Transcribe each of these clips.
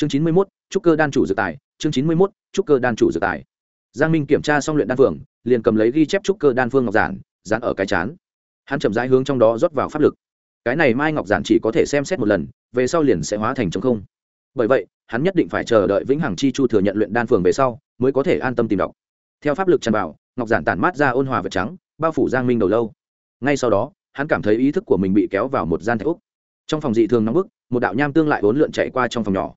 chương chín mươi mốt trúc cơ đan chủ dự tài. Chương chín mươi mốt trúc cơ đan chủ dự tài. Giang minh kiểm tra xong luyện đan phường, liền cầm lấy ghi chép trúc cơ đan phương ngọc giản, dán ở cái chán. Hắn chậm rãi hướng trong đó rót vào pháp lực. Cái này mai ngọc giản chỉ có thể xem xét một lần, về sau liền sẽ hóa thành trống không. Bởi vậy, hắn nhất định phải chờ đợi vĩnh hằng chi chu thừa nhận luyện đan phường về sau, mới có thể an tâm tìm đọc. Theo pháp lực tràn vào, ngọc giản tản mát ra ôn hòa vật trắng, bao phủ giang minh đầu lâu. Ngay sau đó, hắn cảm thấy ý thức của mình bị kéo vào một gian thạch úc. Trong phòng dị thường nóng bức, một đạo nham tương lại vốn lượn chạy qua trong phòng nhỏ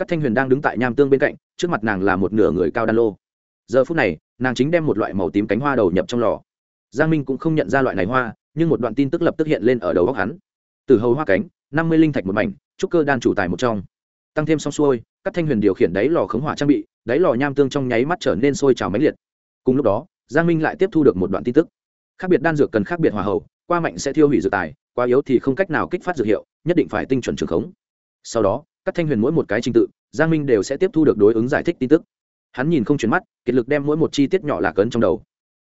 các thanh huyền đang đứng tại nham tương bên cạnh, trước mặt nàng là một nửa người cao đan lô. Giờ phút này, nàng chính đem một loại màu tím cánh hoa đầu nhập trong lò. Giang minh cũng không nhận ra loại này hoa, nhưng một đoạn tin tức lập tức hiện lên ở đầu góc hắn. Từ hầu hoa cánh, năm mươi linh thạch một mảnh, trúc cơ đan chủ tài một trong. Tăng thêm xong xuôi các thanh huyền điều khiển đáy lò khống hỏa trang bị, đáy lò nham tương trong nháy mắt trở nên sôi trào mãnh liệt. Cùng lúc đó, giang minh lại tiếp thu được một đoạn tin tức. Khác biệt đan dược cần khác biệt hòa hậu, qua mạnh sẽ thiêu hủy dược tài, quá yếu thì không cách nào kích phát dược hiệu, nhất định phải tinh chuẩn trường khống. Sau đó các thanh huyền mỗi một cái trình tự, giang minh đều sẽ tiếp thu được đối ứng giải thích tin tức. Hắn nhìn không chuyển mắt, kiệt lực đem mỗi một chi tiết nhỏ lạc ấn trong đầu.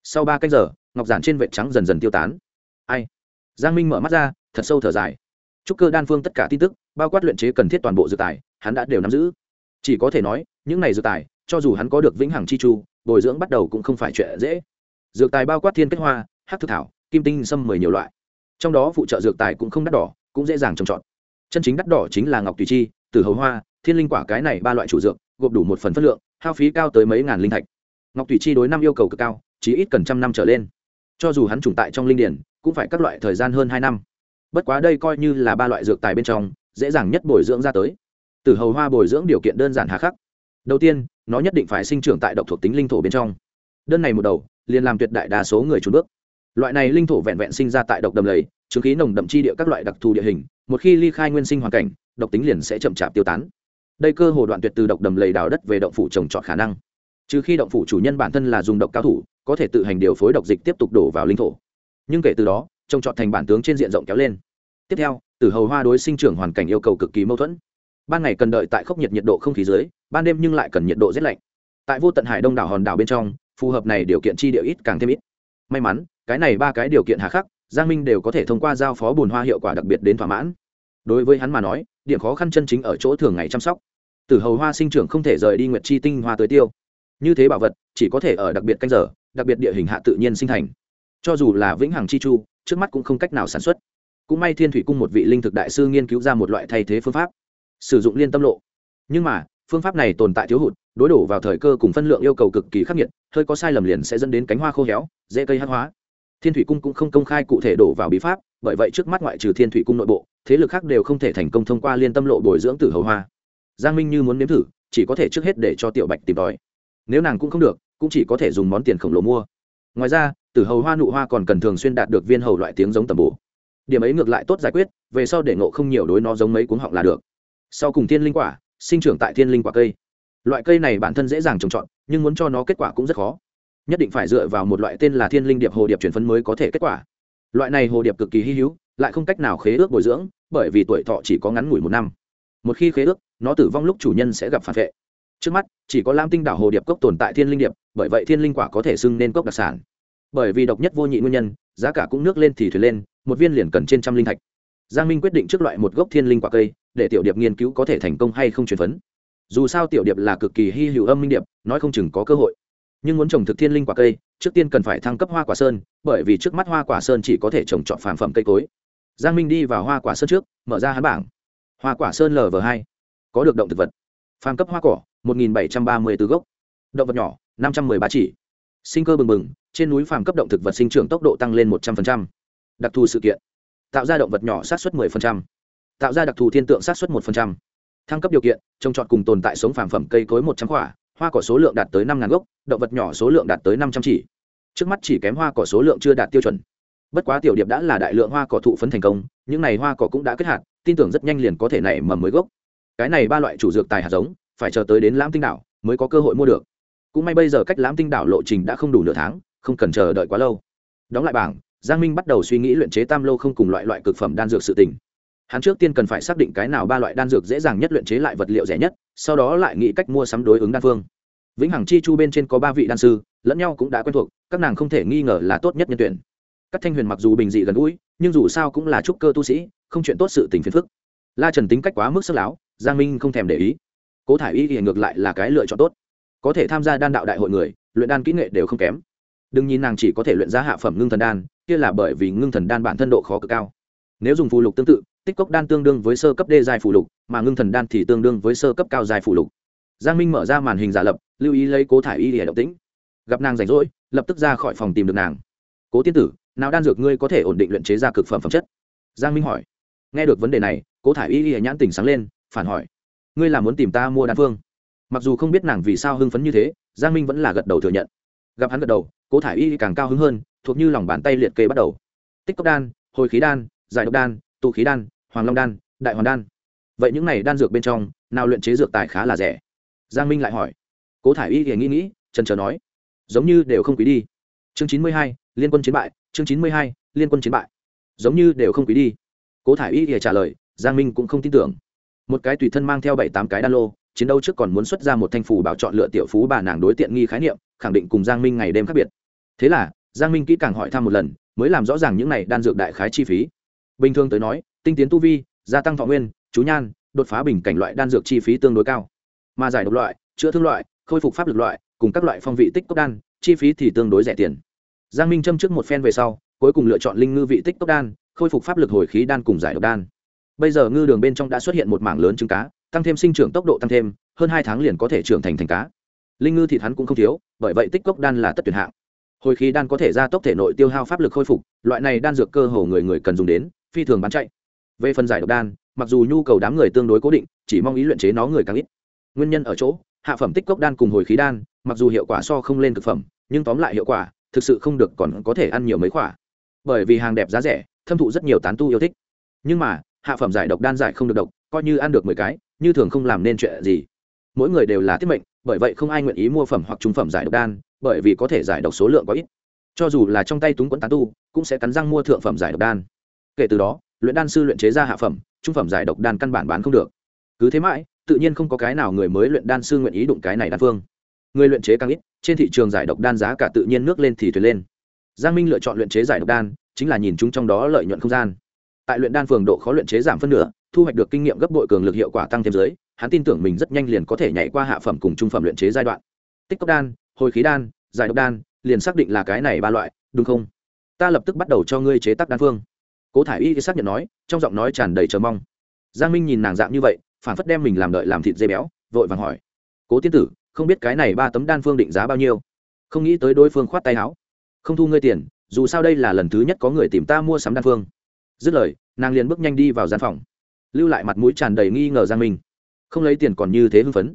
Sau ba cách giờ, ngọc giản trên vệ trắng dần dần tiêu tán. Ai? Giang minh mở mắt ra, thật sâu thở dài. Trúc cơ đan phương tất cả tin tức, bao quát luyện chế cần thiết toàn bộ dược tài, hắn đã đều nắm giữ. Chỉ có thể nói, những này dược tài, cho dù hắn có được vĩnh hằng chi chu, bồi dưỡng bắt đầu cũng không phải chuyện dễ. Dược tài bao quát thiên kết hoa hát thực thảo, kim tinh sâm mười nhiều loại. Trong đó phụ trợ dược tài cũng không đắt đỏ, cũng dễ dàng trồng trọt. Chân chính đắt đỏ chính là ngọc tùy chi từ hầu hoa, thiên linh quả cái này ba loại chủ dược, gộp đủ một phần phất lượng, hao phí cao tới mấy ngàn linh thạch. Ngọc tùy chi đối năm yêu cầu cực cao, chỉ ít cần trăm năm trở lên. Cho dù hắn trùng tại trong linh điển, cũng phải các loại thời gian hơn hai năm. Bất quá đây coi như là ba loại dược tài bên trong, dễ dàng nhất bồi dưỡng ra tới. Từ hầu hoa bồi dưỡng điều kiện đơn giản hà khắc. Đầu tiên, nó nhất định phải sinh trưởng tại độc thuộc tính linh thổ bên trong. Đơn này một đầu, liền làm tuyệt đại đa số người trốn bước. Loại này linh thổ vẹn vẹn sinh ra tại độc đầm lầy, chứng khí nồng đậm chi địa các loại đặc thù địa hình, một khi ly khai nguyên sinh hoàn cảnh độc tính liền sẽ chậm chạp tiêu tán. Đây cơ hồ đoạn tuyệt từ độc đầm lầy đào đất về động phủ trồng trọt khả năng. Trừ khi động phủ chủ nhân bản thân là dùng độc cao thủ, có thể tự hành điều phối độc dịch tiếp tục đổ vào linh thổ. Nhưng kể từ đó, trồng trọt thành bản tướng trên diện rộng kéo lên. Tiếp theo, tử hầu hoa đối sinh trưởng hoàn cảnh yêu cầu cực kỳ mâu thuẫn. Ban ngày cần đợi tại khốc nhiệt nhiệt độ không khí dưới, ban đêm nhưng lại cần nhiệt độ rét lạnh. Tại vô tận hải đông đảo hòn đảo bên trong, phù hợp này điều kiện chi địa ít càng thêm ít. May mắn, cái này ba cái điều kiện hà khắc, giang minh đều có thể thông qua giao phó bùn hoa hiệu quả đặc biệt đến thỏa mãn. Đối với hắn mà nói điểm khó khăn chân chính ở chỗ thường ngày chăm sóc. Từ hầu hoa sinh trưởng không thể rời đi nguyệt chi tinh hoa tới tiêu. Như thế bảo vật, chỉ có thể ở đặc biệt canh giờ, đặc biệt địa hình hạ tự nhiên sinh thành. Cho dù là vĩnh hằng chi chu, trước mắt cũng không cách nào sản xuất. Cũng may thiên thủy cung một vị linh thực đại sư nghiên cứu ra một loại thay thế phương pháp, sử dụng liên tâm lộ. Nhưng mà, phương pháp này tồn tại thiếu hụt, đối đổ vào thời cơ cùng phân lượng yêu cầu cực kỳ khắc nghiệt, hơi có sai lầm liền sẽ dẫn đến cánh hoa khô héo, dễ cây hát hóa. Thiên thủy cung cũng không công khai cụ thể đổ vào bí pháp, bởi vậy trước mắt ngoại trừ thiên thủy cung nội bộ thế lực khác đều không thể thành công thông qua liên tâm lộ bồi dưỡng tử hầu hoa. Giang minh như muốn nếm thử, chỉ có thể trước hết để cho tiểu bạch tìm tòi. Nếu nàng cũng không được, cũng chỉ có thể dùng món tiền khổng lồ mua. Ngoài ra, tử hầu hoa nụ hoa còn cần thường xuyên đạt được viên hầu loại tiếng giống tầm bổ. Điểm ấy ngược lại tốt giải quyết, về sau để ngộ không nhiều đối nó giống mấy cuốn họng là được. Sau cùng thiên linh quả, sinh trưởng tại thiên linh quả cây. Loại cây này bản thân dễ dàng trồng trọt, nhưng muốn cho nó kết quả cũng rất khó. Nhất định phải dựa vào một loại tên là thiên linh điệp hồ điệp chuyển phấn mới có thể kết quả. Loại này hồ điệp cực kỳ hy hữu lại không cách nào khế ước bồi dưỡng, bởi vì tuổi thọ chỉ có ngắn ngủi một năm. Một khi khế ước, nó tử vong lúc chủ nhân sẽ gặp phản vệ. Trước mắt, chỉ có lam tinh đảo hồ điệp cốc tồn tại thiên linh điệp, bởi vậy thiên linh quả có thể xưng nên cốc đặc sản. Bởi vì độc nhất vô nhị nguyên nhân, giá cả cũng nước lên thì thuyền lên, một viên liền cần trên trăm linh thạch. Giang minh quyết định trước loại một gốc thiên linh quả cây, để tiểu điệp nghiên cứu có thể thành công hay không truyền phấn. Dù sao tiểu điệp là cực kỳ hy hữu âm minh điệp, nói không chừng có cơ hội. Nhưng muốn trồng thực thiên linh quả cây, trước tiên cần phải thăng cấp hoa quả sơn, bởi vì trước mắt hoa quả sơn chỉ có thể trồng trọt phản phẩm cây cối giang minh đi vào hoa quả sơn trước mở ra hắn bảng. Hoa quả sơn lv hai có được động thực vật. Phàm cấp hoa cỏ một nghìn bảy trăm ba mươi từ gốc. Động vật nhỏ năm trăm m ư ơ i ba chỉ. Sinh cơ bừng bừng trên núi phàm cấp động thực vật sinh trưởng tốc độ tăng lên một trăm linh đặc thù sự kiện tạo ra động vật nhỏ sát xuất 10%, tạo ra đặc thù thiên tượng sát xuất 1%. thăng cấp điều kiện trồng trọt cùng tồn tại sống phàm phẩm cây cối một trăm quả hoa cỏ số lượng đạt tới năm gốc động vật nhỏ số lượng đạt tới năm trăm chỉ. Trước mắt chỉ kém hoa cỏ số lượng chưa đạt tiêu chuẩn bất quá tiểu điệp đã là đại lượng hoa cỏ thụ phấn thành công, những này hoa cỏ cũng đã kết hạt, tin tưởng rất nhanh liền có thể nảy mầm mới gốc. Cái này ba loại chủ dược tài hạt giống, phải chờ tới đến lãm tinh đảo mới có cơ hội mua được. Cũng may bây giờ cách lãm tinh đảo lộ trình đã không đủ nửa tháng, không cần chờ đợi quá lâu. Đóng lại bảng, giang minh bắt đầu suy nghĩ luyện chế tam lô không cùng loại loại cực phẩm đan dược sự tình. Hắn trước tiên cần phải xác định cái nào ba loại đan dược dễ dàng nhất luyện chế lại vật liệu rẻ nhất, sau đó lại nghĩ cách mua sắm đối ứng đan phương. Vĩnh hằng chi chu bên trên có ba vị đan sư, lẫn nhau cũng đã quen thuộc, các nàng không thể nghi ngờ là tốt nhất nhân tuyển các thanh huyền mặc dù bình dị gần gũi, nhưng dù sao cũng là trúc cơ tu sĩ, không chuyện tốt sự tình phiền phức. La trần tính cách quá mức sức láo, giang minh không thèm để ý. Cố thải y thì ngược lại là cái lựa chọn tốt. Có thể tham gia đan đạo đại hội người, luyện đan kỹ nghệ đều không kém. Đừng nhìn nàng chỉ có thể luyện ra hạ phẩm ngưng thần đan, kia là bởi vì ngưng thần đan bản thân độ khó cực cao. Nếu dùng phù lục tương tự, tích cốc đan tương đương với sơ cấp đê dài phù lục, mà ngưng thần đan thì tương đương với sơ cấp cao dài phù lục. Giang minh mở ra màn hình giả lập, lưu ý lấy cố thải y để động tĩnh. Gặp nàng rảnh rỗi, lập tức ra khỏi phòng tìm được nàng. Cố tiên tử nào đan dược ngươi có thể ổn định luyện chế ra cực phẩm phẩm chất? Giang minh hỏi. Nghe được vấn đề này, cố thải y y nhãn tỉnh sáng lên, phản hỏi. Ngươi là muốn tìm ta mua đan phương? Mặc dù không biết nàng vì sao hưng phấn như thế, giang minh vẫn là gật đầu thừa nhận. Gặp hắn gật đầu, cố thải y càng cao hứng hơn, thuộc như lòng bàn tay liệt kê bắt đầu. Tích cốc đan, hồi khí đan, giải độc đan, tụ khí đan, hoàng long đan, đại hoàn đan. Vậy những này đan dược bên trong, nào luyện chế dược tài khá là rẻ? Giang minh lại hỏi. Cố thải y thì nghĩ nghĩ trần trờ nói. Giống như đều không quý đi. Chương chín mươi hai, liên quân chiến bại chương chín mươi hai, liên quân chiến bại. Giống như đều không quý đi. Cố thải y thì trả lời, giang minh cũng không tin tưởng. Một cái tùy thân mang theo bảy tám cái đan lô, chiến đấu trước còn muốn xuất ra một thanh phủ bảo chọn lựa tiểu phú bà nàng đối tiện nghi khái niệm, khẳng định cùng giang minh ngày đêm khác biệt. Thế là, giang minh kỹ càng hỏi thăm một lần, mới làm rõ ràng những này đan dược đại khái chi phí. Bình thường tới nói, tinh tiến tu vi, gia tăng thọ nguyên, chú nhan, đột phá bình cảnh loại đan dược chi phí tương đối cao. Mà giải độc loại, chữa thương loại, khôi phục pháp lực loại, cùng các loại phong vị tích cốc đan, chi phí thì tương đối rẻ tiền giang minh châm trước một phen về sau, cuối cùng lựa chọn linh ngư vị tích cốc đan, khôi phục pháp lực hồi khí đan cùng giải độc đan. Bây giờ ngư đường bên trong đã xuất hiện một mảng lớn trứng cá, tăng thêm sinh trưởng tốc độ tăng thêm, hơn hai tháng liền có thể trưởng thành thành cá. Linh ngư thịt hắn cũng không thiếu, bởi vậy tích cốc đan là tất tuyển hạng. Hồi khí đan có thể gia tốc thể nội tiêu hao pháp lực khôi phục, loại này đan dược cơ hồ người người cần dùng đến, phi thường bán chạy. Về phần giải độc đan, mặc dù nhu cầu đám người tương đối cố định, chỉ mong ý luyện chế nó người càng ít. Nguyên nhân ở chỗ, hạ phẩm tích cốc đan cùng hồi khí đan, mặc dù hiệu quả so không lên thực phẩm, nhưng tóm lại hiệu quả thực sự không được còn có thể ăn nhiều mấy quả bởi vì hàng đẹp giá rẻ, thâm thụ rất nhiều tán tu yêu thích. Nhưng mà, hạ phẩm giải độc đan giải không được độc, coi như ăn được mười cái, như thường không làm nên chuyện gì. Mỗi người đều là tiết mệnh, bởi vậy không ai nguyện ý mua phẩm hoặc trung phẩm giải độc đan, bởi vì có thể giải độc số lượng có ít. Cho dù là trong tay túng quẫn tán tu, cũng sẽ cắn răng mua thượng phẩm giải độc đan. Kể từ đó, luyện đan sư luyện chế ra hạ phẩm, trung phẩm giải độc đan căn bản bán không được. Cứ thế mãi, tự nhiên không có cái nào người mới luyện đan sư nguyện ý đụng cái này đan phương người luyện chế càng ít, trên thị trường giải độc đan giá cả tự nhiên nước lên thì thuyền lên. Giang minh lựa chọn luyện chế giải độc đan, chính là nhìn chúng trong đó lợi nhuận không gian. Tại luyện đan phường độ khó luyện chế giảm phân nửa, thu hoạch được kinh nghiệm gấp bội cường lực hiệu quả tăng thêm giới. hắn tin tưởng mình rất nhanh liền có thể nhảy qua hạ phẩm cùng trung phẩm luyện chế giai đoạn. Tích cốc đan, hồi khí đan, giải độc đan, liền xác định là cái này ba loại, đúng không? Ta lập tức bắt đầu cho ngươi chế tác đan phương. Cố thả i y xác nhận nói, trong giọng nói tràn đầy chờ mong. Giang minh nhìn nàng dạng như vậy, phản phất đem mình làm đợi làm thịt dây béo, vội vàng hỏi. Cố tiên tử không biết cái này ba tấm đan phương định giá bao nhiêu. Không nghĩ tới đối phương khoát tay áo. Không thu ngươi tiền, dù sao đây là lần thứ nhất có người tìm ta mua sắm đan phương. Dứt lời, nàng liền bước nhanh đi vào gian phòng. Lưu lại mặt mũi tràn đầy nghi ngờ giang minh. Không lấy tiền còn như thế hưng phấn.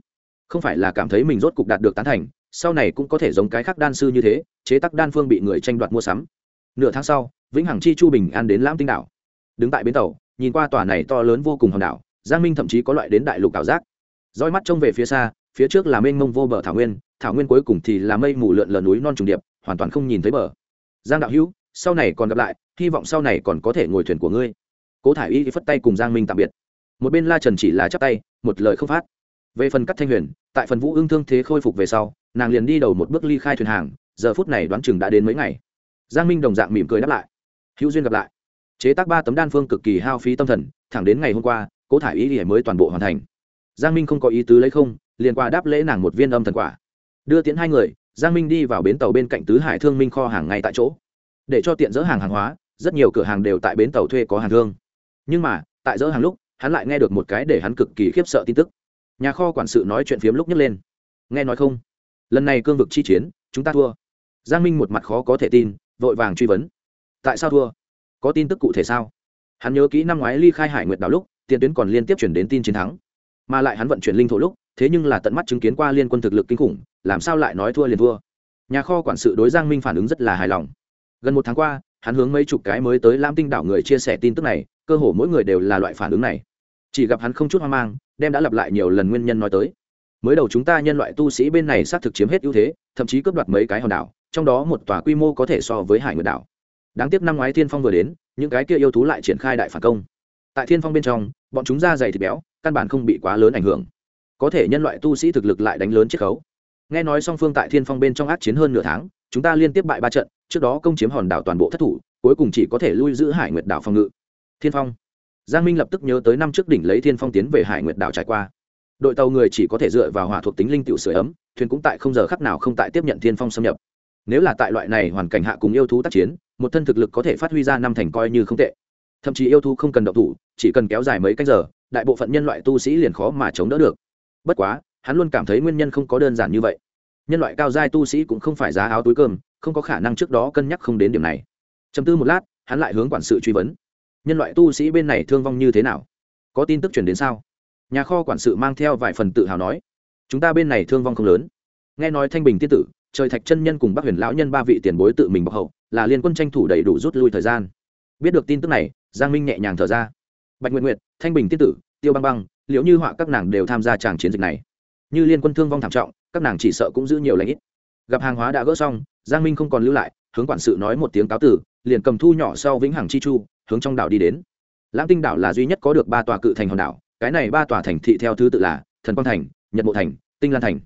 Không phải là cảm thấy mình rốt cục đạt được tán thành, sau này cũng có thể giống cái khác đan sư như thế, chế tác đan phương bị người tranh đoạt mua sắm. Nửa tháng sau, vĩnh hằng chi chu bình an đến lãm tinh đảo. Đứng tại bến tàu, nhìn qua tòa này to lớn vô cùng hòn đảo, giang minh thậm chí có loại đến đại lục ảo giác. Roi mắt trông về phía xa phía trước là mênh mông vô bờ thảo nguyên thảo nguyên cuối cùng thì là mây mù lượn lờ núi non trùng điệp, hoàn toàn không nhìn thấy bờ. Giang đạo hữu, sau này còn gặp lại, hy vọng sau này còn có thể ngồi thuyền của ngươi. Cố thả i y phất tay cùng giang minh tạm biệt. Một bên la trần chỉ là chắp tay, một lời không phát. Về phần cắt thanh huyền, tại phần vũ ương thương thế khôi phục về sau, nàng liền đi đầu một bước ly khai thuyền hàng, giờ phút này đoán chừng đã đến mấy ngày. Giang minh đồng dạng mỉm cười đáp lại. Hữu duyên gặp lại. Chế tác ba tấm đan phương cực kỳ hao phí tâm thần, thẳng đến ngày hôm qua, cố thả Y thì mới toàn bộ hoàn thành. Giang minh không có ý tứ lấy không liền qua đáp lễ nàng một viên âm thần quả. Đưa tiến hai người, giang minh đi vào bến tàu bên cạnh tứ hải thương minh kho hàng ngay tại chỗ. Để cho tiện dỡ hàng hàng hóa, rất nhiều cửa hàng đều tại bến tàu thuê có hàng thương. Nhưng mà, tại dỡ hàng lúc, hắn lại nghe được một cái để hắn cực kỳ khiếp sợ tin tức. Nhà kho quản sự nói chuyện phiếm lúc nhấc lên. Nghe nói không? Lần này cương vực chi chiến, chúng ta thua. Giang minh một mặt khó có thể tin, vội vàng truy vấn. Tại sao thua? Có tin tức cụ thể sao? Hắn nhớ kỹ năm ngoái ly khai hải nguyệt đảo lúc, tiền tuyến còn liên tiếp chuyển đến tin chiến thắng. Mà lại hắn vận chuyển linh thổ lúc thế nhưng là tận mắt chứng kiến qua liên quân thực lực kinh khủng, làm sao lại nói thua liền thua? Nhà kho quản sự đối giang minh phản ứng rất là hài lòng. Gần một tháng qua, hắn hướng mấy chục cái mới tới lam tinh đảo người chia sẻ tin tức này, cơ hồ mỗi người đều là loại phản ứng này. Chỉ gặp hắn không chút hoang mang, đem đã lặp lại nhiều lần nguyên nhân nói tới. Mới đầu chúng ta nhân loại tu sĩ bên này xác thực chiếm hết ưu thế, thậm chí cướp đoạt mấy cái hòn đảo, trong đó một tòa quy mô có thể so với hải nguyệt đảo. Đáng tiếc năm ngoái thiên phong vừa đến, những cái kia yêu thú lại triển khai đại phản công. Tại thiên phong bên trong, bọn chúng da dày thịt béo, căn bản không bị quá lớn ảnh hưởng có thể nhân loại tu sĩ thực lực lại đánh lớn chiết khấu. Nghe nói song phương tại thiên phong bên trong ác chiến hơn nửa tháng, chúng ta liên tiếp bại ba trận, trước đó công chiếm hòn đảo toàn bộ thất thủ, cuối cùng chỉ có thể lui giữ hải nguyệt đảo phòng ngự. Thiên phong. Giang minh lập tức nhớ tới năm trước đỉnh lấy thiên phong tiến về hải nguyệt đảo trải qua. Đội tàu người chỉ có thể dựa vào hỏa thuộc tính linh tiểu sửa ấm, thuyền cũng tại không giờ khắc nào không tại tiếp nhận thiên phong xâm nhập. Nếu là tại loại này hoàn cảnh hạ cùng yêu thú tác chiến, một thân thực lực có thể phát huy ra năm thành coi như không tệ. Thậm chí yêu thú không cần động thủ, chỉ cần kéo dài mấy canh giờ, đại bộ phận nhân loại tu sĩ liền khó mà chống đỡ được bất quá, hắn luôn cảm thấy nguyên nhân không có đơn giản như vậy. Nhân loại cao giai tu sĩ cũng không phải giá áo túi cơm, không có khả năng trước đó cân nhắc không đến điểm này. Chầm tư một lát, hắn lại hướng quản sự truy vấn. Nhân loại tu sĩ bên này thương vong như thế nào? Có tin tức chuyển đến sao? Nhà kho quản sự mang theo vài phần tự hào nói. Chúng ta bên này thương vong không lớn. Nghe nói thanh bình tiên tử, trời thạch chân nhân cùng bắc huyền lão nhân ba vị tiền bối tự mình bọc hậu, là liên quân tranh thủ đầy đủ rút lui thời gian. Biết được tin tức này, giang minh nhẹ nhàng thở ra. Bạch nguyện nguyệt, thanh bình tiên tử, tiêu băng băng liệu như họa các nàng đều tham gia tràng chiến dịch này. Như liên quân thương vong thảm trọng, các nàng chỉ sợ cũng giữ nhiều lãnh ít. Gặp hàng hóa đã gỡ xong, giang minh không còn lưu lại, hướng quản sự nói một tiếng cáo tử, liền cầm thu nhỏ sau vĩnh hằng chi chu, hướng trong đảo đi đến. Lãng tinh đảo là duy nhất có được ba tòa cự thành hòn đảo, cái này ba tòa thành thị theo thứ tự là thần quang thành, nhật bộ thành, tinh lan thành.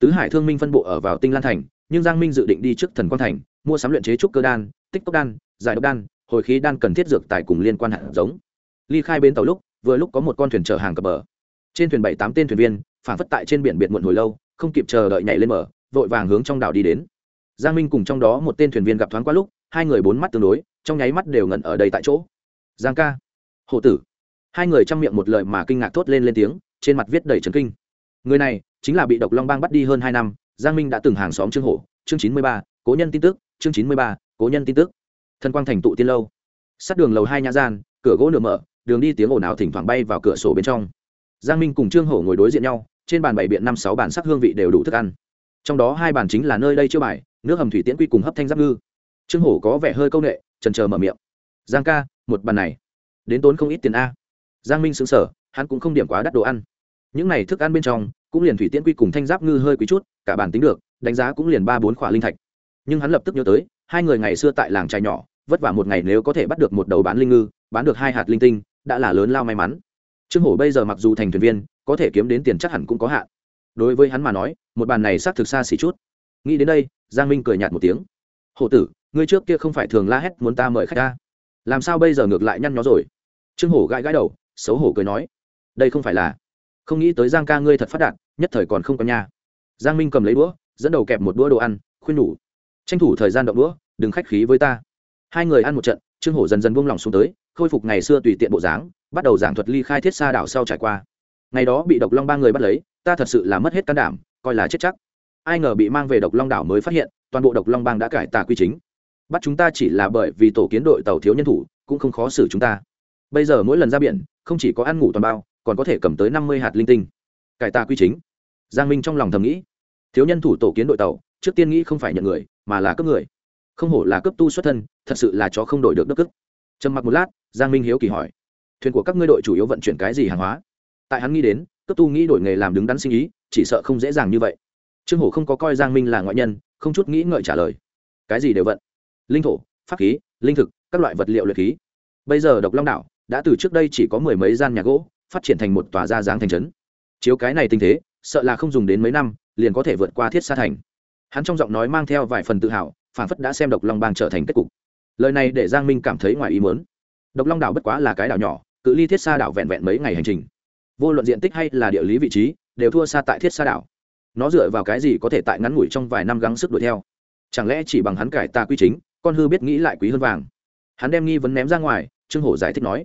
Tứ hải thương minh phân bộ ở vào tinh lan thành, nhưng giang minh dự định đi trước thần quang thành, mua sắm luyện chế trúc cơ đan, tích tốc đan, giải độc đan, hồi khí đan cần thiết dược tài cùng liên quan hạt giống. Ly khai bến tàu lúc vừa lúc có một con thuyền chở hàng cập bờ. Trên thuyền bảy tám tên thuyền viên, phản phất tại trên biển biệt muộn hồi lâu, không kịp chờ đợi nhảy lên bờ, vội vàng hướng trong đảo đi đến. Giang minh cùng trong đó một tên thuyền viên gặp thoáng qua lúc, hai người bốn mắt tương đối, trong nháy mắt đều ngẩn ở đây tại chỗ. Giang ca hộ tử. Hai người chăm miệng một lời mà kinh ngạc thốt lên lên tiếng, trên mặt viết đầy trấn kinh. Người này chính là bị độc long bang bắt đi hơn hai năm, giang minh đã từng hàng xóm trương hổ, chương chín mươi ba, cố nhân tin tức, chương chín mươi ba, cố nhân tin tức. Thân quang thành tụ tiên lâu. Sát đường lầu hai nhà gian, cửa gỗ nửa mở đường đi tiếng ồn ào thỉnh thoảng bay vào cửa sổ bên trong. Giang minh cùng trương hổ ngồi đối diện nhau, trên bàn bày biện năm sáu bàn sắc hương vị đều đủ thức ăn. Trong đó hai bàn chính là nơi đây chưa bài, nước hầm thủy tiễn quy cùng hấp thanh giáp ngư. Trương hổ có vẻ hơi c â u n ệ trần trờ mở miệng. Giang ca, một bàn này, đến tốn không ít tiền a. Giang minh xứng sở hắn cũng không điểm quá đắt đồ ăn. Những này thức ăn bên trong, cũng liền thủy tiễn quy cùng thanh giáp ngư hơi quý chút, cả bản tính được, đánh giá cũng liền ba bốn khỏa linh thạch. Nhưng hắn lập tức nhớ tới, hai người ngày xưa tại làng trai nhỏ, vất vả một ngày nếu có thể bắt được một đầu bán linh ngư, bán được hai hạt linh tinh đã là lớn lao may mắn. Trương hổ bây giờ mặc dù thành thuyền viên, có thể kiếm đến tiền chắc hẳn cũng có hạn. Đối với hắn mà nói, một bàn này xác thực xa xỉ chút. Nghĩ đến đây, giang minh cười nhạt một tiếng. Hổ tử, ngươi trước kia không phải thường la hét muốn ta mời khách ta. Làm sao bây giờ ngược lại nhăn nhó rồi? Trương hổ gãi gãi đầu, xấu hổ cười nói. Đây không phải là, không nghĩ tới giang ca ngươi thật phát đạt, nhất thời còn không có nhà. Giang minh cầm lấy đũa, dẫn đầu kẹp một đũa đồ ăn, khuyên nhủ. Tranh thủ thời gian động đũa, đừng khách khí với ta. Hai người ăn một trận, trương hổ dần dần buông lỏng xuống tới khôi phục ngày xưa tùy tiện bộ dáng, bắt đầu giảng thuật ly khai thiết xa đảo sau trải qua. Ngày đó bị độc long ba người bắt lấy, ta thật sự là mất hết can đảm, coi là chết chắc. Ai ngờ bị mang về độc long đảo mới phát hiện, toàn bộ độc long bang đã cải tà quy chính. Bắt chúng ta chỉ là bởi vì tổ kiến đội tàu thiếu nhân thủ, cũng không khó xử chúng ta. Bây giờ mỗi lần ra biển, không chỉ có ăn ngủ toàn bao, còn có thể cầm tới năm mươi hạt linh tinh. Cải tà quy chính. Giang minh trong lòng thầm nghĩ. Thiếu nhân thủ tổ kiến đội tàu, trước tiên nghĩ không phải nhận người, mà là cấp người. Không hổ là cấp tu xuất thân, thật sự là chó không đổi được đất cức trầm mặc một lát, giang minh hiếu kỳ hỏi, thuyền của các ngươi đội chủ yếu vận chuyển cái gì hàng hóa? Tại hắn nghĩ đến cấp tu nghĩ đổi nghề làm đứng đắn sinh ý, chỉ sợ không dễ dàng như vậy. Trương hổ không có coi giang minh là ngoại nhân, không chút nghĩ ngợi trả lời, cái gì đều vận? Linh thổ, pháp khí, linh thực, các loại vật liệu luyện khí. Bây giờ độc long đảo đã từ trước đây chỉ có mười mấy gian nhà gỗ, phát triển thành một tòa gia dáng thành trấn. Chiếu cái này tình thế, sợ là không dùng đến mấy năm, liền có thể vượt qua thiết sa thành. Hắn trong giọng nói mang theo vài phần tự hào phản phất đã xem độc long bang trở thành kết cục lời này để giang minh cảm thấy ngoài ý muốn. Độc long đảo bất quá là cái đảo nhỏ, cự ly thiết sa đảo vẹn vẹn mấy ngày hành trình. Vô luận diện tích hay là địa lý vị trí, đều thua xa tại thiết sa đảo. Nó dựa vào cái gì có thể tại ngắn ngủi trong vài năm gắng sức đuổi theo? Chẳng lẽ chỉ bằng hắn cải tà quy chính, con hư biết nghĩ lại quý hơn vàng? Hắn đem nghi vấn ném ra ngoài, trương hổ giải thích nói,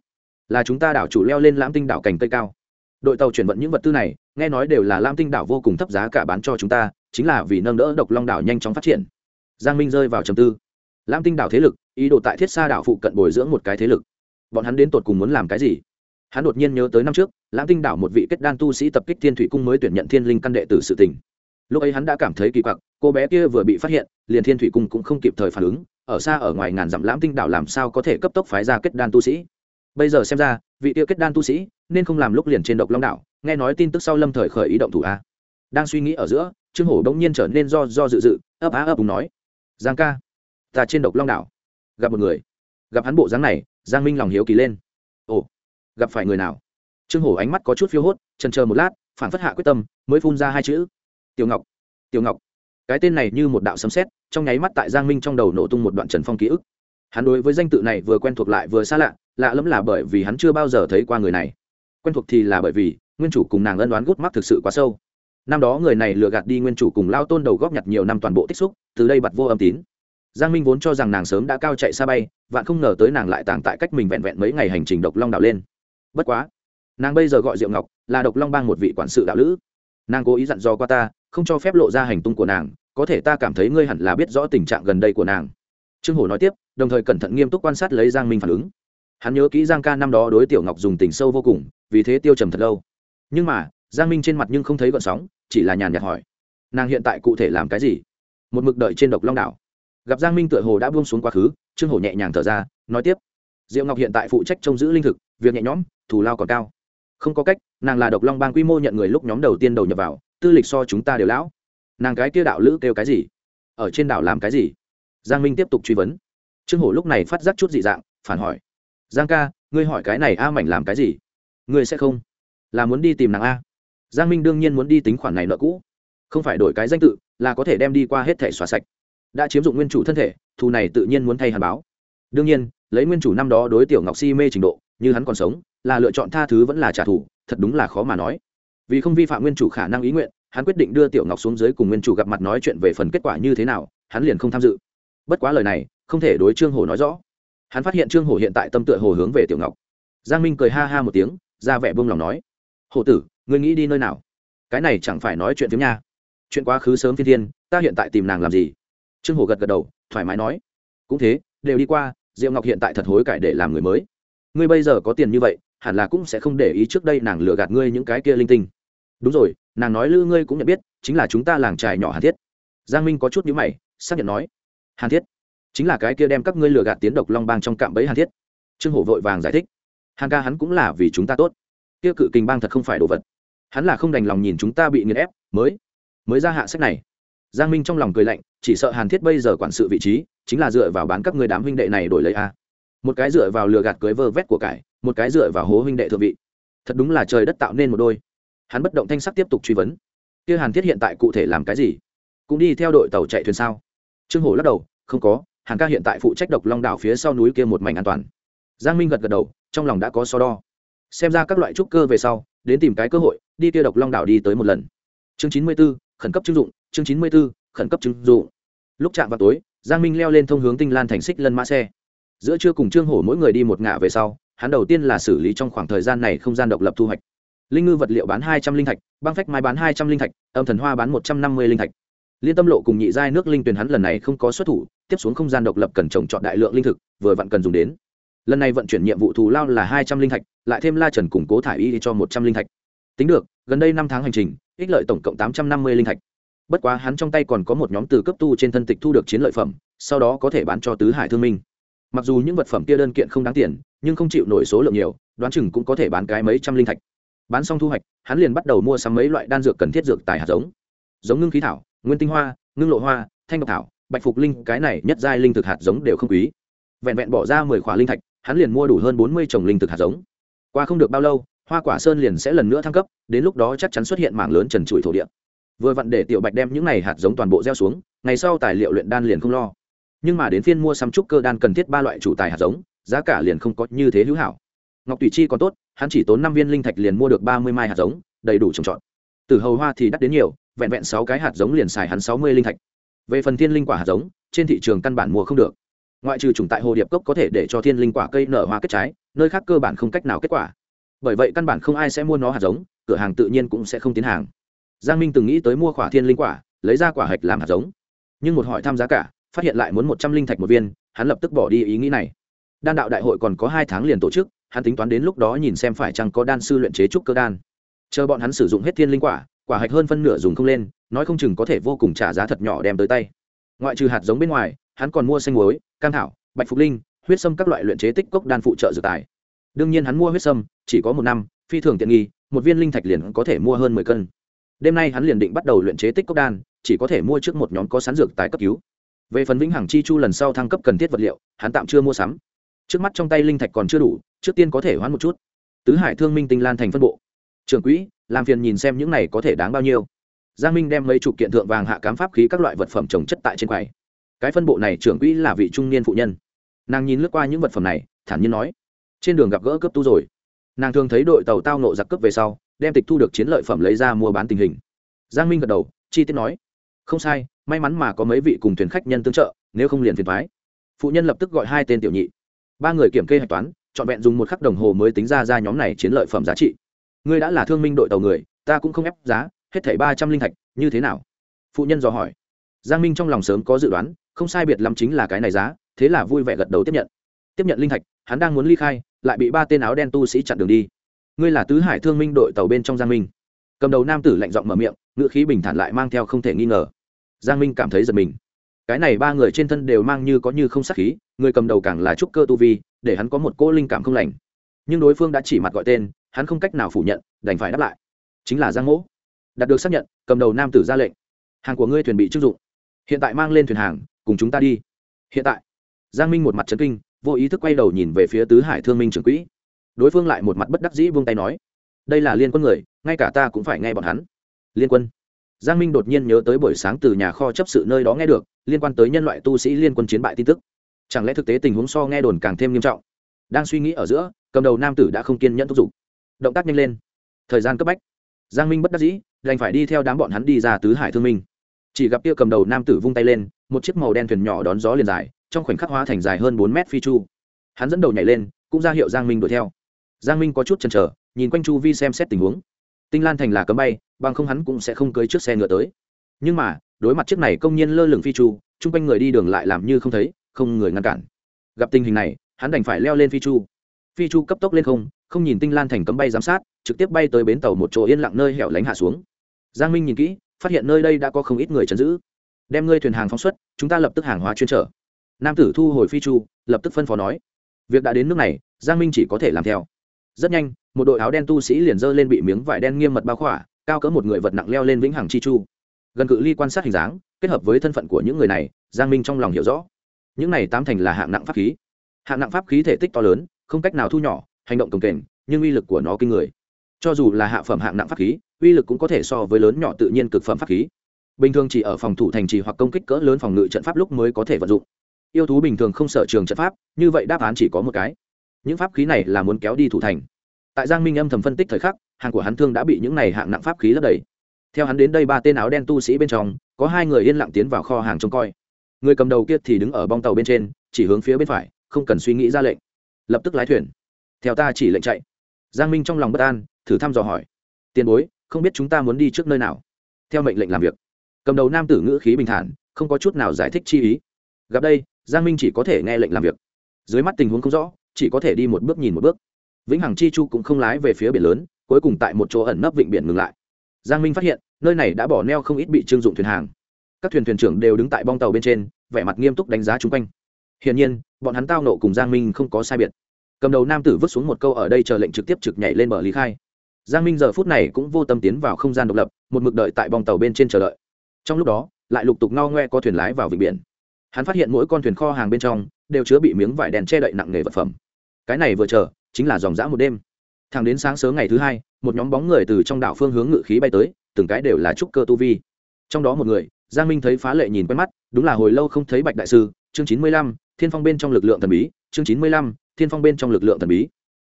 là chúng ta đảo chủ leo lên lãm tinh đảo cành cây cao. Đội tàu chuyển vận những vật tư này, nghe nói đều là lam tinh đảo vô cùng thấp giá cả bán cho chúng ta, chính là vì nâng đỡ độc long đảo nhanh chóng phát triển. Giang minh rơi vào trầm tư lam tinh đảo thế lực, ý đồ tại thiết xa đảo phụ cận bồi dưỡng một cái thế lực. Bọn hắn đến tột cùng muốn làm cái gì? Hắn đột nhiên nhớ tới năm trước, lam tinh đảo một vị kết đan tu sĩ tập kích thiên thủy cung mới tuyển nhận thiên linh căn đệ tử sự tình. Lúc ấy hắn đã cảm thấy kỳ quặc, cô bé kia vừa bị phát hiện, liền thiên thủy cung cũng không kịp thời phản ứng, ở xa ở ngoài ngàn dặm lãm tinh đảo làm sao có thể cấp tốc phái ra kết đan tu sĩ? Bây giờ xem ra, vị tiêu kết đan tu sĩ nên không làm lúc liền trên độc long đảo, nghe nói tin tức sau lâm thời khởi ý động thủ a. Đang suy nghĩ ở giữa, trương hổ đông nhiên trở nên do do dự dự, ấp á ấp đúng nói, giang ca ta trên độc long đảo. Gặp một người. Gặp hắn bộ dáng này, giang minh lòng hiếu kỳ lên. Ồ, gặp phải người nào? Trương hổ ánh mắt có chút phiêu hốt trần chờ một lát, phản phất hạ quyết tâm, mới phun ra hai chữ. Tiểu ngọc tiểu ngọc. Cái tên này như một đạo sấm sét, trong nháy mắt tại giang minh trong đầu nổ tung một đoạn trần phong ký ức. Hắn đối với danh tự này vừa quen thuộc lại vừa xa lạ lạ lẫm là bởi vì hắn chưa bao giờ thấy qua người này. Quen thuộc thì là bởi vì, nguyên chủ cùng nàng ân đoán gút mắc thực sự quá sâu. Năm đó người này lừa gạt đi nguyên chủ cùng lao tôn đầu góp nhặt nhiều năm toàn bộ tích xúc, từ đây bật vô âm tín giang minh vốn cho rằng nàng sớm đã cao chạy xa bay, vạn không ngờ tới nàng lại tàng tại cách mình vẹn vẹn mấy ngày hành trình độc long đảo lên. Bất quá, nàng bây giờ gọi diệu ngọc, là độc long bang một vị quản sự đạo lữ. Nàng cố ý dặn dò qua ta, không cho phép lộ ra hành tung của nàng, có thể ta cảm thấy ngươi hẳn là biết rõ tình trạng gần đây của nàng. Trương hổ nói tiếp, đồng thời cẩn thận nghiêm túc quan sát lấy giang minh phản ứng. Hắn nhớ kỹ giang ca năm đó đối tiểu ngọc dùng tình sâu vô cùng, vì thế tiêu trầm thật lâu. Nhưng mà, giang minh trên mặt nhưng không thấy gợn sóng, chỉ là nhàn nhạt hỏi, nàng hiện tại cụ thể làm cái gì? Một mực đợi trên độc long đảo gặp giang minh tựa hồ đã buông xuống quá khứ, trương hổ nhẹ nhàng thở ra, nói tiếp. Diệu ngọc hiện tại phụ trách trông giữ linh thực, việc nhẹ nhõm, thù lao còn cao. Không có cách, nàng là độc long bang quy mô nhận người lúc nhóm đầu tiên đầu nhập vào, tư lịch so chúng ta đều lão. Nàng cái kia đạo lữ kêu cái gì? Ở trên đảo làm cái gì? Giang minh tiếp tục truy vấn. Trương hổ lúc này phát giác chút dị dạng, phản hỏi. Giang ca, ngươi hỏi cái này a mảnh làm cái gì? Ngươi sẽ không? Là muốn đi tìm nàng a. Giang minh đương nhiên muốn đi tính khoản này nợ cũ. Không phải đổi cái danh tự, là có thể đem đi qua hết thể xóa sạch đã chiếm dụng nguyên chủ thân thể, thù này tự nhiên muốn thay hàn báo. Đương nhiên, lấy nguyên chủ năm đó đối tiểu ngọc si mê trình độ, như hắn còn sống, là lựa chọn tha thứ vẫn là trả thù, thật đúng là khó mà nói. Vì không vi phạm nguyên chủ khả năng ý nguyện, hắn quyết định đưa tiểu ngọc xuống dưới cùng nguyên chủ gặp mặt nói chuyện về phần kết quả như thế nào, hắn liền không tham dự. Bất quá lời này, không thể đối trương hồ nói rõ. Hắn phát hiện trương hồ hiện tại tâm tựa hồ hướng về tiểu ngọc. Giang minh cười ha ha một tiếng, ra vẻ buông lòng nói hồ tử, ngươi nghĩ đi nơi nào? Cái này chẳng phải nói chuyện phiếm nha. Chuyện quá khứ sớm phi thiên, ta hiện tại tìm nàng làm gì? Trương hồ gật gật đầu, thoải mái nói, cũng thế, đều đi qua, diệu ngọc hiện tại thật hối cải để làm người mới. Ngươi bây giờ có tiền như vậy, hẳn là cũng sẽ không để ý trước đây nàng lừa gạt ngươi những cái kia linh tinh. Đúng rồi, nàng nói lư ngươi cũng nhận biết, chính là chúng ta làng trài nhỏ hàn thiết. Giang minh có chút nhữ mày, xác nhận nói, hàn thiết? Chính là cái kia đem các ngươi lừa gạt tiến độc long bang trong cạm bẫy hàn thiết. Trương hổ vội vàng giải thích, hàn ca hắn cũng là vì chúng ta tốt. Kia cự kình bang thật không phải đồ vật. Hắn là không đành lòng nhìn chúng ta bị nghiền ép, mới mới ra hạ sách này giang minh trong lòng cười lạnh, chỉ sợ hàn thiết bây giờ quản sự vị trí, chính là dựa vào bán các người đám huynh đệ này đổi lấy a. Một cái dựa vào lừa gạt cưới vơ vét của cải, một cái dựa vào hố huynh đệ thượng vị. Thật đúng là trời đất tạo nên một đôi. Hắn bất động thanh sắc tiếp tục truy vấn. Kia hàn thiết hiện tại cụ thể làm cái gì? Cũng đi theo đội tàu chạy thuyền sao? Trương hổ lắc đầu, không có, hàn ca hiện tại phụ trách độc long đảo phía sau núi kia một mảnh an toàn. Giang minh gật gật đầu, trong lòng đã có so đo. Xem ra các loại trúc cơ về sau, đến tìm cái cơ hội, đi kia độc long đảo đi tới một lần. Chương chín mươi b ố khẩn cấp chứng dụng, chương chín mươi b ố khẩn cấp chứng dụng. Lúc chạm vào tối, giang minh leo lên thông hướng tinh lan thành xích lân mã xe. Giữa trưa cùng trương hổ mỗi người đi một ngả về sau, hắn đầu tiên là xử lý trong khoảng thời gian này không gian độc lập thu hoạch. Linh ngư vật liệu bán hai trăm linh thạch, băng phách mai bán hai trăm linh thạch, âm thần hoa bán một trăm năm mươi linh thạch. Liên tâm lộ cùng nhị giai nước linh tuyền hắn lần này không có xuất thủ, tiếp xuống không gian độc lập cần trồng trọt đại lượng linh thực, vừa vặn cần dùng đến. Lần này vận chuyển nhiệm vụ thù lao là hai trăm linh thạch, lại thêm la trần củng cố thải y cho một trăm linh thạch. Tính được, gần đây năm tháng hành trình ích lợi tổng cộng tám trăm năm mươi linh thạch. Bất quá hắn trong tay còn có một nhóm từ cấp tu trên thân tịch thu được chiến lợi phẩm, sau đó có thể bán cho tứ hải thương minh. Mặc dù những vật phẩm kia đơn kiện không đáng tiền, nhưng không chịu nổi số lượng nhiều, đoán chừng cũng có thể bán cái mấy trăm linh thạch. Bán xong thu hoạch, hắn liền bắt đầu mua sắm mấy loại đan dược cần thiết dược tài hạt giống. Giống ngưng khí thảo, nguyên tinh hoa, ngưng lộ hoa, thanh ngọc thảo, bạch phục linh, cái này nhất giai linh thực hạt giống đều không quý. Vẹn vẹn bỏ ra mười khỏa linh thạch, hắn liền mua đủ hơn bốn mươi trồng linh thực hạt giống. Qua không được bao lâu hoa quả sơn liền sẽ lần nữa thăng cấp, đến lúc đó chắc chắn xuất hiện mảng lớn trần trụi thổ địa. Vừa vặn để tiểu bạch đem những này hạt giống toàn bộ gieo xuống, ngày sau tài liệu luyện đan liền không lo. Nhưng mà đến phiên mua xăm trúc cơ đan cần thiết ba loại chủ tài hạt giống, giá cả liền không có như thế hữu hảo. Ngọc tùy chi còn tốt, hắn chỉ tốn năm viên linh thạch liền mua được ba mươi mai hạt giống, đầy đủ trồng trọt. Từ hầu hoa thì đắt đến nhiều, vẹn vẹn sáu cái hạt giống liền xài hắn sáu mươi linh thạch. Về phần thiên linh quả hạt giống, trên thị trường căn bản mua không được. Ngoại trừ chủng tại hồ điệp cốc có thể để cho thiên linh quả cây nở hoa kết trái, nơi khác cơ bản không cách nào kết quả bởi vậy căn bản không ai sẽ mua nó hạt giống, cửa hàng tự nhiên cũng sẽ không tiến hàng. Giang minh từng nghĩ tới mua quả thiên linh quả, lấy ra quả hạch làm hạt giống. Nhưng một hỏi tham giá cả, phát hiện lại muốn một trăm linh thạch một viên, hắn lập tức bỏ đi ý nghĩ này. Đan đạo đại hội còn có hai tháng liền tổ chức, hắn tính toán đến lúc đó nhìn xem phải chăng có đan sư luyện chế trúc cơ đan. Chờ bọn hắn sử dụng hết thiên linh quả quả hạch hơn phân nửa dùng không lên, nói không chừng có thể vô cùng trả giá thật nhỏ đem tới tay. Ngoại trừ hạt giống bên ngoài, hắn còn mua xanh muối, cam thảo, bạch phục linh, huyết sâm các loại luyện chế tích cốc đan phụ trợ dự tài đương nhiên hắn mua huyết sâm, chỉ có một năm, phi thường tiện nghi, một viên linh thạch liền có thể mua hơn mười cân. Đêm nay hắn liền định bắt đầu luyện chế tích cốc đan, chỉ có thể mua trước một nhóm có sán dược tái cấp cứu. Về phần vĩnh hằng chi chu lần sau thăng cấp cần thiết vật liệu, hắn tạm chưa mua sắm. Trước mắt trong tay linh thạch còn chưa đủ, trước tiên có thể hoãn một chút. Tứ hải thương minh tinh lan thành phân bộ. Trưởng quỹ, làm phiền nhìn xem những này có thể đáng bao nhiêu. Giang minh đem mấy chục kiện thượng vàng hạ cám pháp khí các loại vật phẩm trồng chất tại trên quầy. Cái phân bộ này trưởng quỹ là vị trung niên phụ nhân. Nàng nhìn lướt qua những vật phẩm này, thản nhiên nói trên đường gặp gỡ cấp tu rồi. Nàng thường thấy đội tàu tao nộ giặc cướp về sau, đem tịch thu được chiến lợi phẩm lấy ra mua bán tình hình. Giang minh gật đầu, chi tiết nói, không sai, may mắn mà có mấy vị cùng thuyền khách nhân tương trợ, nếu không liền phiền thoái phụ nhân lập tức gọi hai tên tiểu nhị. Ba người kiểm kê hạch toán, trọn vẹn dùng một khắc đồng hồ mới tính ra ra nhóm này chiến lợi phẩm giá trị. Ngươi đã là thương minh đội tàu người, ta cũng không ép giá, hết thảy ba trăm linh thạch như thế nào? Phụ nhân dò hỏi. Giang minh trong lòng sớm có dự đoán, không sai biệt lắm chính là cái này giá, thế là vui vẻ gật đầu tiếp nhận. Tiếp nhận linh thạch hắn đang muốn ly khai lại bị ba tên áo đen tu sĩ chặn đường đi. Ngươi là tứ hải thương minh đội tàu bên trong giang minh. Cầm đầu nam tử lạnh giọng mở miệng, ngữ khí bình thản lại mang theo không thể nghi ngờ. Giang minh cảm thấy giật mình. Cái này ba người trên thân đều mang như có như không sát khí, người cầm đầu càng là trúc cơ tu vi, để hắn có một cô linh cảm không lành. Nhưng đối phương đã chỉ mặt gọi tên, hắn không cách nào phủ nhận, đành phải đáp lại. Chính là giang mỗ. Đạt được xác nhận, cầm đầu nam tử ra lệnh. Hàng của ngươi thuyền bị chưng dụng. Hiện tại mang lên thuyền hàng, cùng chúng ta đi. Hiện tại, giang minh một mặt trấn kinh vô ý thức quay đầu nhìn về phía tứ hải thương minh trưởng quỹ. Đối phương lại một mặt bất đắc dĩ buông tay nói, đây là liên quân người, ngay cả ta cũng phải nghe bọn hắn. Liên quân? Giang minh đột nhiên nhớ tới buổi sáng từ nhà kho chấp sự nơi đó nghe được, liên quan tới nhân loại tu sĩ liên quân chiến bại tin tức. Chẳng lẽ thực tế tình huống so nghe đồn càng thêm nghiêm trọng? Đang suy nghĩ ở giữa, cầm đầu nam tử đã không kiên nhẫn thúc giục. Động tác nhanh lên. Thời gian cấp bách. Giang minh bất đắc dĩ, đành phải đi theo đám bọn hắn đi ra tứ hải thương minh. Chỉ gặp kia cầm đầu nam tử vung tay lên, một chiếc màu đen thuyền nhỏ đón gió liền dài trong khoảnh khắc hóa thành dài hơn bốn mét phi chu. Hắn dẫn đầu nhảy lên, cũng ra hiệu giang minh đuổi theo. Giang minh có chút chần chờ, nhìn quanh chu vi xem xét tình huống. Tinh lan thành là cấm bay, bằng không hắn cũng sẽ không cưới chiếc xe ngựa tới. Nhưng mà, đối mặt chiếc này công nhiên lơ lửng phi chu, chung quanh người đi đường lại làm như không thấy, không người ngăn cản. Gặp tình hình này, hắn đành phải leo lên phi chu. Phi chu cấp tốc lên không không nhìn tinh lan thành cấm bay giám sát, trực tiếp bay tới bến tàu một chỗ yên lặng nơi hẻo lánh hạ xuống. Giang minh nhìn kỹ, phát hiện nơi đây đã có không ít người chấn giữ. Đem ngươi thuyền hàng phóng xuất, chúng ta lập tức hàng hóa chuyên trở nam tử thu hồi phi chu, lập tức phân phó nói, việc đã đến nước này, giang minh chỉ có thể làm theo. Rất nhanh, một đội áo đen tu sĩ liền dơ lên bị miếng vải đen nghiêm mật bao khỏa, cao cỡ một người vật nặng leo lên vĩnh hằng chi chu. Gần cự ly quan sát hình dáng, kết hợp với thân phận của những người này, giang minh trong lòng hiểu rõ. Những này tám thành là hạng nặng pháp khí. Hạng nặng pháp khí thể tích to lớn, không cách nào thu nhỏ, hành động cồng kềnh, nhưng uy lực của nó kinh người. Cho dù là hạ phẩm hạng nặng pháp khí, uy lực cũng có thể so với lớn nhỏ tự nhiên cực phẩm pháp khí. Bình thường chỉ ở phòng thủ thành trì hoặc công kích cỡ lớn phòng ngự trận pháp lúc mới có thể vận dụng yêu thú bình thường không sợ trường trận pháp, như vậy đáp án chỉ có một cái. Những pháp khí này là muốn kéo đi thủ thành. Tại giang minh âm thầm phân tích thời khắc, hàng của hắn thương đã bị những này hạng nặng pháp khí lấp đầy. Theo hắn đến đây ba tên áo đen tu sĩ bên trong, có hai người yên lặng tiến vào kho hàng trông coi. Người cầm đầu kia thì đứng ở bong tàu bên trên, chỉ hướng phía bên phải, không cần suy nghĩ ra lệnh. Lập tức lái thuyền. Theo ta chỉ lệnh chạy. Giang minh trong lòng bất an, thử thăm dò hỏi. Tiền bối, không biết chúng ta muốn đi trước nơi nào? Theo mệnh lệnh làm việc. Cầm đầu nam tử ngữ khí bình thản, không có chút nào giải thích chi ý. Gặp đây giang minh chỉ có thể nghe lệnh làm việc. Dưới mắt tình huống không rõ, chỉ có thể đi một bước nhìn một bước. Vĩnh hằng chi chu cũng không lái về phía biển lớn, cuối cùng tại một chỗ ẩn nấp vịnh biển ngừng lại. Giang minh phát hiện, nơi này đã bỏ neo không ít bị trưng dụng thuyền hàng. Các thuyền thuyền trưởng đều đứng tại bong tàu bên trên, vẻ mặt nghiêm túc đánh giá chung quanh. Hiển nhiên, bọn hắn tao nộ cùng giang minh không có sai biệt. Cầm đầu nam tử vứt xuống một câu ở đây chờ lệnh trực tiếp trực nhảy lên bờ lý khai. Giang minh giờ phút này cũng vô tâm tiến vào không gian độc lập, một mực đợi tại bong tàu bên trên chờ đợi. Trong lúc đó, lại lục tục no ngoe có thuyền lái vào vịnh biển hắn phát hiện mỗi con thuyền kho hàng bên trong đều chứa bị miếng vải đèn che đậy nặng nghề vật phẩm. Cái này vừa chờ, chính là dòng dã một đêm. Thẳng đến sáng sớm ngày thứ hai, một nhóm bóng người từ trong đảo phương hướng ngự khí bay tới, từng cái đều là trúc cơ tu vi. Trong đó một người, giang minh thấy phá lệ nhìn quen mắt, đúng là hồi lâu không thấy bạch đại sư, chương chín mươi lăm, thiên phong bên trong lực lượng thần bí, chương chín mươi lăm, thiên phong bên trong lực lượng thần bí.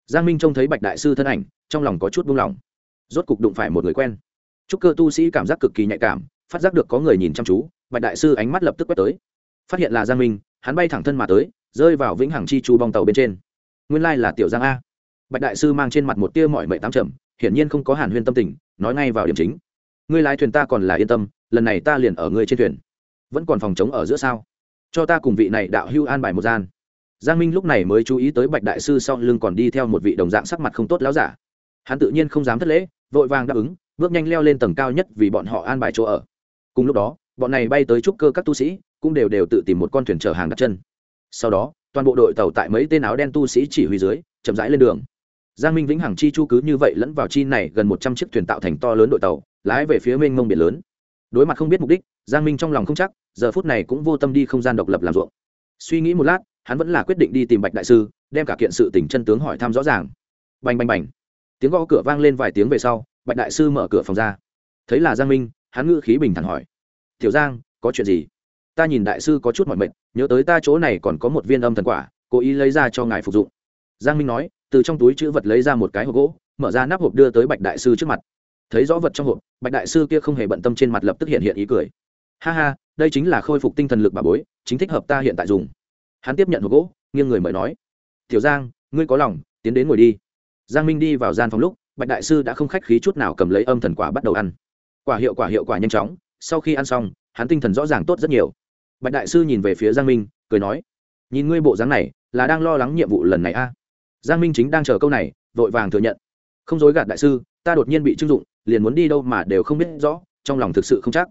Giang minh trông thấy bạch đại sư thân ảnh, trong lòng có chút buông lỏng. Rốt cục đụng phải một người quen. Trúc cơ tu sĩ cảm giác cực kỳ nhạy cảm, phát giác được có người nhìn chăm chú, bạch đại sư ánh mắt lập tức quét tới phát hiện là giang minh, hắn bay thẳng thân mà tới, rơi vào vĩnh hằng chi chu bong tàu bên trên. Nguyên lai là tiểu giang a. Bạch đại sư mang trên mặt một tia mọi mệnh tám chậm hiển nhiên không có hàn huyên tâm tình, nói ngay vào điểm chính. Ngươi lái thuyền ta còn là yên tâm, lần này ta liền ở ngươi trên thuyền. Vẫn còn phòng chống ở giữa sao? Cho ta cùng vị này đạo hưu an bài một gian. Giang minh lúc này mới chú ý tới bạch đại sư sau lưng còn đi theo một vị đồng dạng sắc mặt không tốt láo giả. Hắn tự nhiên không dám thất lễ, vội vàng đáp ứng, bước nhanh leo lên tầng cao nhất vì bọn họ an bài chỗ ở. Cùng lúc đó, bọn này bay tới trúc cơ các tu sĩ cũng đều đều tự tìm một con thuyền chở hàng đặt chân. Sau đó, toàn bộ đội tàu tại mấy tên áo đen tu sĩ chỉ huy dưới, chậm rãi lên đường. Giang minh vĩnh hằng chi chu cứ như vậy lẫn vào chi này gần một trăm chiếc thuyền tạo thành to lớn đội tàu, lái về phía mênh mông biển lớn. Đối mặt không biết mục đích, giang minh trong lòng không chắc, giờ phút này cũng vô tâm đi không gian độc lập làm ruộng. Suy nghĩ một lát, hắn vẫn là quyết định đi tìm bạch đại sư, đem cả kiện sự tỉnh chân tướng hỏi thăm rõ ràng. Bành bành bành. Tiếng gõ cửa vang lên vài tiếng về sau, bạch đại sư mở cửa phòng ra. Thấy là giang minh, hắn ngữ khí bình thản hỏi. Tiểu giang, có chuyện gì? Ta nhìn đại sư có chút mọi mệt, nhớ tới ta chỗ này còn có một viên âm thần quả, cố ý lấy ra cho ngài phục dụng. Giang minh nói, từ trong túi chữ vật lấy ra một cái hộp gỗ, mở ra nắp hộp đưa tới bạch đại sư trước mặt. Thấy rõ vật trong hộp, bạch đại sư kia không hề bận tâm trên mặt lập tức hiện hiện ý cười. Ha ha, đây chính là khôi phục tinh thần lực bà bối, chính thích hợp ta hiện tại dùng. Hắn tiếp nhận hộp gỗ, nghiêng người mời nói, tiểu giang, ngươi có lòng, tiến đến ngồi đi. Giang minh đi vào gian phòng lúc, bạch đại sư đã không khách khí chút nào cầm lấy âm thần quả bắt đầu ăn. Quả hiệu quả hiệu quả nhanh chóng, sau khi ăn xong, hắn tinh thần rõ ràng tốt rất nhiều bạch đại sư nhìn về phía giang minh, cười nói, nhìn ngươi bộ dáng này, là đang lo lắng nhiệm vụ lần này a? À? giang minh chính đang chờ câu này, vội vàng thừa nhận. Không dối gạt đại sư, ta đột nhiên bị trưng dụng, liền muốn đi đâu mà đều không biết rõ, trong lòng thực sự không chắc.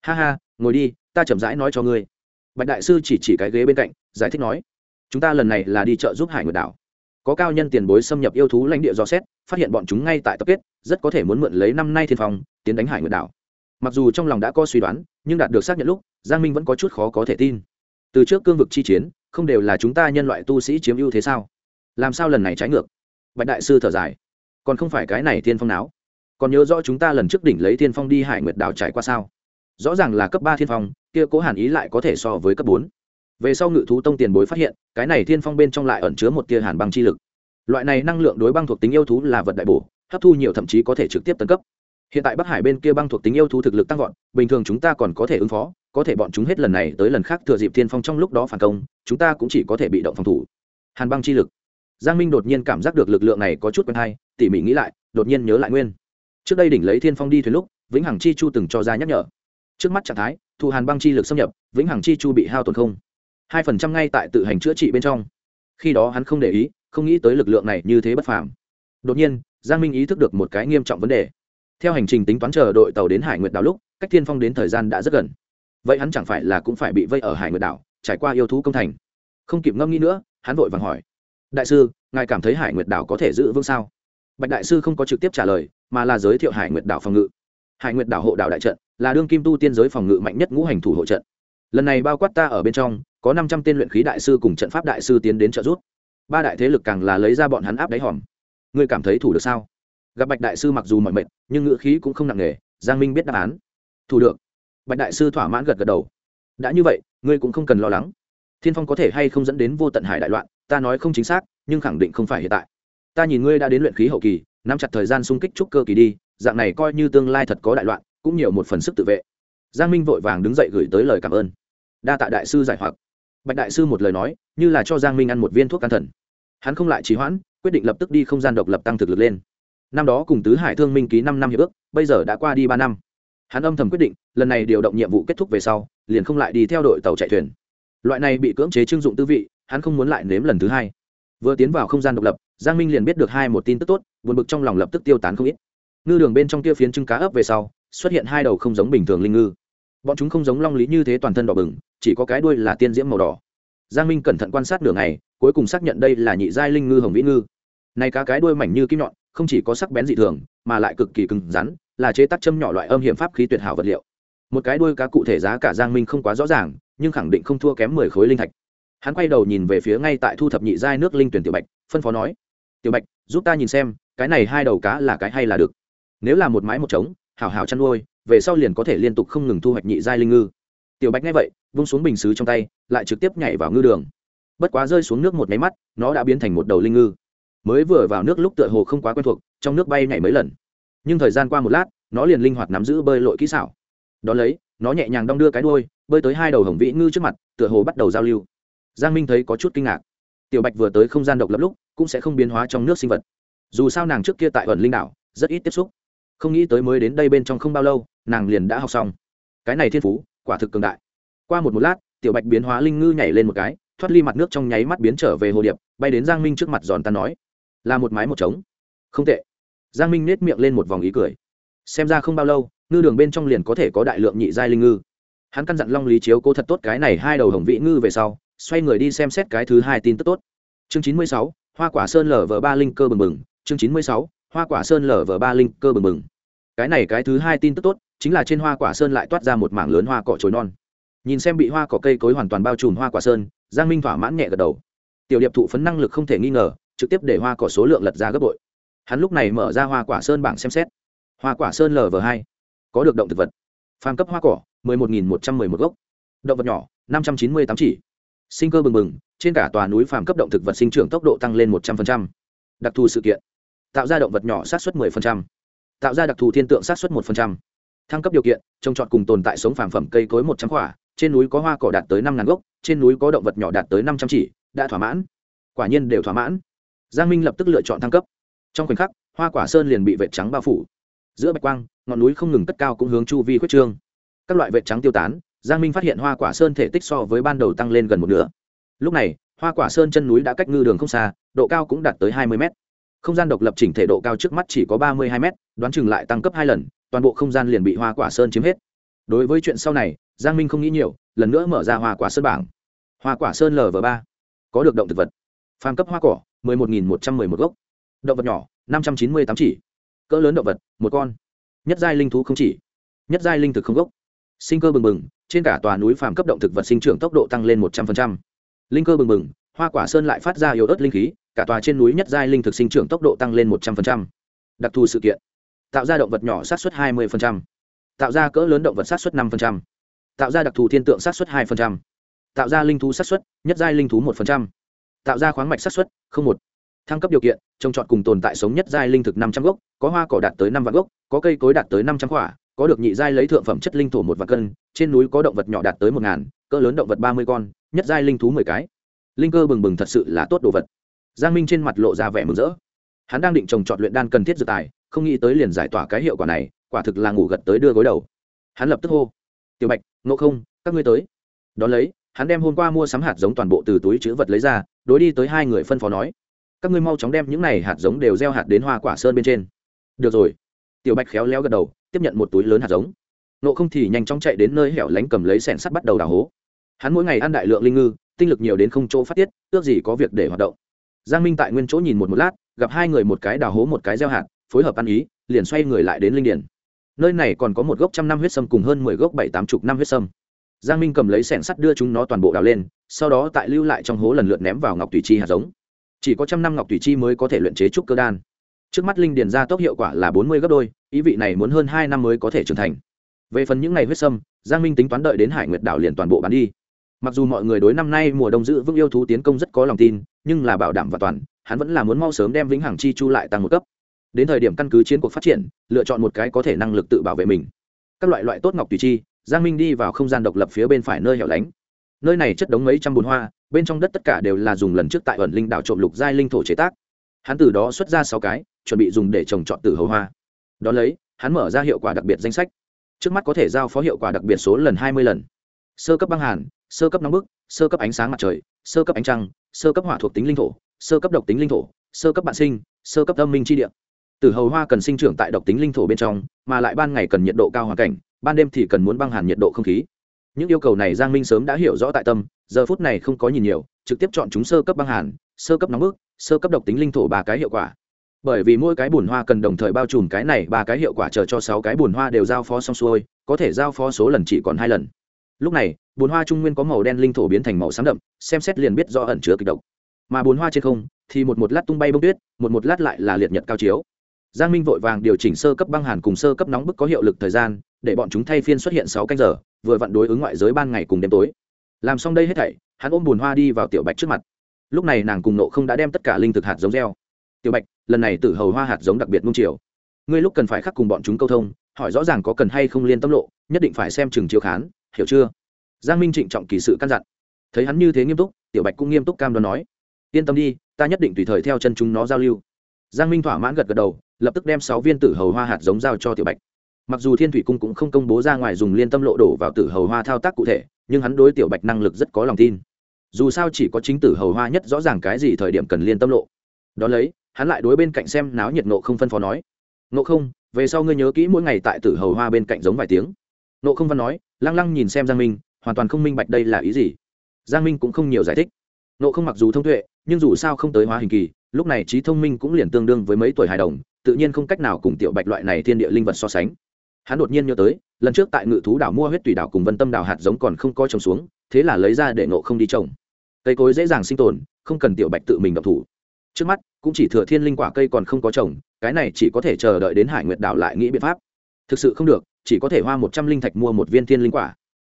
Ha ha, ngồi đi, ta chậm rãi nói cho ngươi. Bạch đại sư chỉ chỉ cái ghế bên cạnh, giải thích nói, chúng ta lần này là đi chợ giúp hải nguyệt đảo. Có cao nhân tiền bối xâm nhập yêu thú lãnh địa do xét, phát hiện bọn chúng ngay tại tập kết, rất có thể muốn mượn lấy năm nay thiên phong, tiến đánh hải nguyệt đảo mặc dù trong lòng đã có suy đoán, nhưng đạt được xác nhận lúc, giang minh vẫn có chút khó có thể tin. Từ trước cương vực chi chiến, không đều là chúng ta nhân loại tu sĩ chiếm ưu thế sao? Làm sao lần này trái ngược? Bạch đại sư thở dài. Còn không phải cái này thiên phong não còn nhớ rõ chúng ta lần trước đỉnh lấy thiên phong đi hải nguyệt đảo trải qua sao? Rõ ràng là cấp ba thiên phong, kia cố hàn ý lại có thể so với cấp bốn. Về sau ngự thú tông tiền bối phát hiện, cái này thiên phong bên trong lại ẩn chứa một tia hàn băng chi lực. Loại này năng lượng đối băng thuộc tính yêu thú là vật đại bổ, hấp thu nhiều thậm chí có thể trực tiếp tấn cấp hiện tại bắc hải bên kia băng thuộc tính yêu thú thực lực tăng vọt, bình thường chúng ta còn có thể ứng phó, có thể bọn chúng hết lần này tới lần khác thừa dịp thiên phong trong lúc đó phản công, chúng ta cũng chỉ có thể bị động phòng thủ. Hàn băng chi lực. Giang minh đột nhiên cảm giác được lực lượng này có chút quen hay, tỉ mỉ nghĩ lại, đột nhiên nhớ lại nguyên. Trước đây đỉnh lấy thiên phong đi thuyền lúc, vĩnh hằng chi chu từng cho ra nhắc nhở. Trước mắt trạng thái thụ hàn băng chi lực xâm nhập, vĩnh hằng chi chu bị hao tổn không. Hai phần trăm ngay tại tự hành chữa trị bên trong. Khi đó hắn không để ý, không nghĩ tới lực lượng này như thế bất phàm. Đột nhiên, giang minh ý thức được một cái nghiêm trọng vấn đề theo hành trình tính toán chờ đội tàu đến hải nguyệt đảo lúc, cách thiên phong đến thời gian đã rất gần. Vậy hắn chẳng phải là cũng phải bị vây ở hải nguyệt đảo, trải qua yêu thú công thành? Không kịp ngâm nghĩ nữa, hắn vội vàng hỏi. Đại sư, ngài cảm thấy hải nguyệt đảo có thể giữ vững sao? Bạch đại sư không có trực tiếp trả lời, mà là giới thiệu hải nguyệt đảo phòng ngự. Hải nguyệt đảo hộ đảo đại trận, là đương kim tu tiên giới phòng ngự mạnh nhất ngũ hành thủ hộ trận. Lần này bao quát ta ở bên trong, có năm trăm tên luyện khí đại sư cùng trận pháp đại sư tiến đến trợ giúp. Ba đại thế lực càng là lấy ra bọn hắn áp đáy hòm. Ngươi cảm thấy thủ được sao? Gặp bạch đại sư mặc dù mọi mệt, nhưng ngữ khí cũng không nặng nề, giang minh biết đáp án. Thủ được. Bạch đại sư thỏa mãn gật gật đầu. Đã như vậy, ngươi cũng không cần lo lắng. Thiên phong có thể hay không dẫn đến vô tận hải đại loạn, ta nói không chính xác, nhưng khẳng định không phải hiện tại. Ta nhìn ngươi đã đến luyện khí hậu kỳ, nắm chặt thời gian xung kích trúc cơ kỳ đi, dạng này coi như tương lai thật có đại loạn, cũng nhiều một phần sức tự vệ. Giang minh vội vàng đứng dậy gửi tới lời cảm ơn. Đa tạ đại sư giải hoặc. Bạch đại sư một lời nói, như là cho giang minh ăn một viên thuốc can thần. Hắn không lại trì hoãn, quyết định lập tức đi không gian độc lập tăng thực lực lên năm đó cùng tứ hải thương minh ký năm năm hiệp ước, bây giờ đã qua đi ba năm. Hắn âm thầm quyết định, lần này điều động nhiệm vụ kết thúc về sau, liền không lại đi theo đội tàu chạy thuyền. Loại này bị cưỡng chế trưng dụng tư vị, hắn không muốn lại nếm lần thứ hai. Vừa tiến vào không gian độc lập, giang minh liền biết được hai một tin tức tốt, buồn bực trong lòng lập tức tiêu tán không ít. Ngư đường bên trong kia phiến trứng cá ấp về sau, xuất hiện hai đầu không giống bình thường linh ngư. Bọn chúng không giống long lý như thế toàn thân đỏ bừng, chỉ có cái đuôi là tiên diễm màu đỏ. Giang minh cẩn thận quan sát đường này cuối cùng xác nhận đây là nhị giai linh ngư hồng vĩ ngư. Này cá cái đuôi mảnh như kim nhọn không chỉ có sắc bén dị thường, mà lại cực kỳ cứng rắn, là chế tác châm nhỏ loại âm hiểm pháp khí tuyệt hảo vật liệu. Một cái đuôi cá cụ thể giá cả giang minh không quá rõ ràng, nhưng khẳng định không thua kém mười khối linh thạch. Hắn quay đầu nhìn về phía ngay tại thu thập nhị giai nước linh tuyển tiểu bạch, phân phó nói, tiểu bạch, giúp ta nhìn xem, cái này hai đầu cá là cái hay là được? Nếu là một mái một trống, hảo hảo chăn nuôi, về sau liền có thể liên tục không ngừng thu hoạch nhị giai linh ngư. Tiểu bạch nghe vậy, vung xuống bình xứ trong tay, lại trực tiếp nhảy vào ngư đường. Bất quá rơi xuống nước một máy mắt, nó đã biến thành một đầu linh ngư mới vừa vào nước lúc tựa hồ không quá quen thuộc, trong nước bay nhảy mấy lần. Nhưng thời gian qua một lát, nó liền linh hoạt nắm giữ bơi lội kỹ xảo. Đón lấy, nó nhẹ nhàng đong đưa cái đôi bơi tới hai đầu hồng vĩ ngư trước mặt, tựa hồ bắt đầu giao lưu. Giang minh thấy có chút kinh ngạc. Tiểu bạch vừa tới không gian độc lập lúc, cũng sẽ không biến hóa trong nước sinh vật. Dù sao nàng trước kia tại ẩn linh đảo, rất ít tiếp xúc. Không nghĩ tới mới đến đây bên trong không bao lâu, nàng liền đã học xong. Cái này thiên phú, quả thực cường đại. Qua một một lát, tiểu bạch biến hóa linh ngư nhảy lên một cái, thoát ly mặt nước trong nháy mắt biến trở về hồ điệp, bay đến giang minh trước mặt giòn ta nói là một mái một trống. Không tệ. Giang minh nết miệng lên một vòng ý cười. Xem ra không bao lâu, ngư đường bên trong liền có thể có đại lượng nhị giai linh ngư. Hắn căn dặn long lý chiếu cố thật tốt cái này hai đầu hồng vị ngư về sau, xoay người đi xem xét cái thứ hai tin tức tốt. Chương chín mươi sáu, hoa quả sơn lở vờ ba linh cơ bừng bừng. Chương chín mươi sáu, hoa quả sơn lở vờ ba linh cơ bừng bừng. Cái này cái thứ hai tin tức tốt, chính là trên hoa quả sơn lại toát ra một mảng lớn hoa cỏ trồi non. Nhìn xem bị hoa cỏ cây cối hoàn toàn bao trùm hoa quả sơn, giang minh thỏa mãn nhẹ gật đầu. Tiểu điệp thụ phấn năng lực không thể nghi ngờ trực tiếp để hoa cỏ số lượng lật ra gấp bội. Hắn lúc này mở ra hoa quả sơn bảng xem xét. Hoa quả sơn lv hai có được động thực vật. Phàm cấp hoa cỏ mười một nghìn một trăm mười một gốc. Động vật nhỏ năm trăm chín mươi tám chỉ. Sinh cơ bừng bừng trên cả tòa núi phàm cấp động thực vật sinh trưởng tốc độ tăng lên một trăm linh đặc thù sự kiện tạo ra động vật nhỏ sát xuất 10%, tạo ra đặc thù thiên tượng sát xuất 1%. thăng cấp điều kiện trồng trọt cùng tồn tại sống phàm phẩm cây cối một trăm quả trên núi có hoa cỏ đạt tới năm ngàn gốc trên núi có động vật nhỏ đạt tới năm trăm chỉ đã thỏa mãn. Quả nhiên đều thỏa mãn giang minh lập tức lựa chọn thăng cấp. Trong khoảnh khắc, hoa quả sơn liền bị vệt trắng bao phủ. Giữa bạch quang, ngọn núi không ngừng cất cao cũng hướng chu vi khuyết trương. Các loại vệt trắng tiêu tán, giang minh phát hiện hoa quả sơn thể tích so với ban đầu tăng lên gần một nửa. Lúc này, hoa quả sơn chân núi đã cách ngư đường không xa, độ cao cũng đạt tới hai mươi mét. Không gian độc lập chỉnh thể độ cao trước mắt chỉ có ba mươi hai mét, đoán chừng lại tăng cấp hai lần, toàn bộ không gian liền bị hoa quả sơn chiếm hết. Đối với chuyện sau này, giang minh không nghĩ nhiều, lần nữa mở ra hoa quả sơn bảng. Hoa quả sơn lv ba, có được động thực vật. Phàm cấp hoa cỏ mười một nghìn một trăm mười một gốc động vật nhỏ năm trăm chín mươi tám chỉ cỡ lớn động vật một con nhất giai linh thú không chỉ nhất giai linh thực không gốc sinh cơ bừng bừng trên cả tòa núi phàm cấp động thực vật sinh trưởng tốc độ tăng lên một trăm linh cơ bừng bừng hoa quả sơn lại phát ra yếu ớt linh khí cả tòa trên núi nhất giai linh thực sinh trưởng tốc độ tăng lên một trăm linh đặc thù sự kiện tạo ra động vật nhỏ sát suất 20%. tạo ra cỡ lớn động vật sát suất 5%. tạo ra đặc thù thiên tượng sát suất 2%. tạo ra linh thú sát suất, nhất giai linh thú 1% tạo ra khoáng mạch sát xuất không một. Thăng cấp điều kiện, trồng trọt cùng tồn tại sống nhất giai linh thực năm trăm gốc, có hoa cỏ đạt tới năm vạn gốc, có cây cối đạt tới năm trăm quả, có được nhị giai lấy thượng phẩm chất linh thổ một vạn cân, trên núi có động vật nhỏ đạt tới một ngàn, cỡ lớn động vật ba mươi con, nhất giai linh thú mười cái. Linh cơ bừng bừng thật sự là tốt đồ vật. Giang minh trên mặt lộ ra vẻ mừng rỡ. Hắn đang định trồng trọt luyện đan cần thiết dự tài, không nghĩ tới liền giải tỏa cái hiệu quả này, quả thực là ngủ gật tới đưa gối đầu. Hắn lập tức hô, tiểu bạch, ngộ không, các ngươi tới. Đón lấy, hắn đem hôm qua mua sắm hạt giống toàn bộ từ túi chữ vật lấy ra đối đi tới hai người phân phó nói, các ngươi mau chóng đem những này hạt giống đều gieo hạt đến hoa quả sơn bên trên. Được rồi. Tiểu bạch khéo léo gật đầu, tiếp nhận một túi lớn hạt giống. Nộ không thì nhanh chóng chạy đến nơi hẻo lánh cầm lấy sẻn sắt bắt đầu đào hố. Hắn mỗi ngày ăn đại lượng linh ngư, tinh lực nhiều đến không chỗ phát tiết, ước gì có việc để hoạt động. Giang minh tại nguyên chỗ nhìn một một lát, gặp hai người một cái đào hố một cái gieo hạt, phối hợp ăn ý, liền xoay người lại đến linh điển nơi này còn có một gốc trăm năm huyết sâm cùng hơn mười gốc bảy tám chục năm huyết sâm giang minh cầm lấy sẻng sắt đưa chúng nó toàn bộ đào lên, sau đó tại lưu lại trong hố lần lượt ném vào ngọc thủy chi hạt giống. Chỉ có trăm năm ngọc thủy chi mới có thể luyện chế trúc cơ đan. Trước mắt linh điền ra tốc hiệu quả là bốn mươi gấp đôi, ý vị này muốn hơn hai năm mới có thể trưởng thành. Về phần những ngày huyết sâm, giang minh tính toán đợi đến hải nguyệt đảo liền toàn bộ bán đi. Mặc dù mọi người đối năm nay mùa đông giữ vững yêu thú tiến công rất có lòng tin, nhưng là bảo đảm và toàn, hắn vẫn là muốn mau sớm đem vĩnh hằng chi chu lại tăng một cấp. Đến thời điểm căn cứ chiến cuộc phát triển, lựa chọn một cái có thể năng lực tự bảo vệ mình. Các loại loại tốt ngọc tùy chi giang minh đi vào không gian độc lập phía bên phải nơi hẻo lánh. Nơi này chất đống mấy trăm bùn hoa, bên trong đất tất cả đều là dùng lần trước tại ẩn linh đảo trộm lục giai linh thổ chế tác. Hắn từ đó xuất ra sáu cái, chuẩn bị dùng để trồng trọt từ hầu hoa. Đón lấy, hắn mở ra hiệu quả đặc biệt danh sách. Trước mắt có thể giao phó hiệu quả đặc biệt số lần hai mươi lần. Sơ cấp băng hàn, sơ cấp nóng bức, sơ cấp ánh sáng mặt trời, sơ cấp ánh trăng, sơ cấp hỏa thuộc tính linh thổ, sơ cấp độc tính linh thổ, sơ cấp bạn sinh, sơ cấp âm minh chi địa. Từ hầu hoa cần sinh trưởng tại độc tính linh thổ bên trong, mà lại ban ngày cần nhiệt độ cao hoàn cảnh ban đêm thì cần muốn băng hàn nhiệt độ không khí. Những yêu cầu này giang minh sớm đã hiểu rõ tại tâm, giờ phút này không có nhìn nhiều, trực tiếp chọn chúng sơ cấp băng hàn, sơ cấp nóng bức, sơ cấp độc tính linh thổ ba cái hiệu quả. Bởi vì mỗi cái bùn hoa cần đồng thời bao trùm cái này ba cái hiệu quả chờ cho sáu cái bùn hoa đều giao phó xong xuôi, có thể giao phó số lần chỉ còn hai lần. Lúc này, bùn hoa trung nguyên có màu đen linh thổ biến thành màu xám đậm, xem xét liền biết do ẩn chứa kịch độc. Mà bùn hoa trên không, thì một một lát tung bay bông tuyết, một một lát lại là liệt nhật cao chiếu. Giang minh vội vàng điều chỉnh sơ cấp băng hàn cùng sơ cấp nóng bức có hiệu lực thời gian để bọn chúng thay phiên xuất hiện sáu canh giờ, vừa vặn đối ứng ngoại giới ban ngày cùng đêm tối. Làm xong đây hết thảy, hắn ôm bùn hoa đi vào tiểu bạch trước mặt. Lúc này nàng cùng nộ không đã đem tất cả linh thực hạt giống gieo. Tiểu bạch, lần này tử hầu hoa hạt giống đặc biệt nung chiều. Ngươi lúc cần phải khắc cùng bọn chúng câu thông, hỏi rõ ràng có cần hay không liên tâm lộ, nhất định phải xem chừng chiếu khán, hiểu chưa? Giang minh trịnh trọng kỳ sự căn dặn. Thấy hắn như thế nghiêm túc, tiểu bạch cũng nghiêm túc cam đoan nói, yên tâm đi, ta nhất định tùy thời theo chân chúng nó giao lưu. Giang minh thỏa mãn gật gật đầu, lập tức đem sáu viên tử hầu hoa hạt giống giao cho tiểu bạch mặc dù thiên thủy cung cũng không công bố ra ngoài dùng liên tâm lộ đổ vào tử hầu hoa thao tác cụ thể, nhưng hắn đối tiểu bạch năng lực rất có lòng tin. Dù sao chỉ có chính tử hầu hoa nhất rõ ràng cái gì thời điểm cần liên tâm lộ. Đ ó lấy, hắn lại đối bên cạnh xem náo nhiệt nộ không phân phó nói. Nộ không, về sau ngươi nhớ kỹ mỗi ngày tại tử hầu hoa bên cạnh giống vài tiếng. Nộ không văn nói, lăng lăng nhìn xem giang minh, hoàn toàn không minh bạch đây là ý gì. Giang minh cũng không nhiều giải thích. Nộ không mặc dù thông tuệ, nhưng dù sao không tới hóa hình kỳ, lúc này trí thông minh cũng liền tương đương với mấy tuổi hài đồng, tự nhiên không cách nào cùng tiểu bạch loại này thiên địa linh vật so sánh hắn đột nhiên nhớ tới, lần trước tại ngự thú đảo mua huyết tùy đảo cùng vân tâm đảo hạt giống còn không có trồng xuống, thế là lấy ra để nộ không đi trồng. Cây cối dễ dàng sinh tồn, không cần tiểu bạch tự mình độc thủ. Trước mắt, cũng chỉ thừa thiên linh quả cây còn không có trồng, cái này chỉ có thể chờ đợi đến hải nguyệt đảo lại nghĩ biện pháp. Thực sự không được, chỉ có thể hoa một trăm linh thạch mua một viên thiên linh quả.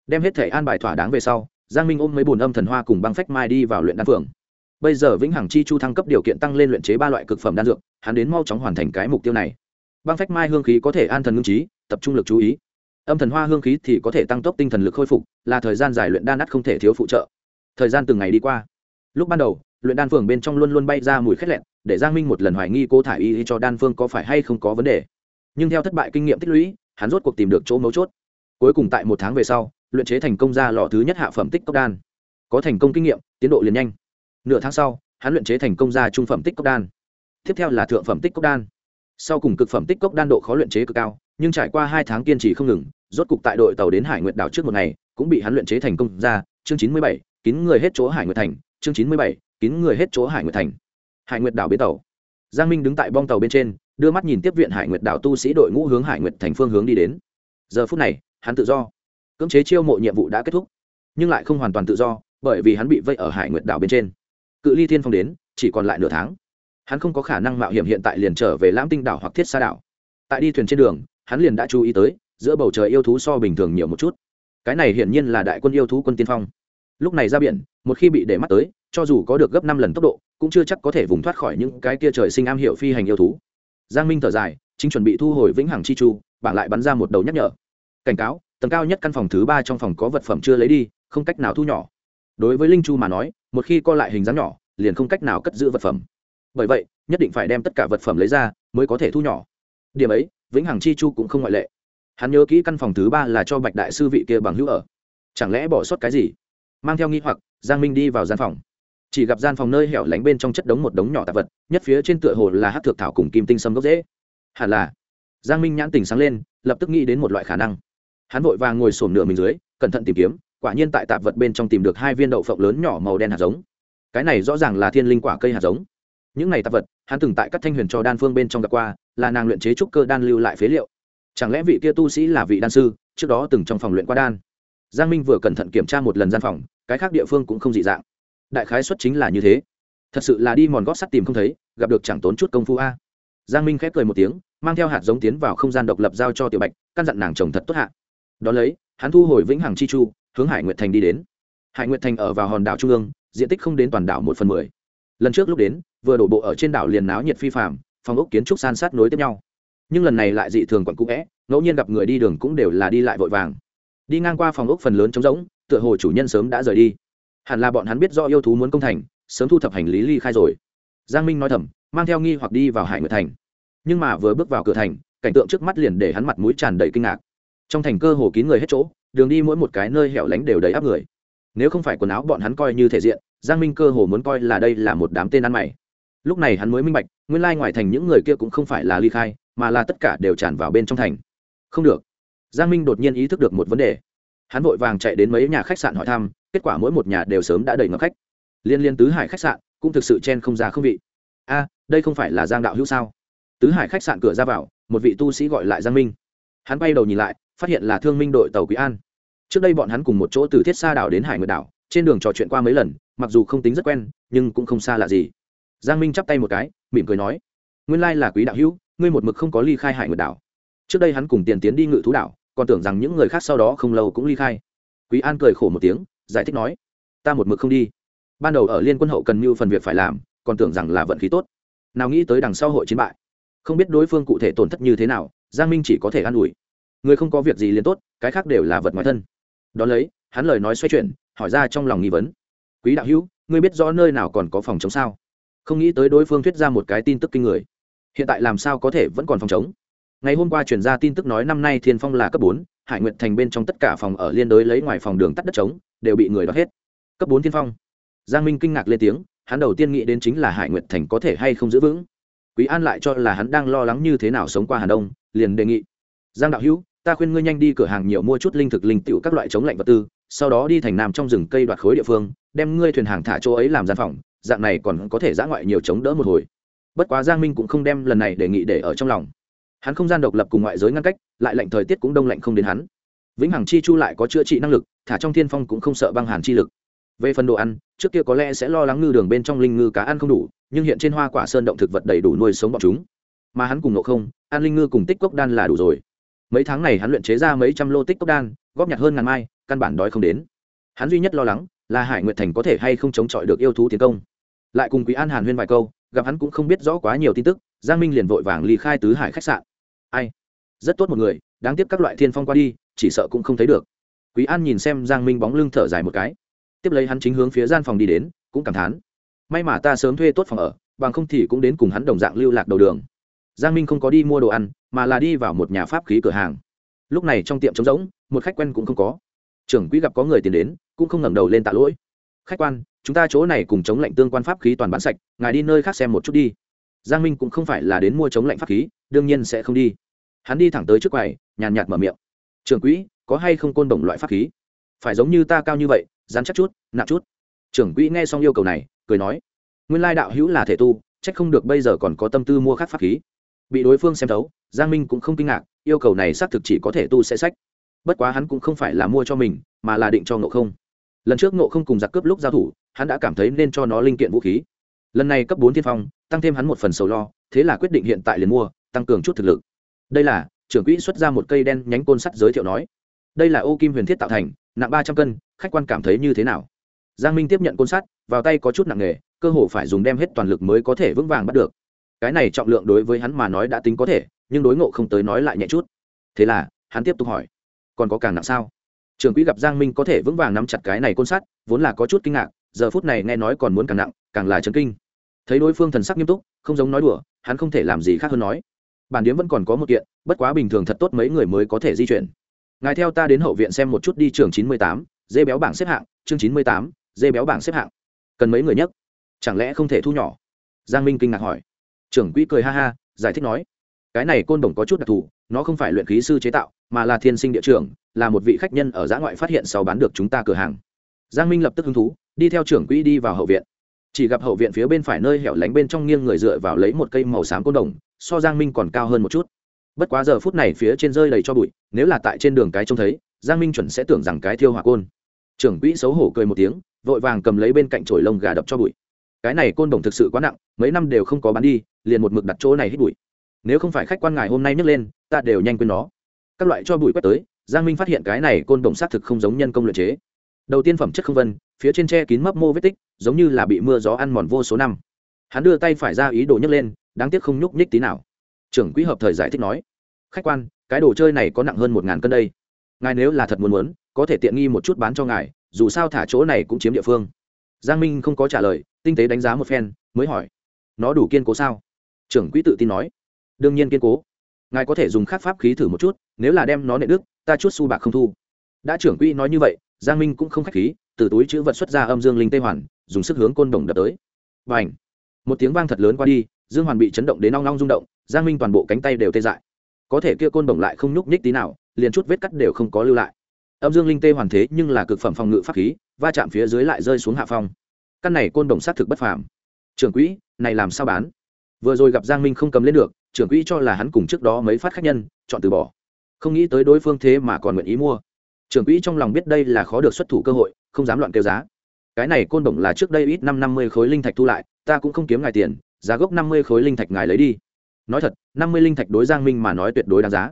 Đem hết thể an bài thỏa đáng về sau, giang minh ôm mấy bùn âm thần hoa cùng băng phách mai đi vào luyện đan phường. Bây giờ vĩnh hằng chi chu thăng cấp điều kiện tăng lên luyện chế ba loại cực phẩm đan dược, hắn đến mau chóng hoàn thành cái mục tiêu này. Băng phách mai hương khí có thể an thần ngưng trí tập trung lực chú ý. Âm thần hoa hương khí thì có thể tăng tốc tinh thần lực khôi phục, là thời gian giải luyện đan nát không thể thiếu phụ trợ. Thời gian từng ngày đi qua. Lúc ban đầu, luyện đan phường bên trong luôn luôn bay ra mùi khét lẹn, để giang minh một lần hoài nghi cô thả y cho đan phương có phải hay không có vấn đề. Nhưng theo thất bại kinh nghiệm tích lũy, hắn rốt cuộc tìm được chỗ mấu chốt. Cuối cùng tại một tháng về sau, luyện chế thành công ra lò thứ nhất hạ phẩm tích cốc đan. Có thành công kinh nghiệm, tiến độ liền nhanh. Nửa tháng sau, hắn luyện chế thành công ra trung phẩm tích cốc đan. Tiếp theo là thượng phẩm tích cốc đan. Sau cùng cực phẩm tích cốc đan độ khó luyện chế cực cao nhưng trải qua hai tháng kiên trì không ngừng, rốt cục tại đội tàu đến hải nguyệt đảo trước một ngày, cũng bị hắn luyện chế thành công ra, chương chín mươi bảy, kín người hết chỗ hải nguyệt thành, chương chín mươi bảy, kín người hết chỗ hải nguyệt thành. Hải nguyệt đảo bến tàu. Giang minh đứng tại bong tàu bên trên, đưa mắt nhìn tiếp viện hải nguyệt đảo tu sĩ đội ngũ hướng hải nguyệt thành phương hướng đi đến. Giờ phút này, hắn tự do. Cưỡng chế chiêu mộ nhiệm vụ đã kết thúc, nhưng lại không hoàn toàn tự do, bởi vì hắn bị vây ở hải nguyệt đảo bên trên. Cự ly thiên phong đến, chỉ còn lại nửa tháng. Hắn không có khả năng mạo hiểm hiện tại liền trở về lãm tinh đảo hoặc thiết xa đảo. Tại đi thuyền trên đường hắn liền đã chú ý tới, giữa bầu trời yêu thú so bình thường nhiều một chút. Cái này hiển nhiên là đại quân yêu thú quân tiên phong. Lúc này ra biển, một khi bị để mắt tới, cho dù có được gấp năm lần tốc độ, cũng chưa chắc có thể vùng thoát khỏi những cái kia trời sinh am hiểu phi hành yêu thú. Giang minh thở dài, chính chuẩn bị thu hồi vĩnh hằng chi chu, bảng lại bắn ra một đầu nhắc nhở. Cảnh cáo, tầng cao nhất căn phòng thứ ba trong phòng có vật phẩm chưa lấy đi, không cách nào thu nhỏ. Đối với linh chu mà nói, một khi co lại hình dáng nhỏ, liền không cách nào cất giữ vật phẩm. Bởi vậy, nhất định phải đem tất cả vật phẩm lấy ra, mới có thể thu nhỏ. Điểm ấy vĩnh hằng chi chu cũng không ngoại lệ. Hắn nhớ kỹ căn phòng thứ ba là cho bạch đại sư vị kia bằng hữu ở. Chẳng lẽ bỏ sót cái gì? Mang theo nghi hoặc, giang minh đi vào gian phòng. Chỉ gặp gian phòng nơi hẻo lánh bên trong chất đống một đống nhỏ tạp vật, nhất phía trên tựa hồ là hát thược thảo cùng kim tinh sâm gốc dễ hẳn là. Giang minh nhãn tình sáng lên, lập tức nghĩ đến một loại khả năng. Hắn vội vàng ngồi sổm nửa mình dưới, cẩn thận tìm kiếm, quả nhiên tại tạp vật bên trong tìm được hai viên đậu phộng lớn nhỏ màu đen hạt giống. Cái này rõ ràng là thiên linh quả cây hạt giống những này tạp vật, hắn từng tại các thanh huyền cho đan phương bên trong gặp qua, là nàng luyện chế trúc cơ đan lưu lại phế liệu. Chẳng lẽ vị kia tu sĩ là vị đan sư, trước đó từng trong phòng luyện qua đan? Giang minh vừa cẩn thận kiểm tra một lần gian phòng, cái khác địa phương cũng không dị dạng. Đại khái xuất chính là như thế. Thật sự là đi mòn gót sắt tìm không thấy, gặp được chẳng tốn chút công phu a. Giang minh khép cười một tiếng, mang theo hạt giống tiến vào không gian độc lập giao cho tiểu bạch, căn dặn nàng trồng thật tốt hạ. Đón lấy, hắn thu hồi vĩnh hằng chi chu, hướng hải nguyệt thành đi đến. Hải nguyệt thành ở vào hòn đảo trung ương, diện tích không đến toàn đảo một phần mười. Lần trước lúc đến vừa đổ bộ ở trên đảo liền náo nhiệt phi phạm phòng ốc kiến trúc san sát nối tiếp nhau. Nhưng lần này lại dị thường quận cũ vẽ ngẫu nhiên gặp người đi đường cũng đều là đi lại vội vàng. Đi ngang qua phòng ốc phần lớn trống rỗng, tựa hồ chủ nhân sớm đã rời đi. Hẳn là bọn hắn biết do yêu thú muốn công thành, sớm thu thập hành lý ly khai rồi. Giang minh nói thầm, mang theo nghi hoặc đi vào hải nguyệt thành. Nhưng mà vừa bước vào cửa thành, cảnh tượng trước mắt liền để hắn mặt mũi tràn đầy kinh ngạc. Trong thành cơ hồ kín người hết chỗ, đường đi mỗi một cái nơi hẻo lánh đều đầy áp người. Nếu không phải quần áo bọn hắn coi như thể diện, giang minh cơ hồ muốn coi là đây là một đám tên ăn mày lúc này hắn mới minh bạch, nguyên lai ngoài thành những người kia cũng không phải là ly khai, mà là tất cả đều tràn vào bên trong thành. Không được. Giang minh đột nhiên ý thức được một vấn đề. Hắn vội vàng chạy đến mấy nhà khách sạn hỏi thăm, kết quả mỗi một nhà đều sớm đã đầy ngập khách. Liên liên tứ hải khách sạn cũng thực sự chen không ra không vị. A, đây không phải là giang đạo hữu sao? Tứ hải khách sạn cửa ra vào, một vị tu sĩ gọi lại giang minh. Hắn bay đầu nhìn lại, phát hiện là thương minh đội tàu quý an. Trước đây bọn hắn cùng một chỗ từ thiết xa đảo đến hải nguyệt đảo, trên đường trò chuyện qua mấy lần, mặc dù không tính rất quen, nhưng cũng không xa lạ gì giang minh chắp tay một cái, mỉm cười nói, nguyên lai là quý đạo hữu, ngươi một mực không có ly khai hải nguyệt đảo. Trước đây hắn cùng tiền tiến đi ngự thú đảo, còn tưởng rằng những người khác sau đó không lâu cũng ly khai. Quý an cười khổ một tiếng, giải thích nói, ta một mực không đi. Ban đầu ở liên quân hậu cần như phần việc phải làm, còn tưởng rằng là vận khí tốt. Nào nghĩ tới đằng sau hội chiến bại. Không biết đối phương cụ thể tổn thất như thế nào, giang minh chỉ có thể an ủi. Người không có việc gì liền tốt, cái khác đều là vật ngoài thân. Đón lấy, hắn lời nói xoay chuyển, hỏi ra trong lòng nghi vấn, quý đạo hữu, ngươi biết rõ nơi nào còn có phòng chống sao? Không nghĩ tới đối phương thuyết ra một cái tin tức kinh người. Hiện tại làm sao có thể vẫn còn phòng chống? Ngày hôm qua chuyển ra tin tức nói năm nay thiên phong là cấp bốn, hải nguyện thành bên trong tất cả phòng ở liên đối lấy ngoài phòng đường tắt đất trống, đều bị người đ hết. Cấp bốn thiên phong. Giang minh kinh ngạc lên tiếng, hắn đầu tiên nghĩ đến chính là hải nguyện thành có thể hay không giữ vững. Quý an lại cho là hắn đang lo lắng như thế nào sống qua hà đông, liền đề nghị. Giang đạo hữu, ta khuyên ngươi nhanh đi cửa hàng nhiều mua chút linh thực linh tựu các loại chống lạnh vật tư, sau đó đi thành nam trong rừng cây đoạt khối địa phương, đem ngươi thuyền hàng thả chỗ ấy làm gian phòng dạng này còn có thể giã ngoại nhiều chống đỡ một hồi. Bất quá giang minh cũng không đem lần này đề nghị để ở trong lòng. Hắn không gian độc lập cùng ngoại giới ngăn cách, lại lạnh thời tiết cũng đông lạnh không đến hắn. Vĩnh hằng chi chu lại có chữa trị năng lực, thả trong thiên phong cũng không sợ băng hàn chi lực. Về phần đồ ăn, trước kia có lẽ sẽ lo lắng ngư đường bên trong linh ngư cá ăn không đủ, nhưng hiện trên hoa quả sơn động thực vật đầy đủ nuôi sống bọn chúng. Mà hắn cùng nộ không, ăn linh ngư cùng tích cốc đan là đủ rồi. Mấy tháng này hắn luyện chế ra mấy trăm lô tích cốc đan, góp nhặt hơn ngàn mai, căn bản đói không đến. Hắn duy nhất lo lắng là hải nguyệt thành có thể hay không chống chọi được yêu thú tiến công lại cùng quý an hàn huyên vài câu, gặp hắn cũng không biết rõ quá nhiều tin tức, giang minh liền vội vàng ly khai tứ hải khách sạn. Ai? Rất tốt một người, đáng tiếc các loại thiên phong qua đi, chỉ sợ cũng không thấy được. Quý an nhìn xem giang minh bóng lưng thở dài một cái. Tiếp lấy hắn chính hướng phía gian phòng đi đến, cũng cảm thán. May mà ta sớm thuê tốt phòng ở, bằng không thì cũng đến cùng hắn đồng dạng lưu lạc đầu đường. Giang minh không có đi mua đồ ăn, mà là đi vào một nhà pháp khí cửa hàng. Lúc này trong tiệm trống rỗng, một khách quen cũng không có. Trưởng quỹ gặp có người tiền đến, cũng không ngẩng đầu lên tạ lỗi khách quan, chúng ta chỗ này cùng chống lệnh tương quan pháp khí toàn bán sạch, ngài đi nơi khác xem một chút đi. Giang minh cũng không phải là đến mua chống lệnh pháp khí, đương nhiên sẽ không đi. Hắn đi thẳng tới trước quầy, nhàn nhạt mở miệng. Trưởng quỹ, có hay không côn đồng loại pháp khí? Phải giống như ta cao như vậy, dán chắc chút, nặng chút. Trưởng quỹ nghe xong yêu cầu này, cười nói, nguyên lai đạo hữu là thể tu trách không được bây giờ còn có tâm tư mua khác pháp khí. Bị đối phương xem thấu, giang minh cũng không kinh ngạc, yêu cầu này xác thực chỉ có thể tu sẽ sách. Bất quá hắn cũng không phải là mua cho mình, mà là định cho ngộ không lần trước ngộ không cùng giặc cướp lúc giao thủ, hắn đã cảm thấy nên cho nó linh kiện vũ khí. Lần này cấp bốn thiên phong, tăng thêm hắn một phần sầu lo, thế là quyết định hiện tại liền mua, tăng cường chút thực lực. Đây là, trưởng quỹ xuất ra một cây đen nhánh côn sắt giới thiệu nói. Đây là ô kim huyền thiết tạo thành, nặng ba trăm cân, khách quan cảm thấy như thế nào? Giang minh tiếp nhận côn sắt, vào tay có chút nặng nghề cơ hồ phải dùng đem hết toàn lực mới có thể vững vàng bắt được. Cái này trọng lượng đối với hắn mà nói đã tính có thể, nhưng đối ngộ không tới nói lại nhẹ chút. Thế là, hắn tiếp tục hỏi, còn có càng nặng sao? Trưởng quỹ gặp giang minh có thể vững vàng nắm chặt cái này côn sắt, vốn là có chút kinh ngạc, giờ phút này nghe nói còn muốn càng nặng, càng là chấn kinh. Thấy đối phương thần sắc nghiêm túc, không giống nói đùa, hắn không thể làm gì khác hơn nói. Bản điếm vẫn còn có một kiện, bất quá bình thường thật tốt mấy người mới có thể di chuyển. Ngài theo ta đến hậu viện xem một chút đi, trường chín mươi tám, dê béo bảng xếp hạng, chương chín mươi tám, dê béo bảng xếp hạng. Cần mấy người nhất? Chẳng lẽ không thể thu nhỏ? Giang minh kinh ngạc hỏi. Trưởng quỹ cười ha ha, giải thích nói. Cái này côn đồng có chút đặc thù nó không phải luyện khí sư chế tạo, mà là thiên sinh địa trưởng, là một vị khách nhân ở giã ngoại phát hiện sau bán được chúng ta cửa hàng. Giang minh lập tức hứng thú, đi theo trưởng quỹ đi vào hậu viện. Chỉ gặp hậu viện phía bên phải nơi hẻo lánh bên trong nghiêng người dựa vào lấy một cây màu xám côn đồng, so giang minh còn cao hơn một chút. Bất quá giờ phút này phía trên rơi đầy cho bụi, nếu là tại trên đường cái trông thấy, giang minh chuẩn sẽ tưởng rằng cái thiêu hỏa côn. Trưởng quỹ xấu hổ cười một tiếng, vội vàng cầm lấy bên cạnh chổi lông gà đập cho bụi. Cái này côn đồng thực sự quá nặng, mấy năm đều không có bán đi, liền một mực đặt chỗ này hít bụi nếu không phải khách quan ngài hôm nay nhấc lên, ta đều nhanh quên nó. Các loại cho bụi quét tới, giang minh phát hiện cái này côn đồng xác thực không giống nhân công luyện chế. Đầu tiên phẩm chất không vân, phía trên tre kín mấp mô vết tích, giống như là bị mưa gió ăn mòn vô số năm. Hắn đưa tay phải ra ý đồ nhấc lên, đáng tiếc không nhúc nhích tí nào. Trưởng quỹ hợp thời giải thích nói, khách quan, cái đồ chơi này có nặng hơn một ngàn cân đây. Ngài nếu là thật muốn muốn, có thể tiện nghi một chút bán cho ngài, dù sao thả chỗ này cũng chiếm địa phương. Giang minh không có trả lời, tinh tế đánh giá một phen, mới hỏi, nó đủ kiên cố sao? Trưởng quỹ tự tin nói đương nhiên kiên cố. Ngài có thể dùng khác pháp khí thử một chút, nếu là đem nó nệ đức ta chút su bạc không thu. Đã trưởng quỹ nói như vậy, giang minh cũng không k h á c h khí, từ túi chữ vật xuất ra âm dương linh tê hoàn, dùng sức hướng côn đồng đập tới. Và ảnh một tiếng vang thật lớn qua đi, dương hoàn bị chấn động đến nong nong rung động, giang minh toàn bộ cánh tay đều tê dại. Có thể kia côn đồng lại không nhúc nhích tí nào, liền chút vết cắt đều không có lưu lại. Âm dương linh tê hoàn thế nhưng là cực phẩm phòng ngự pháp khí, va chạm phía dưới lại rơi xuống hạ phong. Căn này côn đồng xác thực bất phàm. Trưởng quỹ, này làm sao bán? Vừa rồi gặp giang minh không cầm lên được, trưởng quỹ cho là hắn cùng trước đó mấy phát khách nhân, chọn từ bỏ. Không nghĩ tới đối phương thế mà còn nguyện ý mua. Trưởng quỹ trong lòng biết đây là khó được xuất thủ cơ hội, không dám loạn kêu giá. Cái này côn đồng là trước đây ít năm năm mươi khối linh thạch thu lại, ta cũng không kiếm ngài tiền, giá gốc năm mươi khối linh thạch ngài lấy đi. Nói thật, năm mươi linh thạch đối giang minh mà nói tuyệt đối đáng giá.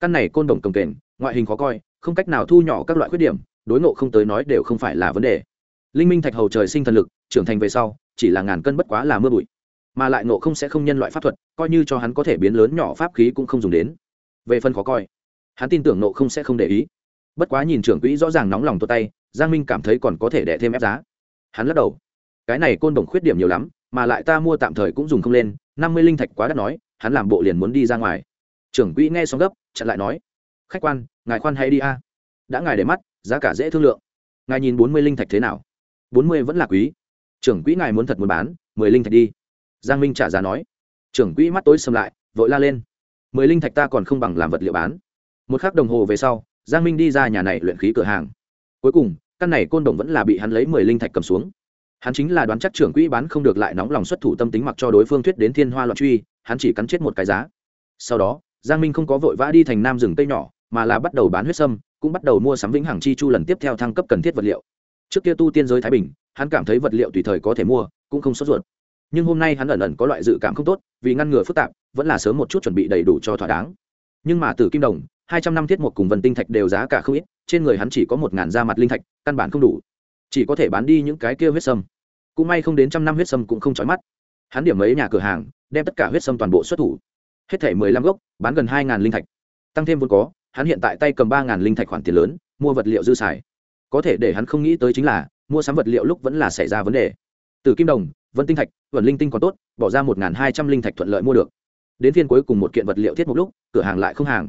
Căn này côn đồng cầm kềnh, ngoại hình khó coi, không cách nào thu nhỏ các loại khuyết điểm, đối ngộ không tới nói đều không phải là vấn đề. Linh minh thạch hầu trời sinh thần lực, trưởng thành về sau, chỉ là ngàn cân bất quá là mưa bụi mà lại ngộ không sẽ không nhân loại pháp thuật, coi như cho hắn có thể biến lớn nhỏ pháp khí cũng không dùng đến. Về phần khó coi, hắn tin tưởng ngộ không sẽ không để ý. Bất quá nhìn trưởng quỹ rõ ràng nóng lòng tua tay, giang minh cảm thấy còn có thể đẻ thêm ép giá. Hắn lắc đầu. Cái này côn đồng khuyết điểm nhiều lắm, mà lại ta mua tạm thời cũng dùng không lên, năm mươi linh thạch quá đắt nói, hắn làm bộ liền muốn đi ra ngoài. Trưởng quỹ nghe xong gấp, chặn lại nói. Khách quan, ngài khoan hay đi a. Đã ngài để mắt, giá cả dễ thương lượng. Ngài nhìn bốn mươi linh thạch thế nào? Bốn mươi vẫn là quý. Trưởng quỹ ngài muốn thật muốn bán, mười linh thạch đi giang minh trả giá nói. Trưởng quỹ mắt tối xâm lại, vội la lên. Mười linh thạch ta còn không bằng làm vật liệu bán. Một k h ắ c đồng hồ về sau, giang minh đi ra nhà này luyện khí cửa hàng. Cuối cùng, căn này côn đồng vẫn là bị hắn lấy mười linh thạch cầm xuống. Hắn chính là đoán chắc trưởng quỹ bán không được lại nóng lòng xuất thủ tâm tính mặc cho đối phương thuyết đến thiên hoa loạn truy, hắn chỉ cắn chết một cái giá. Sau đó, giang minh không có vội vã đi thành nam rừng tây nhỏ, mà là bắt đầu bán huyết sâm, cũng bắt đầu mua sắm vĩnh hằng chi chu lần tiếp theo thăng cấp cần thiết vật liệu. Trước kia tu tiên giới thái bình, hắn cảm thấy vật liệu tùy thời có thể mua, cũng không sốt ruột nhưng hôm nay hắn ẩn ẩn có loại dự cảm không tốt, vì ngăn ngừa phức tạp, vẫn là sớm một chút chuẩn bị đầy đủ cho thỏa đáng. Nhưng mà từ kim đồng, hai trăm năm thiết một cùng vần tinh thạch đều giá cả không ít, trên người hắn chỉ có một ngàn da mặt linh thạch, căn bản không đủ. Chỉ có thể bán đi những cái kia huyết sâm. Cũng may không đến trăm năm huyết sâm cũng không trói mắt. Hắn điểm mấy nhà cửa hàng, đem tất cả huyết sâm toàn bộ xuất thủ. Hết thể mười lăm gốc, bán gần hai ngàn linh thạch. Tăng thêm vốn có, hắn hiện tại tay cầm ba ngàn linh thạch khoản tiền lớn, mua vật liệu dư xài. Có thể để hắn không nghĩ tới chính là, mua sắm vật liệu lúc vẫn là xảy ra vấn đề. Từ kim đồng vân tinh thạch vần linh tinh còn tốt, bỏ ra một hai trăm linh thạch thuận lợi mua được. Đến phiên cuối cùng một kiện vật liệu thiết mục lúc, cửa hàng lại không hàng.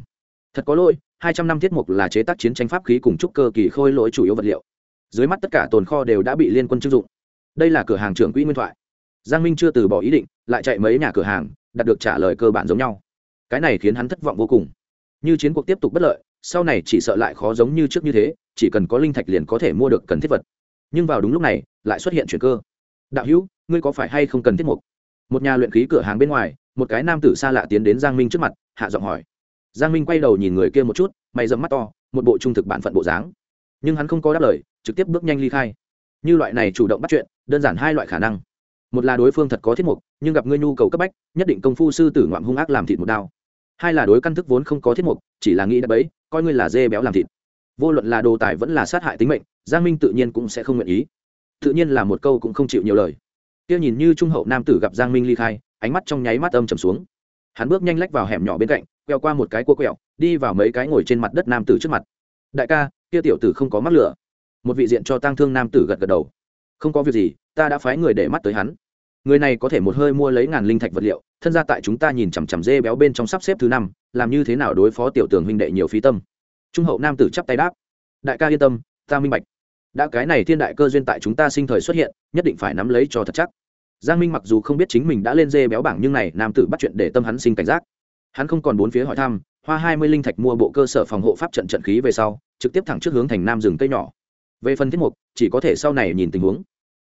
Thật có lỗi, hai trăm năm thiết mục là chế tác chiến tranh pháp khí cùng trúc cơ kỳ khôi lỗi chủ yếu vật liệu. Dưới mắt tất cả tồn kho đều đã bị liên quân chưng dụng. Đây là cửa hàng trưởng quỹ nguyên thoại. Giang minh chưa từ bỏ ý định, lại chạy mấy nhà cửa hàng, đạt được trả lời cơ bản giống nhau. Cái này khiến hắn thất vọng vô cùng. Như chiến cuộc tiếp tục bất lợi, sau này chỉ sợ lại khó giống như trước như thế, chỉ cần có linh thạch liền có thể mua được cần thiết vật. Nhưng vào đúng lúc này, lại xuất hiện chuyện cơ đạo hữu, ngươi có phải hay không cần thiết mục? Một nhà luyện khí cửa hàng bên ngoài, một cái nam tử xa lạ tiến đến giang minh trước mặt, hạ giọng hỏi. Giang minh quay đầu nhìn người kia một chút, mày dẫm mắt to, một bộ trung thực bản phận bộ dáng. Nhưng hắn không có đáp lời, trực tiếp bước nhanh ly khai. Như loại này chủ động bắt chuyện, đơn giản hai loại khả năng. Một là đối phương thật có thiết mục, nhưng gặp ngươi nhu cầu cấp bách, nhất định công phu sư tử ngoạm hung ác làm thịt một đao. Hai là đối căn thức vốn không có thiết mục, chỉ là nghĩ đã bấy coi ngươi là dê béo làm thịt. Vô luận là đồ tài vẫn là sát hại tính mệnh, giang minh tự nhiên cũng sẽ không nguyện ý tự nhiên là một câu cũng không chịu nhiều lời. Kia nhìn như trung hậu nam tử gặp giang minh ly khai, ánh mắt trong nháy mắt âm trầm xuống. Hắn bước nhanh lách vào hẻm nhỏ bên cạnh, quẹo qua một cái cua quẹo, đi vào mấy cái ngồi trên mặt đất nam tử trước mặt. Đại ca, kia tiểu tử không có mắc lửa. Một vị diện cho tang thương nam tử gật gật đầu. Không có việc gì, ta đã phái người để mắt tới hắn. Người này có thể một hơi mua lấy ngàn linh thạch vật liệu, thân ra tại chúng ta nhìn chằm chằm dê béo bên trong sắp xếp thứ năm, làm như thế nào đối phó tiểu tường huynh đệ nhiều phí tâm. Trung hậu nam tử chắp tay đáp. Đại ca yên tâm, ta minh bạch đã cái này thiên đại cơ duyên tại chúng ta sinh thời xuất hiện, nhất định phải nắm lấy cho thật chắc. Giang minh mặc dù không biết chính mình đã lên dê béo bảng nhưng này, nam tử bắt chuyện để tâm hắn sinh cảnh giác. Hắn không còn bốn phía hỏi thăm, hoa hai mươi linh thạch mua bộ cơ sở phòng hộ pháp trận trận khí về sau, trực tiếp thẳng trước hướng thành nam rừng cây nhỏ. Về phần tiết mục, chỉ có thể sau này nhìn tình huống.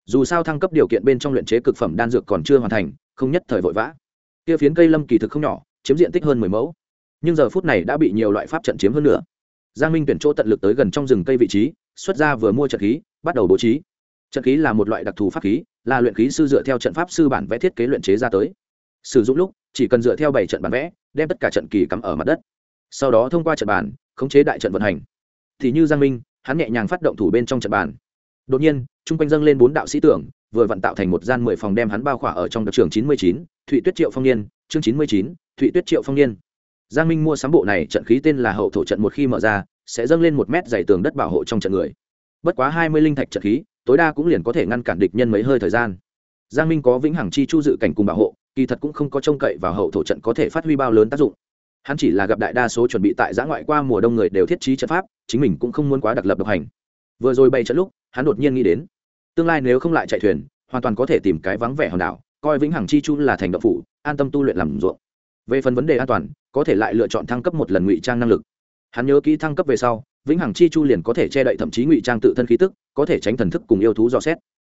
Dù sao thăng cấp điều kiện bên trong luyện chế cực phẩm đan dược còn chưa hoàn thành, không nhất thời vội vã. Kia phiến cây lâm kỳ thực không nhỏ, chiếm diện tích hơn mười mẫu. Nhưng giờ phút này đã bị nhiều loại pháp trận chiếm hơn nữa giang minh tuyển chỗ tận lực tới gần trong rừng cây vị trí xuất ra vừa mua trận khí, bắt đầu bố trí. Trận khí là một loại đặc thù pháp khí, là luyện khí sư dựa theo trận pháp sư bản vẽ thiết kế luyện chế ra tới. Sử dụng lúc, chỉ cần dựa theo bảy trận bản vẽ, đem tất cả trận kỳ cắm ở mặt đất. Sau đó thông qua trận bàn, khống chế đại trận vận hành. Thì như giang minh, hắn nhẹ nhàng phát động thủ bên trong trận bàn. Đột nhiên, chung quanh dâng lên bốn đạo sĩ tưởng, vừa vận tạo thành một gian mười phòng đem hắn bao khỏa ở trong đặc trường chín mươi chín, thụy tuyết triệu phong niên, chương chín mươi chín, thụy tuyết triệu phong niên. Giang minh mua sắm bộ này trận khí tên là hậu thổ trận một khi mở ra sẽ dâng lên một mét dày tường đất bảo hộ trong trận người. Bất quá hai mươi linh thạch trận khí, tối đa cũng liền có thể ngăn cản địch nhân mấy hơi thời gian. Giang minh có vĩnh hằng chi chu dự cảnh cùng bảo hộ, kỳ thật cũng không có trông cậy vào hậu thổ trận có thể phát huy bao lớn tác dụng. Hắn chỉ là gặp đại đa số chuẩn bị tại giã ngoại qua mùa đông người đều thiết trí trận pháp, chính mình cũng không muốn quá đặc lập độc hành. Vừa rồi bay trận lúc, hắn đột nhiên nghĩ đến, tương lai nếu không lại chạy thuyền, hoàn toàn có thể tìm cái vắng vẻ hòn đảo, coi vĩnh hằng chi chu là thành động phủ, an tâm tu luyện làm ruộng. Về phần vấn đề an toàn, có thể lại lựa chọn thăng cấp một lần ngụy trang năng lực hắn nhớ kỹ thăng cấp về sau, vĩnh hằng chi chu liền có thể che đậy thậm chí ngụy trang tự thân khí tức, có thể tránh thần thức cùng yêu thú dò xét.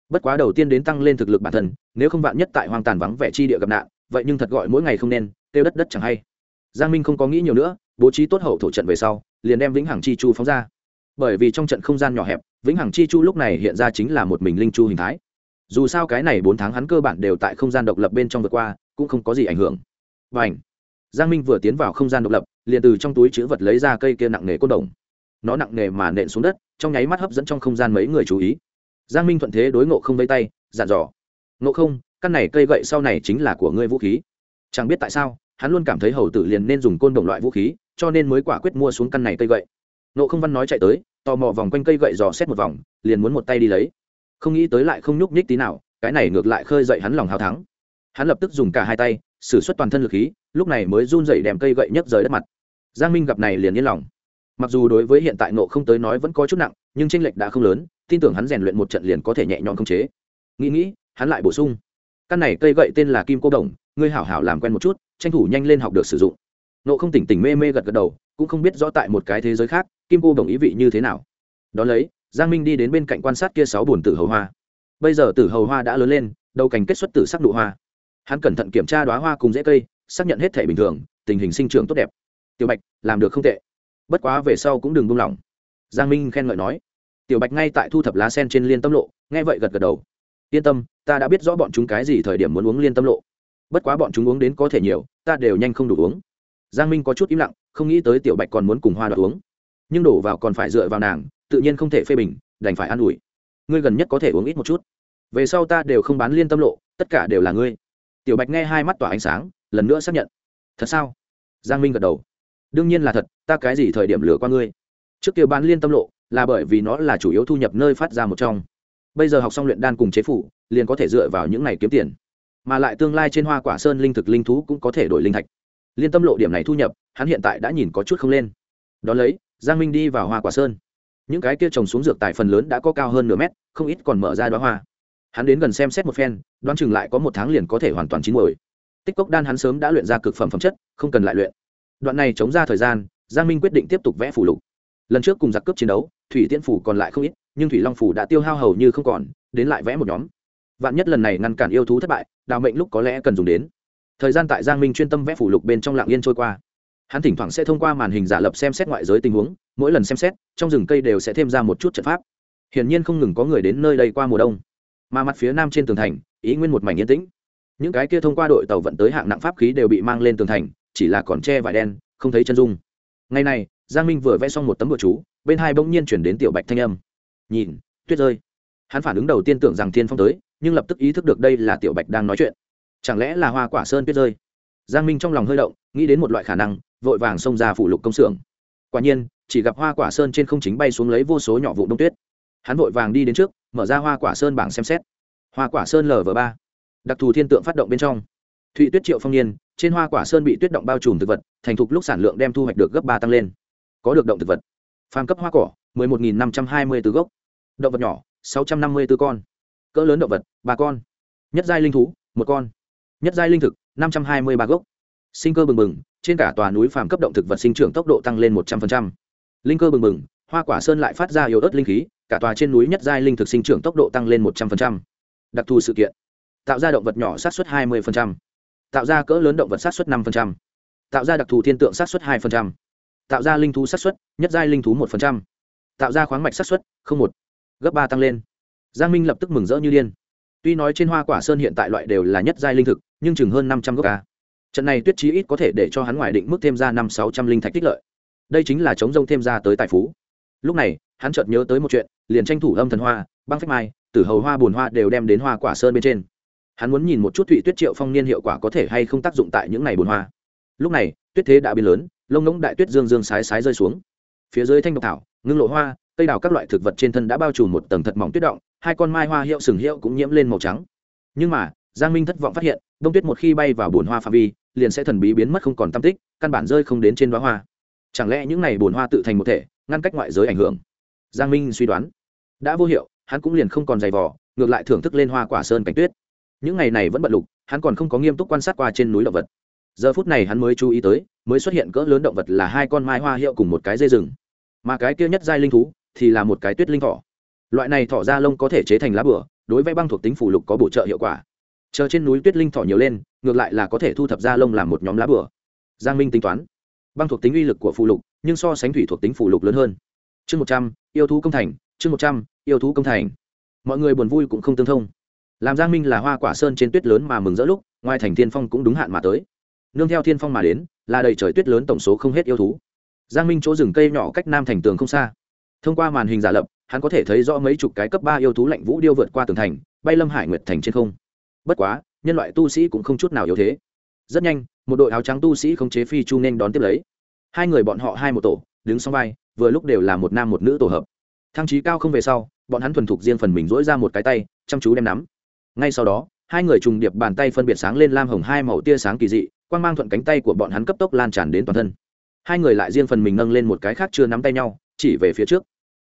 Bất quá đầu tiên đến tăng lên thực lực bản thân, nếu không vạn nhất tại hoang tàn vắng vẻ chi địa gặp nạn, vậy nhưng thật gọi mỗi ngày không nên, tiêu đất đất chẳng hay. Giang minh không có nghĩ nhiều nữa, bố trí tốt hậu thổ trận về sau, liền đem vĩnh hằng chi chu phóng ra. Bởi vì trong trận không gian nhỏ hẹp, vĩnh hằng chi chu lúc này hiện ra chính là một mình linh chu hình thái. Dù sao cái này bốn tháng hắn cơ bản đều tại không gian độc lập bên trong vượt qua, cũng không có gì ảnh hưởng. Và ảnh giang minh vừa tiến vào không gian độc lập, liền từ trong túi chữ vật lấy ra cây kia nặng nề côn đồng. Nó nặng nề mà nện xuống đất, trong nháy mắt hấp dẫn trong không gian mấy người chú ý. Giang minh thuận thế đối ngộ không vây tay, dặn dò. Ngộ không, căn này cây gậy sau này chính là của ngươi vũ khí. Chẳng biết tại sao, hắn luôn cảm thấy hầu tử liền nên dùng côn đồng loại vũ khí, cho nên mới quả quyết mua xuống căn này cây gậy. Ngộ không văn nói chạy tới, tò mò vòng quanh cây gậy dò xét một vòng, liền muốn một tay đi lấy. Không nghĩ tới lại không nhúc nhích tí nào, cái này ngược lại khơi dậy hắn lòng hào thắng hắn lập tức dùng cả hai tay xử suất toàn thân lực khí, lúc này mới run dậy đèm cây gậy nhấc rời đất mặt. Giang minh gặp này liền yên lòng. Mặc dù đối với hiện tại nộ không tới nói vẫn có chút nặng, nhưng tranh lệch đã không lớn, tin tưởng hắn rèn luyện một trận liền có thể nhẹ nhõm khống chế. Nghĩ nghĩ, hắn lại bổ sung. Căn này cây gậy tên là kim cô đồng, ngươi hảo hảo làm quen một chút, tranh thủ nhanh lên học được sử dụng. Nộ không tỉnh tỉnh mê mê gật gật đầu, cũng không biết rõ tại một cái thế giới khác, kim cô đồng ý vị như thế nào. Đón lấy, giang minh đi đến bên cạnh quan sát kia sáu bồn tử hầu hoa. Bây giờ tử hầu hoa đã lớn lên, đầu cành kết xuất tử sắc nụ hoa hắn cẩn thận kiểm tra đoá hoa cùng dễ cây, xác nhận hết thể bình thường, tình hình sinh trưởng tốt đẹp. Tiểu bạch, làm được không tệ. Bất quá về sau cũng đừng buông lỏng. Giang minh khen ngợi nói. Tiểu bạch ngay tại thu thập lá sen trên liên tâm lộ, nghe vậy gật gật đầu. Yên tâm, ta đã biết rõ bọn chúng cái gì thời điểm muốn uống liên tâm lộ. Bất quá bọn chúng uống đến có thể nhiều, ta đều nhanh không đủ uống. Giang minh có chút im lặng, không nghĩ tới tiểu bạch còn muốn cùng hoa đoạt uống. Nhưng đổ vào còn phải dựa vào nàng, tự nhiên không thể phê bình, đành phải an ủi. Ngươi gần nhất có thể uống ít một chút. Về sau ta đều không bán liên tâm lộ, tất cả đều là ngươi tiểu bạch nghe hai mắt tỏa ánh sáng, lần nữa xác nhận. Thật sao? Giang minh gật đầu. Đương nhiên là thật, ta cái gì thời điểm lừa qua ngươi? Trước kia bán liên tâm lộ, là bởi vì nó là chủ yếu thu nhập nơi phát ra một trong. Bây giờ học xong luyện đan cùng chế phủ, liền có thể dựa vào những này kiếm tiền. Mà lại tương lai trên hoa quả sơn linh thực linh thú cũng có thể đổi linh thạch. Liên tâm lộ điểm này thu nhập, hắn hiện tại đã nhìn có chút không lên. Đón lấy, giang minh đi vào hoa quả sơn. Những cái kia trồng xuống dược tại phần lớn đã có cao hơn nửa mét, không ít còn mở ra đoá hoa hắn đến gần xem xét một phen, đoán chừng lại có một tháng liền có thể hoàn toàn chín mồi tích cốc đan hắn sớm đã luyện ra cực phẩm phẩm chất, không cần lại luyện. Đoạn này chống ra thời gian, giang minh quyết định tiếp tục vẽ phủ lục. Lần trước cùng giặc cướp chiến đấu, thủy tiễn phủ còn lại không ít, nhưng thủy long phủ đã tiêu hao hầu như không còn, đến lại vẽ một nhóm. Vạn nhất lần này ngăn cản yêu thú thất bại, đào mệnh lúc có lẽ cần dùng đến. Thời gian tại giang minh chuyên tâm vẽ phủ lục bên trong lạng yên trôi qua. Hắn thỉnh thoảng sẽ thông qua màn hình giả lập xem xét ngoại giới tình huống, mỗi lần xem xét, trong rừng cây đều sẽ thêm ra một chút trận pháp. Hiển nhiên không ngừng có người đến nơi đây qua mùa đông mà mặt phía nam trên tường thành, ý nguyên một mảnh yên tĩnh. Những cái kia thông qua đội tàu vận tới hạng nặng pháp khí đều bị mang lên tường thành, chỉ là còn che vải đen, không thấy chân dung. Ngày này, giang minh vừa vẽ xong một tấm bừa chú, bên hai bỗng nhiên chuyển đến tiểu bạch thanh âm. Nhìn, tuyết rơi hắn phản ứng đầu tiên tưởng rằng thiên phong tới, nhưng lập tức ý thức được đây là tiểu bạch đang nói chuyện. Chẳng lẽ là hoa quả sơn tuyết rơi? Giang minh trong lòng hơi động, nghĩ đến một loại khả năng, vội vàng xông ra phủ lục công xưởng. Quả nhiên, chỉ gặp hoa quả sơn trên không chính bay xuống lấy vô số nhỏ vụ đông tuyết hắn vội vàng đi đến trước, mở ra hoa quả sơn bảng xem xét. Hoa quả sơn lv ba. Đặc thù thiên tượng phát động bên trong. Thụy tuyết triệu phong niên, trên hoa quả sơn bị tuyết động bao trùm thực vật, thành thục lúc sản lượng đem thu hoạch được gấp ba tăng lên. Có được động thực vật. Phàm cấp hoa cỏ, mười một nghìn năm trăm hai mươi từ gốc. Động vật nhỏ, sáu trăm năm mươi b con. Cỡ lớn động vật, ba con. Nhất giai linh thú, một con. Nhất giai linh thực, năm trăm hai mươi ba gốc. Sinh cơ bừng bừng, trên cả tòa núi phàm cấp động thực vật sinh trưởng tốc độ tăng lên một trăm linh linh cơ bừng bừng, hoa quả sơn lại phát ra yếu ớt linh khí cả tòa trên núi nhất giai linh thực sinh trưởng tốc độ tăng lên một trăm linh đặc thù sự kiện. Tạo ra động vật nhỏ sát xuất hai mươi tạo ra cỡ lớn động vật sát xuất năm tạo ra đặc thù thiên tượng sát xuất hai tạo ra linh thú sát xuất, nhất giai linh thú một tạo ra khoáng mạch sát xuất, không một. Gấp ba tăng lên. Giang minh lập tức mừng rỡ như điên. Tuy nói trên hoa quả sơn hiện tại loại đều là nhất giai linh thực, nhưng chừng hơn năm trăm gốc ca trận này tuyết chí ít có thể để cho hắn ngoài định mức thêm ra năm sáu trăm linh thạch tích lợi. Đây chính là chống rông thêm ra tới tài phú. Lúc này, hắn chợt nhớ tới một chuyện liền tranh thủ âm thần hoa, băng phách mai, tử hầu hoa, bùn hoa đều đem đến hoa quả sơn bên trên. Hắn muốn nhìn một chút thụy tuyết triệu phong niên hiệu quả có thể hay không tác dụng tại những ngày bùn hoa. Lúc này, tuyết thế đã biến lớn, lông ngỗng đại tuyết dương dương sái sái rơi xuống. Phía dưới thanh độc thảo, ngưng lộ hoa, cây đào các loại thực vật trên thân đã bao trùm một tầng thật mỏng tuyết động, hai con mai hoa hiệu sừng hiệu cũng nhiễm lên màu trắng. Nhưng mà, giang minh thất vọng phát hiện, đông tuyết một khi bay vào bồn hoa phạm vi, liền sẽ thần bí biến mất không còn tam tích, căn bản rơi không đến trên đoá hoa. Chẳng lẽ những n à y bồn hoa tự thành một thể, ngăn cách ngoại giới ảnh hưởng? Giang minh suy đoán. Đã vô hiệu, hắn cũng liền không còn giày vò, ngược lại thưởng thức lên hoa quả sơn cảnh tuyết. Những ngày này vẫn bận lục, hắn còn không có nghiêm túc quan sát qua trên núi động vật. Giờ phút này hắn mới chú ý tới, mới xuất hiện cỡ lớn động vật là hai con mai hoa hiệu cùng một cái dây rừng. Mà cái kia nhất giai linh thú thì là một cái tuyết linh thỏ. Loại này thỏ da lông có thể chế thành lá bửa, đối với băng thuộc tính phủ lục có bổ trợ hiệu quả. Chờ trên núi tuyết linh thỏ nhiều lên, ngược lại là có thể thu thập da lông làm một nhóm lá bửa. Giang minh tính toán, băng thuộc tính uy lực của phụ lục, nhưng so sánh thủy thuộc tính phụ lục lớn hơn chương một trăm, yêu thú công thành, chương một trăm, yêu thú công thành. Mọi người buồn vui cũng không tương thông. Làm giang minh là hoa quả sơn trên tuyết lớn mà mừng rỡ lúc, ngoài thành thiên phong cũng đúng hạn mà tới. Nương theo thiên phong mà đến, là đầy trời tuyết lớn tổng số không hết yêu thú. Giang minh chỗ rừng cây nhỏ cách nam thành tường không xa. Thông qua màn hình giả lập, hắn có thể thấy rõ mấy chục cái cấp ba yêu thú lạnh vũ điêu vượt qua tường thành, bay lâm hải nguyệt thành trên không. Bất quá, nhân loại tu sĩ cũng không chút nào yếu thế. Rất nhanh, một đội áo trắng tu sĩ không chế phi chu nên đón tiếp lấy. Hai người bọn họ hai một tổ, đứng sau vai vừa lúc đều là một nam một nữ tổ hợp. Thăng trí cao không về sau, bọn hắn thuần thục riêng phần mình dỗi ra một cái tay, chăm chú đem nắm. Ngay sau đó, hai người trùng điệp bàn tay phân biệt sáng lên lam hồng hai màu tia sáng kỳ dị, quang mang thuận cánh tay của bọn hắn cấp tốc lan tràn đến toàn thân. Hai người lại riêng phần mình nâng lên một cái khác chưa nắm tay nhau, chỉ về phía trước.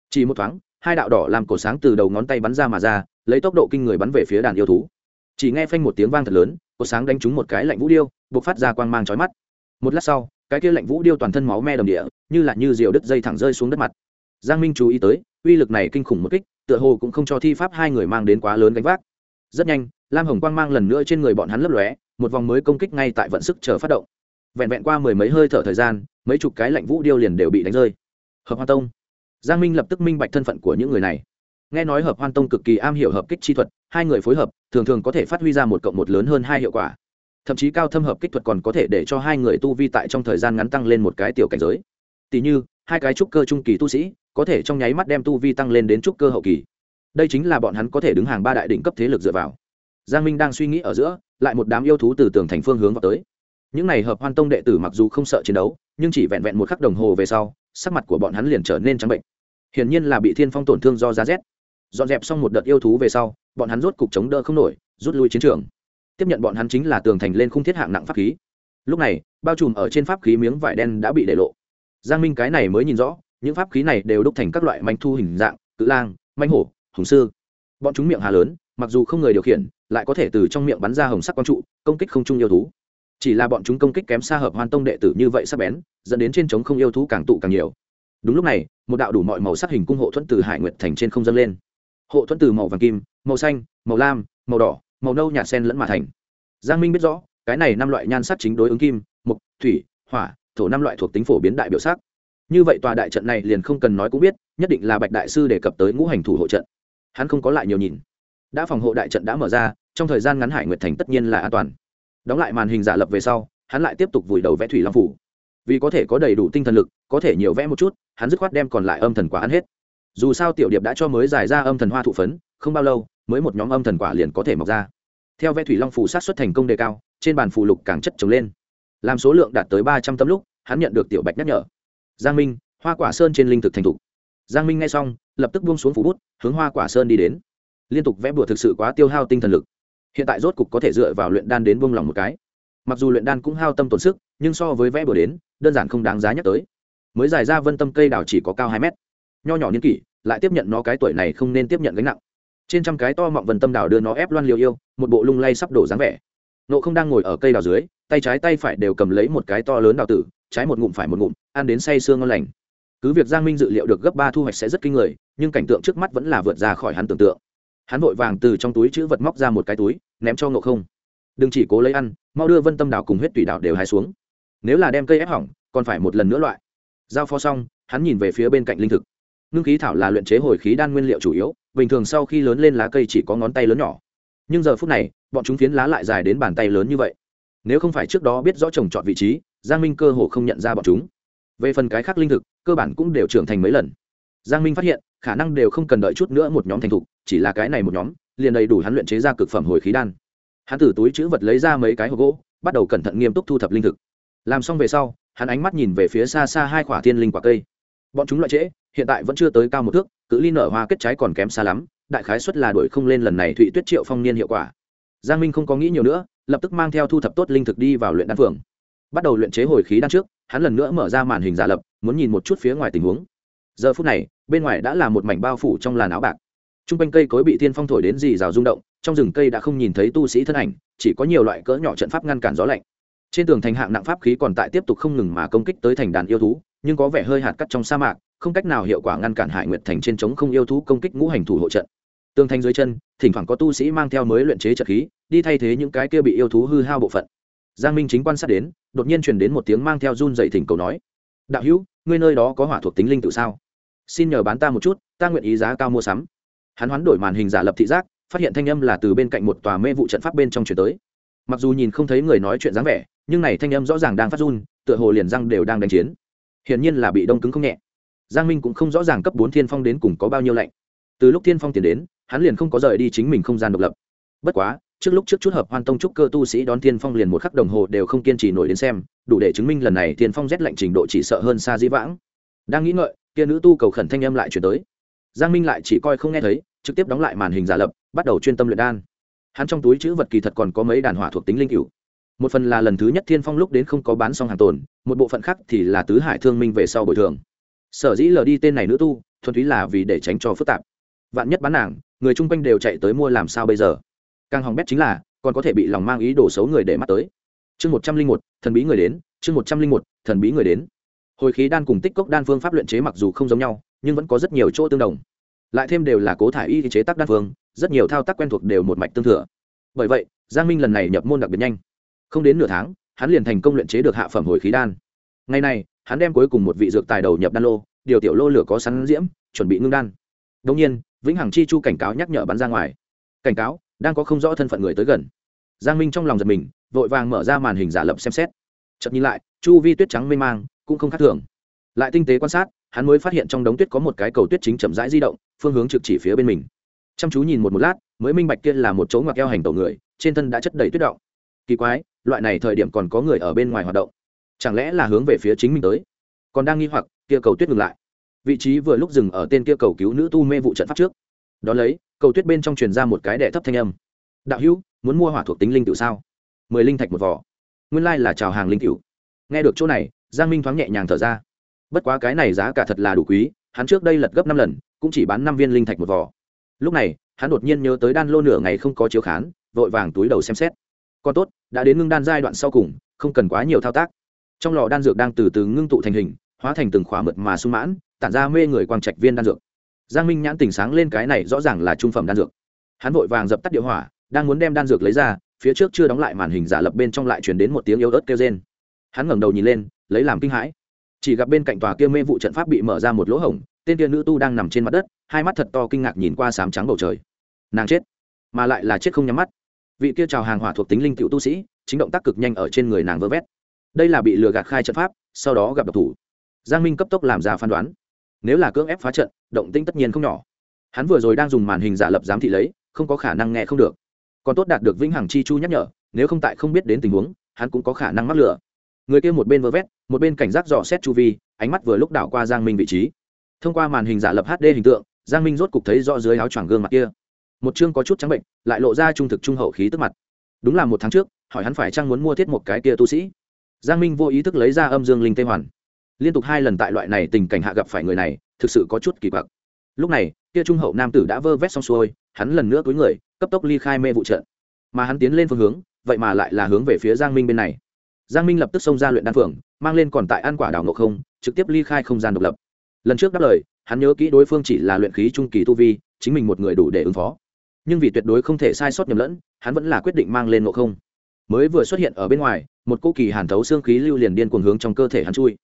Chỉ một thoáng, hai đạo đỏ làm cổ sáng từ đầu ngón tay bắn ra mà ra, lấy tốc độ kinh người bắn về phía đàn yêu thú. Chỉ nghe phanh một tiếng vang thật lớn, cổ sáng đánh trúng một cái lạnh vũ điêu buộc phát ra quang mang trói mắt. Một lát sau cái kia lạnh vũ điêu toàn thân máu me đồng địa, như là như diều đứt dây thẳng rơi xuống đất mặt. Giang minh chú ý tới, uy lực này kinh khủng một kích, tựa hồ cũng không cho thi pháp hai người mang đến quá lớn gánh vác. Rất nhanh, lam hồng quang mang lần nữa trên người bọn hắn lấp lóe, một vòng mới công kích ngay tại vận sức chờ phát động. Vẹn vẹn qua mười mấy hơi thở thời gian, mấy chục cái lạnh vũ điêu liền đều bị đánh rơi. Hợp hoa tông. Giang minh lập tức minh bạch thân phận của những người này. Nghe nói hợp hoan tông cực kỳ am hiểu hợp kích chi thuật, hai người phối hợp, thường thường có thể phát huy ra một cộng một lớn hơn hai hiệu quả thậm chí cao thâm hợp kích thuật còn có thể để cho hai người tu vi tại trong thời gian ngắn tăng lên một cái tiểu cảnh giới. Tỷ như, hai cái trúc cơ trung kỳ tu sĩ, có thể trong nháy mắt đem tu vi tăng lên đến trúc cơ hậu kỳ. Đây chính là bọn hắn có thể đứng hàng ba đại đỉnh cấp thế lực dựa vào. Giang minh đang suy nghĩ ở giữa, lại một đám yêu thú từ tường thành phương hướng vào tới. Những n à y hợp hoan tông đệ tử mặc dù không sợ chiến đấu, nhưng chỉ vẹn vẹn một khắc đồng hồ về sau, sắc mặt của bọn hắn liền trở nên trắng bệnh. Hiển nhiên là bị thiên phong tổn thương do giá rét. Dọn dẹp xong một đợt yêu thú về sau, bọn hắn rốt cục chống đỡ không nổi, rút lui chiến trường tiếp nhận bọn hắn chính là tường thành lên khung thiết hạng nặng pháp khí. Lúc này, bao trùm ở trên pháp khí miếng vải đen đã bị để lộ. Giang minh cái này mới nhìn rõ, những pháp khí này đều đúc thành các loại manh thu hình dạng, cự lang, manh hổ, hùng sư. Bọn chúng miệng hà lớn, mặc dù không người điều khiển, lại có thể từ trong miệng bắn ra hồng sắc quang trụ, công kích không chung yêu thú. Chỉ là bọn chúng công kích kém xa hợp hoan tông đệ tử như vậy sắp bén, dẫn đến trên trống không yêu thú càng tụ càng nhiều. Đúng lúc này, một đạo đủ mọi màu sắc hình cung hộ thuẫn từ hải nguyệt thành trên không dâng lên. Hộ thuẫn từ màu vàng kim, màu xanh, màu lam, màu đỏ màu nâu nhạt sen lẫn mà thành. Giang minh biết rõ, cái này năm loại nhan sắc chính đối ứng kim mục thủy, hỏa, thổ năm loại thuộc tính phổ biến đại biểu sắc. Như vậy tòa đại trận này liền không cần nói cũng biết, nhất định là bạch đại sư đề cập tới ngũ hành thủ hộ trận. Hắn không có lại nhiều nhìn. Đã phòng hộ đại trận đã mở ra, trong thời gian ngắn hải nguyệt thành tất nhiên là an toàn. Đóng lại màn hình giả lập về sau, hắn lại tiếp tục vùi đầu vẽ thủy long phủ. Vì có thể có đầy đủ tinh thần lực, có thể nhiều vẽ một chút, hắn dứt khoát đem còn lại âm thần quả ăn hết. Dù sao tiểu điệp đã cho mới giải ra âm thần hoa thụ phấn không bao lâu, mới một nhóm âm thần quả liền có thể mọc ra. Theo vẽ thủy long phủ sát xuất thành công đề cao, trên bàn phù lục càng chất trồng lên. Làm số lượng đạt tới ba trăm tấm lúc, hắn nhận được tiểu bạch nhắc nhở. Giang minh, hoa quả sơn trên linh thực thành thục. Giang minh nghe xong, lập tức buông xuống phủ bút, hướng hoa quả sơn đi đến. Liên tục vẽ bùa thực sự quá tiêu hao tinh thần lực. Hiện tại rốt cục có thể dựa vào luyện đan đến buông lòng một cái. Mặc dù luyện đan cũng hao tâm tổn sức, nhưng so với vẽ bùa đến, đơn giản không đáng giá nhắc tới. Mới giải ra vân tâm cây đào chỉ có cao hai mét. Nho nhỏ niên kỷ, lại tiếp nhận nó cái tuổi này không nên tiếp nhận gánh nặng trên trăm cái to mọng vân tâm đào đưa nó ép loan liều yêu, một bộ lung lay sắp đổ dáng vẻ. Nộ không đang ngồi ở cây đào dưới, tay trái tay phải đều cầm lấy một cái to lớn đào tử, trái một ngụm phải một ngụm, ăn đến say sương ngon lành. Cứ việc giang minh dự liệu được gấp ba thu hoạch sẽ rất kinh người, nhưng cảnh tượng trước mắt vẫn là vượt ra khỏi hắn tưởng tượng. Hắn vội vàng từ trong túi chữ vật móc ra một cái túi, ném cho ngộ không. Đừng chỉ cố lấy ăn, mau đưa vân tâm đào cùng huyết tủy đào đều hai xuống. Nếu là đem cây ép hỏng, còn phải một lần nữa loại. Giao phó xong, hắn nhìn về phía bên cạnh linh thực. Ngưng khí thảo là luyện chế hồi khí đan nguyên liệu chủ yếu bình thường sau khi lớn lên lá cây chỉ có ngón tay lớn nhỏ. Nhưng giờ phút này, bọn chúng phiến lá lại dài đến bàn tay lớn như vậy. Nếu không phải trước đó biết rõ trồng chọn vị trí, giang minh cơ hồ không nhận ra bọn chúng. Về phần cái khác linh thực, cơ bản cũng đều trưởng thành mấy lần. Giang minh phát hiện, khả năng đều không cần đợi chút nữa một nhóm thành thục, chỉ là cái này một nhóm, liền đầy đủ hắn luyện chế ra cực phẩm hồi khí đan. Hắn từ túi chữ vật lấy ra mấy cái hộp gỗ, bắt đầu cẩn thận nghiêm túc thu thập linh thực. Làm xong về sau, hắn ánh mắt nhìn về phía xa xa hai quả thiên linh quả cây bọn chúng loại trễ, hiện tại vẫn chưa tới cao một thước, cự ly nở hoa kết trái còn kém xa lắm, đại khái suất là đuổi không lên lần này thụy tuyết triệu phong niên hiệu quả. Giang minh không có nghĩ nhiều nữa, lập tức mang theo thu thập tốt linh thực đi vào luyện đan phường. Bắt đầu luyện chế hồi khí đan trước, hắn lần nữa mở ra màn hình giả lập, muốn nhìn một chút phía ngoài tình huống. Giờ phút này, bên ngoài đã là một mảnh bao phủ trong làn áo bạc. T r u n g quanh cây cối bị thiên phong thổi đến dì rào rung động, trong rừng cây đã không nhìn thấy tu sĩ thân ảnh, chỉ có nhiều loại cỡ nhỏ trận pháp ngăn cản gió lạnh trên tường thành hạng nặng pháp khí còn tại tiếp tục không ngừng mà công kích tới thành đàn yêu thú, nhưng có vẻ hơi hạt cắt trong sa mạc, không cách nào hiệu quả ngăn cản hải nguyệt thành trên trống không yêu thú công kích ngũ hành thủ hộ trận. Tường thành dưới chân, thỉnh thoảng có tu sĩ mang theo mới luyện chế trợ khí, đi thay thế những cái kia bị yêu thú hư hao bộ phận. Giang minh chính quan sát đến, đột nhiên truyền đến một tiếng mang theo run dậy thỉnh cầu nói. Đạo hữu, ngươi nơi đó có hỏa thuộc tính linh tự sao? Xin nhờ bán ta một chút, ta nguyện ý giá cao mua sắm. Hắn hoán đổi màn hình giả lập thị giác, phát hiện thanh âm là từ bên cạnh một tòa mê vụ trận pháp bên trong chuyển tới. Mặc dù nhìn không thấy người nói chuyện dáng vẻ nhưng này thanh âm rõ ràng đang phát run, tựa hồ liền răng đều đang đánh chiến. Hiển nhiên là bị đông cứng không nhẹ. Giang minh cũng không rõ ràng cấp bốn thiên phong đến cùng có bao nhiêu lạnh. Từ lúc thiên phong tiến đến, hắn liền không có rời đi chính mình không gian độc lập. Bất quá, trước lúc trước chút hợp hoan tông trúc cơ tu sĩ đón thiên phong liền một khắc đồng hồ đều không kiên trì nổi đến xem, đủ để chứng minh lần này thiên phong rét lạnh trình độ chỉ sợ hơn xa dĩ vãng. Đang nghĩ ngợi, kia nữ tu cầu khẩn thanh âm lại chuyển tới. Giang minh lại chỉ coi không nghe thấy, trực tiếp đóng lại màn hình giả lập, bắt đầu chuyên tâm luyện đan. Hắn trong túi chữ vật kỳ thật còn có mấy đàn hỏa thuộc tính linh cựu một phần là lần thứ nhất thiên phong lúc đến không có bán xong hàng tồn, một bộ phận khác thì là tứ hải thương minh về sau bồi thường. Sở dĩ lờ đi tên này nữ tu, thuần túy là vì để tránh cho phức tạp. Vạn nhất bán nàng, người chung quanh đều chạy tới mua làm sao bây giờ? Càng hỏng bét chính là, còn có thể bị lòng mang ý đồ xấu người để mắt tới. Chương một trăm linh một, thần bí người đến, chương một trăm linh một, thần bí người đến. Hồi khí đan cùng tích cốc đan phương pháp luyện chế mặc dù không giống nhau, nhưng vẫn có rất nhiều chỗ tương đồng. Lại thêm đều là cố thải y chế tác đan phương, rất nhiều thao tác quen thuộc đều một mạch tương thừa. Bởi vậy, giang minh lần này nhập môn đặc biệt nhanh không đến nửa tháng, hắn liền thành công luyện chế được hạ phẩm hồi khí đan. Ngày nay hắn đem cuối cùng một vị dược tài đầu nhập đan lô, điều tiểu lô lửa có sắn diễm, chuẩn bị ngưng đan. Đông nhiên, vĩnh hằng chi chu cảnh cáo nhắc nhở bắn ra ngoài. Cảnh cáo, đang có không rõ thân phận người tới gần. Giang minh trong lòng giật mình, vội vàng mở ra màn hình giả lập xem xét. Chậm nhìn lại, chu vi tuyết trắng mê mang, cũng không khác thường. Lại tinh tế quan sát, hắn mới phát hiện trong đống tuyết có một cái cầu tuyết chính chậm rãi di động, phương hướng trực chỉ phía bên mình. Chăm chú nhìn một một lát, mới minh bạch kia là một chỗ ngoặc eo hành tổ người, trên thân đã chất đầy tuyết động. Kỳ quái loại này thời điểm còn có người ở bên ngoài hoạt động. Chẳng lẽ là hướng về phía chính mình tới? Còn đang nghi hoặc, kia cầu tuyết ngừng lại. Vị trí vừa lúc dừng ở tên kia cầu cứu nữ tu mê vụ trận pháp trước. Đón lấy, cầu tuyết bên trong truyền ra một cái đệ thấp thanh âm. Đạo hữu, muốn mua hỏa thuộc tính linh tự sao? Mười linh thạch một vỏ nguyên lai là chào hàng linh cựu nghe được chỗ này, giang minh thoáng nhẹ nhàng thở ra. Bất quá cái này giá cả thật là đủ quý, hắn trước đây lật gấp năm lần, cũng chỉ bán năm viên linh thạch một vỏ lúc này, hắn đột nhiên nhớ tới đan lô nửa ngày không có chiếu khán, vội vàng túi đầu xem xét còn tốt, đã đến ngưng đan giai đoạn sau cùng, không cần quá nhiều thao tác. Trong lò đan dược đang từ từ ngưng tụ thành hình, hóa thành từng khỏa mượt mà sung mãn, tản ra mê người quang trạch viên đan dược. Giang minh nhãn tỉnh sáng lên cái này rõ ràng là trung phẩm đan dược. Hắn vội vàng dập tắt điệu hỏa, đang muốn đem đan dược lấy ra, phía trước chưa đóng lại màn hình giả lập bên trong lại chuyển đến một tiếng yếu ớt kêu rên. Hắn ngẩng đầu nhìn lên, lấy làm kinh hãi. Chỉ gặp bên cạnh tòa kia mê vụ trận pháp bị mở ra một lỗ hổng, tên kia nữ tu đang nằm trên mặt đất, hai mắt thật to kinh ngạc nhìn qua sám trắng bầu trời. Nàng chết, mà lại là chết không nhắm mắt vị kia chào hàng hỏa thuộc tính linh cựu tu sĩ, chính động tác cực nhanh ở trên người nàng vơ vét. Đây là bị lừa gạt khai trận pháp, sau đó gặp độc thủ. Giang minh cấp tốc làm ra phán đoán. Nếu là cưỡng ép phá trận, động tinh tất nhiên không nhỏ. Hắn vừa rồi đang dùng màn hình giả lập giám thị lấy, không có khả năng nghe không được. Còn tốt đạt được vĩnh hằng chi chu nhắc nhở, nếu không tại không biết đến tình huống, hắn cũng có khả năng mắc lửa người kia một bên vơ vét, một bên cảnh giác dò xét chu vi, ánh mắt vừa lúc đảo qua giang minh vị trí. Thông qua màn hình giả lập hd hình tượng, giang minh rốt cục thấy rõ dưới áo choàng gương mặt kia một chương có chút trắng bệnh, lại lộ ra trung thực trung hậu khí tức mặt. Đúng là một tháng trước, hỏi hắn phải chăng muốn mua thiết một cái kia tu sĩ. Giang minh vô ý thức lấy ra âm dương linh tê hoàn. Liên tục hai lần tại loại này tình cảnh hạ gặp phải người này, thực sự có chút kỳ quặc. Lúc này, kia trung hậu nam tử đã vơ vét xong xuôi, hắn lần nữa cúi người, cấp tốc ly khai mê vụ trận. Mà hắn tiến lên phương hướng, vậy mà lại là hướng về phía giang minh bên này. Giang minh lập tức xông ra luyện đan phượng, mang lên còn tại ăn quả đảo ngộ không, trực tiếp ly khai không gian độc lập. Lần trước đáp lời, hắn nhớ kỹ đối phương chỉ là luyện khí trung kỳ tu vi, chính mình một người đủ để ứng phó nhưng vì tuyệt đối không thể sai sót nhầm lẫn, hắn vẫn là quyết định mang lên ngộ không. Mới vừa xuất hiện ở bên ngoài, một cô kỳ hàn thấu xương khí lưu liền điên cuồng hướng trong cơ thể hắn chui.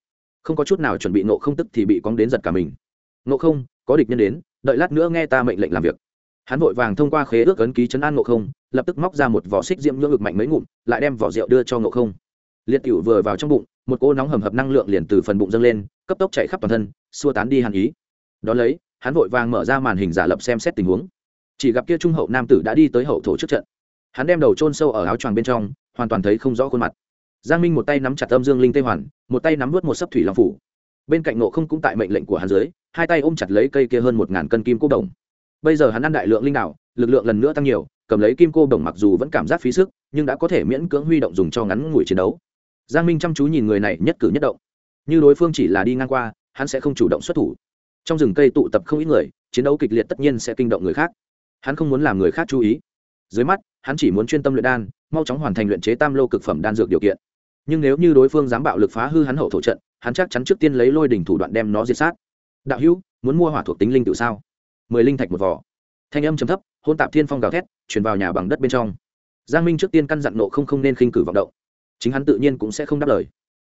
Không có chút nào chuẩn bị nộ không tức thì bị cóng đến giật cả mình. Nộ không, có địch nhân đến, đợi lát nữa nghe ta mệnh lệnh làm việc. Hắn vội vàng thông qua khế ước ấn ký chấn an nộ không, lập tức móc ra một vỏ xích diễm nhưỡng ngực mạnh mấy ngụm, lại đem vỏ rượu đưa cho nộ không. Liệt cựu vừa vào trong bụng, một cô nóng hầm hập năng lượng liền từ phần bụng dâng lên, cấp tốc chạy khắp toàn thân, xua tán đi hàn ý. Đ ó lấy, hắn vội vàng mở ra màn hình giả lập xem xét tình huống chỉ gặp kia trung hậu nam tử đã đi tới hậu thổ trước trận. Hắn đem đầu chôn sâu ở áo choàng bên trong, hoàn toàn thấy không rõ khuôn mặt. Giang minh một tay nắm chặt âm dương linh tê hoàn, một tay nắm vớt một sấp thủy long phủ. Bên cạnh nộ không cũng tại mệnh lệnh của hắn dưới, hai tay ôm chặt lấy cây kia hơn một ngàn cân kim cô đồng. Bây giờ hắn ăn đại lượng linh đạo, lực lượng lần nữa tăng nhiều, cầm lấy kim cô đồng mặc dù vẫn cảm giác phí sức, nhưng đã có thể miễn cưỡng huy động dùng cho ngắn ngủi chiến đấu. Giang minh chăm chú nhìn người này nhất cử nhất động. Như đối phương chỉ là đi ngang qua, hắn sẽ không chủ động xuất thủ. Trong rừng cây tụ tập không ít người, chiến đấu kịch liệt tất nhiên sẽ kinh động người khác hắn không muốn làm người khác chú ý. Dưới mắt, hắn chỉ muốn chuyên tâm luyện đan, mau chóng hoàn thành luyện chế tam lô cực phẩm đan dược điều kiện. Nhưng nếu như đối phương dám bạo lực phá hư hắn hậu thổ trận, hắn chắc chắn trước tiên lấy lôi đỉnh thủ đoạn đem nó diệt sát. Đạo hữu, muốn mua hỏa thuộc tính linh tự sao? Mười linh thạch một vỏ. Thanh âm chấm thấp, hôn tạp thiên phong gào thét chuyển vào nhà bằng đất bên trong. Giang minh trước tiên căn dặn nộ không không nên khinh cử vọng động. Chính hắn tự nhiên cũng sẽ không đáp lời.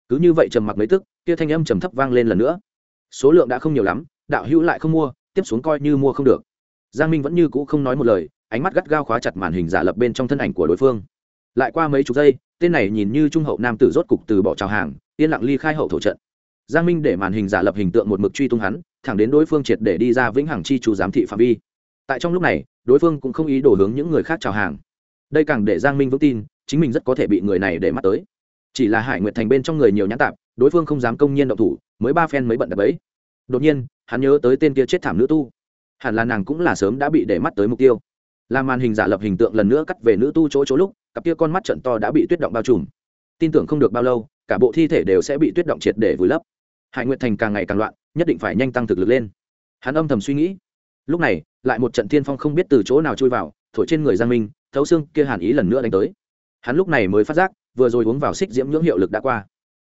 Cứ như vậy trầm mặc mấy tức, kia thanh âm trầm thấp vang lên lần nữa. Số lượng đã không nhiều lắm, đạo hữu lại không mua, tiếp xuống coi như mua không được giang minh vẫn như cũ không nói một lời, ánh mắt gắt gao khóa chặt màn hình giả lập bên trong thân ảnh của đối phương. Lại qua mấy chục giây, tên này nhìn như trung hậu nam tử rốt cục từ bỏ trào hàng, yên lặng ly khai hậu thổ trận. Giang minh để màn hình giả lập hình tượng một mực truy tung hắn, thẳng đến đối phương triệt để đi ra vĩnh hằng chi chủ giám thị phạm vi. Tại trong lúc này, đối phương cũng không ý đổ hướng những người khác trào hàng. Đây càng để giang minh vững tin, chính mình rất có thể bị người này để mắt tới. Chỉ là hải nguyệt thành bên trong người nhiều nhãn tạp, đối phương không dám công nhiên động thủ, mới ba phen mới bận đập ấy đột nhiên, hắn nhớ tới tên kia chết thảm nữ tu hẳn là nàng cũng là sớm đã bị để mắt tới mục tiêu. Làm màn hình giả lập hình tượng lần nữa cắt về nữ tu chỗ chỗ lúc, cặp kia con mắt trận to đã bị tuyết động bao trùm. Tin tưởng không được bao lâu, cả bộ thi thể đều sẽ bị tuyết động triệt để vùi lấp. Hải nguyệt thành càng ngày càng loạn, nhất định phải nhanh tăng thực lực lên. Hắn âm thầm suy nghĩ. Lúc này, lại một trận thiên phong không biết từ chỗ nào trôi vào, thổi trên người giang minh, thấu xương kia hàn ý lần nữa đánh tới. Hắn lúc này mới phát giác, vừa rồi uống vào xích diễm nhưỡng hiệu lực đã qua.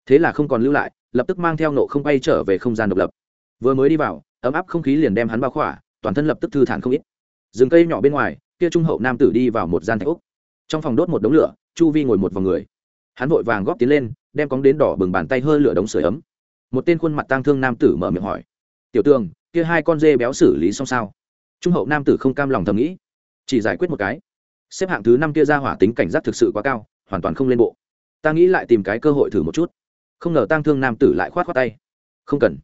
Thế là không còn lưu lại, lập tức mang theo nộ không bay trở về không gian độc lập. Vừa mới đi vào, ấm áp không khí liền đem hắn bao khỏa toàn thân lập tức thư thản không ít. Rừng cây nhỏ bên ngoài, kia trung hậu nam tử đi vào một gian thạch úc trong phòng đốt một đống lửa, chu vi ngồi một vòng người. Hắn vội vàng góp tiến lên, đem cóng đến đỏ bừng bàn tay hơi lửa đống sửa ấm. Một tên khuôn mặt tang thương nam tử mở miệng hỏi, tiểu tường, kia hai con dê béo xử lý xong sao? Trung hậu nam tử không cam lòng thầm nghĩ, chỉ giải quyết một cái. Xếp hạng thứ năm kia ra hỏa tính cảnh giác thực sự quá cao, hoàn toàn không lên bộ. Ta nghĩ lại tìm cái cơ hội thử một chút. Không ngờ tang thương nam tử lại khoát khoát tay. Không cần.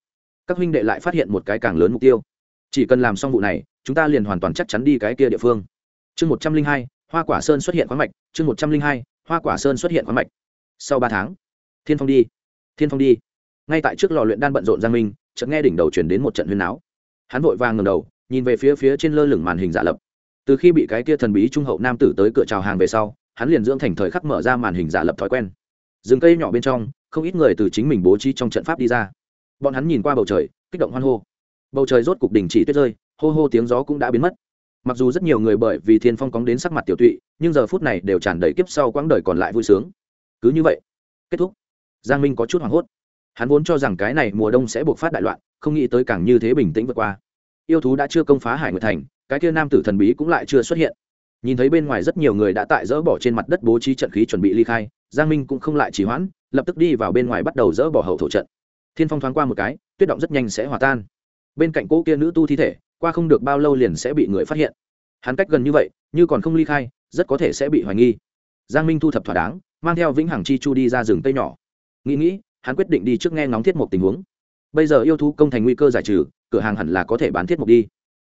Các huynh đệ lại phát hiện một cái càng lớn mục tiêu chỉ cần làm xong vụ này, chúng ta liền hoàn toàn chắc chắn đi cái kia địa phương. Chương một trăm linh hai, hoa quả sơn xuất hiện khoáng mạch. Chương một trăm linh hai, hoa quả sơn xuất hiện khoáng mạch. Sau ba tháng, thiên phong đi. Thiên phong đi. Ngay tại trước lò luyện đan bận rộn giang minh, chợt nghe đỉnh đầu chuyển đến một trận huyên áo hắn vội vàng ngầm đầu, nhìn về phía phía trên lơ lửng màn hình giả lập. Từ khi bị cái kia thần bí trung hậu nam tử tới cửa chào hàng về sau, hắn liền dưỡng thành thời khắc mở ra màn hình giả lập thói quen. Rừng cây nhỏ bên trong, không ít người từ chính mình bố trí trong trận pháp đi ra. Bọn hắn nhìn qua bầu trời, kích động hoan hô bầu trời rốt cục đình chỉ tuyết rơi, hô hô tiếng gió cũng đã biến mất. Mặc dù rất nhiều người bởi vì thiên phong cóng đến sắc mặt tiểu tụy, nhưng giờ phút này đều tràn đầy kiếp sau quãng đời còn lại vui sướng. Cứ như vậy, kết thúc. Giang minh có chút hoảng hốt. Hắn vốn cho rằng cái này mùa đông sẽ buộc phát đại loạn, không nghĩ tới càng như thế bình tĩnh vượt qua. Yêu thú đã chưa công phá hải nguyệt thành, cái kia nam tử thần bí cũng lại chưa xuất hiện. Nhìn thấy bên ngoài rất nhiều người đã tại dỡ bỏ trên mặt đất bố trí trận khí chuẩn bị ly khai, giang minh cũng không lại chỉ hoãn, lập tức đi vào bên ngoài bắt đầu dỡ bỏ hậu thổ trận. Thiên phong thoáng qua một cái, tuyết động rất nhanh sẽ hòa tan bên cạnh cô kia nữ tu thi thể, qua không được bao lâu liền sẽ bị người phát hiện. Hắn cách gần như vậy, như còn không ly khai, rất có thể sẽ bị hoài nghi. Giang minh thu thập thỏa đáng, mang theo vĩnh hằng chi chu đi ra rừng tây nhỏ. Nghĩ nghĩ, hắn quyết định đi trước nghe ngóng thiết mộc tình huống. Bây giờ yêu thú công thành nguy cơ giải trừ, cửa hàng hẳn là có thể bán thiết mộc đi.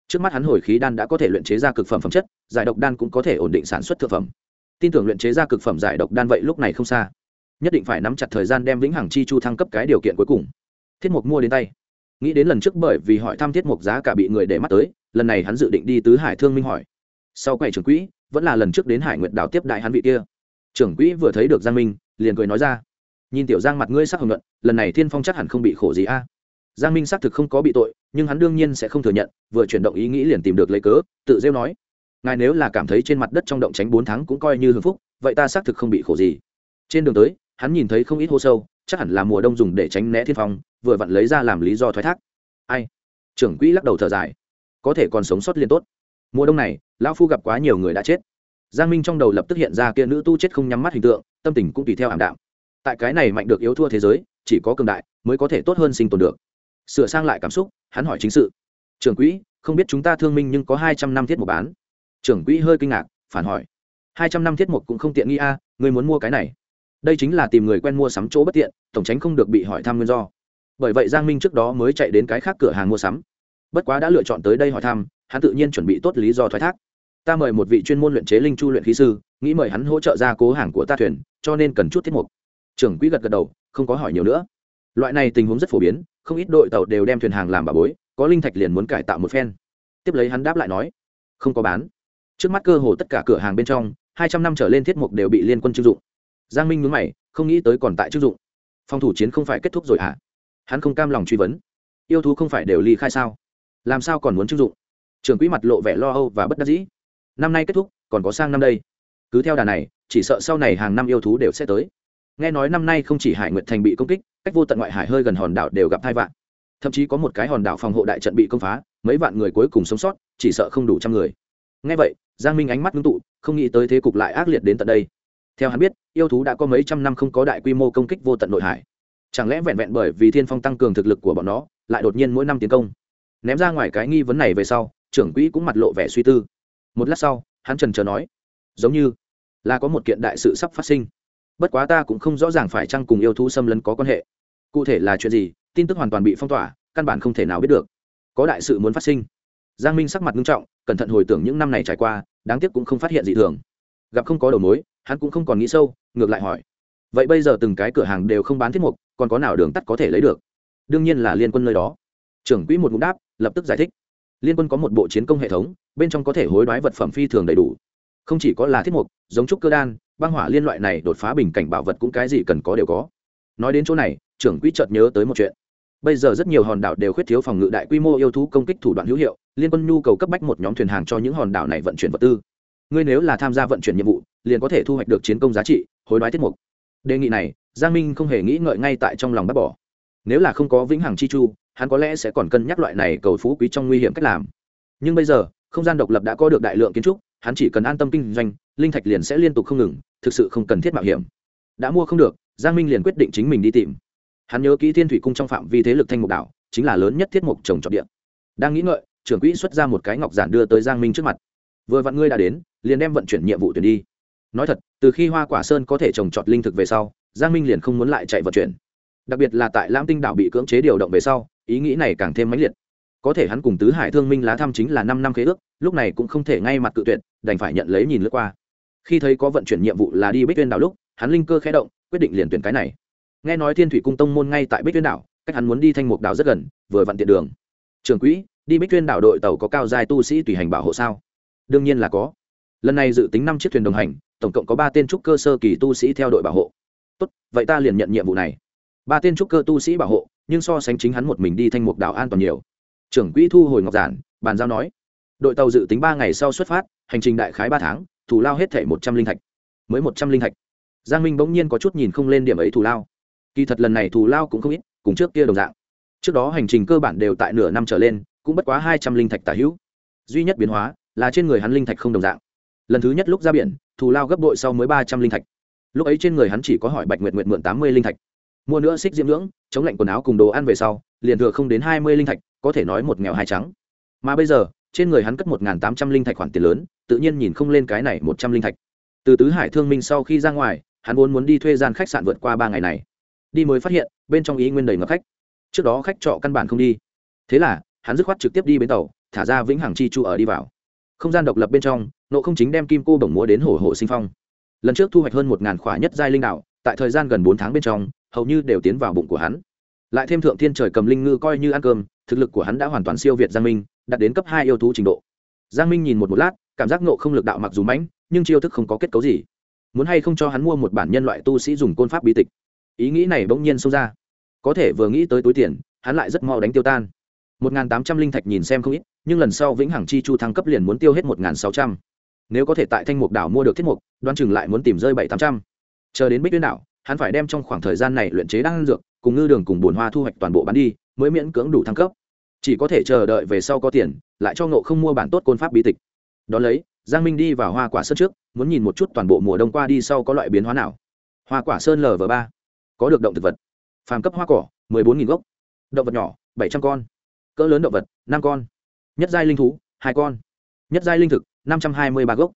Trước mắt hắn hồi khí đan đã có thể luyện chế ra cực phẩm phẩm chất, giải độc đan cũng có thể ổn định sản xuất thực phẩm. Tin tưởng luyện chế ra cực phẩm giải độc đan vậy lúc này không xa. Nhất định phải nắm chặt thời gian đem vĩnh hằng chi chu thăng cấp cái điều kiện cuối cùng. Thiết mục mua đến tay nghĩ đến lần trước bởi vì hỏi thăm thiết mục giá cả bị người để mắt tới, lần này hắn dự định đi tứ hải thương minh hỏi. Sau quầy trưởng quỹ, vẫn là lần trước đến hải nguyệt đảo tiếp đại hắn vị kia. Trưởng quỹ vừa thấy được giang minh, liền cười nói ra. Nhìn tiểu giang mặt ngươi sắc hồng luận lần này thiên phong chắc hẳn không bị khổ gì a. Giang minh xác thực không có bị tội, nhưng hắn đương nhiên sẽ không thừa nhận, vừa chuyển động ý nghĩ liền tìm được lấy cớ, tự rêu nói. Ngài nếu là cảm thấy trên mặt đất trong động tránh bốn tháng cũng coi như hưng phúc, vậy ta xác thực không bị khổ gì. Trên đường tới, hắn nhìn thấy không ít hô sâu, chắc hẳn là mùa đông dùng để tránh né thiên phong vừa vặn lấy ra làm lý do thoái thác. Ai? Trưởng quỹ lắc đầu thở dài. Có thể còn sống sót liên tốt. Mùa đông này lão phu gặp quá nhiều người đã chết. Giang minh trong đầu lập tức hiện ra kia nữ tu chết không nhắm mắt hình tượng tâm tình cũng tùy theo ảm đạm. Tại cái này mạnh được yếu thua thế giới chỉ có cường đại mới có thể tốt hơn sinh tồn được. Sửa sang lại cảm xúc hắn hỏi chính sự. Trưởng quỹ không biết chúng ta thương minh nhưng có hai trăm năm thiết một bán. Trưởng quỹ hơi kinh ngạc phản hỏi. Hai trăm năm thiết một cũng không tiện nghi a à, người muốn mua cái này. Đây chính là tìm người quen mua sắm chỗ bất tiện tổng tránh không được bị hỏi thăm nguyên do bởi vậy giang minh trước đó mới chạy đến cái khác cửa hàng mua sắm bất quá đã lựa chọn tới đây hỏi thăm hắn tự nhiên chuẩn bị tốt lý do thoái thác ta mời một vị chuyên môn luyện chế linh chu luyện khí sư nghĩ mời hắn hỗ trợ gia cố hàng của ta thuyền cho nên cần chút thiết mục trưởng quỹ gật gật đầu không có hỏi nhiều nữa loại này tình huống rất phổ biến không ít đội tàu đều đem thuyền hàng làm bà bối có linh thạch liền muốn cải tạo một phen tiếp lấy hắn đáp lại nói không có bán trước mắt cơ hồ tất cả cửa hàng bên trong hai trăm năm trở lên thiết mục đều bị liên quân chưng dụng giang minh nhúng mày, không nghĩ tới còn tại chưng dụng phòng thủ chiến không phải kết thúc rồi hả à? Hắn không cam lòng truy vấn. Yêu thú không phải đều ly khai sao? Làm sao còn muốn chưng dụng? Trưởng quỹ mặt lộ vẻ lo âu và bất đắc dĩ. Năm nay kết thúc, còn có sang năm đây. Cứ theo đà này, chỉ sợ sau này hàng năm yêu thú đều sẽ tới. Nghe nói năm nay không chỉ hải nguyệt thành bị công kích, cách vô tận ngoại hải hơi gần hòn đảo đều gặp hai vạn thậm chí có một cái hòn đảo phòng hộ đại trận bị công phá, mấy vạn người cuối cùng sống sót, chỉ sợ không đủ trăm người. Nghe vậy, giang minh ánh mắt ngưng tụ, không nghĩ tới thế cục lại ác liệt đến tận đây. Theo hắn biết, yêu thú đã có mấy trăm năm không có đại quy mô công kích vô tận nội hải chẳng lẽ vẹn vẹn bởi vì thiên phong tăng cường thực lực của bọn nó, lại đột nhiên mỗi năm tiến công? Ném ra ngoài cái nghi vấn này về sau, trưởng quỹ cũng mặt lộ vẻ suy tư. Một lát sau, hắn trần trờ nói, giống như là có một kiện đại sự sắp phát sinh. Bất quá ta cũng không rõ ràng phải chăng cùng yêu thú xâm lấn có quan hệ. Cụ thể là chuyện gì, tin tức hoàn toàn bị phong tỏa, căn bản không thể nào biết được. Có đại sự muốn phát sinh. Giang minh sắc mặt nghiêm trọng, cẩn thận hồi tưởng những năm này trải qua, đáng tiếc cũng không phát hiện gì thường. Gặp không có đầu mối, hắn cũng không còn nghĩ sâu, ngược lại hỏi, vậy bây giờ từng cái cửa hàng đều không bán thiết mục còn có nào đường tắt có thể lấy được? Đương nhiên là liên quân nơi đó. Trưởng quỹ một ngụm đáp, lập tức giải thích. Liên quân có một bộ chiến công hệ thống, bên trong có thể hối đoái vật phẩm phi thường đầy đủ. Không chỉ có là thiết mục, giống trúc cơ đan, băng hỏa liên loại này đột phá bình cảnh bảo vật cũng cái gì cần có đều có. Nói đến chỗ này, trưởng quỹ chợt nhớ tới một chuyện. Bây giờ rất nhiều hòn đảo đều khuyết thiếu phòng ngự đại quy mô yêu thú công kích thủ đoạn hữu hiệu, liên quân nhu cầu cấp bách một nhóm thuyền hàng cho những hòn đảo này vận chuyển vật tư. Ngươi nếu là tham gia vận chuyển nhiệm vụ, liền có thể thu hoạch được chiến công giá trị, hối đoái tiết mục đề nghị này, giang minh không hề nghĩ ngợi ngay tại trong lòng bác bỏ. Nếu là không có vĩnh hằng chi chu, hắn có lẽ sẽ còn cân nhắc loại này cầu phú quý trong nguy hiểm cách làm. Nhưng bây giờ, không gian độc lập đã có được đại lượng kiến trúc, hắn chỉ cần an tâm kinh doanh, linh thạch liền sẽ liên tục không ngừng, thực sự không cần thiết mạo hiểm. Đã mua không được, giang minh liền quyết định chính mình đi tìm. Hắn nhớ kỹ thiên thủy cung trong phạm vi thế lực thanh mục đảo, chính là lớn nhất thiết mục trồng trọt điện đang nghĩ ngợi, trưởng quỹ xuất ra một cái ngọc giản đưa tới giang minh trước mặt. Vừa vặn ngươi đã đến, liền đem vận chuyển nhiệm vụ tuyển đi nói thật, từ khi hoa quả sơn có thể trồng trọt linh thực về sau, giang minh liền không muốn lại chạy vận chuyển. Đặc biệt là tại lam tinh đảo bị cưỡng chế điều động về sau, ý nghĩ này càng thêm mãnh liệt. Có thể hắn cùng tứ hải thương minh lá thăm chính là năm năm khế ước, lúc này cũng không thể ngay mặt cự tuyệt, đành phải nhận lấy nhìn lướt qua. Khi thấy có vận chuyển nhiệm vụ là đi bích tuyên đảo lúc, hắn linh cơ khé động, quyết định liền tuyển cái này. Nghe nói thiên thủy cung tông môn ngay tại bích tuyên đảo, cách hắn muốn đi thanh mục đảo rất gần, vừa vặn tiện đường. Trường quỹ, đi bích tuyên đảo đội tàu có cao dài tu sĩ tùy hành bảo hộ sao? Đương nhiên là có. Lần này dự tính năm chiếc thuyền đồng hành tổng cộng có ba tên trúc cơ sơ kỳ tu sĩ theo đội bảo hộ. Tốt, vậy ta liền nhận nhiệm vụ này. Ba tên trúc cơ tu sĩ bảo hộ, nhưng so sánh chính hắn một mình đi thanh mục đảo an toàn nhiều. Trưởng quỹ thu hồi ngọc giản, bàn giao nói. Đội tàu dự tính ba ngày sau xuất phát, hành trình đại khái ba tháng thủ lao hết thể một trăm linh thạch. Mới một trăm linh thạch. Giang minh bỗng nhiên có chút nhìn không lên điểm ấy thủ lao. Kỳ thật lần này thủ lao cũng không ít, cùng trước kia đồng dạng. Trước đó hành trình cơ bản đều tại nửa năm trở lên, cũng bất quá hai trăm linh thạch tả hữu. Duy nhất biến hóa là trên người hắn linh thạch không đồng dạng. Lần thứ nhất lúc ra biển thù lao gấp bội sau mới ba trăm linh thạch. Lúc ấy trên người hắn chỉ có hỏi bạch nguyện nguyện mượn tám mươi linh thạch. Mua nữa xích diễm ngưỡng, chống lạnh quần áo cùng đồ ăn về sau, liền thừa không đến hai mươi linh thạch, có thể nói một nghèo hai trắng. Mà bây giờ, trên người hắn cất một tám trăm linh thạch khoản tiền lớn, tự nhiên nhìn không lên cái này một trăm linh thạch. Từ tứ hải thương minh sau khi ra ngoài, hắn vốn muốn đi thuê gian khách sạn vượt qua ba ngày này. Đi mới phát hiện, bên trong ý nguyên đầy ngập khách. Trước đó khách trọ căn bản không đi. Thế là, hắn dứt khoát trực tiếp đi bến tàu, thả ra vĩnh hằng chi chu ở đi vào không gian độc lập bên trong, nộ không chính đem kim cô bổng múa đến hổ hổ sinh phong. Lần trước thu hoạch hơn một ngàn khỏa nhất giai linh đạo, tại thời gian gần bốn tháng bên trong, hầu như đều tiến vào bụng của hắn. Lại thêm thượng thiên trời cầm linh ngư coi như ăn cơm, thực lực của hắn đã hoàn toàn siêu việt giang minh, đạt đến cấp hai yêu thú trình độ. Giang minh nhìn một một lát, cảm giác nộ không lực đạo mặc dù mãnh, nhưng chiêu thức không có kết cấu gì. Muốn hay không cho hắn mua một bản nhân loại tu sĩ dùng côn pháp bí tịch? Ý nghĩ này bỗng nhiên xông ra. Có thể vừa nghĩ tới túi tiền, hắn lại rất mau đánh tiêu tan một n g h n tám trăm linh thạch nhìn xem không ít, nhưng lần sau vĩnh hằng chi chu thăng cấp liền muốn tiêu hết một n g h n sáu trăm. Nếu có thể tại thanh mục đảo mua được thiết mục đoan chừng lại muốn tìm rơi bảy tám trăm. Chờ đến bích tuyên đảo, hắn phải đem trong khoảng thời gian này luyện chế đan dược, cùng ngư đường cùng bồn hoa thu hoạch toàn bộ bán đi, mới miễn cưỡng đủ thăng cấp. Chỉ có thể chờ đợi về sau có tiền, lại cho ngộ không mua bản tốt côn pháp bí tịch. Đón lấy, giang minh đi vào hoa quả sơn trước, muốn nhìn một chút toàn bộ mùa đông qua đi sau có loại biến hóa nào. Hoa quả sơn lv ba, có được động thực vật. Phàm cấp hoa cỏ, mười bốn gốc. Động vật nhỏ, bảy trăm con cỡ lớn động vật, năm con. Nhất giai linh thú, hai con. Nhất giai linh thực, năm trăm hai mươi ba gốc.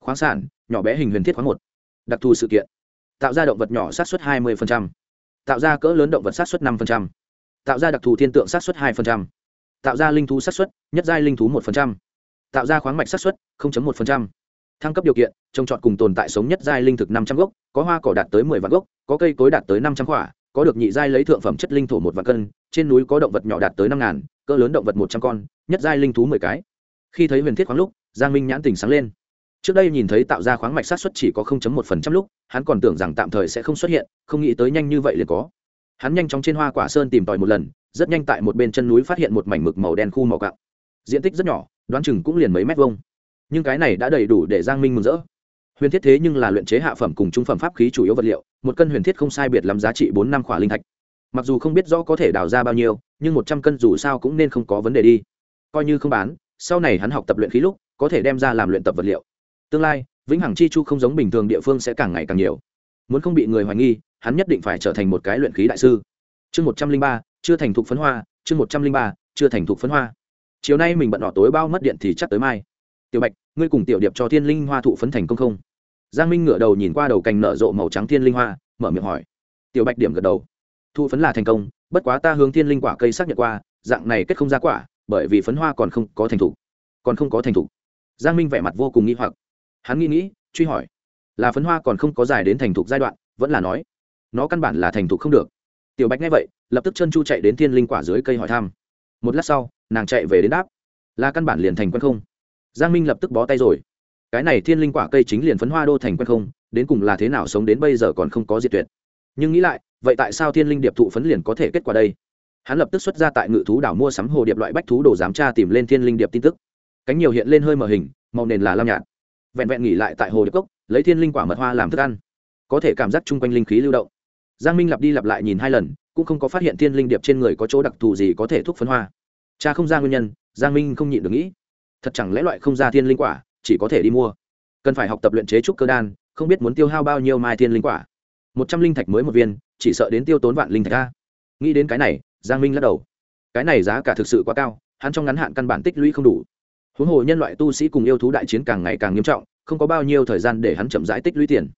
Khoáng sản, nhỏ bé hình huyền thiết khoáng một. Đặc thù sự kiện. Tạo ra động vật nhỏ sát xuất hai mươi tạo ra cỡ lớn động vật sát xuất năm tạo ra đặc thù thiên tượng sát xuất hai tạo ra linh thú sát xuất nhất giai linh thú một tạo ra khoáng mạch sát xuất một thăng cấp điều kiện, trồng trọt cùng tồn tại sống nhất giai linh thực năm trăm gốc, có hoa cỏ đạt tới mười vạn gốc, có cây cối đạt tới năm trăm quả, có được nhị giai lấy thượng phẩm chất linh thổ một vạn cân, trên núi có động vật nhỏ đạt tới năm ngàn cỡ lớn động vật một trăm con, nhất giai linh thú mười cái. Khi thấy huyền thiết khoáng lúc, giang minh nhãn tình sáng lên. Trước đây nhìn thấy tạo ra khoáng mạch sát xuất chỉ có 0.1% lúc, hắn còn tưởng rằng tạm thời sẽ không xuất hiện, không nghĩ tới nhanh như vậy liền có. Hắn nhanh chóng trên hoa quả sơn tìm tòi một lần, rất nhanh tại một bên chân núi phát hiện một mảnh mực màu đen khu màu cạo diện tích rất nhỏ, đoán chừng cũng liền mấy mét vuông. Nhưng cái này đã đầy đủ để giang minh mừng rỡ. Huyền thiết thế nhưng là luyện chế hạ phẩm cùng trung phẩm pháp khí chủ yếu vật liệu, một cân huyền thiết không sai biệt làm giá trị bốn năm khỏa linh thạch. Mặc dù không biết rõ có thể đào ra bao nhiêu nhưng một trăm cân dù sao cũng nên không có vấn đề đi. Coi như không bán, sau này hắn học tập luyện khí lúc, có thể đem ra làm luyện tập vật liệu. Tương lai, vĩnh hằng chi chu không giống bình thường địa phương sẽ càng ngày càng nhiều. Muốn không bị người hoài nghi, hắn nhất định phải trở thành một cái luyện khí đại sư. Chương một trăm linh ba, chưa thành thục phấn hoa, chương một trăm linh ba, chưa thành thục phấn hoa. Chiều nay mình bận đỏ tối bao mất điện thì chắc tới mai. Tiểu bạch, ngươi cùng tiểu điệp cho thiên linh hoa thụ phấn thành công không? Giang minh ngửa đầu nhìn qua đầu cành nở rộ màu trắng thiên linh hoa, mở miệng hỏi. Tiểu bạch điểm gật đầu. Thụ phấn là thành công bất quá ta hướng thiên linh quả cây xác nhận qua, dạng này kết không ra quả, bởi vì phấn hoa còn không có thành thục. Còn không có thành thục. Giang minh vẻ mặt vô cùng nghi hoặc. Hắn nghĩ nghĩ, truy hỏi. Là phấn hoa còn không có dài đến thành thục giai đoạn, vẫn là nói. Nó căn bản là thành thục không được. Tiểu bạch nghe vậy, lập tức chân chu chạy đến thiên linh quả dưới cây hỏi thăm. Một lát sau, nàng chạy về đến đáp. Là căn bản liền thành quen không. Giang minh lập tức bó tay rồi. Cái này thiên linh quả cây chính liền phấn hoa đô thành quen không, đến cùng là thế nào sống đến bây giờ còn không có diệt tuyệt nhưng nghĩ lại, vậy tại sao thiên linh điệp thụ phấn liền có thể kết quả đây? Hắn lập tức xuất ra tại ngự thú đảo mua sắm hồ điệp loại bách thú đồ giám tra tìm lên thiên linh điệp tin tức. Cánh nhiều hiện lên hơi mờ hình, màu nền là lam nhạt. Vẹn vẹn nghỉ lại tại hồ điệp cốc lấy thiên linh quả mật hoa làm thức ăn. Có thể cảm giác chung quanh linh khí lưu động. Giang minh lặp đi lặp lại nhìn hai lần, cũng không có phát hiện thiên linh điệp trên người có chỗ đặc thù gì có thể thuốc phấn hoa. Cha không ra nguyên nhân, giang minh không nhịn được nghĩ. Thật chẳng lẽ loại không ra thiên linh quả, chỉ có thể đi mua? Cần phải học tập luyện chế trúc cơ đan, không biết muốn tiêu hao bao nhiêu mai thiên linh quả một trăm linh thạch mới một viên, chỉ sợ đến tiêu tốn vạn linh thạch ra nghĩ đến cái này, giang minh lắc đầu. Cái này giá cả thực sự quá cao, hắn trong ngắn hạn căn bản tích lũy không đủ. Huống hồ nhân loại tu sĩ cùng yêu thú đại chiến càng ngày càng nghiêm trọng, không có bao nhiêu thời gian để hắn chậm rãi tích lũy tiền.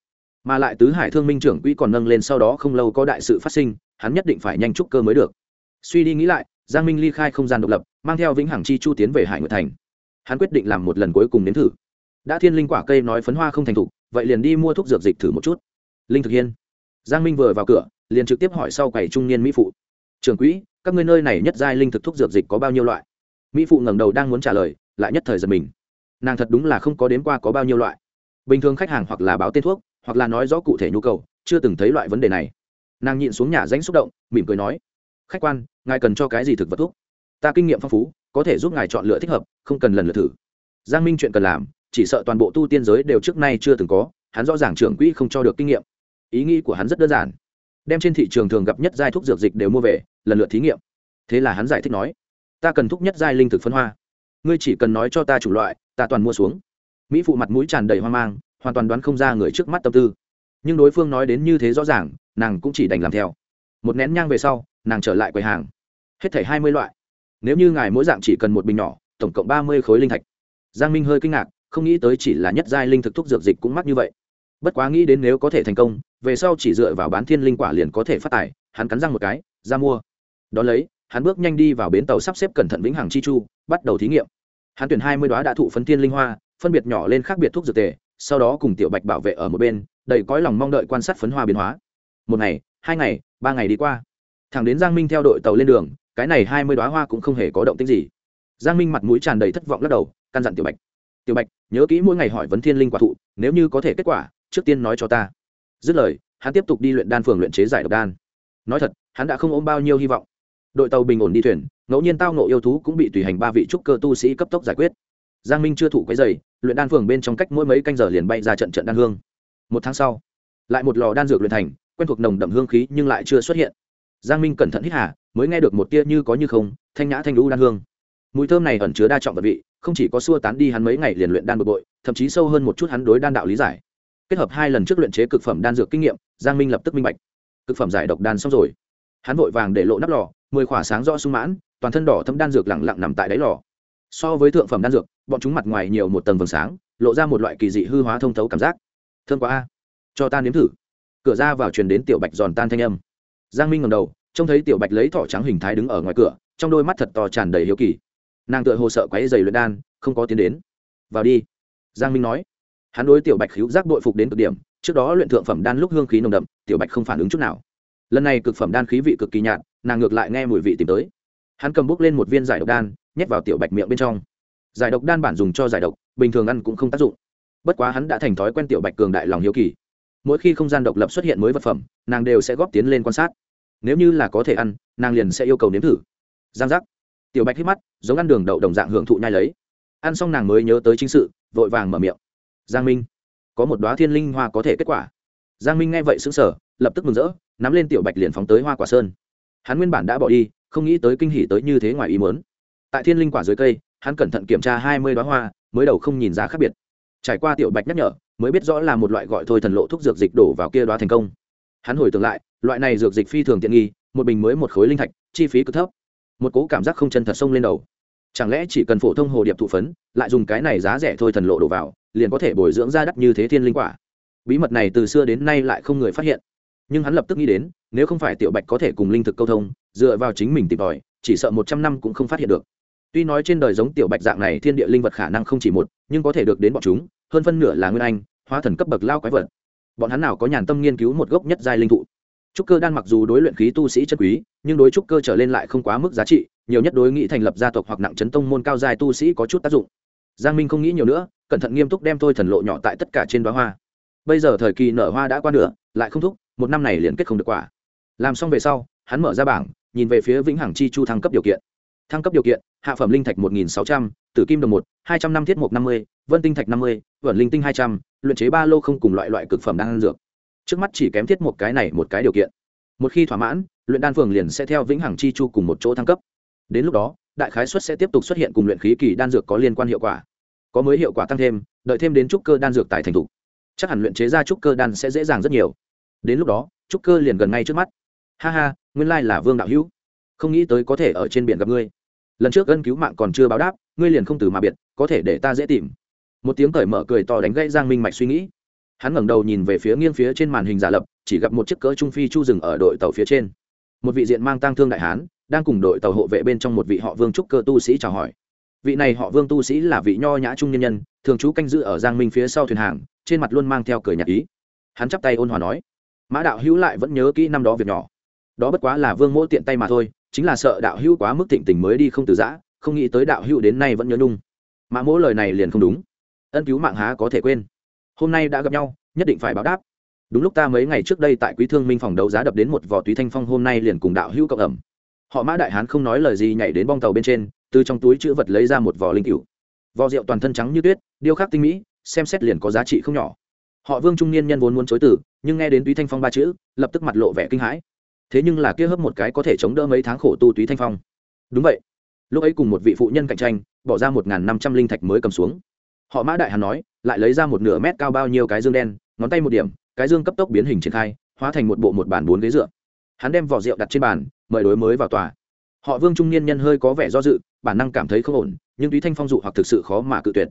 Mà lại tứ hải thương minh trưởng quỹ còn nâng lên sau đó không lâu có đại sự phát sinh, hắn nhất định phải nhanh trúc cơ mới được. Suy đi nghĩ lại, giang minh ly khai không gian độc lập, mang theo vĩnh hằng chi chu tiến về hải nguyệt thành. Hắn quyết định làm một lần cuối cùng nếm thử. Đã thiên linh quả cây nói phấn hoa không thành thục, vậy liền đi mua thuốc dược dịch thử một chút. Linh thực hiên giang minh vừa vào cửa, liền trực tiếp hỏi sau quầy trung niên mỹ phụ. Trưởng quỹ, các ngươi nơi này nhất giai linh thực thuốc dược dịch có bao nhiêu loại? Mỹ phụ ngẩng đầu đang muốn trả lời, lại nhất thời giật mình. Nàng thật đúng là không có đếm qua có bao nhiêu loại. Bình thường khách hàng hoặc là báo tên thuốc, hoặc là nói rõ cụ thể nhu cầu, chưa từng thấy loại vấn đề này. Nàng nhịn xuống nhà danh xúc động, mỉm cười nói, khách quan, ngài cần cho cái gì thực vật thuốc? Ta kinh nghiệm phong phú, có thể giúp ngài chọn lựa thích hợp, không cần lần lượt thử. Giang minh chuyện cần làm, chỉ sợ toàn bộ tu tiên giới đều trước nay chưa từng có, hắn rõ ràng trưởng quỹ không cho được kinh nghiệm ý nghĩ của hắn rất đơn giản. Đem trên thị trường thường gặp nhất giai thuốc dược dịch đều mua về, lần lượt thí nghiệm. Thế là hắn giải thích nói, ta cần thuốc nhất giai linh thực phân hoa. Ngươi chỉ cần nói cho ta chủ loại, ta toàn mua xuống. Mỹ phụ mặt mũi tràn đầy hoang mang, hoàn toàn đoán không ra người trước mắt tâm tư. Nhưng đối phương nói đến như thế rõ ràng, nàng cũng chỉ đành làm theo. Một nén nhang về sau, nàng trở lại quầy hàng. Hết thảy hai mươi loại. Nếu như ngài mỗi dạng chỉ cần một bình nhỏ, tổng cộng ba mươi khối linh thạch. Giang minh hơi kinh ngạc, không nghĩ tới chỉ là nhất giai linh thực thuốc dược dịch cũng mắc như vậy bất quá nghĩ đến nếu có thể thành công, về sau chỉ dựa vào bán thiên linh quả liền có thể phát tài, hắn cắn răng một cái, ra mua. Đ ó lấy, hắn bước nhanh đi vào bến tàu sắp xếp cẩn thận vĩnh hằng chi chu, bắt đầu thí nghiệm. Hắn tuyển hai mươi đoá đã thụ phấn thiên linh hoa, phân biệt nhỏ lên khác biệt thuốc dược tề, sau đó cùng tiểu bạch bảo vệ ở một bên, đầy cõi lòng mong đợi quan sát phấn hoa biến hóa. Một ngày, hai ngày, ba ngày đi qua. Thằng đến giang minh theo đội tàu lên đường, cái này hai mươi đoá hoa cũng không hề có động tích gì. Giang minh mặt mũi tràn đầy thất vọng lắc đầu, căn dặn tiểu bạch. Tiểu bạch, nhớ kỹ mỗi ngày hỏi vấn thiên linh quả thụ, nếu như có thể kết quả trước tiên nói cho ta. Dứt lời, hắn tiếp tục đi luyện đan phường luyện chế giải độc đan. Nói thật, hắn đã không ôm bao nhiêu hy vọng. Đội tàu bình ổn đi thuyền, ngẫu nhiên tao nộ yêu thú cũng bị tùy hành ba vị trúc cơ tu sĩ cấp tốc giải quyết. Giang minh chưa thủ cái giày luyện đan phường bên trong cách mỗi mấy canh giờ liền bay ra trận trận đan hương. Một tháng sau, lại một lò đan dược luyện thành, quen thuộc nồng đậm hương khí nhưng lại chưa xuất hiện. Giang minh cẩn thận hít hà, mới nghe được một tia như có như không, thanh nhã thanh lũ đan hương. Mùi thơm này ẩn chứa đa trọng vật vị, không chỉ có xua tán đi hắn mấy ngày liền luyện đan bực bội, thậm chí sâu hơn một chút hắn đối đan đạo lý giải kết hợp hai lần trước luyện chế cực phẩm đan dược kinh nghiệm, giang minh lập tức minh bạch. Cực phẩm giải độc đan xong rồi. Hắn vội vàng để lộ nắp lò, mười khỏa sáng rõ sung mãn, toàn thân đỏ thâm đan dược lẳng lặng nằm tại đáy lò. So với thượng phẩm đan dược, bọn chúng mặt ngoài nhiều một tầng vầng sáng, lộ ra một loại kỳ dị hư hóa thông thấu cảm giác. Thương quá a. Cho ta nếm thử. Cửa ra vào truyền đến tiểu bạch giòn tan thanh âm. Giang minh ngầm đầu, trông thấy tiểu bạch lấy thỏ trắng hình thái đứng ở ngoài cửa, trong đôi mắt thật to tràn đầy hiếu kỳ. Nàng tựa hồ sợ quáy dày luyện đan, không có tiến đến. Vào đi. Giang minh nói hắn đối tiểu bạch hữu giác bội phục đến cực điểm, trước đó luyện thượng phẩm đan lúc hương khí nồng đậm, tiểu bạch không phản ứng chút nào. Lần này cực phẩm đan khí vị cực kỳ nhạt, nàng ngược lại nghe mùi vị tìm tới. Hắn cầm bút lên một viên giải độc đan, nhét vào tiểu bạch miệng bên trong. Giải độc đan bản dùng cho giải độc, bình thường ăn cũng không tác dụng. Bất quá hắn đã thành thói quen tiểu bạch cường đại lòng hiếu kỳ. Mỗi khi không gian độc lập xuất hiện mới vật phẩm, nàng đều sẽ góp tiến lên quan sát. Nếu như là có thể ăn, nàng liền sẽ yêu cầu nếm thử. Giang giác. Tiểu bạch hít mắt, giống ăn đường đậu đồng dạng hưởng thụ nhai lấy. Ăn xong nàng mới nhớ tới chính sự, vội vàng mở miệng giang minh, có một đoá thiên linh hoa có thể kết quả. Giang minh nghe vậy xứng sở lập tức mừng rỡ, nắm lên tiểu bạch liền phóng tới hoa quả sơn. Hắn nguyên bản đã bỏ đi, không nghĩ tới kinh hỉ tới như thế ngoài ý muốn. Tại thiên linh quả dưới cây, hắn cẩn thận kiểm tra hai mươi đoá hoa, mới đầu không nhìn ra khác biệt. Trải qua tiểu bạch nhắc nhở, mới biết rõ là một loại gọi thôi thần lộ thuốc dược dịch đổ vào kia đoá thành công. Hắn hồi tưởng lại, loại này dược dịch phi thường tiện nghi, một bình mới một khối linh thạch, chi phí cực thấp. Một cố cảm giác không chân thật sông lên đầu. Chẳng lẽ chỉ cần phổ thông hồ điệp thụ phấn, lại dùng cái này giá rẻ thôi thần lộ đổ vào liền có thể bồi dưỡng ra đắt như thế thiên linh quả. Bí mật này từ xưa đến nay lại không người phát hiện. Nhưng hắn lập tức nghĩ đến, nếu không phải tiểu bạch có thể cùng linh thực câu thông, dựa vào chính mình tìm tòi, chỉ sợ một trăm năm cũng không phát hiện được. Tuy nói trên đời giống tiểu bạch dạng này thiên địa linh vật khả năng không chỉ một, nhưng có thể được đến bọn chúng, hơn phân nửa là nguyên anh, hóa thần cấp bậc lao quái vật. Bọn hắn nào có nhàn tâm nghiên cứu một gốc nhất giai linh thụ. Trúc cơ đan mặc dù đối luyện khí tu sĩ chân quý, nhưng đối trúc cơ trở lên lại không quá mức giá trị, nhiều nhất đối nghị thành lập gia tộc hoặc nặng chấn tông môn cao giai tu sĩ có chút tác dụng. Giang minh không nghĩ nhiều nữa cẩn thận nghiêm túc đem thôi thần lộ nhỏ tại tất cả trên đoá hoa. Bây giờ thời kỳ nở hoa đã qua nửa, lại không thúc, một năm này liền kết không được quả. Làm xong về sau, hắn mở ra bảng, nhìn về phía vĩnh hằng chi chu thăng cấp điều kiện. Thăng cấp điều kiện, hạ phẩm linh thạch một nghìn sáu trăm, tử kim đồng một, hai trăm năm thiết mục năm mươi, vân tinh thạch năm mươi vẩn linh tinh hai trăm, luyện chế ba lô không cùng loại loại cực phẩm đang ăn dược. Trước mắt chỉ kém thiết một cái này một cái điều kiện. Một khi thỏa mãn, luyện đan phường liền sẽ theo vĩnh hằng chi chu cùng một chỗ thăng cấp. Đến lúc đó, đại khái suất sẽ tiếp tục xuất hiện cùng luyện khí kỳ đan dược có liên quan hiệu quả có mới hiệu quả tăng thêm, đợi thêm đến trúc cơ đan dược tại thành thục. Chắc hẳn luyện chế ra trúc cơ đan sẽ dễ dàng rất nhiều. Đến lúc đó, trúc cơ liền gần ngay trước mắt. Ha ha, nguyên lai là vương đạo hữu. Không nghĩ tới có thể ở trên biển gặp ngươi. Lần trước ân cứu mạng còn chưa báo đáp, ngươi liền không từ mà biệt, có thể để ta dễ tìm. Một tiếng cởi mở cười to đánh gãy giang minh mạch suy nghĩ. Hắn ngẩng đầu nhìn về phía nghiêng phía trên màn hình giả lập, chỉ gặp một chiếc cỡ trung phi chu rừng ở đội tàu phía trên. Một vị diện mang tang thương đại hán, đang cùng đội tàu hộ vệ bên trong một vị họ vương trúc cơ tu sĩ chào hỏi vị này họ vương tu sĩ là vị nho nhã trung nhân nhân, thường trú canh giữ ở giang minh phía sau thuyền hàng, trên mặt luôn mang theo cười nhạc ý. Hắn chắp tay ôn hòa nói, mã đạo hữu lại vẫn nhớ kỹ năm đó việc nhỏ. Đó bất quá là vương mỗ tiện tay mà thôi, chính là sợ đạo hữu quá mức thịnh tình mới đi không từ giã, không nghĩ tới đạo hữu đến nay vẫn nhớ nhung. Mã mỗ lời này liền không đúng. Ân cứu mạng há có thể quên. Hôm nay đã gặp nhau, nhất định phải báo đáp. Đúng lúc ta mấy ngày trước đây tại quý thương minh phòng đấu giá đập đến một vỏ túy thanh phong hôm nay liền cùng đạo hữu cộng ẩm. Họ mã đại hán không nói lời gì nhảy đến bong tàu bên trên từ trong túi chữ vật lấy ra một vỏ linh cựu vò rượu toàn thân trắng như tuyết, điêu khắc tinh mỹ, xem xét liền có giá trị không nhỏ. Họ vương trung niên nhân vốn muốn chối từ, nhưng nghe đến túy thanh phong ba chữ, lập tức mặt lộ vẻ kinh hãi. Thế nhưng là kia hấp một cái có thể chống đỡ mấy tháng khổ tu túy thanh phong. Đúng vậy. Lúc ấy cùng một vị phụ nhân cạnh tranh, bỏ ra một năm trăm linh thạch mới cầm xuống. Họ mã đại hàn nói, lại lấy ra một nửa mét cao bao nhiêu cái dương đen, ngón tay một điểm, cái dương cấp tốc biến hình triển khai, hóa thành một bộ một bàn bốn ghế dựa. Hắn đem vỏ rượu đặt trên bàn, mời đối mới vào tòa. Họ vương trung niên nhân hơi có vẻ do dự bản năng cảm thấy không ổn, nhưng túy thanh phong dụ hoặc thực sự khó mà cự tuyệt.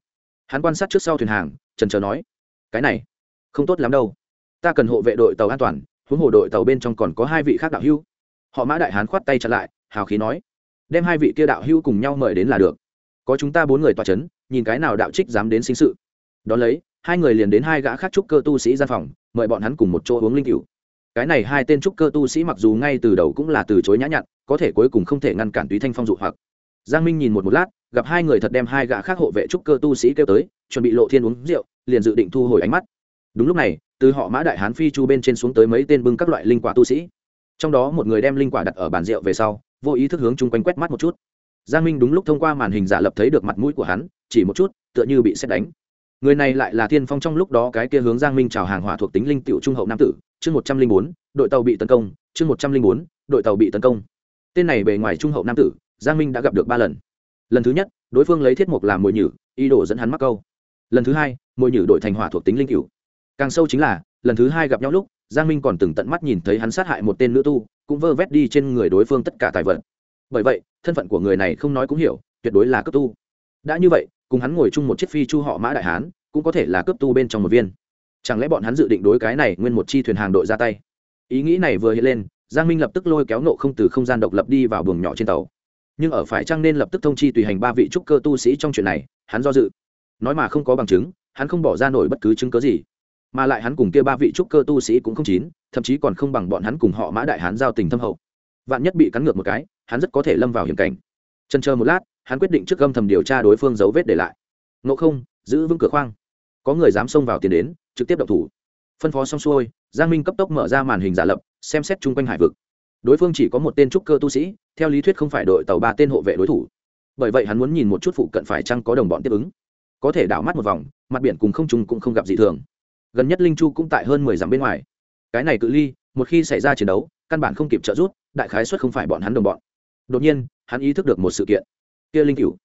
Hắn quan sát trước sau thuyền hàng, trần trờ nói, cái này, không tốt lắm đâu. Ta cần hộ vệ đội tàu an toàn, huống hồ đội tàu bên trong còn có hai vị khác đạo hưu họ mã đại hán khoát tay chặn lại, hào khí nói, đem hai vị kia đạo hưu cùng nhau mời đến là được. Có chúng ta bốn người tòa c h ấ n nhìn cái nào đạo trích dám đến sinh sự. Đón lấy, hai người liền đến hai gã khác trúc cơ tu sĩ gian phòng, mời bọn hắn cùng một chỗ uống linh cựu cái này hai tên trúc cơ tu sĩ mặc dù ngay từ đầu cũng là từ chối nhã nhặn, có thể cuối cùng không thể ngăn cản túy thanh phong dụ hoặc giang minh nhìn một một lát, gặp hai người thật đem hai gã khác hộ vệ trúc cơ tu sĩ kêu tới, chuẩn bị lộ thiên uống rượu, liền dự định thu hồi ánh mắt. Đúng lúc này, từ họ mã đại hán phi chu bên trên xuống tới mấy tên bưng các loại linh quả tu sĩ. Trong đó một người đem linh quả đặt ở bàn rượu về sau, vô ý thức hướng chung quanh quét mắt một chút. Giang minh đúng lúc thông qua màn hình giả lập thấy được mặt mũi của hắn, chỉ một chút, tựa như bị xét đánh. Người này lại là thiên phong trong lúc đó cái kia hướng giang minh chào hàng hỏa thuộc tính linh tiểu trung hậu nam tử, chương một trăm linh bốn, đội tàu bị tấn công, chương một trăm linh bốn, đội tàu bị tấn công. Tên này bề ngoài trung hậu nam tử giang minh đã gặp được ba lần. Lần thứ nhất, đối phương lấy thiết mục làm mồi nhử, ý đồ dẫn hắn mắc câu. Lần thứ hai mồi nhử đổi thành hỏa thuộc tính linh cửu. Càng sâu chính là, lần thứ hai gặp nhau lúc, giang minh còn từng tận mắt nhìn thấy hắn sát hại một tên nữ tu, cũng vơ vét đi trên người đối phương tất cả tài vật. Bởi vậy, thân phận của người này không nói cũng hiểu, tuyệt đối là cấp tu. Đã như vậy, cùng hắn ngồi chung một chiếc phi chu họ mã đại hán, cũng có thể là cấp tu bên trong một viên. Chẳng lẽ bọn hắn dự định đối cái này nguyên một chi thuyền hàng đội ra tay? Ý nghĩ này vừa hiện lên, giang minh lập tức lôi kéo nộ không từ không gian độc lập đi vào buồng nhỏ trên tàu nhưng ở phải chăng nên lập tức thông chi tùy hành ba vị trúc cơ tu sĩ trong chuyện này, hắn do dự. Nói mà không có bằng chứng, hắn không bỏ ra nổi bất cứ chứng cớ gì. Mà lại hắn cùng kia ba vị trúc cơ tu sĩ cũng không chín, thậm chí còn không bằng bọn hắn cùng họ mã đại hắn giao tình thâm hậu. Vạn nhất bị cắn ngược một cái, hắn rất có thể lâm vào hiểm cảnh. Chân chờ một lát, hắn quyết định trước gâm thầm điều tra đối phương dấu vết để lại. Ngộ không, giữ vững cửa khoang. Có người dám xông vào tiền đến, trực tiếp động thủ. Phân phó xong xuôi, giang minh cấp tốc mở ra màn hình giả lập, xem xét chung quanh hải vực đối phương chỉ có một tên trúc cơ tu sĩ, theo lý thuyết không phải đội tàu ba tên hộ vệ đối thủ. Bởi vậy hắn muốn nhìn một chút phụ cận phải chăng có đồng bọn tiếp ứng. Có thể đảo mắt một vòng, mặt biển cùng không trùng cũng không gặp gì thường. Gần nhất linh chu cũng tại hơn mười dặm bên ngoài. Cái này cự ly, một khi xảy ra chiến đấu, căn bản không kịp trợ giúp, đại khái xuất không phải bọn hắn đồng bọn. Đột nhiên, hắn ý thức được một sự kiện. Kia linh cựu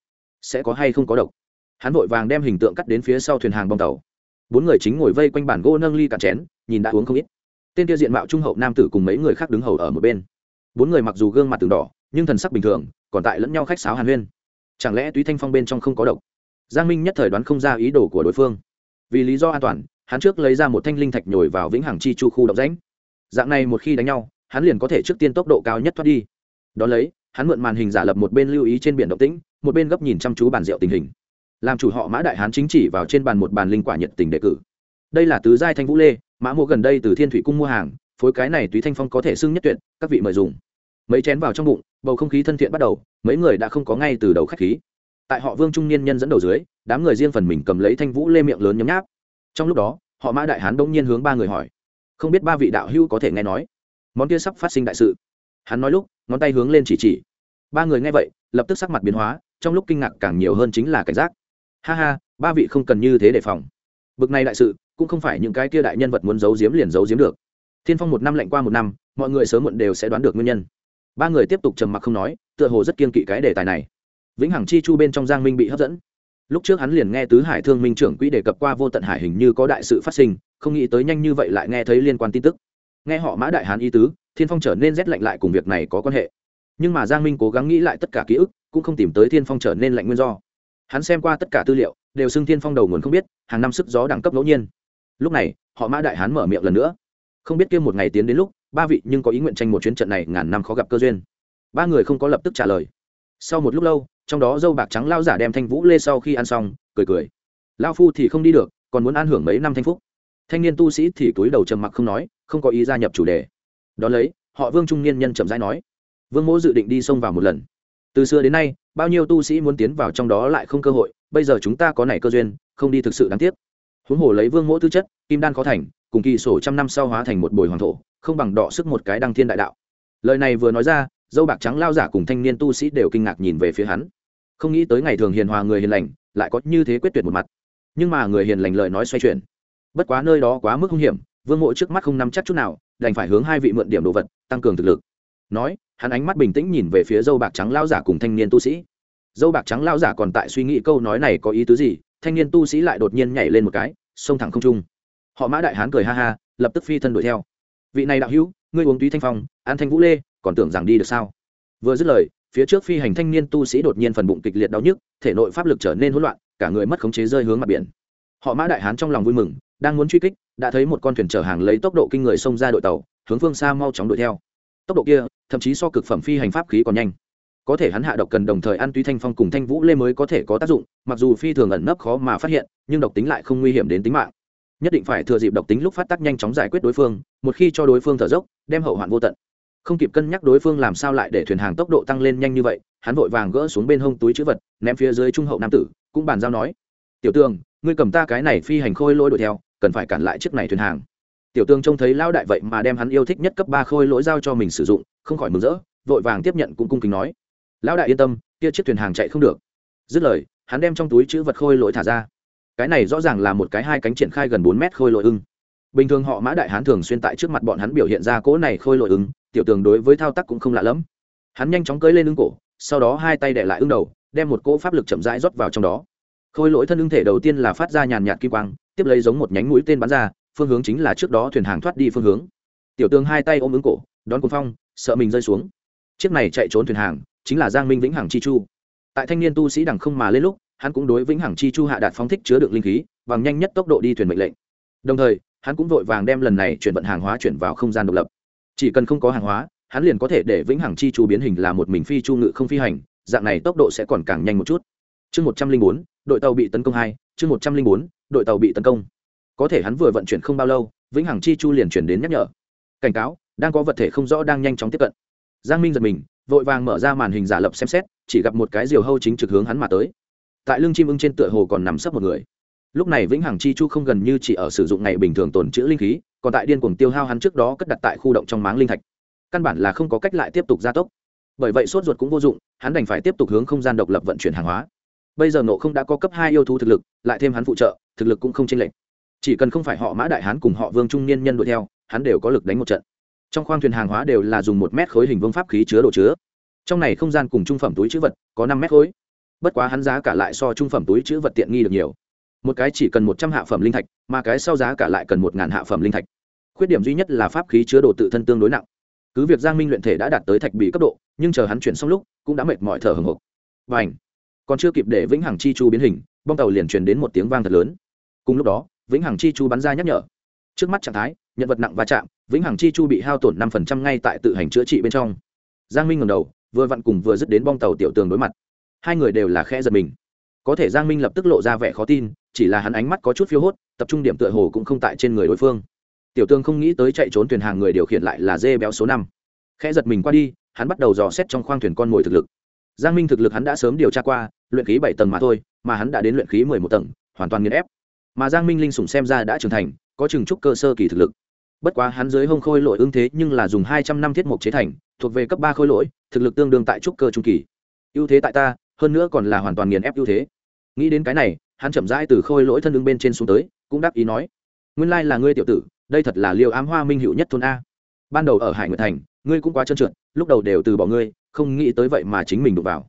sẽ có hay không có độc? Hắn vội vàng đem hình tượng cắt đến phía sau thuyền hàng bong tàu. Bốn người chính ngồi vây quanh bàn gỗ nâng ly cạn chén, nhìn đã uống không ít tên kia diện mạo trung hậu nam tử cùng mấy người khác đứng hầu ở một bên. Bốn người mặc dù gương mặt từng đỏ, nhưng thần sắc bình thường, còn tại lẫn nhau khách sáo hàn huyên. Chẳng lẽ túy thanh phong bên trong không có độc? Giang minh nhất thời đoán không ra ý đồ của đối phương. Vì lý do an toàn, hắn trước lấy ra một thanh linh thạch nhồi vào vĩnh hằng chi chu khu độc ránh dạng này một khi đánh nhau, hắn liền có thể trước tiên tốc độ cao nhất thoát đi. Đón lấy, hắn mượn màn hình giả lập một bên lưu ý trên biển động tĩnh, một bên gấp nhìn chăm chú bàn rượu tình hình. Làm chủ họ mã đại hán chính chỉ vào trên bàn một bàn linh quả nhiệt tình đề cử. Đây là tứ giai thanh vũ lê mã mua gần đây từ thiên thủy cung mua hàng, phối cái này túy thanh phong có thể xưng nhất tuyệt, các vị mời dùng. Mấy chén vào trong bụng, bầu không khí thân thiện bắt đầu, mấy người đã không có ngay từ đầu khách khí. Tại họ vương trung niên nhân dẫn đầu dưới, đám người riêng phần mình cầm lấy thanh vũ lê miệng lớn nhấm nháp. Trong lúc đó, họ mã đại hán đông nhiên hướng ba người hỏi, không biết ba vị đạo hữu có thể nghe nói? Món kia sắp phát sinh đại sự. Hắn nói lúc, ngón tay hướng lên chỉ chỉ. Ba người nghe vậy, lập tức sắc mặt biến hóa, trong lúc kinh ngạc càng nhiều hơn chính là cảnh giác. Ha ha, ba vị không cần như thế đề phòng. Bực này đại sự cũng không phải những cái kia đại nhân vật muốn giấu giếm liền giấu giếm được. Thiên phong một năm lạnh qua một năm, mọi người sớm muộn đều sẽ đoán được nguyên nhân. Ba người tiếp tục trầm mặc không nói, tựa hồ rất kiên kỵ cái đề tài này. Vĩnh hằng chi chu bên trong giang minh bị hấp dẫn. Lúc trước hắn liền nghe tứ hải thương minh trưởng quỹ đề cập qua vô tận hải hình như có đại sự phát sinh, không nghĩ tới nhanh như vậy lại nghe thấy liên quan tin tức. Nghe họ mã đại hán ý tứ, thiên phong trở nên rét lạnh lại cùng việc này có quan hệ. Nhưng mà giang minh cố gắng nghĩ lại tất cả ký ức, cũng không tìm tới thiên phong trở nên lạnh nguyên do. Hắn xem qua tất cả tư liệu, đều xưng thiên phong đầu nguồn không biết, hàng năm sức gió đẳng cấp ngẫu nhiên lúc này, họ mã đại hán mở miệng lần nữa. Không biết kia một ngày tiến đến lúc, ba vị nhưng có ý nguyện tranh một chuyến trận này ngàn năm khó gặp cơ duyên. Ba người không có lập tức trả lời. Sau một lúc lâu, trong đó dâu bạc trắng lao giả đem thanh vũ lê sau khi ăn xong, cười cười. Lao phu thì không đi được, còn muốn an hưởng mấy năm thanh phúc. Thanh niên tu sĩ thì túi đầu trầm mặc không nói, không có ý gia nhập chủ đề. Đón lấy, họ vương trung niên nhân chậm rãi nói. Vương mỗ dự định đi xông vào một lần. Từ xưa đến nay, bao nhiêu tu sĩ muốn tiến vào trong đó lại không cơ hội, bây giờ chúng ta có này cơ duyên, không đi thực sự đáng tiếc huống hồ lấy vương mỗ tư chất, kim đan khó thành, cùng kỳ sổ trăm năm sau hóa thành một bồi hoàng thổ, không bằng đọ sức một cái đăng thiên đại đạo. Lời này vừa nói ra, dâu bạc trắng lao giả cùng thanh niên tu sĩ đều kinh ngạc nhìn về phía hắn. Không nghĩ tới ngày thường hiền hòa người hiền lành, lại có như thế quyết tuyệt một mặt. Nhưng mà người hiền lành lời nói xoay chuyển. Bất quá nơi đó quá mức hung hiểm, vương mộ trước mắt không nắm chắc chút nào, đành phải hướng hai vị mượn điểm đồ vật, tăng cường thực lực. Nói, hắn ánh mắt bình tĩnh nhìn về phía dâu bạc trắng lao giả cùng thanh niên tu sĩ. Dâu bạc trắng lao giả còn tại suy nghĩ câu nói này có ý tứ gì thanh niên tu sĩ lại đột nhiên nhảy lên một cái, xông thẳng không trung. Họ mã đại hán cười ha ha, lập tức phi thân đuổi theo. Vị này đạo hữu, ngươi uống túy thanh phong an thanh vũ lê, còn tưởng rằng đi được sao? Vừa dứt lời, phía trước phi hành thanh niên tu sĩ đột nhiên phần bụng kịch liệt đau nhức, thể nội pháp lực trở nên hỗn loạn, cả người mất khống chế rơi hướng mặt biển. Họ mã đại hán trong lòng vui mừng, đang muốn truy kích, đã thấy một con thuyền chở hàng lấy tốc độ kinh người xông ra đội tàu, hướng phương xa mau chóng đuổi theo. Tốc độ kia, thậm chí so cực phẩm phi hành pháp khí còn nhanh có thể hắn hạ độc cần đồng thời ăn tuy thanh phong cùng thanh vũ lê mới có thể có tác dụng, mặc dù phi thường ẩn nấp khó mà phát hiện, nhưng độc tính lại không nguy hiểm đến tính mạng. Nhất định phải thừa dịp độc tính lúc phát tác nhanh chóng giải quyết đối phương, một khi cho đối phương thở dốc, đem hậu hoạn vô tận. Không kịp cân nhắc đối phương làm sao lại để thuyền hàng tốc độ tăng lên nhanh như vậy, hắn vội vàng gỡ xuống bên hông túi chữ vật, ném phía dưới trung hậu nam tử, cũng bàn giao nói, tiểu tường, ngươi cầm ta cái này phi hành khôi lỗi đuổi theo, cần phải cản lại chiếc này thuyền hàng. Tiểu tương trông thấy lão đại vậy mà đem hắn yêu thích nhất cấp ba khôi lỗi giao cho mình sử dụng, không khỏi mừng rỡ, vội vàng tiếp nhận cũng cung kính nói lão đại yên tâm, kia chiếc thuyền hàng chạy không được. Dứt lời, hắn đem trong túi chữ vật khôi lỗi thả ra. Cái này rõ ràng là một cái hai cánh triển khai gần bốn mét khôi lỗi ưng. Bình thường họ mã đại hán thường xuyên tại trước mặt bọn hắn biểu hiện ra cỗ này khôi lỗi ưng, tiểu tường đối với thao tác cũng không lạ lẫm. Hắn nhanh chóng cưỡi lên ưng cổ, sau đó hai tay đệ lại ưng đầu, đem một cỗ pháp lực chậm rãi rót vào trong đó. Khôi lỗi thân ưng thể đầu tiên là phát ra nhàn nhạt kim quang, tiếp lấy giống một nhánh mũi tên bắn ra, phương hướng chính là trước đó thuyền hàng thoát đi phương hướng. Tiểu tường hai tay ôm ứng cổ, đón cuốn phong, sợ mình rơi xuống. Chiếc này chạy trốn thuyền hàng chính là giang minh vĩnh hằng chi chu. Tại thanh niên tu sĩ đằng không mà lên lúc, hắn cũng đối vĩnh hằng chi chu hạ đạt phóng thích chứa đựng linh khí, bằng nhanh nhất tốc độ đi thuyền mệnh lệnh. Đồng thời, hắn cũng vội vàng đem lần này chuyển vận hàng hóa chuyển vào không gian độc lập. Chỉ cần không có hàng hóa, hắn liền có thể để vĩnh hằng chi chu biến hình là một mình phi chu ngự không phi hành, dạng này tốc độ sẽ còn càng nhanh một chút. Chương một trăm linh bốn, đội tàu bị tấn công hai, chương một trăm linh bốn, đội tàu bị tấn công. Có thể hắn vừa vận chuyển không bao lâu, vĩnh hằng chi chu liền chuyển đến nhắc nhở. Cảnh cáo, đang có vật thể không rõ đang nhanh chóng tiếp cận. Giang minh giật mình vội vàng mở ra màn hình giả lập xem xét, chỉ gặp một cái diều hâu chính trực hướng hắn mà tới. Tại lưng chim ưng trên tựa hồ còn nằm sấp một người. Lúc này vĩnh hằng chi chu không gần như chỉ ở sử dụng ngày bình thường tồn chữ linh khí, còn tại điên cuồng tiêu hao hắn trước đó cất đặt tại khu động trong máng linh thạch. Căn bản là không có cách lại tiếp tục gia tốc. Bởi vậy sốt ruột cũng vô dụng, hắn đành phải tiếp tục hướng không gian độc lập vận chuyển hàng hóa. Bây giờ nộ không đã có cấp hai yêu thú thực lực, lại thêm hắn phụ trợ, thực lực cũng không chênh lệch. Chỉ cần không phải họ mã đại hán cùng họ vương trung niên nhân đuổi theo, hắn đều có lực đánh một trận trong khoang thuyền hàng hóa đều là dùng một mét khối hình vương pháp khí chứa đồ chứa. Trong này không gian cùng trung phẩm túi chữ vật có năm mét khối. Bất quá hắn giá cả lại so trung phẩm túi chữ vật tiện nghi được nhiều. Một cái chỉ cần một trăm hạ phẩm linh thạch, mà cái sau giá cả lại cần một ngàn hạ phẩm linh thạch. Khuyết điểm duy nhất là pháp khí chứa đồ tự thân tương đối nặng. Cứ việc giang minh luyện thể đã đạt tới thạch bị cấp độ, nhưng chờ hắn chuyển xong lúc, cũng đã mệt mỏi thở hồng hộc. Và ảnh còn chưa kịp để vĩnh hằng chi chu biến hình, bong tàu liền truyền đến một tiếng vang thật lớn. Cùng lúc đó, vĩnh hằng chi chu bắn ra nhắc nhở. Trước mắt trạng thái nhận vật nặng va chạm, vĩnh hằng chi chu bị hao tổn năm phần trăm ngay tại tự hành chữa trị bên trong. Giang minh ngầm đầu, vừa vặn cùng vừa dứt đến bong tàu tiểu tường đối mặt. Hai người đều là khẽ giật mình. Có thể giang minh lập tức lộ ra vẻ khó tin, chỉ là hắn ánh mắt có chút phiêu hốt, tập trung điểm tựa hồ cũng không tại trên người đối phương. Tiểu tương không nghĩ tới chạy trốn thuyền hàng người điều khiển lại là dê béo số năm. Khẽ giật mình qua đi, hắn bắt đầu dò xét trong khoang thuyền con mồi thực lực. Giang minh thực lực hắn đã sớm điều tra qua, luyện khí bảy tầng mà thôi, mà hắn đã đến luyện khí mười một tầng, hoàn toàn nghiền ép. Mà giang minh linh sủng xem ra đã trưởng thành, có chừng trúc cơ sơ kỳ thực lực bất quá hắn dưới hông khôi lỗi ưng thế nhưng là dùng hai trăm năm thiết mục chế thành, thuộc về cấp ba khôi lỗi, thực lực tương đương tại trúc cơ trung kỳ. Ưu thế tại ta, hơn nữa còn là hoàn toàn nghiền ép ưu thế. Nghĩ đến cái này, hắn chậm rãi từ khôi lỗi thân lưng bên trên xuống tới, cũng đáp ý nói, nguyên lai là ngươi tiểu tử, đây thật là liều ám hoa minh hữu nhất thôn a. Ban đầu ở hải nguyệt thành, ngươi cũng quá trơn trượt, lúc đầu đều từ bỏ ngươi, không nghĩ tới vậy mà chính mình đụng vào.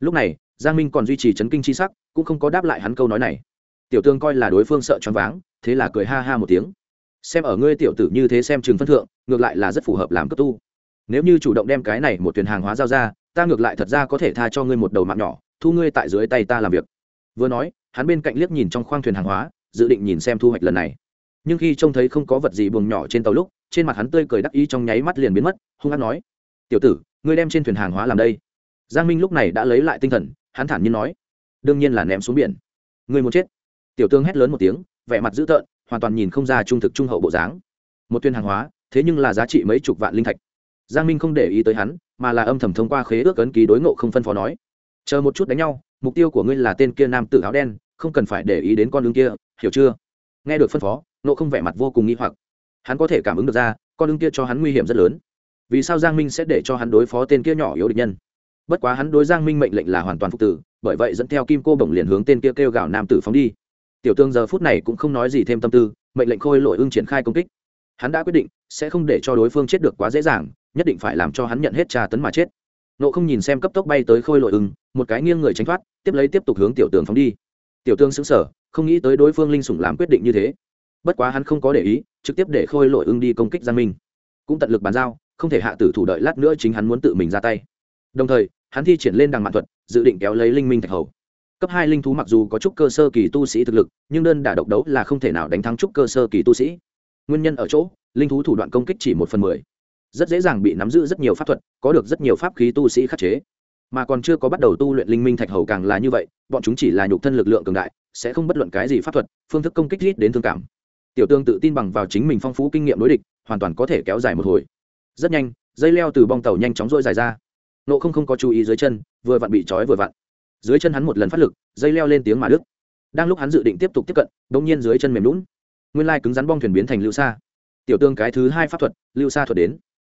Lúc này, giang minh còn duy trì chấn kinh c h i sắc, cũng không có đáp lại hắn câu nói này. Tiểu tương coi là đối phương sợ choáng váng, thế là cười ha ha một tiếng xem ở ngươi tiểu tử như thế xem chừng phân thượng, ngược lại là rất phù hợp làm cấp tu. Nếu như chủ động đem cái này một thuyền hàng hóa giao ra, ta ngược lại thật ra có thể tha cho ngươi một đầu mạng nhỏ, thu ngươi tại dưới tay ta làm việc. Vừa nói, hắn bên cạnh liếc nhìn trong khoang thuyền hàng hóa, dự định nhìn xem thu hoạch lần này. Nhưng khi trông thấy không có vật gì buồng nhỏ trên tàu lúc, trên mặt hắn tươi cười đắc ý trong nháy mắt liền biến mất, hung hát nói, tiểu tử, ngươi đem trên thuyền hàng hóa làm đây. Giang minh lúc này đã lấy lại tinh thần, hắn thản nhiên nói, đương nhiên là ném xuống biển. Ngươi muốn chết. Tiểu tương hét lớn một tiếng, vẻ mặt dữ tợn hoàn toàn nhìn không ra trung thực trung hậu bộ dáng. Một tuyên hàng hóa, thế nhưng là giá trị mấy chục vạn linh thạch. Giang minh không để ý tới hắn, mà là âm thầm thông qua khế ước ấn ký đối ngộ không phân phó nói, chờ một chút đánh nhau, mục tiêu của ngươi là tên kia nam tự áo đen, không cần phải để ý đến con đường kia, hiểu chưa? Nghe được phân phó, ngộ không vẻ mặt vô cùng nghi hoặc. Hắn có thể cảm ứng được ra, con đường kia cho hắn nguy hiểm rất lớn. Vì sao giang minh sẽ để cho hắn đối phó tên kia nhỏ yếu địch nhân? Bất quá hắn đối giang minh mệnh lệnh là hoàn toàn phục tử, bởi vậy dẫn theo kim cô bổng liền hướng tên kia kêu gào nam tử phóng đi tiểu tương giờ phút này cũng không nói gì thêm tâm tư, mệnh lệnh khôi lội ưng triển khai công kích. Hắn đã quyết định sẽ không để cho đối phương chết được quá dễ dàng, nhất định phải làm cho hắn nhận hết tra tấn mà chết. Nộ không nhìn xem cấp tốc bay tới khôi lội ưng, một cái nghiêng người tránh thoát, tiếp lấy tiếp tục hướng tiểu tường phóng đi. Tiểu tương xứng sở không nghĩ tới đối phương linh sủng làm quyết định như thế. Bất quá hắn không có để ý, trực tiếp để khôi lội ưng đi công kích giang minh. Cũng tận lực bàn giao, không thể hạ tử thủ đợi lát nữa chính hắn muốn tự mình ra tay. Đồng thời, hắn thi triển lên đằng mạn thuật, dự định kéo lấy linh minh thạch hầu cấp hai linh thú mặc dù có chút cơ sơ kỳ tu sĩ thực lực, nhưng đơn đả độc đấu là không thể nào đánh thắng chút cơ sơ kỳ tu sĩ. Nguyên nhân ở chỗ, linh thú thủ đoạn công kích chỉ một phần mười. Rất dễ dàng bị nắm giữ rất nhiều pháp thuật, có được rất nhiều pháp khí tu sĩ khắc chế. Mà còn chưa có bắt đầu tu luyện linh minh thạch hầu càng là như vậy, bọn chúng chỉ là nhục thân lực lượng cường đại, sẽ không bất luận cái gì pháp thuật, phương thức công kích rít đến thương cảm. Tiểu tương tự tin bằng vào chính mình phong phú kinh nghiệm đối địch, hoàn toàn có thể kéo dài một hồi. Rất nhanh, dây leo từ bong tàu nhanh chóng rỗi dài ra. Nộ không không có chú ý dưới chân, vừa vặn bị trói vừa vặn dưới chân hắn một lần phát lực, dây leo lên tiếng mà đức đang lúc hắn dự định tiếp tục tiếp cận đ ỗ n g nhiên dưới chân mềm lún nguyên lai cứng rắn bong thuyền biến thành lưu xa tiểu tương cái thứ hai pháp thuật, lưu xa thuật đến.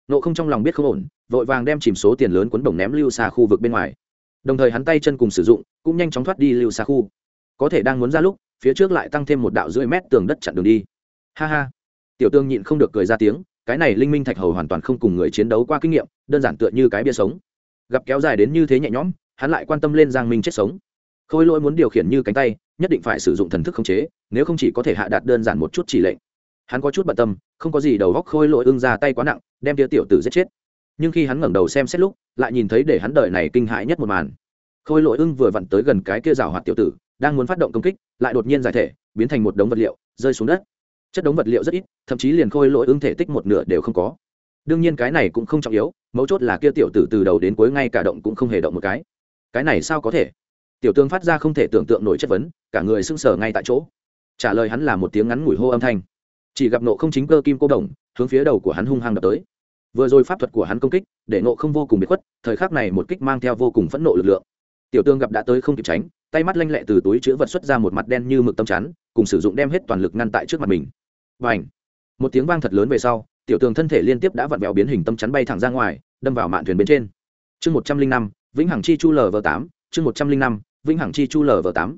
Nộ không trong lòng biết không ổn, vội vàng đem chìm số tiền lớn cuốn bổng ném lưu xa khu vực bên ngoài. Đồng thời hắn tay chân cùng sử dụng, cũng nhanh chóng thoát đi lưu xa khu. Có thể đang muốn ra lúc, phía trước lại tăng thêm một đạo rưỡi mét tường đất chặn đường đi. Ha ha. Tiểu tương nhịn không được cười ra tiếng, cái này linh minh thạch hầu hoàn toàn không cùng người chiến đấu qua kinh nghiệm, đơn giản tựa như cái bia sống. Gặp kéo dài đến như thế nhẹ nhõm hắn lại quan tâm lên giang minh chết sống. Khôi lỗi muốn điều khiển như cánh tay, nhất định phải sử dụng thần thức khống chế, nếu không chỉ có thể hạ đạt đơn giản một chút chỉ lệnh. Hắn có chút bận tâm, không có gì đầu góc khôi lỗi ưng ra tay quá nặng, đem tia tiểu tử giết chết. Nhưng khi hắn ngẩng đầu xem xét lúc, lại nhìn thấy để hắn đợi này kinh hãi nhất một màn. Khôi lỗi ưng vừa vặn tới gần cái kia rào hoạt tiểu tử, đang muốn phát động công kích, lại đột nhiên giải thể, biến thành một đống vật liệu, rơi xuống đất. Chất đống vật liệu rất ít, thậm chí liền khôi lỗi ưng thể tích một nửa đều không có. Đương nhiên cái này cũng không trọng yếu, mấu chốt là kia tiểu tử từ đầu đến cuối ngay cả động cũng không hề động một cái cái này sao có thể? Tiểu tương phát ra không thể tưởng tượng nổi chất vấn, cả người sưng sờ ngay tại chỗ. Trả lời hắn là một tiếng ngắn ngủi hô âm thanh. Chỉ gặp nộ không chính cơ kim cô đồng, hướng phía đầu của hắn hung hăng đập tới. Vừa rồi pháp thuật của hắn công kích, để nộ không vô cùng bị khuất, thời khắc này một kích mang theo vô cùng phẫn nộ lực lượng. Tiểu tương gặp đã tới không kịp tránh, tay mắt lanh lẹ từ túi chữ vật xuất ra một mặt đen như mực tâm chắn, cùng sử dụng đem hết toàn lực ngăn tại trước mặt mình. Và ảnh một tiếng vang thật lớn về sau, tiểu tường thân thể liên tiếp đã vặn vẹo biến hình tâm chắn bay thẳng ra ngoài, đâm vào mạn thuyền bên trên. Chương một trăm linh năm vĩnh hằng chi chu lv tám, chương một trăm linh năm, vĩnh hằng chi chu lv tám.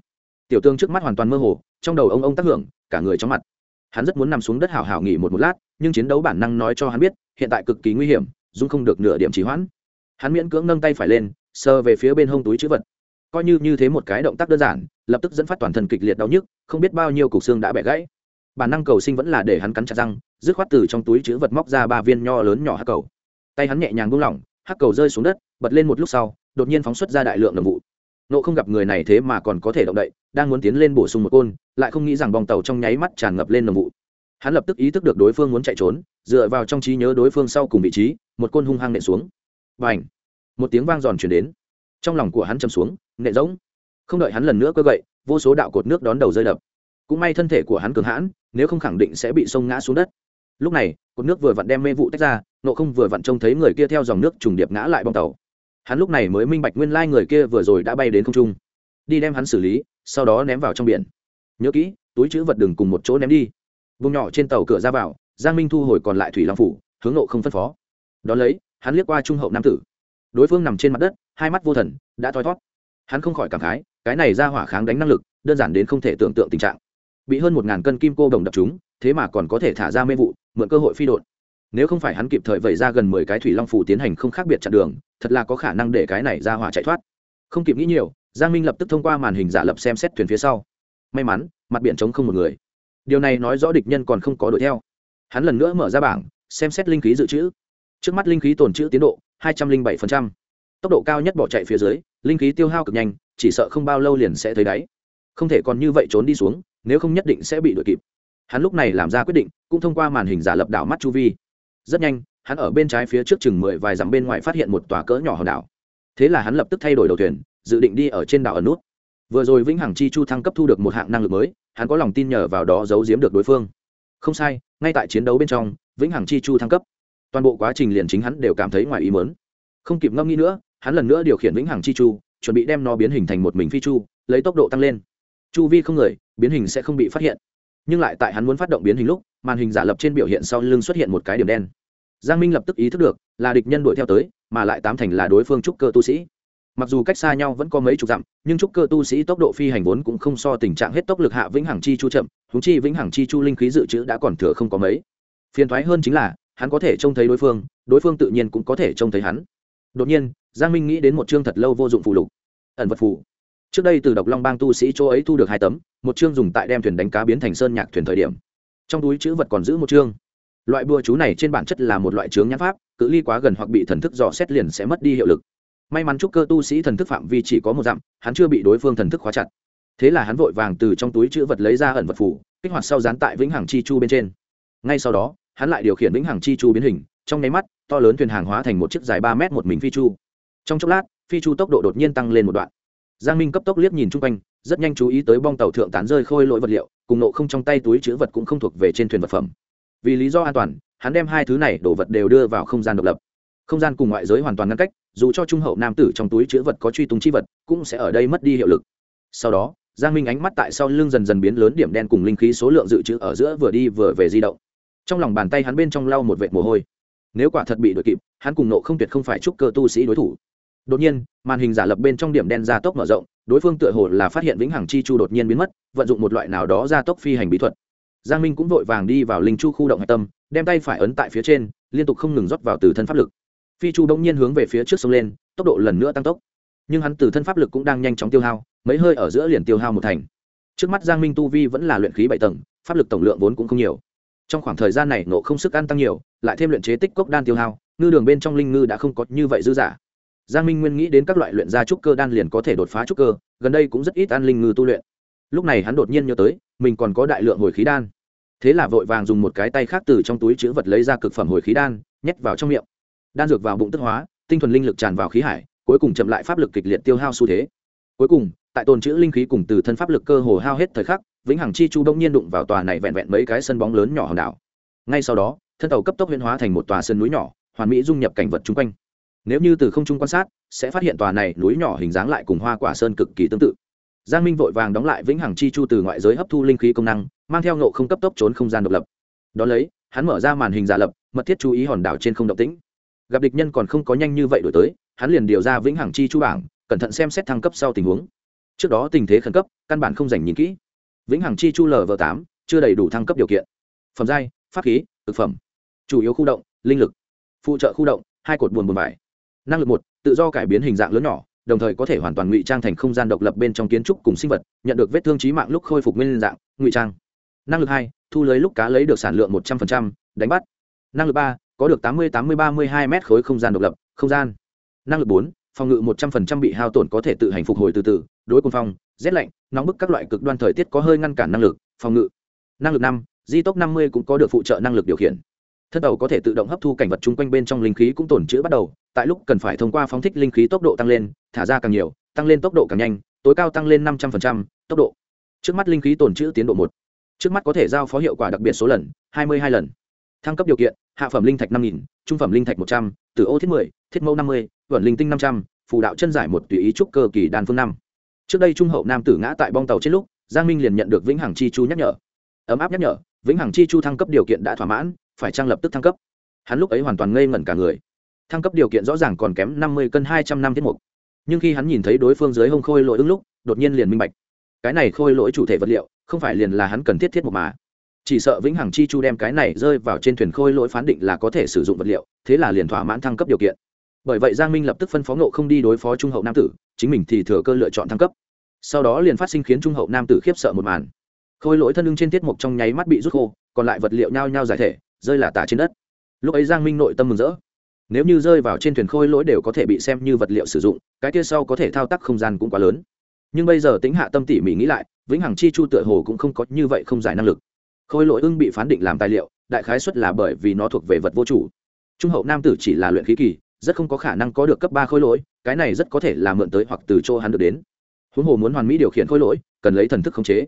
Tiểu tương trước mắt hoàn toàn mơ hồ, trong đầu ông ông tác hưởng, cả người trong mặt. Hắn rất muốn nằm xuống đất hào hào nghỉ một một lát, nhưng chiến đấu bản năng nói cho hắn biết, hiện tại cực kỳ nguy hiểm dung không được nửa điểm trì hoãn. Hắn miễn cưỡng nâng tay phải lên, sờ về phía bên hông túi chữ vật. Coi như như thế một cái động tác đơn giản, lập tức dẫn phát toàn thân kịch liệt đau nhức, không biết bao nhiêu cục xương đã bẻ gãy. Bản năng cầu sinh vẫn là để hắn cắn chặt răng, dứt khoát từ trong túi chữ vật móc ra ba viên nho lớn nhỏ hắc cầu. Tay hắn nhẹ nhàng buông lỏng, hắc cầu rơi xuống đất, bật lên một lúc sau đột nhiên phóng xuất ra đại lượng đồng vụ. Nộ không gặp người này thế mà còn có thể động đậy, đang muốn tiến lên bổ sung một côn, lại không nghĩ rằng bong tàu trong nháy mắt tràn ngập lên đồng vụ. Hắn lập tức ý thức được đối phương muốn chạy trốn, dựa vào trong trí nhớ đối phương sau cùng vị trí, một côn hung hăng nện xuống. Và ảnh một tiếng vang giòn chuyển đến. Trong lòng của hắn chầm xuống, nện rỗng. Không đợi hắn lần nữa cơ gậy, vô số đạo cột nước đón đầu rơi đập. Cũng may thân thể của hắn cường hãn, nếu không khẳng định sẽ bị sông ngã xuống đất. Lúc này, cột nước vừa vặn đem mê vụ tách ra, nộ không vừa vặn trông thấy người kia theo dòng nước trùng điệp ngã lại bong tàu hắn lúc này mới minh bạch nguyên lai người kia vừa rồi đã bay đến không trung. Đi đem hắn xử lý, sau đó ném vào trong biển. Nhớ kỹ, túi chữ vật đừng cùng một chỗ ném đi. Vùng nhỏ trên tàu cửa ra vào, giang minh thu hồi còn lại thủy long phủ, hướng nộ không phân phó. Đón lấy, hắn liếc qua trung hậu nam tử. Đối phương nằm trên mặt đất, hai mắt vô thần, đã thoi thót hắn không khỏi cảm khái, cái này ra hỏa kháng đánh năng lực, đơn giản đến không thể tưởng tượng tình trạng. Bị hơn một ngàn cân kim cô đồng đập chúng thế mà còn có thể thả ra mê vụ, mượn cơ hội phi đột nếu không phải hắn kịp thời vẩy ra gần mười cái thủy long phủ tiến hành không khác biệt chặn đường, thật là có khả năng để cái này ra hỏa chạy thoát. Không kịp nghĩ nhiều, giang minh lập tức thông qua màn hình giả lập xem xét thuyền phía sau. May mắn, mặt biển trống không một người. Điều này nói rõ địch nhân còn không có đuổi theo. Hắn lần nữa mở ra bảng, xem xét linh khí dự trữ. Trước mắt linh khí tồn trữ tiến độ, hai trăm linh bảy tốc độ cao nhất bỏ chạy phía dưới, linh khí tiêu hao cực nhanh, chỉ sợ không bao lâu liền sẽ thấy đáy. Không thể còn như vậy trốn đi xuống, nếu không nhất định sẽ bị đuổi kịp. Hắn lúc này làm ra quyết định, cũng thông qua màn hình giả lập đảo mắt chu vi rất nhanh, hắn ở bên trái phía trước chừng mười vài dặm bên ngoài phát hiện một tòa cỡ nhỏ hòn đảo. Thế là hắn lập tức thay đổi đầu thuyền, dự định đi ở trên đảo ở nút. Vừa rồi vĩnh hằng chi chu thăng cấp thu được một hạng năng lực mới, hắn có lòng tin nhờ vào đó giấu giếm được đối phương. Không sai, ngay tại chiến đấu bên trong, vĩnh hằng chi chu thăng cấp. Toàn bộ quá trình liền chính hắn đều cảm thấy ngoài ý mớn không kịp ngâm nghĩ nữa, hắn lần nữa điều khiển vĩnh hằng chi chu, chuẩn bị đem nó biến hình thành một mình phi chu, lấy tốc độ tăng lên. Chu vi không người, biến hình sẽ không bị phát hiện nhưng lại tại hắn muốn phát động biến hình lúc, màn hình giả lập trên biểu hiện sau lưng xuất hiện một cái điểm đen. Giang minh lập tức ý thức được, là địch nhân đuổi theo tới, mà lại tám thành là đối phương trúc cơ tu sĩ. Mặc dù cách xa nhau vẫn có mấy chục dặm, nhưng trúc cơ tu sĩ tốc độ phi hành vốn cũng không so tình trạng hết tốc lực hạ vĩnh hằng chi chu chậm húng chi vĩnh hằng chi chu linh khí dự trữ đã còn thừa không có mấy. Phiền thoái hơn chính là, hắn có thể trông thấy đối phương đối phương tự nhiên cũng có thể trông thấy hắn. Đột nhiên, giang minh nghĩ đến một chương thật lâu vô dụng phụ lục. Ẩn vật phụ trước đây từ độc long bang tu sĩ chỗ ấy thu được hai tấm, một chương dùng tại đem thuyền đánh cá biến thành sơn nhạc thuyền thời điểm. Trong túi chữ vật còn giữ một chương. Loại bùa chú này trên bản chất là một loại chướng nhãn pháp, cự ly quá gần hoặc bị thần thức dò xét liền sẽ mất đi hiệu lực. May mắn chúc cơ tu sĩ thần thức phạm vi chỉ có một dặm, hắn chưa bị đối phương thần thức khóa chặt. Thế là hắn vội vàng từ trong túi chữ vật lấy ra ẩn vật phủ kích hoạt sau dán tại vĩnh hằng chi chu bên trên. Ngay sau đó, hắn lại điều khiển vĩnh hằng chi chu biến hình, trong nháy mắt, to lớn thuyền hàng hóa thành một chiếc dài ba mét một mình phi chu. Trong chốc lát, phi chu tốc độ đột nhiên tăng lên một đoạn giang minh cấp tốc liếc nhìn chung quanh, rất nhanh chú ý tới bong tàu thượng tán rơi khôi lỗi vật liệu, cùng nộ không trong tay túi chữ vật cũng không thuộc về trên thuyền vật phẩm. Vì lý do an toàn, hắn đem hai thứ này đồ vật đều đưa vào không gian độc lập. Không gian cùng ngoại giới hoàn toàn ngăn cách, dù cho trung hậu nam tử trong túi chữ vật có truy tung chi vật, cũng sẽ ở đây mất đi hiệu lực. Sau đó, giang minh ánh mắt tại sau lưng dần dần biến lớn điểm đen cùng linh khí số lượng dự trữ ở giữa vừa đi vừa về di động. Trong lòng bàn tay hắn bên trong lau một vệt mồ hôi. Nếu quả thật bị đuổi kịp, hắn cùng nộ không tuyệt không phải chúc cơ tu sĩ đối thủ đột nhiên, màn hình giả lập bên trong điểm đen gia tốc mở rộng, đối phương tựa hồ là phát hiện vĩnh hằng chi chu đột nhiên biến mất, vận dụng một loại nào đó gia tốc phi hành bí thuật. Giang minh cũng vội vàng đi vào linh chu khu động hạch tâm, đem tay phải ấn tại phía trên, liên tục không ngừng rót vào từ thân pháp lực. Phi chu bỗng nhiên hướng về phía trước sông lên, tốc độ lần nữa tăng tốc. Nhưng hắn từ thân pháp lực cũng đang nhanh chóng tiêu hao, mấy hơi ở giữa liền tiêu hao một thành. Trước mắt giang minh tu vi vẫn là luyện khí bảy tầng, pháp lực tổng lượng vốn cũng không nhiều. Trong khoảng thời gian này nộ không sức ăn tăng nhiều, lại thêm luyện chế tích cốc đan tiêu hao, ngư đường bên trong linh ngư đã không có như vậy dư giả giang minh nguyên nghĩ đến các loại luyện gia trúc cơ đan liền có thể đột phá trúc cơ, gần đây cũng rất ít ăn linh ngư tu luyện. Lúc này hắn đột nhiên nhớ tới, mình còn có đại lượng hồi khí đan. Thế là vội vàng dùng một cái tay khác từ trong túi chữ vật lấy ra cực phẩm hồi khí đan, nhét vào trong miệng. Đan dược vào bụng tức hóa, tinh thuần linh lực tràn vào khí hải, cuối cùng chậm lại pháp lực kịch liệt tiêu hao xu thế. Cuối cùng, tại tồn chữ linh khí cùng từ thân pháp lực cơ hồ hao hết thời khắc, vĩnh hằng chi chu đông nhiên đụng vào tòa này vẹn vẹn mấy cái sân bóng lớn nhỏ hòn đảo. Ngay sau đó, thân tàu cấp tốc huyễn hóa thành một tòa sân núi nhỏ, hoàn mỹ dung nhập cảnh vật chung quanh nếu như từ không trung quan sát, sẽ phát hiện tòa này núi nhỏ hình dáng lại cùng hoa quả sơn cực kỳ tương tự. Giang minh vội vàng đóng lại vĩnh hằng chi chu từ ngoại giới hấp thu linh khí công năng, mang theo nộ không cấp tốc trốn không gian độc lập. Đón lấy, hắn mở ra màn hình giả lập, mật thiết chú ý hòn đảo trên không động tĩnh. Gặp địch nhân còn không có nhanh như vậy đổi tới, hắn liền điều ra vĩnh hằng chi chu bảng, cẩn thận xem xét thăng cấp sau tình huống. Trước đó tình thế khẩn cấp, căn bản không dành nhìn kỹ. Vĩnh hằng chi chu lv tám, chưa đầy đủ thăng cấp điều kiện. Phẩm giai, pháp khí, thực phẩm. Chủ yếu khu động, linh lực. Phụ trợ khu động, hai cột buồn buồn vải năng lực một, tự do cải biến hình dạng lớn nhỏ, đồng thời có thể hoàn toàn ngụy trang thành không gian độc lập bên trong kiến trúc cùng sinh vật, nhận được vết thương trí mạng lúc khôi phục nguyên dạng, ngụy trang. Năng lực hai, thu lấy lúc cá lấy được sản lượng một trăm linh đánh bắt. Năng lực ba, có được tám mươi tám mươi, ba mươi hai mét khối không gian độc lập, không gian. Năng lực bốn, phòng ngự một trăm linh bị hao tổn có thể tự hành phục hồi từ từ, đối quân phong, rét lạnh, nóng bức các loại cực đoan thời tiết có hơi ngăn cản năng lực, phòng ngự. Năng lực năm, di tốc năm mươi cũng có được phụ trợ năng lực điều khiển thân tàu có thể tự động hấp thu cảnh vật chung quanh bên trong linh khí cũng tổn chữ bắt đầu, tại lúc cần phải thông qua phóng thích linh khí tốc độ tăng lên, thả ra càng nhiều, tăng lên tốc độ càng nhanh, tối cao tăng lên năm trăm linh tốc độ. Trước mắt linh khí tổn chữ tiến độ một. Trước mắt có thể giao phó hiệu quả đặc biệt số lần, hai mươi hai lần. Thăng cấp điều kiện, hạ phẩm linh thạch năm nghìn, trung phẩm linh thạch một trăm từ ô thiết mười, thiết mẫu năm mươi, vẩn linh tinh năm trăm, phù đạo chân giải một tùy ý trúc cơ kỳ đan phương năm. Trước đây trung hậu nam tử ngã tại bong tàu trên lúc, giang minh liền nhận được vĩnh hằng chi chu nhắc nhở. Ấm áp nhắc nhở, vĩnh hằng chi chu thăng cấp điều kiện đã thỏa mãn phải trang lập tức thăng cấp. Hắn lúc ấy hoàn toàn ngây ngẩn cả người. Thăng cấp điều kiện rõ ràng còn kém năm mươi cân hai trăm năm tiết mục. Nhưng khi hắn nhìn thấy đối phương dưới hông khôi lỗi ứng lúc, đột nhiên liền minh bạch. Cái này khôi lỗi chủ thể vật liệu, không phải liền là hắn cần thiết thiết mục mà. Chỉ sợ vĩnh hằng chi chu đem cái này rơi vào trên thuyền khôi lỗi phán định là có thể sử dụng vật liệu, thế là liền thỏa mãn thăng cấp điều kiện. Bởi vậy giang minh lập tức phân phó ngộ không đi đối phó trung hậu nam tử, chính mình thì thừa cơ lựa chọn thăng cấp. Sau đó liền phát sinh khiến trung hậu nam tử khiếp sợ một màn. Khôi lỗi thân lưng trên tiết mục trong nháy mắt bị rút khô, còn lại vật liệu nhao nhao giải thể rơi là tả trên đất. Lúc ấy giang minh nội tâm mừng rỡ. Nếu như rơi vào trên thuyền khôi lỗi đều có thể bị xem như vật liệu sử dụng, cái kia sau có thể thao tác không gian cũng quá lớn. Nhưng bây giờ tính hạ tâm tỉ mỉ nghĩ lại, vĩnh hằng chi chu tựa hồ cũng không có như vậy không giải năng lực. Khôi lỗi ưng bị phán định làm tài liệu, đại khái xuất là bởi vì nó thuộc về vật vô chủ. Trung hậu nam tử chỉ là luyện khí kỳ, rất không có khả năng có được cấp ba khôi lỗi, cái này rất có thể là mượn tới hoặc từ chỗ hắn được đến. Huống hồ muốn hoàn mỹ điều khiển khôi lỗi, cần lấy thần thức khống chế.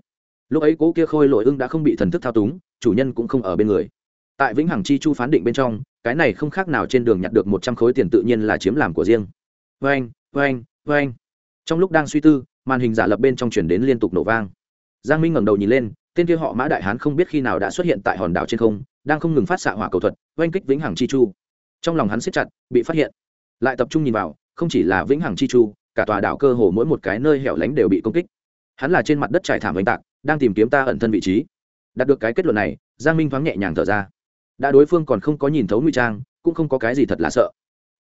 Lúc ấy cố kia khôi lỗi ưng đã không bị thần thức thao túng, chủ nhân cũng không ở bên người tại vĩnh hằng chi chu phán định bên trong, cái này không khác nào trên đường nhặt được một trăm khối tiền tự nhiên là chiếm làm của riêng. Vâng vâng vâng trong lúc đang suy tư, màn hình giả lập bên trong chuyển đến liên tục nổ vang. Giang minh ngẩng đầu nhìn lên, tên kia họ mã đại hán không biết khi nào đã xuất hiện tại hòn đảo trên không, đang không ngừng phát xạ hỏa cầu thuật, oanh kích vĩnh hằng chi chu. Trong lòng hắn siết chặt, bị phát hiện. Lại tập trung nhìn vào, không chỉ là vĩnh hằng chi chu, cả tòa đảo cơ hồ mỗi một cái nơi hẻo lánh đều bị công kích. Hắn là trên mặt đất trải thảm oanh tạc, đang tìm kiếm ta ẩn thân vị trí. Đạt được cái kết luận này, giang minh thoáng nhẹ nhàng thở ra đã đối phương còn không có nhìn thấu ngụy trang, cũng không có cái gì thật là sợ.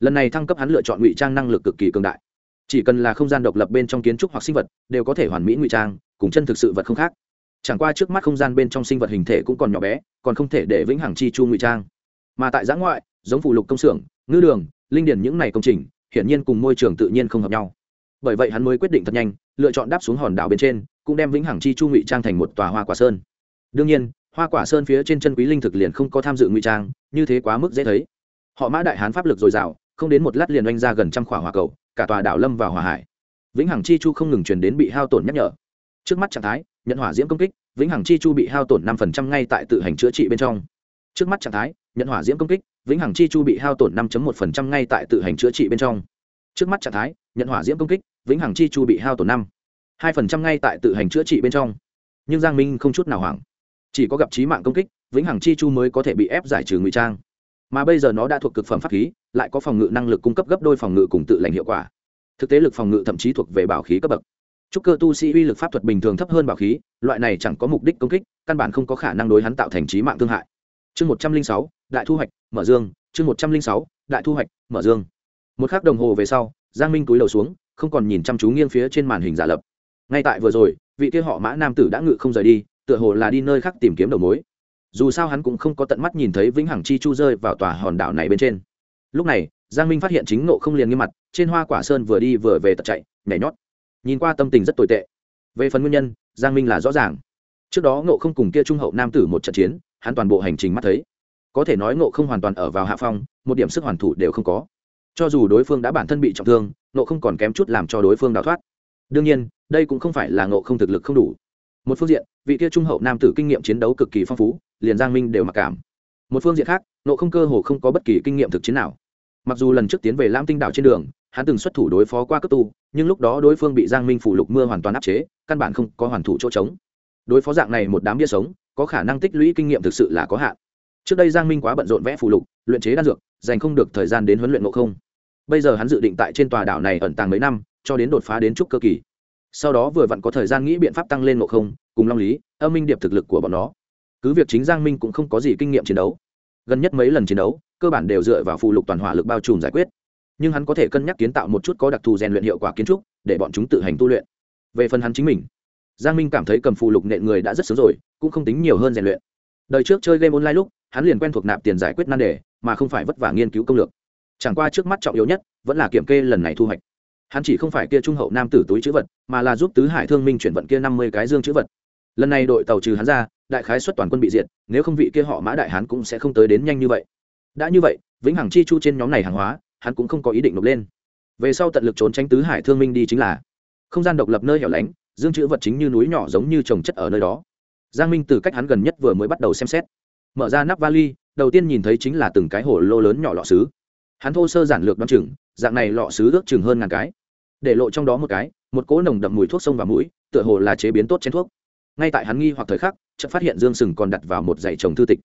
Lần này thăng cấp hắn lựa chọn ngụy trang năng lực cực kỳ cường đại. Chỉ cần là không gian độc lập bên trong kiến trúc hoặc sinh vật, đều có thể hoàn mỹ ngụy trang, cùng chân thực sự vật không khác. Chẳng qua trước mắt không gian bên trong sinh vật hình thể cũng còn nhỏ bé, còn không thể để vĩnh hằng chi chu ngụy trang. Mà tại giã ngoại, giống phụ lục công xưởng, ngư đường, linh điển những này công trình, hiển nhiên cùng môi trường tự nhiên không hợp nhau. Bởi vậy hắn mới quyết định thật nhanh, lựa chọn đáp xuống hòn đảo bên trên, cũng đem vĩnh hằng chi chu ngụy trang thành một tòa hoa quả sơn. Đương nhiên hoa quả sơn phía trên chân quý linh thực liền không có tham dự ngụy trang, như thế quá mức dễ thấy. Họ mã đại hán pháp lực dồi dào, không đến một lát liền oanh ra gần trăm khỏa hỏa cầu, cả tòa đảo lâm vào hỏa hải. Vĩnh hằng chi chu không ngừng truyền đến bị hao tổn nhắc nhở. Trước mắt trạng thái, nhận hỏa diễm công kích, vĩnh hằng chi chu bị hao tổn năm phần trăm ngay tại tự hành chữa trị bên trong. Trước mắt trạng thái, nhận hỏa diễm công kích, vĩnh hằng chi chu bị hao tổn năm một phần trăm ngay tại tự hành chữa trị bên trong. Trước mắt trạng thái, nhận hỏa diễm công kích, vĩnh hằng chi chu bị hao tổn năm hai phần trăm ngay tại tự hành chữa trị bên trong. Nhưng giang minh không chút nào hoảng chỉ có gặp trí mạng công kích vĩnh hằng chi chu mới có thể bị ép giải trừ ngụy trang mà bây giờ nó đã thuộc cực phẩm pháp khí lại có phòng ngự năng lực cung cấp gấp đôi phòng ngự cùng tự lành hiệu quả thực tế lực phòng ngự thậm chí thuộc về bảo khí cấp bậc Chúc cơ tu sĩ uy lực pháp thuật bình thường thấp hơn bảo khí, loại này chẳng có mục đích công kích, căn bản không có khả năng đối hắn tạo thành chí mạng thương hại. Chương một trăm linh sáu, đại thu hoạch, mở dương, chương một trăm linh sáu, đại thu hoạch, mở dương. Một khắc đồng hồ về sau, Giang Minh túi đầu xuống, không còn nhìn chăm chú nghiêng phía trên màn hình giả lập. Ngay tại vừa rồi, vị kia họ Mã nam tử đã ngự không rời đi, tựa hồ là đi nơi khác tìm kiếm đầu mối. Dù sao hắn cũng không có tận mắt nhìn thấy vĩnh hằng chi chu rơi vào tòa hòn đảo này bên trên. Lúc này, Giang Minh phát hiện chính nộ không liền nghiêm mặt, trên hoa quả sơn vừa đi vừa về tật chạy, nhảy nhót. Nhìn qua tâm tình rất tồi tệ. Về phần nguyên nhân giang minh là rõ ràng. Trước đó ngộ không cùng kia trung hậu nam tử một trận chiến hắn toàn bộ hành trình mắt thấy. Có thể nói ngộ không hoàn toàn ở vào hạ phong một điểm sức hoàn thủ đều không có. Cho dù đối phương đã bản thân bị trọng thương ngộ không còn kém chút làm cho đối phương đào thoát. Đương nhiên đây cũng không phải là ngộ không thực lực không đủ một phương diện, vị kia trung hậu nam tử kinh nghiệm chiến đấu cực kỳ phong phú, liền giang minh đều mặc cảm. Một phương diện khác, nộ không cơ hồ không có bất kỳ kinh nghiệm thực chiến nào. Mặc dù lần trước tiến về lam tinh đảo trên đường, hắn từng xuất thủ đối phó qua cấp tu, nhưng lúc đó đối phương bị giang minh phủ lục mưa hoàn toàn áp chế, căn bản không có hoàn thủ chỗ trống. Đối phó dạng này một đám bia sống, có khả năng tích lũy kinh nghiệm thực sự là có hạn. Trước đây giang minh quá bận rộn vẽ phủ lục, luyện chế đan dược, dành không được thời gian đến huấn luyện ngộ không. Bây giờ hắn dự định tại trên tòa đảo này ẩn tàng mấy năm, cho đến đột phá đến trúc cơ kỳ sau đó vừa vặn có thời gian nghĩ biện pháp tăng lên ngộ không, cùng long lý, âm minh điệp thực lực của bọn nó. Cứ việc chính giang minh cũng không có gì kinh nghiệm chiến đấu. Gần nhất mấy lần chiến đấu, cơ bản đều dựa vào phụ lục toàn hỏa lực bao trùm giải quyết. Nhưng hắn có thể cân nhắc kiến tạo một chút có đặc thù rèn luyện hiệu quả kiến trúc, để bọn chúng tự hành tu luyện. Về phần hắn chính mình, giang minh cảm thấy cầm phụ lục nện người đã rất sớm rồi, cũng không tính nhiều hơn rèn luyện. Đời trước chơi game online lúc, hắn liền quen thuộc nạp tiền giải quyết nan đề, mà không phải vất vả nghiên cứu công lược. Chẳng qua trước mắt trọng yếu nhất, vẫn là kiểm kê lần này thu hoạch hắn chỉ không phải kia trung hậu nam tử túi chữ vật, mà là giúp tứ hải thương minh chuyển vận kia năm mươi cái dương chữ vật. Lần này đội tàu trừ hắn ra, đại khái xuất toàn quân bị diệt, nếu không vị kia họ mã đại hán cũng sẽ không tới đến nhanh như vậy. Đã như vậy, vĩnh hằng chi chu trên nhóm này hàng hóa, hắn cũng không có ý định nộp lên. Về sau tận lực trốn tránh tứ hải thương minh đi chính là không gian độc lập nơi hẻo lánh, dương chữ vật chính như núi nhỏ giống như trồng chất ở nơi đó. Giang minh từ cách hắn gần nhất vừa mới bắt đầu xem xét, mở ra nắp vali, đầu tiên nhìn thấy chính là từng cái hồ lô lớn nhỏ lọ xứ. Hắn thô sơ giản lược đ o chừng dạng này lọ xứ ước chừng hơn ngàn cái. Để lộ trong đó một cái, một cỗ nồng đậm mùi thuốc sông và mũi, tựa hồ là chế biến tốt chén thuốc. Ngay tại hắn nghi hoặc thời khắc, chợt phát hiện dương sừng còn đặt vào một dãy chồng thư tịch.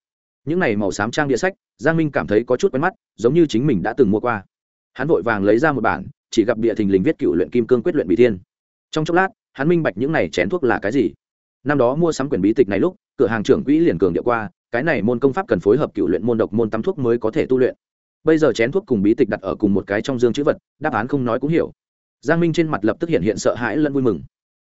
Những này màu xám trang địa sách, giang minh cảm thấy có chút quen mắt, giống như chính mình đã từng mua qua. Hắn vội vàng lấy ra một bản, chỉ gặp địa thình lình viết cựu luyện kim cương quyết luyện bị thiên. Trong chốc lát, hắn minh bạch những này chén thuốc là cái gì. Năm đó mua sắm quyển bí tịch này lúc, cửa hàng trưởng quỹ liền cường địa qua, cái này môn công pháp cần phối hợp cựu luyện môn độc môn tắm thuốc mới có thể tu luyện bây giờ chén thuốc cùng bí tịch đặt ở cùng một cái trong dương chữ vật, đáp án không nói cũng hiểu. Giang minh trên mặt lập tức hiện hiện sợ hãi lẫn vui mừng.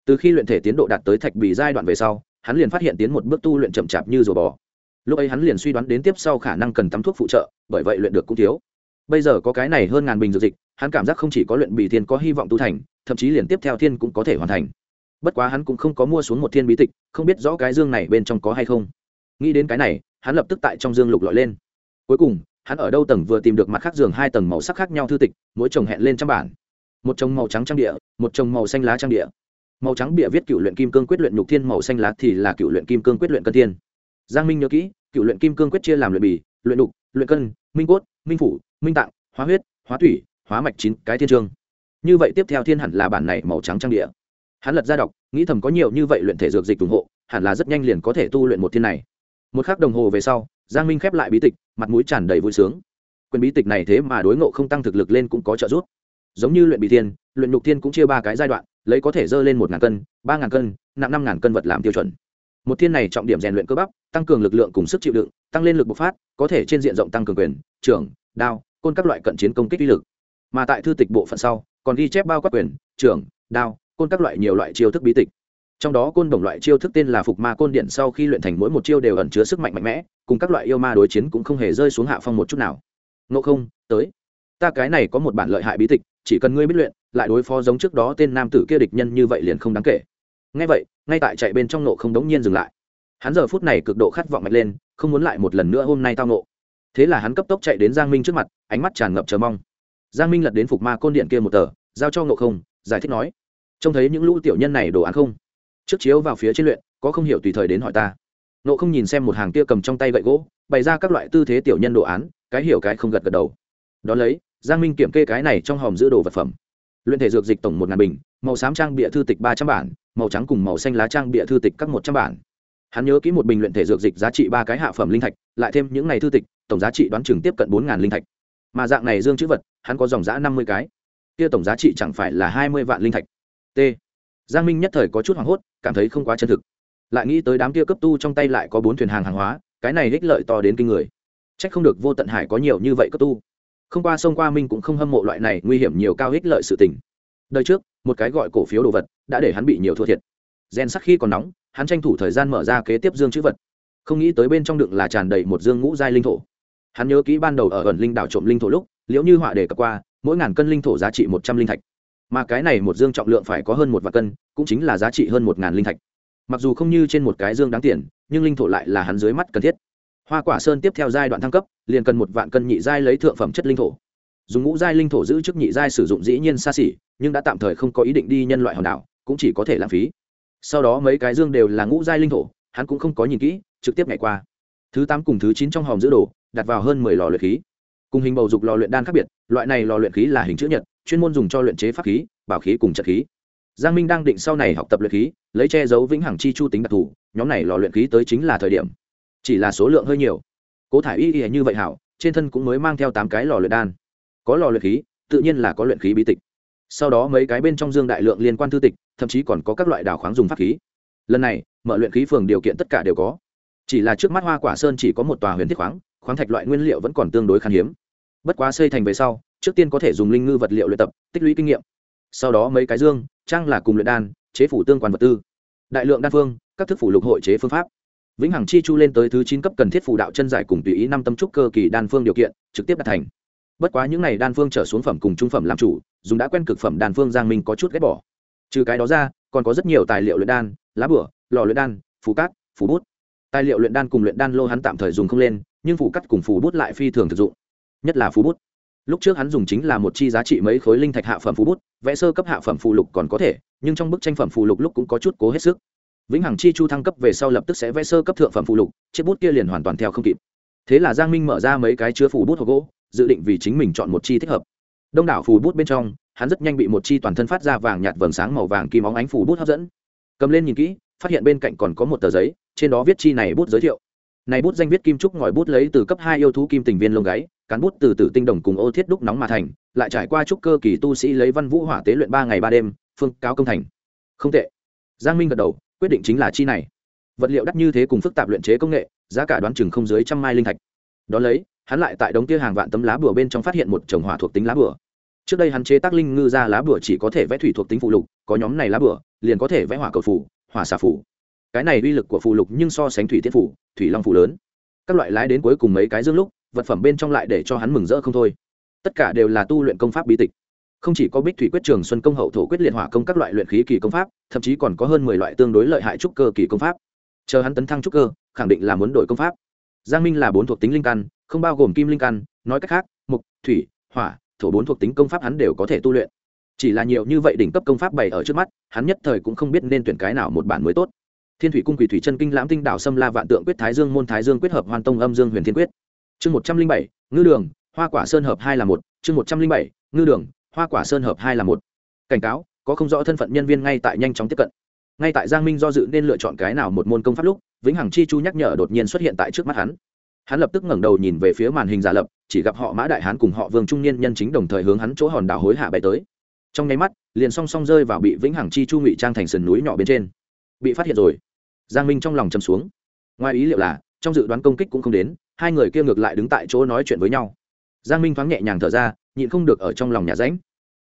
Từ khi luyện thể tiến độ đạt tới thạch bì giai đoạn về sau, hắn liền phát hiện tiến một bước tu luyện chậm chạp như rùa bò. Lúc ấy hắn liền suy đoán đến tiếp sau khả năng cần tắm thuốc phụ trợ, bởi vậy luyện được cũng thiếu. Bây giờ có cái này hơn ngàn bình dược dịch, hắn cảm giác không chỉ có luyện bì thiên có hy vọng tu thành, thậm chí liền tiếp theo thiên cũng có thể hoàn thành. Bất quá hắn cũng không có mua xuống một thiên bí tịch, không biết rõ cái dương này bên trong có hay không. Nghĩ đến cái này, hắn lập tức tại trong dương lục lọi lên. Cuối cùng hắn ở đâu tầng vừa tìm được mặt khác giường hai tầng màu sắc khác nhau thư tịch, mỗi chồng hẹn lên trăm bản. Một chồng màu trắng trang địa, một chồng màu xanh lá trang địa. Màu trắng bịa viết cựu luyện kim cương quyết luyện nhục thiên, màu xanh lá thì là cựu luyện kim cương quyết luyện cân thiên. Giang minh nhớ kỹ, cựu luyện kim cương quyết chia làm luyện bì, luyện đục luyện cân, minh cốt, minh phủ, minh tạng, hóa huyết, hóa thủy, hóa mạch chín cái thiên trương như vậy tiếp theo thiên hẳn là bản này màu trắng trang địa. Hắn lật ra đọc, nghĩ thầm có nhiều như vậy luyện thể dược dịch ủng hộ, hẳn là rất nhanh liền có thể tu luyện một thiên này. Một khắc đồng hồ về sau giang minh khép lại bí tịch, mặt mũi tràn đầy vui sướng. Quyền bí tịch này thế mà đối ngộ không tăng thực lực lên cũng có trợ giúp. Giống như luyện bị thiên, luyện nhục thiên cũng chia ba cái giai đoạn, lấy có thể dơ lên một ngàn cân, ba ngàn cân, nặng năm ngàn cân vật làm tiêu chuẩn. Một thiên này trọng điểm rèn luyện cơ bắp, tăng cường lực lượng cùng sức chịu đựng, tăng lên lực bộc phát, có thể trên diện rộng tăng cường quyền, trưởng, đao, côn các loại cận chiến công kích uy lực. Mà tại thư tịch bộ phận sau, còn ghi chép bao quát quyền, trưởng, đao, côn các loại nhiều loại chiêu thức bí tịch trong đó côn đồng loại chiêu thức tên là phục ma côn điện sau khi luyện thành mỗi một chiêu đều ẩn chứa sức mạnh mạnh mẽ, cùng các loại yêu ma đối chiến cũng không hề rơi xuống hạ phong một chút nào. Ngộ không, tới. Ta cái này có một bản lợi hại bí tịch, chỉ cần ngươi biết luyện, lại đối phó giống trước đó tên nam tử kia địch nhân như vậy liền không đáng kể. Ngay vậy, ngay tại chạy bên trong nộ không đống nhiên dừng lại. Hắn giờ phút này cực độ khát vọng mạnh lên, không muốn lại một lần nữa hôm nay tao nộ thế là hắn cấp tốc chạy đến giang minh trước mặt, ánh mắt tràn ngập chờ mong. Giang minh lật đến phục ma côn điện kia một tờ, giao cho nộ không, giải thích nói. Trông thấy những lũ tiểu nhân này đồ án không? Trước chiếu vào phía trên luyện, có không hiểu tùy thời đến hỏi ta. Nộ không nhìn xem một hàng kia cầm trong tay gậy gỗ, bày ra các loại tư thế tiểu nhân đồ án, cái hiểu cái không gật gật đầu. Đón lấy, giang minh kiểm kê cái này trong hòm giữ đồ vật phẩm. Luyện thể dược dịch tổng một ngàn bình, màu xám trang bịa thư tịch ba trăm bản, màu trắng cùng màu xanh lá trang bịa thư tịch các một trăm bản. Hắn nhớ kỹ một bình luyện thể dược dịch giá trị ba cái hạ phẩm linh thạch, lại thêm những n à y thư tịch, tổng giá trị đoán chừng tiếp cận bốn ngàn linh thạch. Mà dạng này dương chữ vật, hắn có dòng giã năm mươi cái. Kia tổng giá trị chẳng phải là hai mươi vạn linh thạch. T giang minh nhất thời có chút hoảng hốt, cảm thấy không quá chân thực. Lại nghĩ tới đám kia cấp tu trong tay lại có bốn thuyền hàng hàng hóa, cái này ích lợi to đến kinh người. C h ắ c không được vô tận hải có nhiều như vậy cấp tu. Không qua sông qua minh cũng không hâm mộ loại này nguy hiểm nhiều cao ích lợi sự tình. Đời trước, một cái gọi cổ phiếu đồ vật, đã để hắn bị nhiều thua thiệt. Rèn sắc khi còn nóng, hắn tranh thủ thời gian mở ra kế tiếp dương chữ vật. Không nghĩ tới bên trong đựng là tràn đầy một dương ngũ giai linh thổ. Hắn nhớ kỹ ban đầu ở ẩn linh đảo trộm linh thổ lúc, liễu như họa đề cập qua, mỗi ngàn cân linh thổ giá trị một trăm linh thạch mà cái này một dương trọng lượng phải có hơn một vạn cân, cũng chính là giá trị hơn một ngàn linh thạch. Mặc dù không như trên một cái dương đáng tiền, nhưng linh thổ lại là hắn dưới mắt cần thiết. Hoa quả sơn tiếp theo giai đoạn thăng cấp, liền cần một vạn cân nhị giai lấy thượng phẩm chất linh thổ. Dùng ngũ giai linh thổ giữ chức nhị giai sử dụng dĩ nhiên xa xỉ, nhưng đã tạm thời không có ý định đi nhân loại hòn đảo, cũng chỉ có thể lãng phí. Sau đó mấy cái dương đều là ngũ giai linh thổ, hắn cũng không có nhìn kỹ, trực tiếp ngày qua. Thứ tám cùng thứ chín trong hòm giữ đồ, đặt vào hơn mười lò luyện khí cùng hình bầu dục lò luyện đan khác biệt, loại này lò luyện khí là hình chữ nhật, chuyên môn dùng cho luyện chế pháp khí, bảo khí cùng trận khí. Giang minh đang định sau này học tập luyện khí, lấy che giấu vĩnh hằng chi chu tính đặc thù, nhóm này lò luyện khí tới chính là thời điểm. Chỉ là số lượng hơi nhiều. Cố thải y y như vậy hảo, trên thân cũng mới mang theo tám cái lò luyện đan. Có lò luyện khí, tự nhiên là có luyện khí bí tịch. Sau đó mấy cái bên trong dương đại lượng liên quan thư tịch, thậm chí còn có các loại đào khoáng dùng pháp khí. Lần này, mở luyện khí phường điều kiện tất cả đều có. Chỉ là trước mắt hoa quả sơn chỉ có một tòa huyền thiết khoáng khoáng thạch loại nguyên liệu vẫn còn tương đối khan hiếm bất quá xây thành về sau, trước tiên có thể dùng linh ngư vật liệu luyện tập, tích lũy kinh nghiệm. Sau đó mấy cái dương, trang là cùng luyện đan, chế phủ tương quan vật tư. Đại lượng đan phương, các thức phủ lục hội chế phương pháp. Vĩnh hằng chi chu lên tới thứ chín cấp cần thiết phù đạo chân giải cùng tùy ý năm tâm trúc cơ kỳ đan phương điều kiện, trực tiếp đạt thành. Bất quá những n à y đan phương trở xuống phẩm cùng trung phẩm làm chủ, dùng đã quen cực phẩm đan phương giang minh có chút ghét bỏ. Trừ cái đó ra, còn có rất nhiều tài liệu luyện đan, lá bửa, lò luyện đan, phù cát, phù bút. Tài liệu luyện đan cùng luyện đan lô hắn tạm thời dùng không lên, nhưng phù cắt cùng phù bút lại phi thường thực dụng nhất là phù bút. Lúc trước hắn dùng chính là một chi giá trị mấy khối linh thạch hạ phẩm phù bút, vẽ sơ cấp hạ phẩm phù lục còn có thể, nhưng trong bức tranh phẩm phù lục lúc cũng có chút cố hết sức. Vĩnh hằng chi chu thăng cấp về sau lập tức sẽ vẽ sơ cấp thượng phẩm phù lục, chiếc bút kia liền hoàn toàn theo không kịp. Thế là giang minh mở ra mấy cái chứa phù bút hộp gỗ, dự định vì chính mình chọn một chi thích hợp. Đông đảo phù bút bên trong, hắn rất nhanh bị một chi toàn thân phát ra vàng nhạt vầng sáng màu vàng kim óng ánh phù bút hấp dẫn. Cầm lên nhìn kỹ, phát hiện bên cạnh còn có một tờ giấy, trên đó viết chi này bút giới thiệu. Này bút danh viết kim trúc ngòi bút lấy từ cấp hai yêu thú kim tình viên lông gáy cán bút từ tử tinh đồng cùng ô thiết đúc nóng mà thành, lại trải qua trúc cơ kỳ tu sĩ lấy văn vũ hỏa tế luyện ba ngày ba đêm, phương cáo công thành. Không tệ. Giang minh gật đầu, quyết định chính là chi này. Vật liệu đắt như thế cùng phức tạp luyện chế công nghệ, giá cả đoán chừng không dưới trăm mai linh thạch. Đ ó lấy, hắn lại tại đống kia hàng vạn tấm lá bùa bên trong phát hiện một chồng hỏa thuộc tính lá bùa. Trước đây hắn chế tác linh ngư ra lá bùa chỉ có thể vẽ thủy thuộc tính phụ lục, có nhóm này lá bùa, liền có thể vẽ hỏa cầu phủ hỏa xà phủ cái này uy lực của phụ lục nhưng so sánh thủy tiết phủ thủy long phủ lớn. Các loại lái đến cuối cùng mấy cái dương lúc vật phẩm bên trong lại để cho hắn mừng rỡ không thôi. Tất cả đều là tu luyện công pháp bí tịch. Không chỉ có bích thủy quyết trường xuân công hậu thổ quyết liệt hỏa công các loại luyện khí kỳ công pháp, thậm chí còn có hơn mười loại tương đối lợi hại trúc cơ kỳ công pháp. Chờ hắn tấn thăng trúc cơ, khẳng định là muốn đổi công pháp. Giang minh là bốn thuộc tính linh căn, không bao gồm kim linh căn, nói cách khác, mục, thủy, hỏa, thổ bốn thuộc tính công pháp hắn đều có thể tu luyện. Chỉ là nhiều như vậy đỉnh cấp công pháp bày ở trước mắt, hắn nhất thời cũng không biết nên tuyển cái nào một bản mới tốt. Thiên thủy cung quỷ thủy chân kinh lãm tinh đạo xâm la vạn tượng quyết thái dương môn thái dương quyết hợp hoàn tông âm dương huyền thiên quyết chương một trăm linh bảy, ngư đường, hoa quả sơn hợp hai là một. Chương một trăm linh bảy, ngư đường, hoa quả sơn hợp hai là một. Cảnh cáo, có không rõ thân phận nhân viên ngay tại nhanh chóng tiếp cận. Ngay tại giang minh do dự nên lựa chọn cái nào một môn công pháp lúc, vĩnh hằng chi chu nhắc nhở đột nhiên xuất hiện tại trước mắt hắn. Hắn lập tức ngẩng đầu nhìn về phía màn hình giả lập, chỉ gặp họ mã đại hán cùng họ vương trung niên nhân chính đồng thời hướng hắn chỗ hòn đảo hối hạ bay tới. Trong nháy mắt, liền song song rơi vào bị vĩnh hằng chi chu ngụy trang thành sườn núi nhỏ bên trên. Bị phát hiện rồi. Giang minh trong lòng chầm xuống. Ngoài ý liệu là, trong dự đoán công kích cũng không đến hai người kia ngược lại đứng tại chỗ nói chuyện với nhau. Giang minh thoáng nhẹ nhàng thở ra, nhịn không được ở trong lòng nhà ránh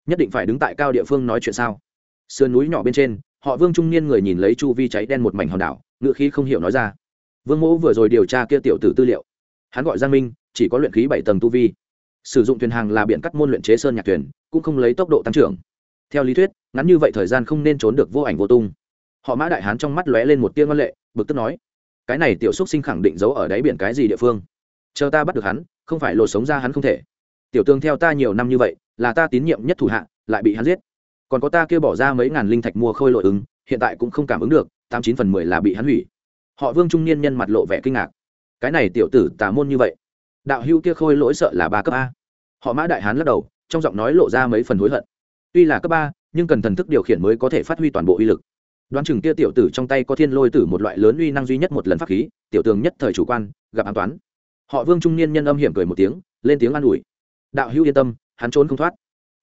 nhất định phải đứng tại cao địa phương nói chuyện sao? Sườn núi nhỏ bên trên, họ vương trung niên người nhìn lấy chu vi cháy đen một mảnh hòn đảo, ngựa khí không hiểu nói ra. Vương mẫu vừa rồi điều tra kia tiểu tử tư liệu. Hắn gọi giang minh, chỉ có luyện khí bảy tầng tu vi. Sử dụng thuyền hàng là biện cắt môn luyện chế sơn nhạc thuyền, cũng không lấy tốc độ tăng trưởng. Theo lý thuyết, ngắn như vậy thời gian không nên trốn được vô ảnh vô tung. Họ mã đại hán trong mắt lóe lên một tia ngân lệ, bực tức nói cái này tiểu xúc sinh khẳng định giấu ở đáy biển cái gì địa phương? Chờ ta bắt được hắn, không phải lột sống ra hắn không thể. Tiểu tương theo ta nhiều năm như vậy, là ta tín nhiệm nhất thủ hạ, lại bị hắn giết. Còn có ta kêu bỏ ra mấy ngàn linh thạch mua khôi lội ứng, hiện tại cũng không cảm ứng được, tám chín phần mười là bị hắn hủy. Họ vương trung niên nhân mặt lộ vẻ kinh ngạc. Cái này tiểu tử tà môn như vậy, đạo hưu kia khôi lỗi sợ là ba cấp a. Họ mã đại hán lắc đầu, trong giọng nói lộ ra mấy phần hối hận. Tuy là cấp ba nhưng cần thần thức điều khiển mới có thể phát huy toàn bộ uy lực đoán chừng kia tiểu tử trong tay có thiên lôi tử một loại lớn uy năng duy nhất một lần pháp khí, tiểu tường nhất thời chủ quan, gặp an toán. Họ vương trung niên nhân âm hiểm cười một tiếng, lên tiếng an ủi. Đạo hữu yên tâm, hắn trốn không thoát.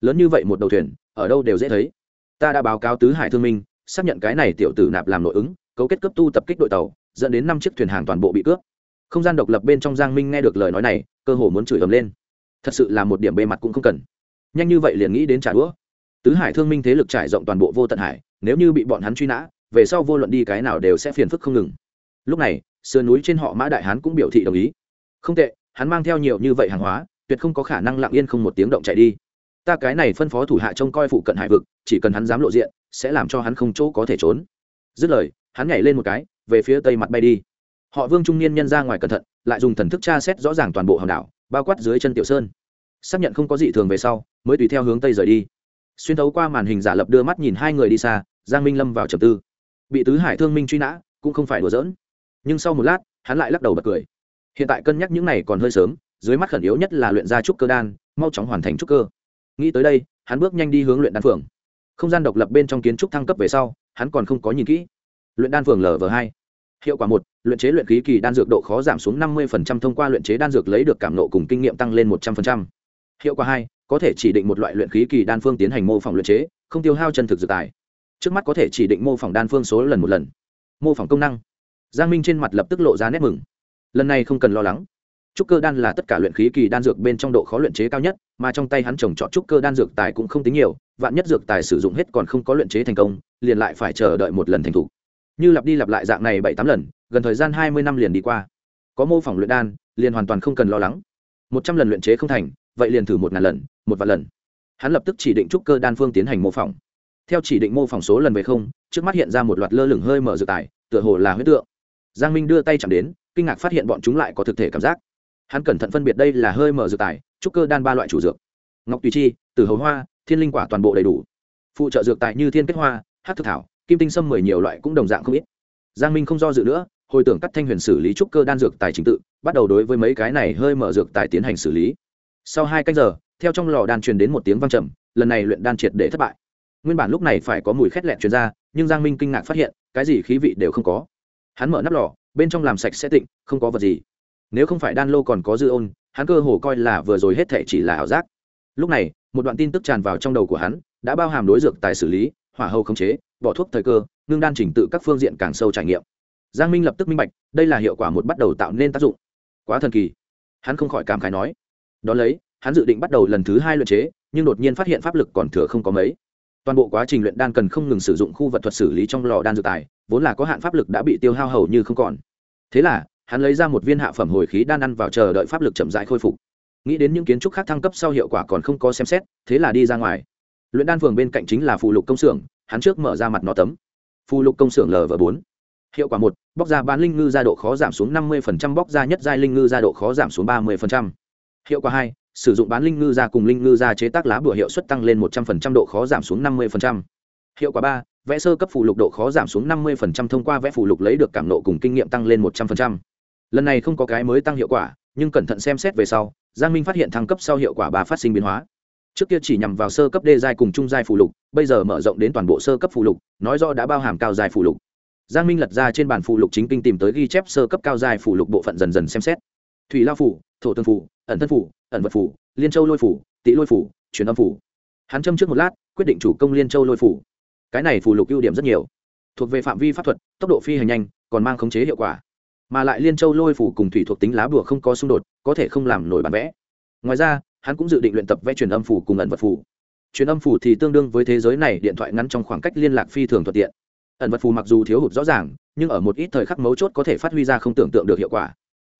Lớn như vậy một đầu thuyền, ở đâu đều dễ thấy. Ta đã báo cáo tứ hải thương minh, xác nhận cái này tiểu tử nạp làm nội ứng, cấu kết cấp tu tập kích đội tàu, dẫn đến năm chiếc thuyền hàng toàn bộ bị cướp. Không gian độc lập bên trong giang minh nghe được lời nói này, cơ hồ muốn chửi ầm lên. Thật sự là một điểm bề mặt cũng không cần. Nhanh như vậy liền nghĩ đến trả đũa tứ hải thương minh thế lực trải rộng toàn bộ vô tận hải, nếu như bị bọn hắn truy nã, về sau vô luận đi cái nào đều sẽ phiền phức không ngừng. Lúc này, sườn núi trên họ mã đại hán cũng biểu thị đồng ý. Không tệ, hắn mang theo nhiều như vậy hàng hóa, tuyệt không có khả năng lặng yên không một tiếng động chạy đi. Ta cái này phân phó thủ hạ trông coi phụ cận hải vực, chỉ cần hắn dám lộ diện, sẽ làm cho hắn không chỗ có thể trốn. Dứt lời, hắn nhảy lên một cái, về phía tây mặt bay đi. Họ vương trung niên nhân ra ngoài cẩn thận, lại dùng thần thức tra xét rõ ràng toàn bộ hòn đảo, bao quát dưới chân tiểu sơn. Xác nhận không có gì thường về sau, mới tùy theo hướng tây rời đi xuyên thấu qua màn hình giả lập đưa mắt nhìn hai người đi xa, giang minh lâm vào trầm tư. Bị tứ hải thương minh truy nã, cũng không phải đùa giỡn. Nhưng sau một lát, hắn lại lắc đầu bật cười. Hiện tại cân nhắc những này còn hơi sớm, dưới mắt khẩn yếu nhất là luyện ra trúc cơ đan, mau chóng hoàn thành trúc cơ. Nghĩ tới đây, hắn bước nhanh đi hướng luyện đan phường. Không gian độc lập bên trong kiến trúc thăng cấp về sau, hắn còn không có nhìn kỹ. Luyện đan phường lv hai. Hiệu quả một, luyện chế luyện khí kỳ đan dược độ khó giảm xuống năm mươi thông qua luyện chế đan dược lấy được cảm nộ cùng kinh nghiệm tăng lên một trăm linh hiệu quả hai có thể chỉ định một loại luyện khí kỳ đan phương tiến hành mô phỏng luyện chế, không tiêu hao chân thực dược tài. Trước mắt có thể chỉ định mô phỏng đan phương số lần một lần. Mô phỏng công năng. Giang minh trên mặt lập tức lộ ra nét mừng. Lần này không cần lo lắng. Trúc cơ đan là tất cả luyện khí kỳ đan dược bên trong độ khó luyện chế cao nhất, mà trong tay hắn trồng trọt trúc cơ đan dược tài cũng không tính nhiều, vạn nhất dược tài sử dụng hết còn không có luyện chế thành công, liền lại phải chờ đợi một lần thành thủ như lặp đi lặp lại dạng này bảy tám lần, gần thời gian hai mươi năm liền đi qua. Có mô phỏng luyện đan, liền hoàn toàn không cần lo lắng. Một trăm lần luyện chế không thành, vậy liền thử một ngàn lần một vạn lần. Hắn lập tức chỉ định trúc cơ đan phương tiến hành mô phỏng. Theo chỉ định mô phỏng số lần về không, trước mắt hiện ra một loạt lơ lửng hơi mở dược tài, tựa hồ là huyết tượng. Giang minh đưa tay chạm đến, kinh ngạc phát hiện bọn chúng lại có thực thể cảm giác. Hắn cẩn thận phân biệt đây là hơi mở dược tài, trúc cơ đan ba loại chủ dược. Ngọc tùy chi từ hầu hoa, thiên linh quả toàn bộ đầy đủ. Phụ trợ dược tài như thiên kết hoa hát thực thảo, kim tinh sâm mười nhiều loại cũng đồng dạng không ít. Giang minh không do dự nữa, hồi tưởng cắt thanh huyền xử lý trúc cơ đan dược tài trình tự, bắt đầu đối với mấy cái này hơi mở dược tài tiến hành xử lý. Sau hai canh giờ theo trong lò đan truyền đến một tiếng vang trầm, lần này luyện đan triệt để thất bại. Nguyên bản lúc này phải có mùi khét lẹn truyền ra, nhưng giang minh kinh ngạc phát hiện, cái gì khí vị đều không có. Hắn mở nắp lò, bên trong làm sạch sẽ tịnh, không có vật gì. Nếu không phải đan lô còn có dư ôn, hắn cơ hồ coi là vừa rồi hết thể chỉ là ảo giác. Lúc này, một đoạn tin tức tràn vào trong đầu của hắn, đã bao hàm đối dược tài xử lý, hỏa hầu khống chế, bỏ thuốc thời cơ, ngưng đan chỉnh tự các phương diện càng sâu trải nghiệm. Giang minh lập tức minh bạch, đây là hiệu quả một bắt đầu tạo nên tác dụng. Quá thần kỳ. Hắn không khỏi cảm khái nói đ ó lấy hắn dự định bắt đầu lần thứ hai luyện chế, nhưng đột nhiên phát hiện pháp lực còn thừa không có mấy. Toàn bộ quá trình luyện đan cần không ngừng sử dụng khu vật thuật xử lý trong lò đan dược tài, vốn là có hạn pháp lực đã bị tiêu hao hầu như không còn. Thế là, hắn lấy ra một viên hạ phẩm hồi khí đan ăn vào chờ đợi pháp lực chậm rãi khôi phục. Nghĩ đến những kiến trúc khác thăng cấp sau hiệu quả còn không có xem xét, thế là đi ra ngoài. Luyện đan phường bên cạnh chính là phù lục công xưởng, hắn trước mở ra mặt nó tấm. Phù lục công xưởng lv bốn. Hiệu quả một, bóc ra bán linh ngư ra độ khó giảm xuống năm mươi bóc ra nhất giai linh ngư ra độ khó giảm xuống ba mươi hiệu quả hai sử dụng bán linh ngư ra cùng linh ngư ra chế tác lá bùa hiệu suất tăng lên một trăm linh độ khó giảm xuống năm mươi hiệu quả ba, vẽ sơ cấp phụ lục độ khó giảm xuống năm mươi thông qua vẽ phụ lục lấy được cảm nộ cùng kinh nghiệm tăng lên một trăm linh lần này không có cái mới tăng hiệu quả, nhưng cẩn thận xem xét về sau, giang minh phát hiện thăng cấp sau hiệu quả ba phát sinh biến hóa. Trước kia chỉ nhằm vào sơ cấp đê giai cùng trung giai phụ lục, bây giờ mở rộng đến toàn bộ sơ cấp phụ lục, nói rõ đã bao hàm cao giai phụ lục. Giang minh lật ra trên bản phụ lục chính kinh tìm tới ghi chép sơ cấp cao giai phụ lục bộ phận dần dần xem xét. Thủy lao phủ, thổ tương phủ, ẩn thân phủ ẩn vật phủ, liên châu lôi phủ, tị lôi phủ, truyền âm phủ. Hắn châm trước một lát, quyết định chủ công liên châu lôi phủ. Cái này phù lục ưu điểm rất nhiều. Thuộc về phạm vi pháp thuật, tốc độ phi hành nhanh, còn mang khống chế hiệu quả. Mà lại liên châu lôi phủ cùng thủy thuộc tính lá bùa không có xung đột, có thể không làm nổi bản vẽ. Ngoài ra, hắn cũng dự định luyện tập vẽ truyền âm phủ cùng ẩn vật phủ truyền âm phủ thì tương đương với thế giới này điện thoại ngắn trong khoảng cách liên lạc phi thường thuận tiện. Ẩn vật phù mặc dù thiếu hụt rõ ràng, nhưng ở một ít thời khắc mấu chốt có thể phát huy ra không tưởng tượng được hiệu quả.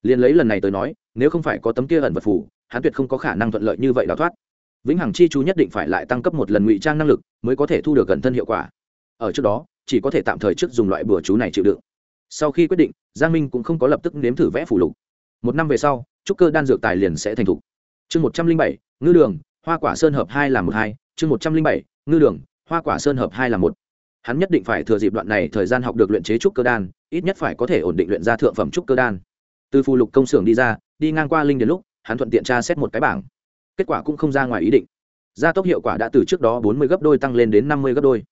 Liền lấy lần này tới nói, nếu không phải có tấm kia ẩn vật phù hắn tuyệt không có khả năng thuận lợi như vậy đào thoát. Vĩnh hằng chi chú nhất định phải lại tăng cấp một lần ngụy trang năng lực mới có thể thu được gần thân hiệu quả. Ở trước đó, chỉ có thể tạm thời trước dùng loại bừa chú này chịu đựng. Sau khi quyết định, giang minh cũng không có lập tức nếm thử vẽ phủ lục. Một năm về sau, trúc cơ đan dược tài liền sẽ thành thục. Chương một trăm linh bảy, ngư đường, hoa quả sơn hợp hai là một hai. Chương một trăm linh bảy, ngư đường, hoa quả sơn hợp hai là một. Hắn nhất định phải thừa dịp đoạn này thời gian học được luyện chế trúc cơ đan, ít nhất phải có thể ổn định luyện ra thượng phẩm trúc cơ đan. Từ phù lục công xưởng đi ra, đi ngang qua linh đến lúc hắn thuận tiện tra xét một cái bảng. Kết quả cũng không ra ngoài ý định. Gia tốc hiệu quả đã từ trước đó bốn mươi gấp đôi tăng lên đến năm mươi gấp đôi.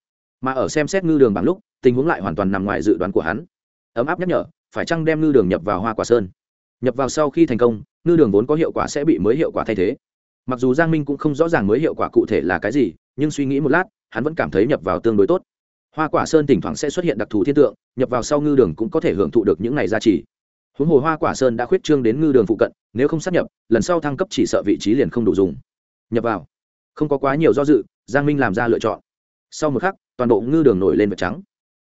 Mà ở xem xét ngư đường bằng lúc, tình huống lại hoàn toàn nằm ngoài dự đoán của hắn. Ấm áp nhắc nhở, phải chăng đem ngư đường nhập vào hoa quả sơn? Nhập vào sau khi thành công, ngư đường vốn có hiệu quả sẽ bị mới hiệu quả thay thế. Mặc dù giang minh cũng không rõ ràng mới hiệu quả cụ thể là cái gì, nhưng suy nghĩ một lát, hắn vẫn cảm thấy nhập vào tương đối tốt. Hoa quả sơn thỉnh thoảng sẽ xuất hiện đặc thù thiên tượng, nhập vào sau ngư đường cũng có thể hưởng thụ được những này giá trị huống hồ hoa quả sơn đã khuyết trương đến ngư đường phụ cận, nếu không sát nhập, lần sau thăng cấp chỉ sợ vị trí liền không đủ dùng. Nhập vào. Không có quá nhiều do dự, giang minh làm ra lựa chọn. Sau một khắc, toàn bộ ngư đường nổi lên vật trắng.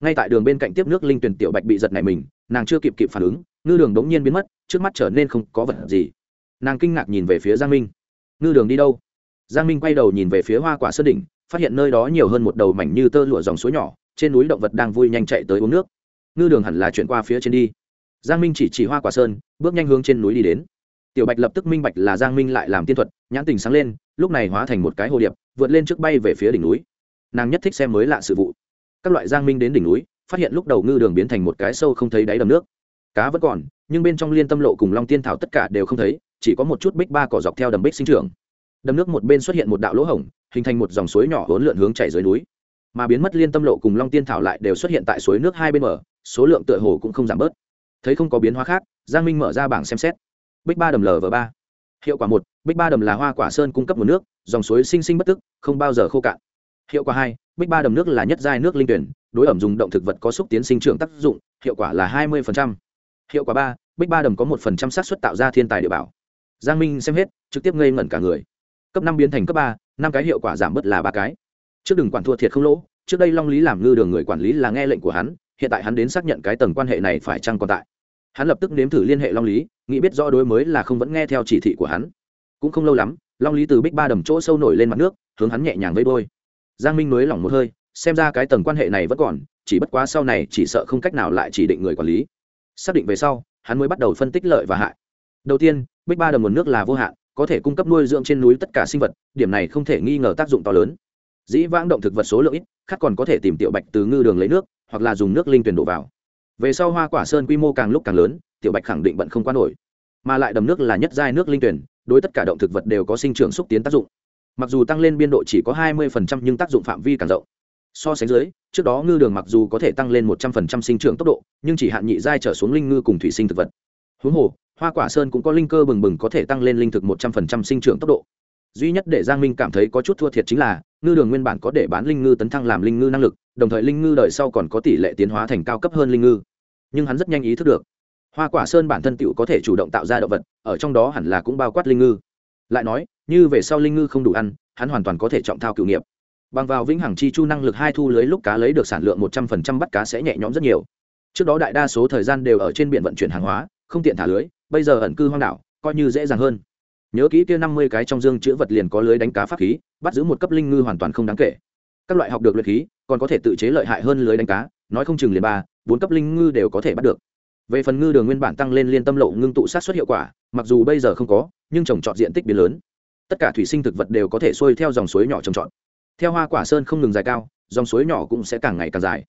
Ngay tại đường bên cạnh tiếp nước linh tuyển tiểu bạch bị giật này mình, nàng chưa kịp kịp phản ứng, ngư đường đống nhiên biến mất, trước mắt trở nên không có vật gì. Nàng kinh ngạc nhìn về phía giang minh. Ngư đường đi đâu? Giang minh quay đầu nhìn về phía hoa quả sơn đỉnh, phát hiện nơi đó nhiều hơn một đầu mảnh như tơ lụa dòng suối nhỏ, trên núi động vật đang vui nhanh chạy tới uống nước. Ngư đường hẳn là chuyển qua phía trên đi giang minh chỉ chỉ hoa quả sơn, bước nhanh hướng trên núi đi đến. Tiểu bạch lập tức minh bạch là giang minh lại làm tiên thuật, nhãn tình sáng lên, lúc này hóa thành một cái hồ điệp, vượt lên trước bay về phía đỉnh núi. Nàng nhất thích xem mới lạ sự vụ. Các loại giang minh đến đỉnh núi, phát hiện lúc đầu ngư đường biến thành một cái sâu không thấy đáy đầm nước. Cá vẫn còn, nhưng bên trong liên tâm lộ cùng long tiên thảo tất cả đều không thấy, chỉ có một chút bích ba cỏ dọc theo đầm bích sinh trưởng. Đầm nước một bên xuất hiện một đạo lỗ hổng, hình thành một dòng suối nhỏ hỗn lượn hướng chảy dưới núi. Mà biến mất liên tâm lộ cùng long tiên thảo lại đều xuất hiện tại suối nước hai bên mở số lượng tựa hồ cũng không giảm bớt thấy không có biến hóa khác, giang minh mở ra bảng xem xét. Bích ba đầm lv ba. Hiệu quả một, bích ba đầm là hoa quả sơn cung cấp nguồn nước, dòng suối sinh sinh bất tức, không bao giờ khô cạn. Hiệu quả hai, bích ba đầm nước là nhất giai nước linh tuyển, đối ẩm dùng động thực vật có xúc tiến sinh trưởng tác dụng, hiệu quả là hai mươi hiệu quả ba, bích ba đầm có một phần trăm xác suất tạo ra thiên tài địa bảo. Giang minh xem hết, trực tiếp ngây ngẩn cả người. Cấp năm biến thành cấp ba, năm cái hiệu quả giảm bớt là ba cái. Trước đừng quản thua thiệt không lỗ, trước đây long lý làm ngư đường người quản lý là nghe lệnh của hắn, hiện tại hắn đến xác nhận cái tầng quan hệ này phải chăng còn tại hắn lập tức nếm thử liên hệ long lý, nghĩ biết rõ đối mới là không vẫn nghe theo chỉ thị của hắn. Cũng không lâu lắm, long lý từ bích ba đầm chỗ sâu nổi lên mặt nước, hướng hắn nhẹ nhàng vây bôi giang minh nới lỏng một hơi, xem ra cái tầng quan hệ này vẫn còn, chỉ bất quá sau này chỉ sợ không cách nào lại chỉ định người quản lý. Xác định về sau, hắn mới bắt đầu phân tích lợi và hại. Đầu tiên, bích ba đầm nguồn nước là vô hạn, có thể cung cấp nuôi dưỡng trên núi tất cả sinh vật, điểm này không thể nghi ngờ tác dụng to lớn. Dĩ vãng động thực vật số lượng ít, khác còn có thể tìm tiểu bạch từ ngư đường lấy nước, hoặc là dùng nước linh tuyển đổ vào về sau hoa quả sơn quy mô càng lúc càng lớn, tiểu bạch khẳng định bận không qua nổi. Mà lại đầm nước là nhất giai nước linh tuyển, đối tất cả động thực vật đều có sinh trưởng xúc tiến tác dụng. Mặc dù tăng lên biên độ chỉ có hai mươi nhưng tác dụng phạm vi càng rộng. So sánh dưới, trước đó ngư đường mặc dù có thể tăng lên một trăm linh sinh trưởng tốc độ, nhưng chỉ hạn nhị giai trở xuống linh ngư cùng thủy sinh thực vật. Huống hồ, hoa quả sơn cũng có linh cơ bừng bừng có thể tăng lên linh thực một trăm linh sinh trưởng tốc độ. Duy nhất để giang minh cảm thấy có chút thua thiệt chính là, ngư đường nguyên bản có để bán linh ngư tấn thăng làm linh ngư năng lực, đồng thời linh ngư đời sau còn có tỷ lệ tiến hóa thành cao cấp hơn linh ngư nhưng hắn rất nhanh ý thức được. Hoa quả sơn bản thân tựu có thể chủ động tạo ra động vật, ở trong đó hẳn là cũng bao quát linh ngư. Lại nói, như về sau linh ngư không đủ ăn, hắn hoàn toàn có thể trọng thao cựu nghiệp. Bằng vào vĩnh hằng chi chu năng lực hai thu lưới lúc cá lấy được sản lượng một trăm phần trăm bắt cá sẽ nhẹ nhõm rất nhiều. Trước đó đại đa số thời gian đều ở trên biển vận chuyển hàng hóa, không tiện thả lưới, bây giờ ẩn cư hoang đảo, coi như dễ dàng hơn. Nhớ kỹ kia năm mươi cái trong dương chữ vật liền có lưới đánh cá pháp khí, bắt giữ một cấp linh ngư hoàn toàn không đáng kể. Các loại học được luyện khí, còn có thể tự chế lợi hại hơn lưới đánh cá, nói không chừng liền ba bốn cấp linh ngư đều có thể bắt được. Về phần ngư đường nguyên bản tăng lên liên tâm lộ ngưng tụ sát xuất hiệu quả, mặc dù bây giờ không có, nhưng trồng trọt diện tích biến lớn. Tất cả thủy sinh thực vật đều có thể xuôi theo dòng suối nhỏ trồng trọt. Theo hoa quả sơn không ngừng dài cao, dòng suối nhỏ cũng sẽ càng ngày càng dài.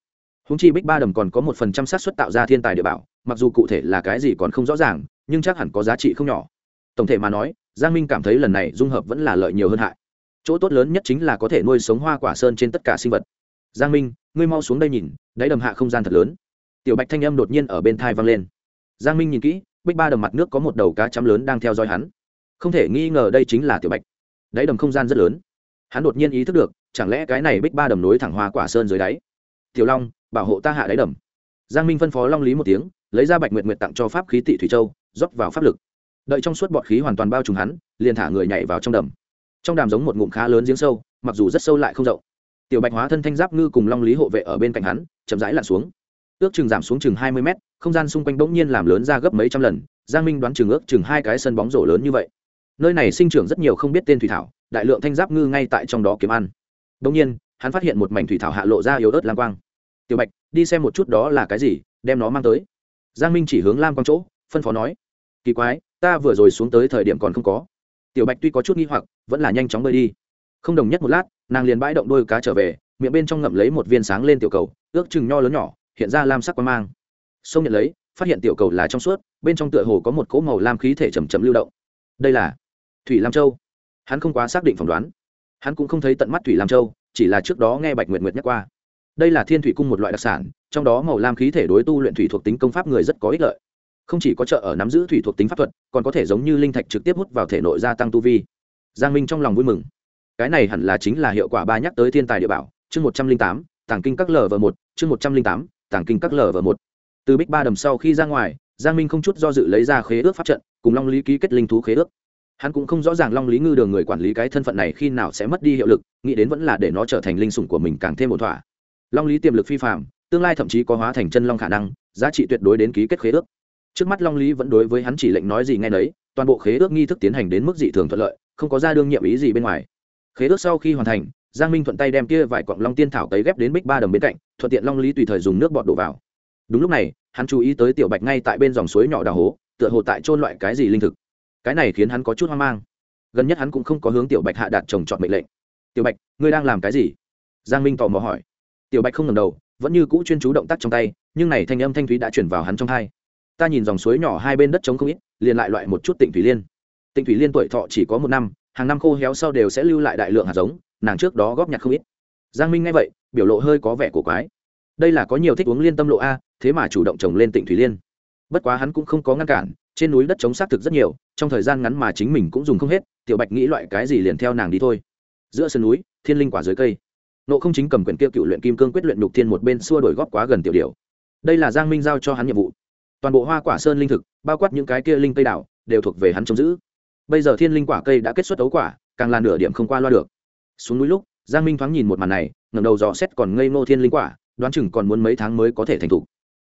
Húng chi bích ba đầm còn có một phần trăm sát xuất tạo ra thiên tài địa bảo, mặc dù cụ thể là cái gì còn không rõ ràng, nhưng chắc hẳn có giá trị không nhỏ. Tổng thể mà nói, giang minh cảm thấy lần này dung hợp vẫn là lợi nhiều hơn hại. Chỗ tốt lớn nhất chính là có thể nuôi sống hoa quả sơn trên tất cả sinh vật. Giang minh, ngươi mau xuống đây nhìn, đáy đầm hạ không gian thật lớn tiểu bạch thanh âm đột nhiên ở bên thai vang lên. Giang minh nhìn kỹ, bích ba đầm mặt nước có một đầu cá chấm lớn đang theo dõi hắn. Không thể nghi ngờ đây chính là tiểu bạch. Đáy đầm không gian rất lớn. Hắn đột nhiên ý thức được, chẳng lẽ cái này bích ba đầm nối thẳng hoa quả sơn dưới đáy? Tiểu long, bảo hộ ta hạ đáy đầm. Giang minh phân phó long lý một tiếng, lấy ra bạch nguyệt nguyệt tặng cho pháp khí tị thủy châu, rót vào pháp lực. Đợi trong suốt bọt khí hoàn toàn bao trùm hắn, liền thả người nhảy vào trong đầm. Trong đàm giống một ngụm khá lớn giếng sâu, mặc dù rất sâu lại không rộng. Tiểu bạch hóa thân thanh giáp ngư cùng long lý hộ vệ ở bên cạnh hắn, chậm rãi lặn xuống ước chừng giảm xuống chừng hai mươi mét, không gian xung quanh bỗng nhiên làm lớn ra gấp mấy trăm lần, giang minh đoán chừng ước chừng hai cái sân bóng rổ lớn như vậy. Nơi này sinh trưởng rất nhiều không biết tên thủy thảo, đại lượng thanh giáp ngư ngay tại trong đó kiếm ăn. Bỗng nhiên, hắn phát hiện một mảnh thủy thảo hạ lộ ra yếu ớt lam quang. Tiểu bạch, đi xem một chút đó là cái gì, đem nó mang tới. Giang minh chỉ hướng lam quang chỗ, phân phó nói, kỳ quái, ta vừa rồi xuống tới thời điểm còn không có. Tiểu bạch tuy có chút nghi hoặc, vẫn là nhanh chóng bơi đi. Không đồng nhất một lát, nàng liền bãi động đôi cá trở về, miệng bên trong ngậm lấy một viên sáng lên tiểu cầu, ước chừng nho lớn nhỏ hiện ra lam sắc quang mang. Sông nhận lấy, phát hiện tiểu cầu là trong suốt, bên trong tựa hồ có một cỗ màu lam khí thể chầm chậm lưu động. Đây là thủy lam châu. Hắn không quá xác định phỏng đoán. Hắn cũng không thấy tận mắt thủy lam châu, chỉ là trước đó nghe bạch nguyệt nguyệt nhắc qua. Đây là thiên thủy cung một loại đặc sản, trong đó màu lam khí thể đối tu luyện thủy thuộc tính công pháp người rất có ích lợi. Không chỉ có trợ ở nắm giữ thủy thuộc tính pháp thuật, còn có thể giống như linh thạch trực tiếp hút vào thể nội gia tăng tu vi. Giang minh trong lòng vui mừng. Cái này hẳn là chính là hiệu quả ba nhắc tới thiên tài địa bảo, chương một trăm linh tám, tàng kinh các lv một, chương một trăm linh tám tàng kinh các lở vở một. Từ bích ba đầm sau khi ra ngoài, giang minh không chút do dự lấy ra khế ước pháp trận, cùng long lý ký kết linh thú khế ước. Hắn cũng không rõ ràng long lý ngư đường người quản lý cái thân phận này khi nào sẽ mất đi hiệu lực, nghĩ đến vẫn là để nó trở thành linh sủng của mình càng thêm một thỏa. Long lý tiềm lực phi phạm tương lai thậm chí có hóa thành chân long khả năng, giá trị tuyệt đối đến ký kết khế ước. Trước mắt long lý vẫn đối với hắn chỉ lệnh nói gì ngay nấy, toàn bộ khế ước nghi thức tiến hành đến mức dị thường thuận lợi, không có ra đương nhiệm ý gì bên ngoài. Khế ước sau khi hoàn thành giang minh thuận tay đem kia vài cọng long tiên thảo cấy ghép đến bích ba đầm bên cạnh, thuận tiện long lý tùy thời dùng nước bọt đổ vào. Đúng lúc này, hắn chú ý tới tiểu bạch ngay tại bên dòng suối nhỏ đào hố, tựa hồ tại trôn loại cái gì linh thực. Cái này khiến hắn có chút hoang mang. Gần nhất hắn cũng không có hướng tiểu bạch hạ đạt trồng trọt mệnh lệnh. Tiểu bạch, ngươi đang làm cái gì? Giang minh tò mò hỏi. Tiểu bạch không ngầm đầu, vẫn như cũ chuyên chú động tác trong tay, nhưng này thanh âm thanh thúy đã chuyển vào hắn trong thai ta nhìn dòng suối nhỏ hai bên đất trống không ít, liền lại loại một chút tịnh thủy liên. Tịnh thủy liên tuổi thọ chỉ có một năm, hàng năm khô héo sau đều sẽ lưu lại đại lượng hạt giống nàng trước đó góp nhặt không ít. Giang minh nghe vậy, biểu lộ hơi có vẻ cổ quái. Đây là có nhiều thích uống liên tâm lộ a, thế mà chủ động trồng lên tịnh thủy liên. Bất quá hắn cũng không có ngăn cản, trên núi đất chống xác thực rất nhiều, trong thời gian ngắn mà chính mình cũng dùng không hết, tiểu bạch nghĩ loại cái gì liền theo nàng đi thôi. Giữa sườn núi, thiên linh quả dưới cây. Nộ không chính cầm quyền kia cựu luyện kim cương quyết luyện nhục thiên một bên xua đổi góp quá gần tiểu điều đây là giang minh giao cho hắn nhiệm vụ. Toàn bộ hoa quả sơn linh thực, bao quát những cái kia linh cây đảo, đều thuộc về hắn trông giữ. Bây giờ thiên linh quả cây đã kết xuất ấu quả, càng là nửa điểm không qua loa được xuống núi lúc, giang minh thoáng nhìn một màn này, ngẩng đầu dò xét còn ngây ngô thiên linh quả, đoán chừng còn muốn mấy tháng mới có thể thành thục.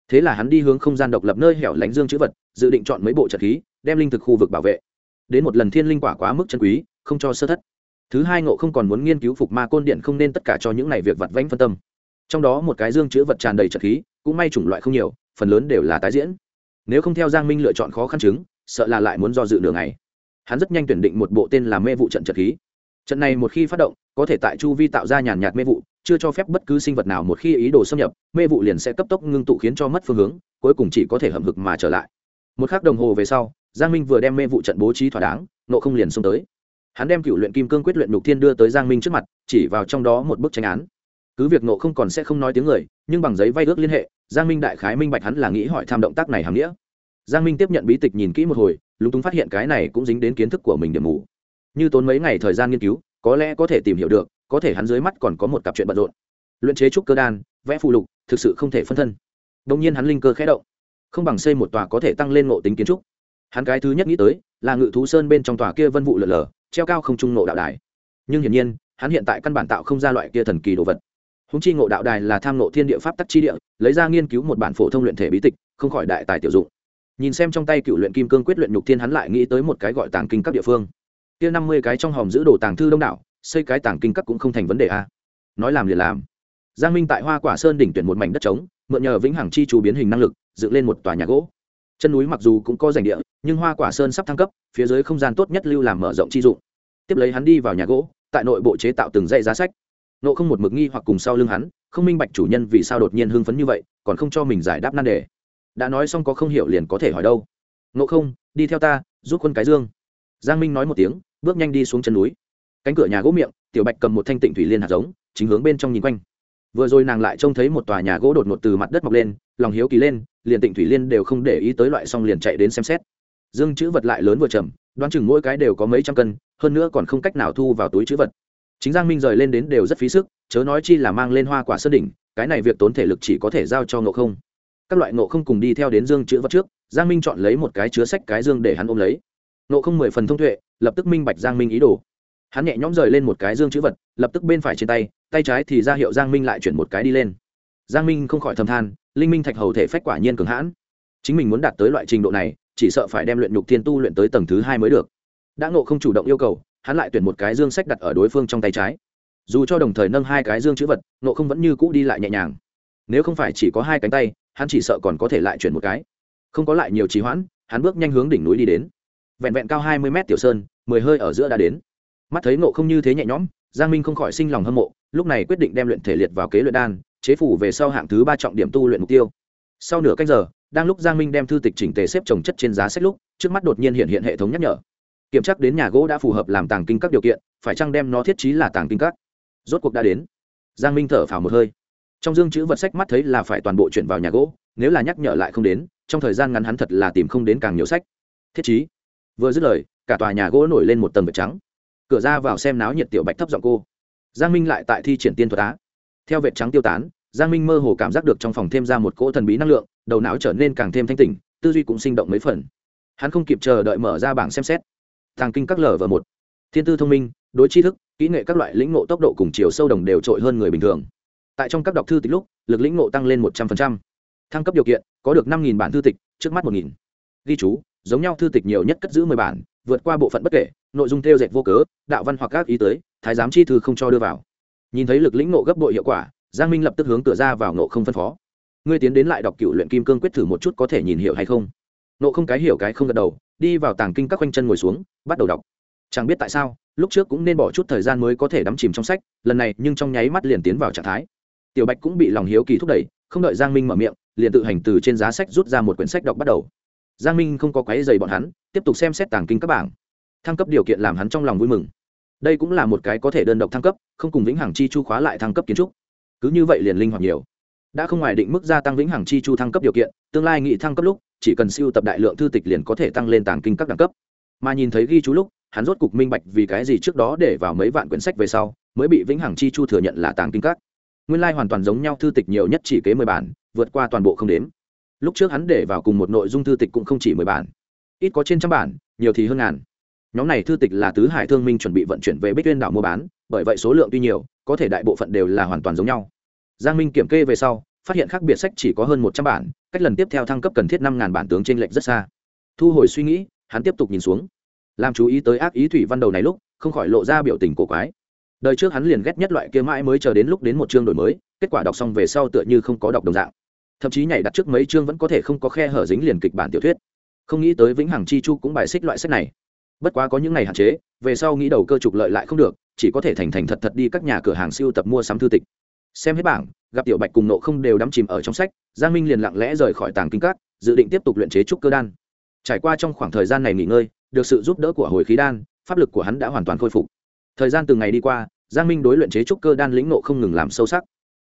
Thế là hắn đi hướng không gian độc lập nơi hẻo lánh dương chữ vật, dự định chọn mấy bộ trận khí, đem linh thực khu vực bảo vệ. Đến một lần thiên linh quả quá mức chân quý, không cho sơ thất. Thứ hai ngộ không còn muốn nghiên cứu phục ma côn điện không nên tất cả cho những này việc vặt vãnh phân tâm. Trong đó một cái dương chữ vật tràn đầy trận khí, cũng may chủng loại không nhiều, phần lớn đều là tái diễn. Nếu không theo giang minh lựa chọn khó khăn chứng, sợ là lại muốn do dự nửa ngày. Hắn rất nhanh tuyển định một bộ tên là mê vụ trận trận khí trận này một khi phát động, có thể tại chu vi tạo ra nhàn nhạt mê vụ, chưa cho phép bất cứ sinh vật nào một khi ý đồ xâm nhập, mê vụ liền sẽ cấp tốc ngưng tụ khiến cho mất phương hướng, cuối cùng chỉ có thể hầm hực mà trở lại. Một k h ắ c đồng hồ về sau, giang minh vừa đem mê vụ trận bố trí thỏa đáng, nộ không liền xông tới. Hắn đem cựu luyện kim cương quyết luyện lục thiên đưa tới giang minh trước mặt, chỉ vào trong đó một bức tranh án. Cứ việc nộ không còn sẽ không nói tiếng người, nhưng bằng giấy vay ước liên hệ, giang minh đại khái minh bạch hắn là nghĩ hỏi tham động tác này hàm nghĩa. Giang minh tiếp nhận bí tịch nhìn kỹ một hồi, lúng túng phát hiện cái này cũng dính đến kiến thức của mình điểm mù như tốn mấy ngày thời gian nghiên cứu, có lẽ có thể tìm hiểu được, có thể hắn dưới mắt còn có một cặp chuyện bận rộn. Luyện chế trúc cơ đan, vẽ phù lục, thực sự không thể phân thân. Đông nhiên hắn linh cơ khẽ động. Không bằng xây một tòa có thể tăng lên ngộ tính kiến trúc. Hắn cái thứ nhất nghĩ tới, là ngự thú sơn bên trong tòa kia vân vụ lở lở, treo cao không trung ngộ đạo đài. Nhưng hiển nhiên, hắn hiện tại căn bản tạo không ra loại kia thần kỳ đồ vật. Húng chi ngộ đạo đài là tham ngộ thiên địa pháp tắc chi địa, lấy ra nghiên cứu một bản phổ thông luyện thể bí tịch, không khỏi đại tài tiểu dụng. Nhìn xem trong tay cựu luyện kim cương quyết luyện nhục thiên hắn lại nghĩ tới một cái gọi tàng kinh các địa phương kia năm mươi cái trong hòm giữ đồ tàng thư đông đảo, xây cái tàng kinh các cũng không thành vấn đề a. Nói làm liền làm. Giang minh tại hoa quả sơn đỉnh tuyển một mảnh đất trống, mượn nhờ vĩnh hằng chi chú biến hình năng lực, dựng lên một tòa nhà gỗ. Chân núi mặc dù cũng có giành địa, nhưng hoa quả sơn sắp thăng cấp, phía dưới không gian tốt nhất lưu làm mở rộng chi dụng. Tiếp lấy hắn đi vào nhà gỗ, tại nội bộ chế tạo từng dãy giá sách. Nộ không một mực nghi hoặc cùng sau lưng hắn, không minh bạch chủ nhân vì sao đột nhiên hưng phấn như vậy, còn không cho mình giải đáp nan đề. Đã nói xong có không hiểu liền có thể hỏi đâu. Nộ không, đi theo ta, giúp quân cái dương. Giang minh nói một tiếng bước nhanh đi xuống chân núi. Cánh cửa nhà gỗ miệng, tiểu bạch cầm một thanh tịnh thủy liên hạt giống, chính hướng bên trong nhìn quanh. Vừa rồi nàng lại trông thấy một tòa nhà gỗ đột ngột từ mặt đất mọc lên, lòng hiếu kỳ lên, liền tịnh thủy liên đều không để ý tới loại xong liền chạy đến xem xét. Dương chữ vật lại lớn vừa chậm, đoán chừng mỗi cái đều có mấy trăm cân, hơn nữa còn không cách nào thu vào túi chữ vật. Chính giang minh rời lên đến đều rất phí sức, chớ nói chi là mang lên hoa quả sơn đỉnh, cái này việc tốn thể lực chỉ có thể giao cho ngộ không. Các loại ngộ không cùng đi theo đến dương chữ vật trước, giang minh chọn lấy một cái chứa sách cái dương để hắn ôm lấy. Nộ không mười phần thông tuệ, lập tức minh bạch giang minh ý đồ. Hắn nhẹ nhõm rời lên một cái dương chữ vật, lập tức bên phải trên tay tay trái thì ra hiệu giang minh lại chuyển một cái đi lên. Giang minh không khỏi thầm than, linh minh thạch hầu thể phách quả nhiên cường hãn. Chính mình muốn đạt tới loại trình độ này, chỉ sợ phải đem luyện nhục thiên tu luyện tới tầng thứ hai mới được. Đã ngộ không chủ động yêu cầu, hắn lại tuyển một cái dương sách đặt ở đối phương trong tay trái. Dù cho đồng thời nâng hai cái dương chữ vật ngộ không vẫn như cũ đi lại nhẹ nhàng. Nếu không phải chỉ có hai cánh tay, hắn chỉ sợ còn có thể lại chuyển một cái. Không có lại nhiều trì hoãn, hắn bước nhanh hướng đỉnh núi đi đến vẹn vẹn cao hai mươi mét tiểu sơn, mười hơi ở giữa đã đến. Mắt thấy ngộ không như thế nhẹ nhõm, giang minh không khỏi sinh lòng hâm mộ, lúc này quyết định đem luyện thể liệt vào kế luyện đan, chế phủ về sau hạng thứ ba trọng điểm tu luyện mục tiêu. Sau nửa canh giờ, đang lúc giang minh đem thư tịch chỉnh tề xếp trồng chất trên giá sách lúc, trước mắt đột nhiên hiện hiện hệ thống nhắc nhở. Kiểm tra đến nhà gỗ đã phù hợp làm tàng kinh các điều kiện, phải chăng đem nó thiết trí là tàng kinh các? Rốt cuộc đã đến. Giang minh thở phào một hơi. Trong dương chữ vật sách mắt thấy là phải toàn bộ chuyển vào nhà gỗ, nếu là nhắc nhở lại không đến, trong thời gian ngắn hắn thật là tìm không đến càng nhiều sách. Thiết chí vừa dứt lời, cả tòa nhà gỗ nổi lên một tầng vệt trắng. Cửa ra vào xem náo nhiệt tiểu bạch thấp giọng cô. Giang minh lại tại thi triển tiên thuật á. Theo vệt trắng tiêu tán, giang minh mơ hồ cảm giác được trong phòng thêm ra một cỗ thần bí năng lượng, đầu não trở nên càng thêm thanh tình tư duy cũng sinh động mấy phần. Hắn không kịp chờ đợi mở ra bảng xem xét. Thàng kinh các lở và một. Thiên tư thông minh, đối tri thức, kỹ nghệ các loại lĩnh ngộ tốc độ cùng chiều sâu đồng đều trội hơn người bình thường. Tại trong các đọc thư tịch lúc, lực lĩnh ngộ tăng lên một trăm linh thăng cấp điều kiện, có được năm bản thư tịch, trước mắt một ghi chú giống nhau thư tịch nhiều nhất cất giữ mười bản, vượt qua bộ phận bất kể, nội dung theo dệt vô cớ, đạo văn hoặc các ý tới, thái giám chi thư không cho đưa vào. Nhìn thấy lực lĩnh ngộ gấp bội hiệu quả, giang minh lập tức hướng cửa ra vào nộ không phân phó. Ngươi tiến đến lại đọc cựu luyện kim cương quyết thử một chút có thể nhìn hiểu hay không? Nộ không cái hiểu cái không gật đầu, đi vào tàng kinh các quanh chân ngồi xuống, bắt đầu đọc. Chẳng biết tại sao, lúc trước cũng nên bỏ chút thời gian mới có thể đắm chìm trong sách, lần này nhưng trong nháy mắt liền tiến vào trạng thái. Tiểu bạch cũng bị lòng hiếu kỳ thúc đẩy, không đợi giang minh mở miệng, liền tự hành từ trên giá sách rút ra một quyển sách đọc bắt đầu giang minh không có quáy dày bọn hắn, tiếp tục xem xét tàng kinh các bảng. Thăng cấp điều kiện làm hắn trong lòng vui mừng. Đây cũng là một cái có thể đơn độc thăng cấp, không cùng vĩnh hằng chi chu khóa lại thăng cấp kiến trúc. Cứ như vậy liền linh hoạt nhiều. Đã không ngoài định mức gia tăng vĩnh hằng chi chu thăng cấp điều kiện, tương lai nghị thăng cấp lúc, chỉ cần siêu tập đại lượng thư tịch liền có thể tăng lên tàng kinh các đẳng cấp. Mà nhìn thấy ghi chú lúc, hắn rốt cục minh bạch vì cái gì trước đó để vào mấy vạn quyển sách về sau, mới bị vĩnh hằng chi chu thừa nhận là tàng kinh các. Nguyên lai hoàn toàn giống nhau, thư tịch nhiều nhất chỉ kế mười bản, vượt qua toàn bộ không đếm lúc trước hắn để vào cùng một nội dung thư tịch cũng không chỉ mười bản, ít có trên trăm bản, nhiều thì hơn ngàn. Nhóm này thư tịch là tứ hải thương minh chuẩn bị vận chuyển về bích tuyên đảo mua bán, bởi vậy số lượng tuy nhiều, có thể đại bộ phận đều là hoàn toàn giống nhau. Giang minh kiểm kê về sau, phát hiện khác biệt sách chỉ có hơn một trăm bản, cách lần tiếp theo thăng cấp cần thiết năm ngàn bản tướng trên lệnh rất xa. Thu hồi suy nghĩ, hắn tiếp tục nhìn xuống. Làm chú ý tới ác ý thủy văn đầu này lúc, không khỏi lộ ra biểu tình cổ quái. Đời trước hắn liền ghét nhất loại kia mãi mới chờ đến lúc đến một chương đổi mới, kết quả đọc xong về sau tựa như không có đọc đồng dạng thậm chí nhảy đặt trước mấy chương vẫn có thể không có khe hở dính liền kịch bản tiểu thuyết. Không nghĩ tới vĩnh hằng chi chu cũng bài xích loại sách này. Bất quá có những ngày hạn chế, về sau nghĩ đầu cơ trục lợi lại không được, chỉ có thể thành thành thật thật đi các nhà cửa hàng siêu tập mua sắm thư tịch. Xem hết bảng, gặp tiểu bạch cùng nộ không đều đắm chìm ở trong sách, giang minh liền lặng lẽ rời khỏi tàng kinh cát dự định tiếp tục luyện chế trúc cơ đan. Trải qua trong khoảng thời gian này nghỉ ngơi, được sự giúp đỡ của hồi khí đan, pháp lực của hắn đã hoàn toàn khôi phục. Thời gian từng ngày đi qua, giang minh đối luyện chế trúc cơ đan lĩnh nộ không ngừng làm sâu sắc.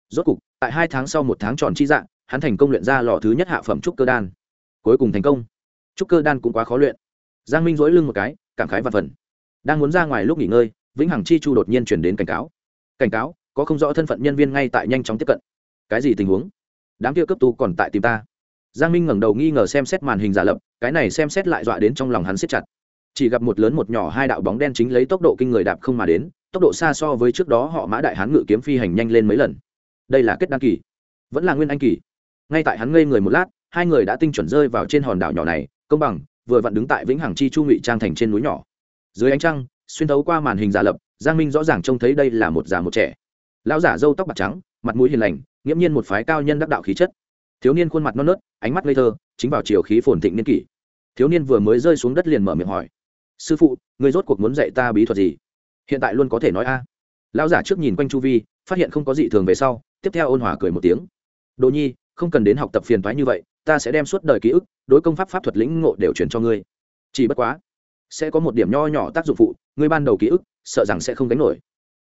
Rốt cục, tại hai tháng sau một tháng tròn chi dạng hắn thành công luyện ra lò thứ nhất hạ phẩm trúc cơ đan. Cuối cùng thành công. Trúc cơ đan cũng quá khó luyện. Giang minh dỗi lưng một cái, cảm khái và phần. Đang muốn ra ngoài lúc nghỉ ngơi, vĩnh hằng chi chu đột nhiên chuyển đến cảnh cáo. Cảnh cáo, có không rõ thân phận nhân viên ngay tại nhanh chóng tiếp cận. Cái gì tình huống? Đám kia cấp tu còn tại tìm ta. Giang minh ngẩng đầu nghi ngờ xem xét màn hình giả lập, cái này xem xét lại dọa đến trong lòng hắn siết chặt. Chỉ gặp một lớn một nhỏ hai đạo bóng đen chính lấy tốc độ kinh người đạp không mà đến, tốc độ xa so với trước đó họ mã đại hán ngự kiếm phi hành nhanh lên mấy lần. Đây là kết đăng kỳ. Vẫn là nguyên anh kỳ ngay tại hắn ngây người một lát, hai người đã tinh chuẩn rơi vào trên hòn đảo nhỏ này, công bằng, vừa vặn đứng tại vĩnh hằng chi chu ngụy trang thành trên núi nhỏ. Dưới ánh trăng, xuyên thấu qua màn hình giả lập, giang minh rõ ràng trông thấy đây là một già một trẻ. Lão giả râu tóc bạc trắng, mặt mũi hiền lành, nghiễm nhiên một phái cao nhân đắc đạo khí chất. Thiếu niên khuôn mặt non nớt, ánh mắt ngây thơ, chính vào chiều khí phồn thịnh niên kỷ. Thiếu niên vừa mới rơi xuống đất liền mở miệng hỏi, sư phụ, người rốt cuộc muốn dạy ta bí thuật gì? Hiện tại luôn có thể nói a. Lão giả trước nhìn quanh chu vi, phát hiện không có gì thường về sau, tiếp theo ôn hòa cười một tiếng, đồ nhi không cần đến học tập phiền toái như vậy, ta sẽ đem suốt đời ký ức, đối công pháp pháp thuật lĩnh ngộ đều chuyển cho ngươi. Chỉ bất quá, sẽ có một điểm nho nhỏ tác dụng phụ, ngươi ban đầu ký ức, sợ rằng sẽ không gánh nổi.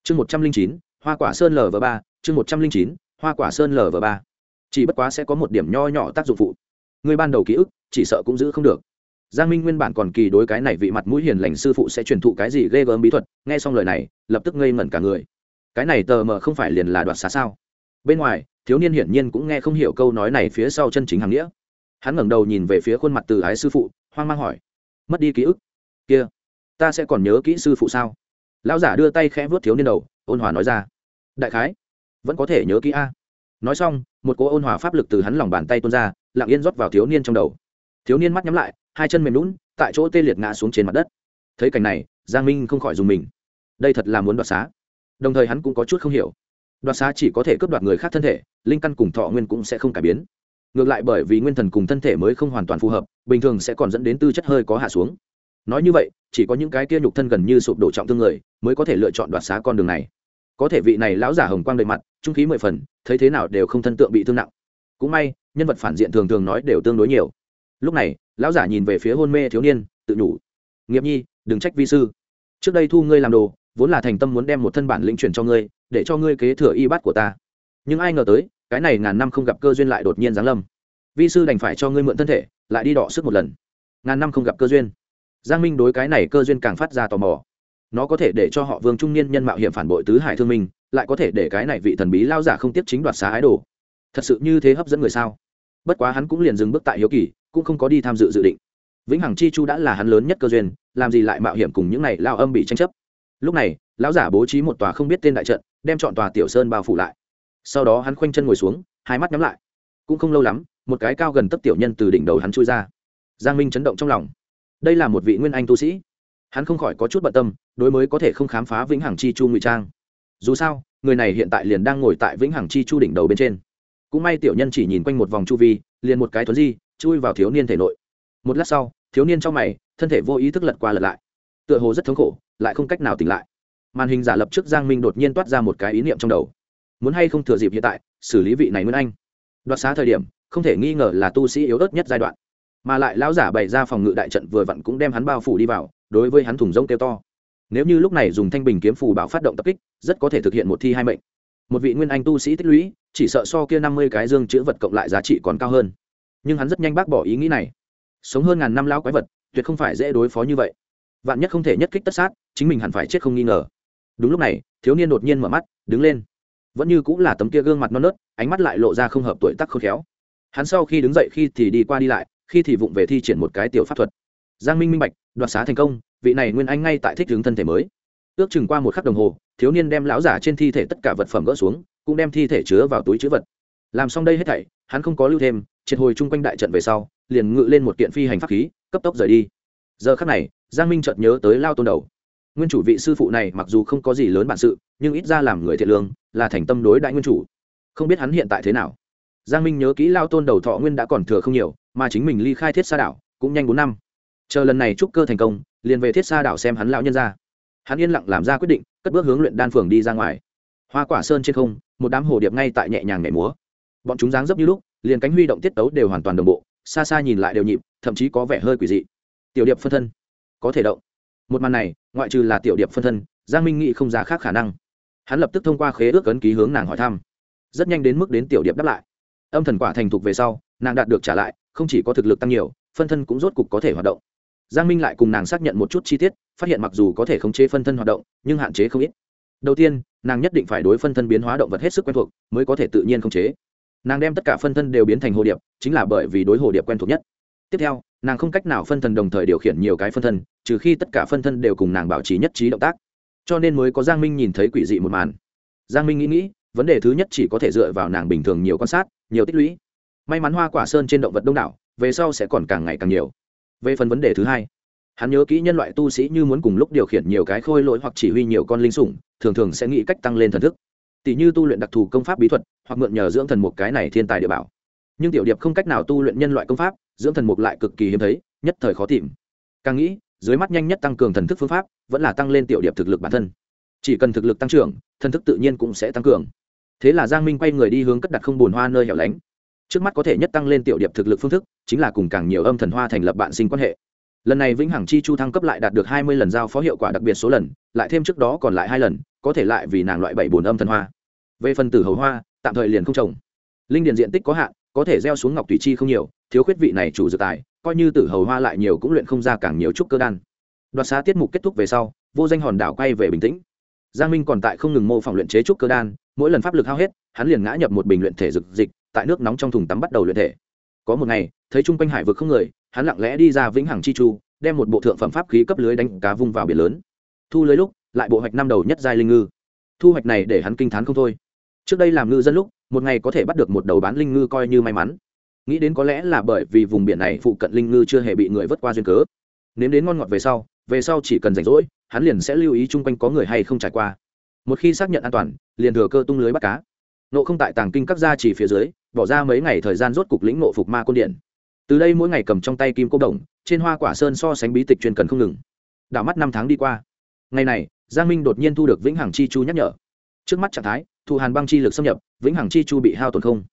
Chương một trăm linh chín, hoa quả sơn lv ba, chương một trăm linh chín, hoa quả sơn lv ba. Chỉ bất quá sẽ có một điểm nho nhỏ tác dụng phụ. Ngươi ban đầu ký ức, chỉ sợ cũng giữ không được. Giang minh nguyên bản còn kỳ đối cái này vị mặt mũi hiền lành sư phụ sẽ truyền thụ cái gì ghê gớm bí thuật, nghe xong lời này, lập tức ngây ngẩn cả người. Cái này tờ mờ không phải liền là đoạt xá sao? Bên ngoài, thiếu niên hiển nhiên cũng nghe không hiểu câu nói này phía sau chân chính hàng nghĩa. Hắn ngẩng đầu nhìn về phía khuôn mặt từ ái sư phụ, hoang mang hỏi, mất đi ký ức? Kia, ta sẽ còn nhớ kỹ sư phụ sao? Lão giả đưa tay khẽ vớt thiếu niên đầu, ôn hòa nói ra, đại khái, vẫn có thể nhớ kỹ a. Nói xong, một cỗ ôn hòa pháp lực từ hắn lòng bàn tay tuôn ra, lặng yên rót vào thiếu niên trong đầu. Thiếu niên mắt nhắm lại, hai chân mềm lún tại chỗ tê liệt ngã xuống trên mặt đất. Thấy cảnh này, giang minh không khỏi dùng mình. Đây thật là muốn đoạt xá. Đồng thời hắn cũng có chút không hiểu đoạt xá chỉ có thể cướp đoạt người khác thân thể, linh căn cùng thọ nguyên cũng sẽ không cải biến. Ngược lại bởi vì nguyên thần cùng thân thể mới không hoàn toàn phù hợp, bình thường sẽ còn dẫn đến tư chất hơi có hạ xuống. Nói như vậy, chỉ có những cái kia nhục thân gần như sụp đổ trọng thương người mới có thể lựa chọn đoạt xá con đường này. Có thể vị này lão giả hồng quang đầy mặt, trung khí mười phần, thấy thế nào đều không thân tượng bị thương nặng. Cũng may, nhân vật phản diện thường thường nói đều tương đối nhiều. Lúc này, lão giả nhìn về phía hôn mê thiếu niên, tự nhủ, nghiệp nhi, đừng trách vi sư. Trước đây thu ngươi làm đồ vốn là thành tâm muốn đem một thân bản lĩnh chuyển cho ngươi, để cho ngươi kế thừa y bát của ta. Nhưng ai ngờ tới, cái này ngàn năm không gặp cơ duyên lại đột nhiên giáng lâm. Vi sư đành phải cho ngươi mượn thân thể, lại đi đọ sức một lần. Ngàn năm không gặp cơ duyên. Giang minh đối cái này cơ duyên càng phát ra tò mò. Nó có thể để cho họ vương trung niên nhân mạo hiểm phản bội tứ hải thương minh, lại có thể để cái này vị thần bí lao giả không tiếp chính đoạt xá ái đồ. Thật sự như thế hấp dẫn người sao? Bất quá hắn cũng liền dừng bước tại hiếu kỳ, cũng không có đi tham dự dự định. Vĩnh hằng chi chu đã là hắn lớn nhất cơ duyên, làm gì lại mạo hiểm cùng những này lao âm bị tranh chấp? Lúc này, lão giả bố trí một tòa không biết tên đại trận, đem chọn tòa tiểu sơn bao phủ lại. Sau đó hắn khoanh chân ngồi xuống, hai mắt nhắm lại. Cũng không lâu lắm, một cái cao gần tấp tiểu nhân từ đỉnh đầu hắn chui ra. Giang minh chấn động trong lòng. Đây là một vị nguyên anh tu sĩ. Hắn không khỏi có chút bận tâm, đối mới có thể không khám phá vĩnh hằng chi chu ngụy trang. Dù sao, người này hiện tại liền đang ngồi tại vĩnh hằng chi chu đỉnh đầu bên trên. Cũng may tiểu nhân chỉ nhìn quanh một vòng chu vi, liền một cái thuấn di, chui vào thiếu niên thể nội. Một lát sau, thiếu niên trong mày, thân thể vô ý thức lật qua lật lại. Tựa hồ rất thống khổ lại không cách nào tỉnh lại. Màn hình giả lập trước giang minh đột nhiên toát ra một cái ý niệm trong đầu. Muốn hay không thừa dịp hiện tại, xử lý vị này nguyên anh. Đoạt xá thời điểm, không thể nghi ngờ là tu sĩ yếu ớt nhất giai đoạn. Mà lại lão giả bày ra phòng ngự đại trận vừa vặn cũng đem hắn bao phủ đi vào, đối với hắn thùng rông kêu to. Nếu như lúc này dùng thanh bình kiếm phù bảo phát động tập kích, rất có thể thực hiện một thi hai mệnh. Một vị nguyên anh tu sĩ tích lũy, chỉ sợ so kia năm mươi cái dương chữ vật cộng lại giá trị còn cao hơn. Nhưng hắn rất nhanh bác bỏ ý nghĩ này. Sống hơn ngàn năm lão quái vật, tuyệt không phải dễ đối phó như vậy. Vạn nhất không thể nhất kích tất sát chính mình hẳn phải chết không nghi ngờ. Đúng lúc này, thiếu niên đột nhiên mở mắt, đứng lên. Vẫn như cũng là tấm kia gương mặt non nớt, ánh mắt lại lộ ra không hợp tuổi tắc khôn khéo. Hắn sau khi đứng dậy khi thì đi qua đi lại, khi thì vụng về thi triển một cái tiểu pháp thuật. Giang minh minh bạch, đoạt xá thành công, vị này nguyên anh ngay tại thích hướng thân thể mới. Ước chừng qua một khắc đồng hồ, thiếu niên đem lão giả trên thi thể tất cả vật phẩm gỡ xuống, cũng đem thi thể chứa vào túi chứa vật. Làm xong đây hết thảy, hắn không có lưu thêm, triệt hồi chung quanh đại trận về sau, liền ngự lên một kiện phi hành pháp khí, cấp tốc rời đi. Giờ khắc này, giang minh chợt nhớ tới lao tôn đầu nguyên chủ vị sư phụ này mặc dù không có gì lớn bản sự, nhưng ít ra làm người thiện lương, là thành tâm đối đại nguyên chủ. Không biết hắn hiện tại thế nào. Giang minh nhớ kỹ lao tôn đầu thọ nguyên đã còn thừa không nhiều, mà chính mình ly khai thiết sa đảo, cũng nhanh bốn năm. Chờ lần này trúc cơ thành công, liền về thiết sa đảo xem hắn lão nhân ra. Hắn yên lặng làm ra quyết định, cất bước hướng luyện đan phường đi ra ngoài. Hoa quả sơn trên không, một đám hồ điệp ngay tại nhẹ nhàng nhảy múa. Bọn chúng dáng dấp như lúc, liền cánh huy động tiết tấu đều hoàn toàn đồng bộ, xa xa nhìn lại đều nhịp, thậm chí có vẻ hơi quỷ dị. Tiểu điệp phân thân, có thể động một màn này, ngoại trừ là tiểu điệp phân thân, giang minh nghĩ không ra khác khả năng. Hắn lập tức thông qua khế ước ấn ký hướng nàng hỏi thăm. Rất nhanh đến mức đến tiểu điệp đáp lại. Âm thần quả thành thục về sau, nàng đạt được trả lại, không chỉ có thực lực tăng nhiều, phân thân cũng rốt cục có thể hoạt động. Giang minh lại cùng nàng xác nhận một chút chi tiết, phát hiện mặc dù có thể khống chế phân thân hoạt động, nhưng hạn chế không ít. Đầu tiên, nàng nhất định phải đối phân thân biến hóa động vật hết sức quen thuộc, mới có thể tự nhiên khống chế. Nàng đem tất cả phân thân đều biến thành hồ điệp, chính là bởi vì đối hồ điệp quen thuộc nhất. Tiếp theo nàng không cách nào phân thân đồng thời điều khiển nhiều cái phân thân, trừ khi tất cả phân thân đều cùng nàng bảo trì nhất trí động tác. Cho nên mới có giang minh nhìn thấy quỷ dị một màn. Giang minh nghĩ nghĩ, vấn đề thứ nhất chỉ có thể dựa vào nàng bình thường nhiều quan sát, nhiều tích lũy. May mắn hoa quả sơn trên động vật đông đảo, về sau sẽ còn càng ngày càng nhiều. Về phần vấn đề thứ hai, hắn nhớ kỹ nhân loại tu sĩ như muốn cùng lúc điều khiển nhiều cái khôi lỗi hoặc chỉ huy nhiều con linh sủng, thường thường sẽ nghĩ cách tăng lên thần thức. Tỷ như tu luyện đặc thù công pháp bí thuật, hoặc mượn nhờ dưỡng thần một cái này thiên tài địa bảo nhưng tiểu điệp không cách nào tu luyện nhân loại công pháp, dưỡng thần mục lại cực kỳ hiếm thấy, nhất thời khó tìm. Càng nghĩ, dưới mắt nhanh nhất tăng cường thần thức phương pháp, vẫn là tăng lên tiểu điệp thực lực bản thân. Chỉ cần thực lực tăng trưởng, thần thức tự nhiên cũng sẽ tăng cường. Thế là giang minh quay người đi hướng cất đặt không bùn hoa nơi hẻo lánh. Trước mắt có thể nhất tăng lên tiểu điệp thực lực phương thức, chính là cùng càng nhiều âm thần hoa thành lập bạn sinh quan hệ. Lần này vĩnh hằng chi chu thăng cấp lại đạt được hai mươi lần giao phó hiệu quả đặc biệt số lần, lại thêm trước đó còn lại hai lần, có thể lại vì nàng loại bảy bùn âm thần hoa. Về phần tử hầu hoa, tạm thời liền không trồng. Linh điền diện tích có hạn có thể gieo xuống ngọc thủy chi không nhiều, thiếu khuyết vị này chủ dự tài, coi như tử hầu hoa lại nhiều cũng luyện không ra càng nhiều trúc cơ đan. Đoạt xá tiết mục kết thúc về sau, vô danh hòn đảo quay về bình tĩnh. Giang minh còn tại không ngừng mô phỏng luyện chế trúc cơ đan, mỗi lần pháp lực hao hết, hắn liền ngã nhập một bình luyện thể dực dịch, tại nước nóng trong thùng tắm bắt đầu luyện thể. Có một ngày, thấy chung quanh hải vực không người, hắn lặng lẽ đi ra vĩnh hằng chi chu, đem một bộ thượng phẩm pháp khí cấp lưới đánh cá vung vào biển lớn. Thu lưới lúc, lại bộ hoạch năm đầu nhất giai linh ngư. Thu hoạch này để hắn kinh t h á n không thôi trước đây làm ngư dân lúc, một ngày có thể bắt được một đầu bán linh ngư coi như may mắn. Nghĩ đến có lẽ là bởi vì vùng biển này phụ cận linh ngư chưa hề bị người vớt qua duyên cớ. Nếm đến ngon ngọt về sau về sau chỉ cần rảnh rỗi, hắn liền sẽ lưu ý chung quanh có người hay không trải qua. Một khi xác nhận an toàn, liền thừa cơ tung lưới bắt cá. Nộ không tại tàng kinh các gia chỉ phía dưới, bỏ ra mấy ngày thời gian rốt cục lĩnh nộ phục ma côn điện. Từ đây mỗi ngày cầm trong tay kim cô đồng, trên hoa quả sơn so sánh bí tịch chuyên cần không ngừng. Đảo mắt năm tháng đi qua. Ngày này, giang minh đột nhiên thu được vĩnh hằng chi chu nhắc nhở. Trước mắt trạng thái thụ hàn băng chi lực xâm nhập, vĩnh hằng chi chu bị hao tổn không.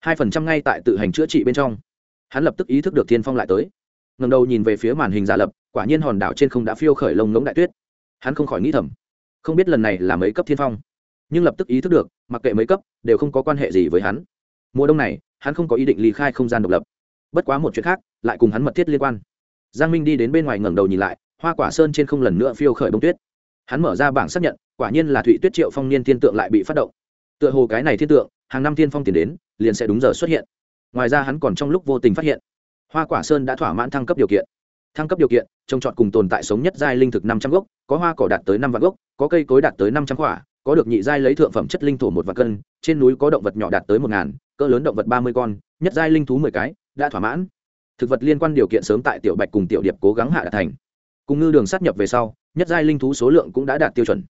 Hai phần trăm ngay tại tự hành chữa trị bên trong. Hắn lập tức ý thức được thiên phong lại tới. Ngầm đầu nhìn về phía màn hình giả lập, quả nhiên hòn đảo trên không đã phiêu khởi lông ngỗng đại tuyết. Hắn không khỏi nghĩ thầm, không biết lần này là mấy cấp thiên phong. Nhưng lập tức ý thức được, mặc kệ mấy cấp, đều không có quan hệ gì với hắn. Mùa đông này, hắn không có ý định ly khai không gian độc lập. Bất quá một chuyện khác, lại cùng hắn mật thiết liên quan. Giang minh đi đến bên ngoài ngẩng đầu nhìn lại, hoa quả sơn trên không lần nữa phiêu khởi bông tuyết. Hắn mở ra bảng xác nhận, quả nhiên là thụy tuyết triệu phong niên thiên tượng lại bị phát động tựa hồ cái này thiên tượng, hàng năm thiên phong tiền đến, liền sẽ đúng giờ xuất hiện. Ngoài ra hắn còn trong lúc vô tình phát hiện, hoa quả sơn đã thỏa mãn thăng cấp điều kiện. Thăng cấp điều kiện, trồng trọt cùng tồn tại sống nhất giai linh thực năm trăm gốc, có hoa cỏ đạt tới năm vạn gốc, có cây cối đạt tới năm trăm quả, có được nhị giai lấy thượng phẩm chất linh thổ một vạn cân, trên núi có động vật nhỏ đạt tới một ngàn, cỡ lớn động vật ba mươi con, nhất giai linh thú mười cái, đã thỏa mãn. Thực vật liên quan điều kiện sớm tại tiểu bạch cùng tiểu điệp cố gắng hạ đạt thành. Cùng ngư đường sát nhập về sau, nhất giai linh thú số lượng cũng đã đạt tiêu chuẩn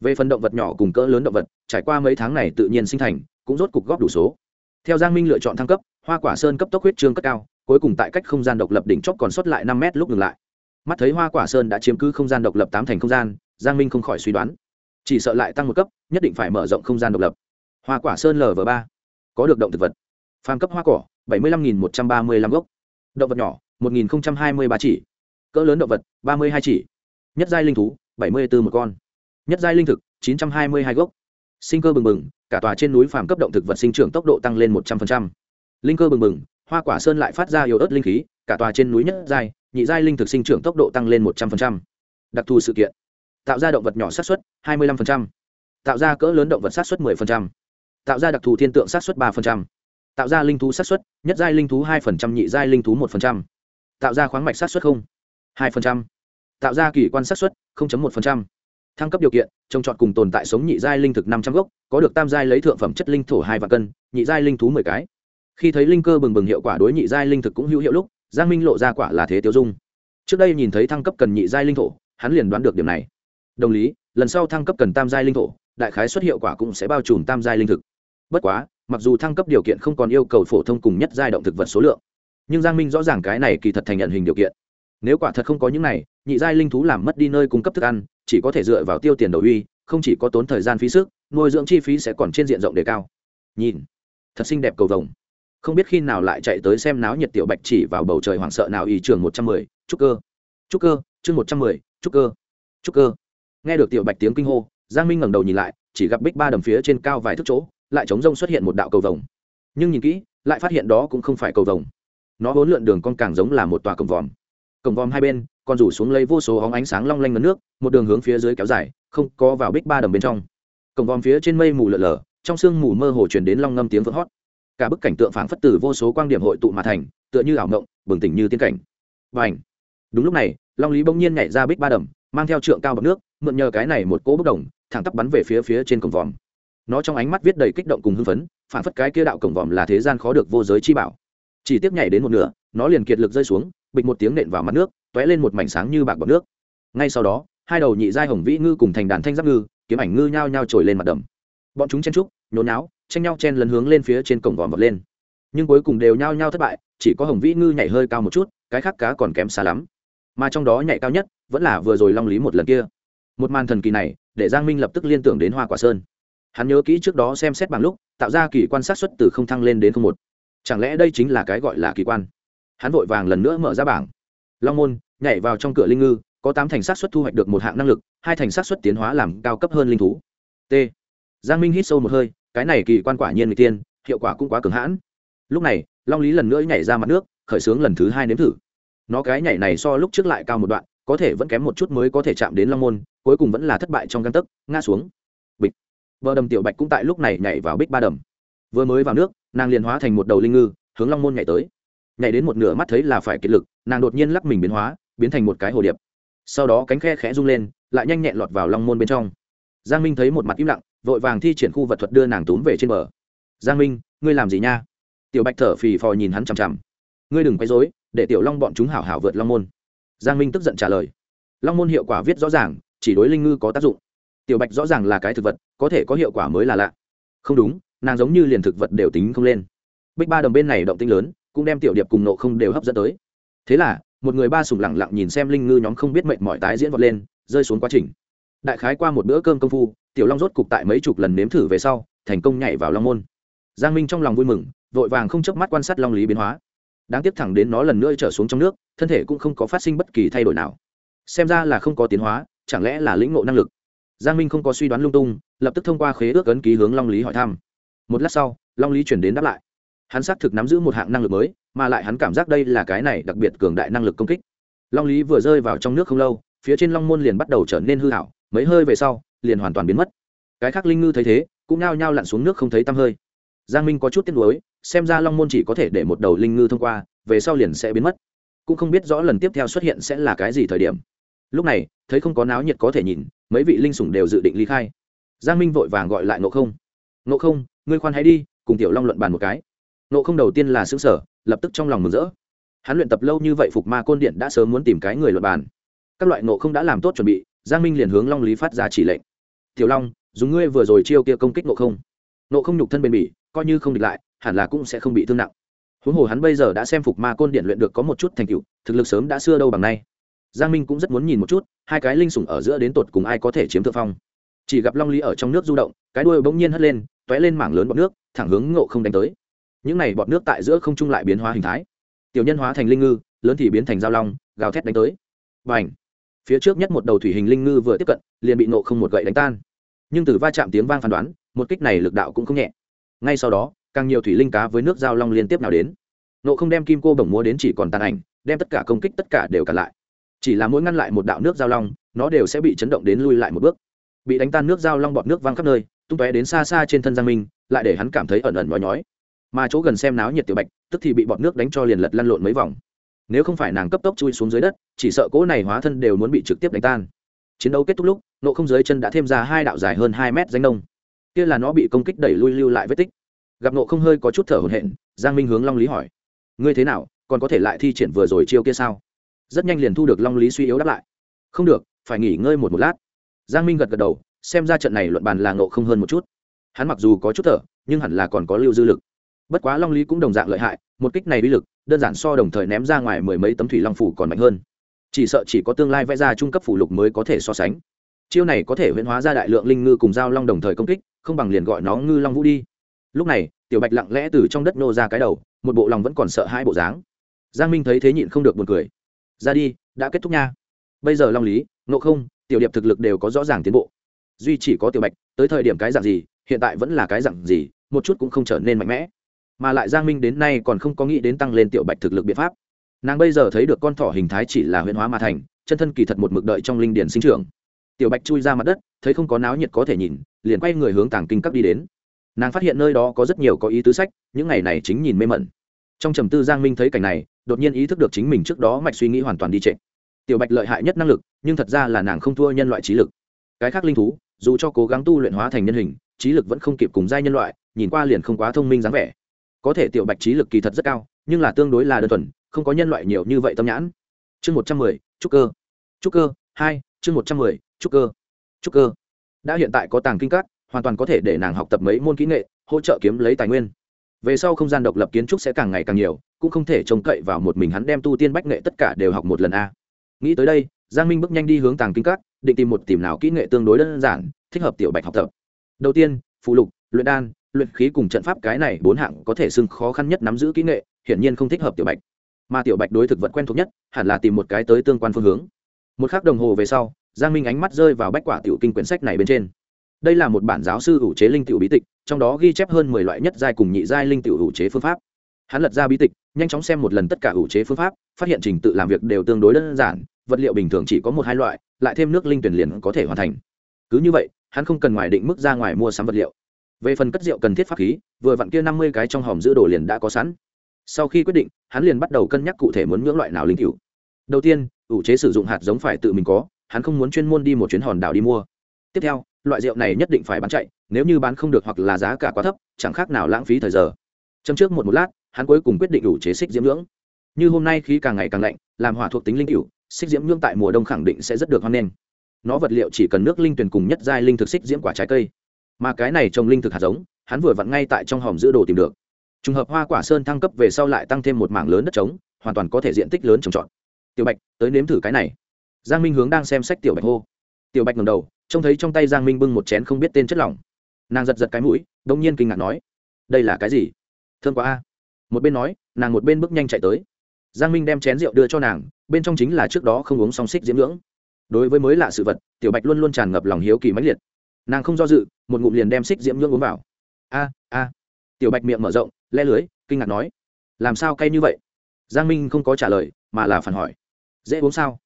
về phần động vật nhỏ cùng cỡ lớn động vật, trải qua mấy tháng này tự nhiên sinh thành, cũng rốt cục góp đủ số. Theo giang minh lựa chọn thăng cấp, hoa quả sơn cấp tốc huyết trương cất cao, cuối cùng tại cách không gian độc lập đỉnh chóp còn sót lại năm mét lúc ngừng lại. Mắt thấy hoa quả sơn đã chiếm cứ không gian độc lập tám thành không gian, giang minh không khỏi suy đoán. Chỉ sợ lại tăng một cấp, nhất định phải mở rộng không gian độc lập. Hoa quả sơn lv ba. Có được động thực vật. Phàm cấp hoa cỏ, bảy mươi lăm nghìn một trăm ba mươi lăm gốc. Động vật nhỏ, một nghìn hai mươi ba chỉ. Cỡ lớn động vật, ba mươi hai chỉ. Nhất giai linh thú, bảy mươi bốn một con nhất giai linh thực chín trăm hai mươi hai gốc. Sinh cơ bừng bừng cả tòa trên núi phàm cấp động thực vật sinh trưởng tốc độ tăng lên một trăm linh linh cơ bừng bừng hoa quả sơn lại phát ra yếu ớt linh khí cả tòa trên núi nhất giai nhị giai linh thực sinh trưởng tốc độ tăng lên một trăm linh đặc thù sự kiện. Tạo ra động vật nhỏ sát xuất hai mươi năm tạo ra cỡ lớn động vật sát xuất 10%, tạo ra đặc thù thiên tượng sát xuất 3%, tạo ra linh thú sát xuất nhất giai linh thú 2%, nhị giai linh thú 1%, tạo ra khoáng mạch sát xuất không 2%, tạo ra kỳ quan sát xuất 0.1% thăng cấp điều kiện, trồng trọt cùng tồn tại sống nhị giai linh thực 500 gốc, có được tam giai lấy thượng phẩm chất linh thổ hai vạn cân, nhị giai linh thú 10 cái. Khi thấy linh cơ bừng bừng hiệu quả đối nhị giai linh thực cũng hữu hiệu lúc, giang minh lộ ra quả là thế tiêu dung. Trước đây nhìn thấy thăng cấp cần nhị giai linh thổ, hắn liền đoán được điểm này. Đồng lý, lần sau thăng cấp cần tam giai linh thổ, đại khái xuất hiệu quả cũng sẽ bao trùm tam giai linh thực. Bất quá, mặc dù thăng cấp điều kiện không còn yêu cầu phổ thông cùng nhất giai động thực vật số lượng, nhưng giang minh rõ ràng cái này kỳ thật thành nhận hình điều kiện. Nếu quả thật không có những này, nhị giai linh thú làm mất đi nơi cung cấp thức ăn chỉ có thể dựa vào tiêu tiền đầu uy, không chỉ có tốn thời gian phí sức, nuôi dưỡng chi phí sẽ còn trên diện rộng đề cao. Nhìn, thật xinh đẹp cầu vồng. Không biết khi nào lại chạy tới xem náo nhiệt tiểu bạch chỉ vào bầu trời hoảng sợ nào ý trường một trăm mười trúc cơ. Trúc cơ, chương một trăm mười trúc cơ. Trúc cơ. Nghe được tiểu bạch tiếng kinh hô, giang minh ngẩng đầu nhìn lại, chỉ gặp bích ba đầm phía trên cao vài thước chỗ, lại chống rông xuất hiện một đạo cầu vồng. Nhưng nhìn kỹ, lại phát hiện đó cũng không phải cầu vồng. Nó hỗn lượn đường con càng giống là một tòa cổng vòm. Cổng vòm hai bên còn rủ xuống lấy vô số óng ánh sáng long lanh ngấn nước, một đường hướng phía dưới kéo dài, không có vào bích ba đầm bên trong. Cổng vòm phía trên mây mù lợn lờ trong sương mù mơ hồ chuyển đến long ngâm tiếng vỡ hót. Cả bức cảnh tượng phảng phất từ vô số quan điểm hội tụ mà thành, tựa như ảo ngộng bừng tỉnh như tiên cảnh. Và ảnh đúng lúc này, long lý bỗng nhiên nhảy ra bích ba đầm, mang theo trượng cao bậc nước, mượn nhờ cái này một cỗ bốc đồng, thẳng tắp bắn về phía phía trên cổng vòm. Nó trong ánh mắt viết đầy kích động cùng hưng phấn phản phất cái kia đạo cổng vòm là thế gian khó được vô giới chi bảo. Chỉ tiếp nhảy đến một nửa, nó liền kiệt lực rơi xuống, bịch một tiếng nện vào mặt nước tóe lên một mảnh sáng như bạc bọc nước. Ngay sau đó, hai đầu nhị giai hồng vĩ ngư cùng thành đàn thanh giáp ngư, kiếm ảnh ngư nhao nhao trồi lên mặt đầm. Bọn chúng chen trúc, nhốn náo tranh nhau chen lấn hướng lên phía trên cổng vòm vọt lên. Nhưng cuối cùng đều nhao nhao thất bại, chỉ có hồng vĩ ngư nhảy hơi cao một chút, cái khác cá còn kém xa lắm. Mà trong đó nhảy cao nhất, vẫn là vừa rồi long lý một lần kia. Một màn thần kỳ này, để giang minh lập tức liên tưởng đến hoa quả sơn. Hắn nhớ kỹ trước đó xem xét bằng lúc, tạo ra kỳ quan sát xuất từ không thăng lên đến không một. Chẳng lẽ đây chính là cái gọi là kỳ quan? Hắn vội vàng lần nữa mở ra bảng. Long môn nhảy vào trong cửa linh ngư, có tám thành sát xuất thu hoạch được một hạng năng lực, hai thành sát xuất tiến hóa làm cao cấp hơn linh thú. T. Giang minh hít sâu một hơi, cái này kỳ quan quả nhiên người tiên, hiệu quả cũng quá cường hãn. Lúc này, long lý lần nữa nhảy ra mặt nước, khởi xướng lần thứ hai nếm thử. Nó cái nhảy này so lúc trước lại cao một đoạn, có thể vẫn kém một chút mới có thể chạm đến long môn, cuối cùng vẫn là thất bại trong găng tấc, ngã xuống. Bịch. Vợ đầm tiểu bạch cũng tại lúc này nhảy vào bích ba đầm. Vừa mới vào nước, nàng liền hóa thành một đầu linh ngư, hướng long môn nhảy tới. Nhảy đến một nửa mắt thấy là phải kiệt lực, nàng đột nhiên lắc mình biến hóa biến thành một cái hồ điệp. Sau đó cánh khe khẽ rung lên, lại nhanh nhẹn lọt vào long môn bên trong. Giang minh thấy một mặt im lặng, vội vàng thi triển khu vật thuật đưa nàng túm về trên bờ. Giang minh, ngươi làm gì nha? Tiểu bạch thở phì phò nhìn hắn chằm chằm. Ngươi đừng quấy dối để tiểu long bọn chúng hảo hảo vượt long môn. Giang minh tức giận trả lời. Long môn hiệu quả viết rõ ràng, chỉ đối linh ngư có tác dụng. Tiểu bạch rõ ràng là cái thực vật, có thể có hiệu quả mới là lạ. Không đúng, nàng giống như liền thực vật đều tính không lên. Bích ba đồng bên này động tinh lớn, cũng đem tiểu điệp cùng nộ không đều hấp dẫn tới. Thế là một người ba sùng lẳng lặng nhìn xem linh ngư nhóm không biết mệnh mọi tái diễn vọt lên, rơi xuống quá trình. Đại khái qua một bữa cơm công phu, tiểu long rốt cục tại mấy chục lần nếm thử về sau, thành công nhảy vào long môn. Giang minh trong lòng vui mừng, vội vàng không chớp mắt quan sát long lý biến hóa. Đáng tiếc thẳng đến nó lần nữa trở xuống trong nước, thân thể cũng không có phát sinh bất kỳ thay đổi nào. Xem ra là không có tiến hóa, chẳng lẽ là lĩnh ngộ năng lực? Giang minh không có suy đoán lung tung, lập tức thông qua khế ước ấn ký hướng long lý hỏi thăm. Một lát sau, long lý chuyển đến đáp lại. Hắn xác thực nắm giữ một hạng năng lực mới mà lại hắn cảm giác đây là cái này đặc biệt cường đại năng lực công kích. Long lý vừa rơi vào trong nước không lâu, phía trên long môn liền bắt đầu trở nên hư hảo, mấy hơi về sau, liền hoàn toàn biến mất. Cái khác linh ngư thấy thế, cũng nao nhao lặn xuống nước không thấy tăm hơi. Giang minh có chút tiếc nuối, xem ra long môn chỉ có thể để một đầu linh ngư thông qua, về sau liền sẽ biến mất. Cũng không biết rõ lần tiếp theo xuất hiện sẽ là cái gì thời điểm. Lúc này, thấy không có náo nhiệt có thể nhìn, mấy vị linh sủng đều dự định ly khai. Giang minh vội vàng gọi lại nộ không. Nộ không, ngươi khoan hãy đi, cùng tiểu long luận bàn một cái. Nộ không đầu tiên là xứng sở lập tức trong lòng mừng rỡ. Hắn luyện tập lâu như vậy phục ma côn điện đã sớm muốn tìm cái người luận bàn. Các loại nộ không đã làm tốt chuẩn bị, giang minh liền hướng long lý phát ra chỉ lệnh. Tiểu long, dùng ngươi vừa rồi chiêu kia công kích nộ không. Nộ không nhục thân bền bỉ, coi như không địch lại, hẳn là cũng sẽ không bị thương nặng. Huống hồ hắn bây giờ đã xem phục ma côn điện luyện được có một chút thành tựu, thực lực sớm đã xưa đâu bằng nay. Giang minh cũng rất muốn nhìn một chút, hai cái linh sủng ở giữa đến tột cùng ai có thể chiếm thượng phong. Chỉ gặp long lý ở trong nước du động, cái đuôi bỗng nhiên hất lên t ó é lên mảng lớn bọt nước, thẳng hướng ngộ không đánh tới những này bọt nước tại giữa không trung lại biến hóa hình thái. Tiểu nhân hóa thành linh ngư, lớn thì biến thành dao long, gào thét đánh tới. Và ảnh phía trước nhất một đầu thủy hình linh ngư vừa tiếp cận, liền bị nộ không một gậy đánh tan. Nhưng từ va chạm tiếng vang phán đoán, một kích này lực đạo cũng không nhẹ. Ngay sau đó, càng nhiều thủy linh cá với nước dao long liên tiếp nào đến. Nộ không đem kim cô bổng múa đến chỉ còn tàn ảnh, đem tất cả công kích tất cả đều cản lại. Chỉ là mỗi ngăn lại một đạo nước giao long, nó đều sẽ bị chấn động đến lui lại một bước. Bị đánh tan nước giao long bọt nước văng khắp nơi, tung tóe đến xa xa trên thân giang minh, lại để hắn cảm thấy ẩn ẩn nhói nhói mà chỗ gần xem náo nhiệt tiểu bạch, tức thì bị bọt nước đánh cho liền lật lăn lộn mấy vòng. Nếu không phải nàng cấp tốc chui xuống dưới đất, chỉ sợ cỗ này hóa thân đều muốn bị trực tiếp đánh tan. Chiến đấu kết thúc lúc, nộ không dưới chân đã thêm ra hai đạo dài hơn hai mét danh nông. Kia là nó bị công kích đẩy lui lưu lại vết tích. Gặp nộ không hơi có chút thở hổn hển, giang minh hướng long lý hỏi, ngươi thế nào, còn có thể lại thi triển vừa rồi chiêu kia sao? Rất nhanh liền thu được long lý suy yếu đáp lại, không được, phải nghỉ ngơi một một lát. Giang minh gật gật đầu, xem ra trận này luận bàn là nộ không hơn một chút. Hắn mặc dù có chút thở, nhưng hẳn là còn có lưu dư lực bất quá long lý cũng đồng dạng lợi hại, một kích này uy lực, đơn giản so đồng thời ném ra ngoài mười mấy tấm thủy long phủ còn mạnh hơn. Chỉ sợ chỉ có tương lai vẽ ra trung cấp phủ lục mới có thể so sánh. Chiêu này có thể huyễn hóa ra đại lượng linh ngư cùng giao long đồng thời công kích, không bằng liền gọi nó ngư long vũ đi. Lúc này, tiểu bạch lặng lẽ từ trong đất nô ra cái đầu, một bộ lòng vẫn còn sợ hai bộ dáng. Giang minh thấy thế nhịn không được buồn cười. Ra đi, đã kết thúc nha. Bây giờ long lý nộ không, tiểu điệp thực lực đều có rõ ràng tiến bộ. Duy chỉ có tiểu bạch, tới thời điểm cái dạng gì, hiện tại vẫn là cái dạng gì, một chút cũng không trở nên mạnh mẽ mà lại giang minh đến nay còn không có nghĩ đến tăng lên tiểu bạch thực lực biện pháp. Nàng bây giờ thấy được con thỏ hình thái chỉ là huyễn hóa mà thành, chân thân kỳ thật một mực đợi trong linh điển sinh trưởng. Tiểu bạch chui ra mặt đất, thấy không có náo nhiệt có thể nhìn, liền quay người hướng tàng kinh cấp đi đến. Nàng phát hiện nơi đó có rất nhiều có ý tứ sách, những ngày này chính nhìn mê mẩn. Trong trầm tư giang minh thấy cảnh này, đột nhiên ý thức được chính mình trước đó mạch suy nghĩ hoàn toàn đi trệ. Tiểu bạch lợi hại nhất năng lực, nhưng thật ra là nàng không thua nhân loại trí lực. Cái khác linh thú, dù cho cố gắng tu luyện hóa thành nhân hình, trí lực vẫn không kịp cùng giai nhân loại, nhìn qua liền không quá thông minh dáng vẻ có thể tiểu bạch trí lực kỳ thật rất cao, nhưng là tương đối là đơn thuần, không có nhân loại nhiều như vậy tâm nhãn. Chương một trăm mười, trúc cơ. Trúc cơ, hai, chương một trăm mười, trúc cơ. Trúc cơ. Đã hiện tại có tàng kinh các, hoàn toàn có thể để nàng học tập mấy môn kỹ nghệ, hỗ trợ kiếm lấy tài nguyên. Về sau không gian độc lập kiến trúc sẽ càng ngày càng nhiều, cũng không thể trông cậy vào một mình hắn đem tu tiên bách nghệ tất cả đều học một lần a. Nghĩ tới đây, giang minh bước nhanh đi hướng tàng kinh các, định tìm một tìm nào kỹ nghệ tương đối đơn giản, thích hợp tiểu bạch học tập. Đầu tiên, phụ lục, luyện đan luyện khí cùng trận pháp cái này bốn hạng có thể xưng khó khăn nhất nắm giữ kỹ nghệ, hiển nhiên không thích hợp tiểu bạch. Mà tiểu bạch đối thực vật quen thuộc nhất, hẳn là tìm một cái tới tương quan phương hướng. Một k h ắ c đồng hồ về sau, giang minh ánh mắt rơi vào bách quả tiểu kinh quyển sách này bên trên. Đây là một bản giáo sư ủ chế linh tiểu bí tịch, trong đó ghi chép hơn mười loại nhất giai cùng nhị giai linh tiểu ủ chế phương pháp. Hắn lật ra bí tịch, nhanh chóng xem một lần tất cả ủ chế phương pháp, phát hiện trình tự làm việc đều tương đối đơn giản, vật liệu bình thường chỉ có một hai loại, lại thêm nước linh tuyển liền có thể hoàn thành. Cứ như vậy, hắn không cần ngoài định mức ra ngoài mua sắm vật liệu về phần cất rượu cần thiết pháp khí, vừa vặn kia năm mươi cái trong hòm giữ đồ liền đã có sẵn. Sau khi quyết định, hắn liền bắt đầu cân nhắc cụ thể muốn ngưỡng loại nào linh cựu đầu tiên, ủ chế sử dụng hạt giống phải tự mình có, hắn không muốn chuyên môn đi một chuyến hòn đảo đi mua. Tiếp theo, loại rượu này nhất định phải bán chạy, nếu như bán không được hoặc là giá cả quá thấp, chẳng khác nào lãng phí thời giờ. Châm trước một một lát, hắn cuối cùng quyết định ủ chế xích diễm ngưỡng. Như hôm nay khi càng ngày càng lạnh, làm hỏa thuộc tính linh cựu xích diễm ngưỡng tại mùa đông khẳng định sẽ rất được hoan nghênh. Nó vật liệu chỉ cần nước linh tuyền cùng nhất giai linh thực xích diễm quả trái cây mà cái này trồng linh thực hạt giống, hắn vừa vặn ngay tại trong hòm giữ đồ tìm được. Trùng hợp hoa quả sơn thăng cấp về sau lại tăng thêm một mảng lớn đất trống, hoàn toàn có thể diện tích lớn trồng trọt. Tiểu bạch, tới nếm thử cái này. Giang minh hướng đang xem sách tiểu bạch hô. Tiểu bạch ngầm đầu, trông thấy trong tay giang minh bưng một chén không biết tên chất lỏng. Nàng giật giật cái mũi, đông nhiên kinh ngạc nói, đây là cái gì? Thương quá a. Một bên nói, nàng một bên bước nhanh chạy tới. Giang minh đem chén rượu đưa cho nàng, bên trong chính là trước đó không uống song xích diễm ngưỡng. Đối với mới lạ sự vật, tiểu bạch luôn luôn tràn ngập lòng hiếu kỳ mãnh liệt nàng không do dự, một ngụm liền đem xích diễm nhưỡng uống vào. A a. Tiểu bạch miệng mở rộng, le lưới, kinh ngạc nói, làm sao cay như vậy? Giang minh không có trả lời, mà là phản hỏi, dễ uống sao?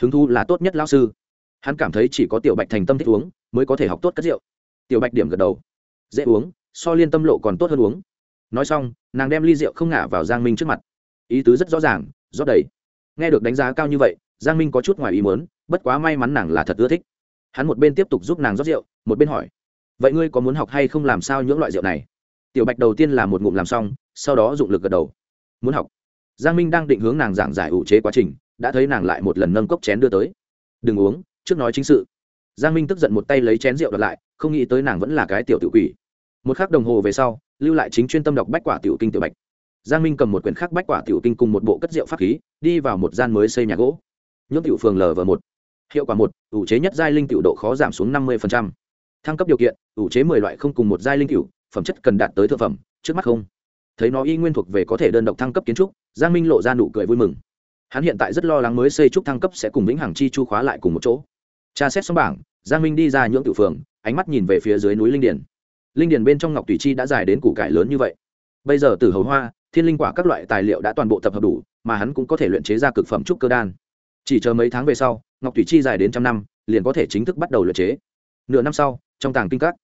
Hứng thu là tốt nhất lao sư. Hắn cảm thấy chỉ có tiểu bạch thành tâm thích uống, mới có thể học tốt cất rượu. Tiểu bạch điểm gật đầu, dễ uống, so liên tâm lộ còn tốt hơn uống. Nói xong, nàng đem ly rượu không ngả vào giang minh trước mặt. Ý tứ rất rõ ràng, rót đầy. Nghe được đánh giá cao như vậy, giang minh có chút ngoài ý muốn, bất quá may mắn nàng là thật ưa thích hắn một bên tiếp tục giúp nàng rót rượu, một bên hỏi, vậy ngươi có muốn học hay không làm sao những loại rượu này? Tiểu bạch đầu tiên là một ngụm làm xong, sau đó dụng lực gật đầu. Muốn học. Giang minh đang định hướng nàng giảng giải ủ chế quá trình, đã thấy nàng lại một lần nâng cốc chén đưa tới. Đừng uống, trước nói chính sự. Giang minh tức giận một tay lấy chén rượu đặt lại, không nghĩ tới nàng vẫn là cái tiểu tự quỷ. Một k h ắ c đồng hồ về sau, lưu lại chính chuyên tâm đọc bách quả tiểu kinh tiểu bạch. Giang minh cầm một quyển khắc bách quả tiểu kinh cùng một bộ cất rượu pháp khí, đi vào một gian mới xây nhà gỗ. Nhưỡng tiểu phường lv một hiệu quả một ủ chế nhất giai linh tiểu độ khó giảm xuống năm mươi thăng cấp điều kiện ủ chế mười loại không cùng một giai linh tiểu, phẩm chất cần đạt tới thượng phẩm trước mắt không. Thấy nó y nguyên thuộc về có thể đơn độc thăng cấp kiến trúc giang minh lộ ra nụ cười vui mừng. Hắn hiện tại rất lo lắng mới xây trúc thăng cấp sẽ cùng vĩnh hằng chi chu khóa lại cùng một chỗ. Tra xét xong bảng giang minh đi ra nhưỡng tự phường ánh mắt nhìn về phía dưới núi linh điển linh điển bên trong ngọc tùy chi đã dài đến củ cải lớn như vậy. Bây giờ từ hầu hoa thiên linh quả các loại tài liệu đã toàn bộ tập hợp đủ mà hắn cũng có thể luyện chế ra cực phẩm trúc cơ đan. Chỉ chờ mấy tháng về sau ngọc thủy chi dài đến trăm năm, liền có thể chính thức bắt đầu luyện chế. Nửa năm sau, trong tàng kinh các,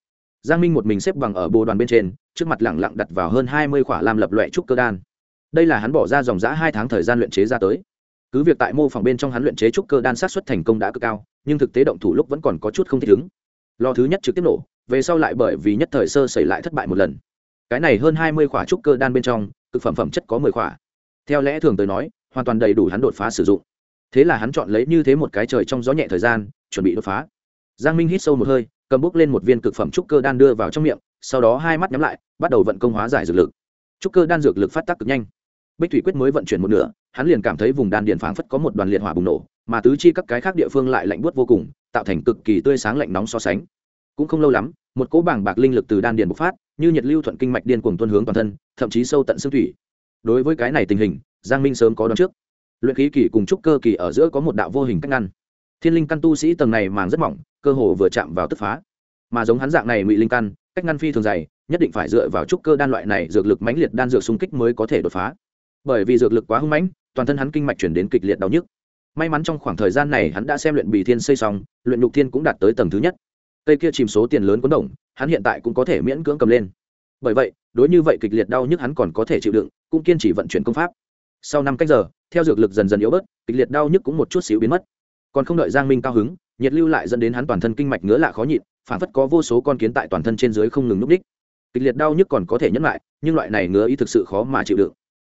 giang minh một mình xếp bằng ở bồ đoàn bên trên, trước mặt lẳng lặng đặt vào hơn hai mươi khỏa làm lập loại trúc cơ đan. Đây là hắn bỏ ra dòng giã hai tháng thời gian luyện chế ra tới. Cứ việc tại mô phỏng bên trong hắn luyện chế trúc cơ đan sát xuất thành công đã cực cao, nhưng thực tế động thủ lúc vẫn còn có chút không thích ứng. Lò thứ nhất trực tiếp nổ, về sau lại bởi vì nhất thời sơ xảy lại thất bại một lần. Cái này hơn hai mươi khỏa trúc cơ đan bên trong thực phẩm phẩm chất có mười khỏa. Theo lẽ thường tới nói, hoàn toàn đầy đủ hắn đột phá sử dụng thế là hắn chọn lấy như thế một cái trời trong gió nhẹ thời gian, chuẩn bị đột phá. Giang minh hít sâu một hơi, cầm bốc lên một viên cực phẩm trúc cơ đan đưa vào trong miệng, sau đó hai mắt nhắm lại, bắt đầu vận công hóa giải dược lực. Trúc cơ đan dược lực phát tác cực nhanh. Bích thủy quyết mới vận chuyển một nửa, hắn liền cảm thấy vùng đan điện phảng phất có một đoàn liệt hỏa bùng nổ, mà tứ chi các cái khác địa phương lại lạnh buốt vô cùng, tạo thành cực kỳ tươi sáng lạnh nóng so sánh. Cũng không lâu lắm, một cỗ bảng bạc linh lực từ đan điền bộc phát, như nhiệt lưu thuận kinh mạch điên cuồng tuân hướng toàn thân, thậm chí sâu tận xương thủy. Đối với cái này tình hình, giang minh sớm có đoán trước luyện khí kỳ cùng trúc cơ kỳ ở giữa có một đạo vô hình cách ngăn. Thiên linh căn tu sĩ tầng này màng rất mỏng, cơ hồ vừa chạm vào tức phá. Mà giống hắn dạng này ngụy linh căn, cách ngăn phi thường dày, nhất định phải dựa vào trúc cơ đan loại này dược lực mãnh liệt đan dược xung kích mới có thể đột phá. Bởi vì dược lực quá hưng mãnh, toàn thân hắn kinh mạch chuyển đến kịch liệt đau nhức. May mắn trong khoảng thời gian này hắn đã xem luyện bì thiên xây xong, luyện nhục thiên cũng đạt tới tầng thứ nhất. Cây kia chìm số tiền lớn cuốn đồng hắn hiện tại cũng có thể miễn cưỡng cầm lên. Bởi vậy, đối như vậy kịch liệt đau nhức hắn còn có thể chịu đựng, cũng kiên trì vận chuyển công pháp sau năm cách giờ, theo dược lực dần dần yếu bớt, kịch liệt đau nhức cũng một chút xíu biến mất. Còn không đợi giang minh cao hứng, nhiệt lưu lại dẫn đến hắn toàn thân kinh mạch ngứa lạ khó nhịn, phản phất có vô số con kiến tại toàn thân trên dưới không ngừng núp đích. Kịch liệt đau nhức còn có thể nhẫn lại, nhưng loại này ngứa ý thực sự khó mà chịu đựng.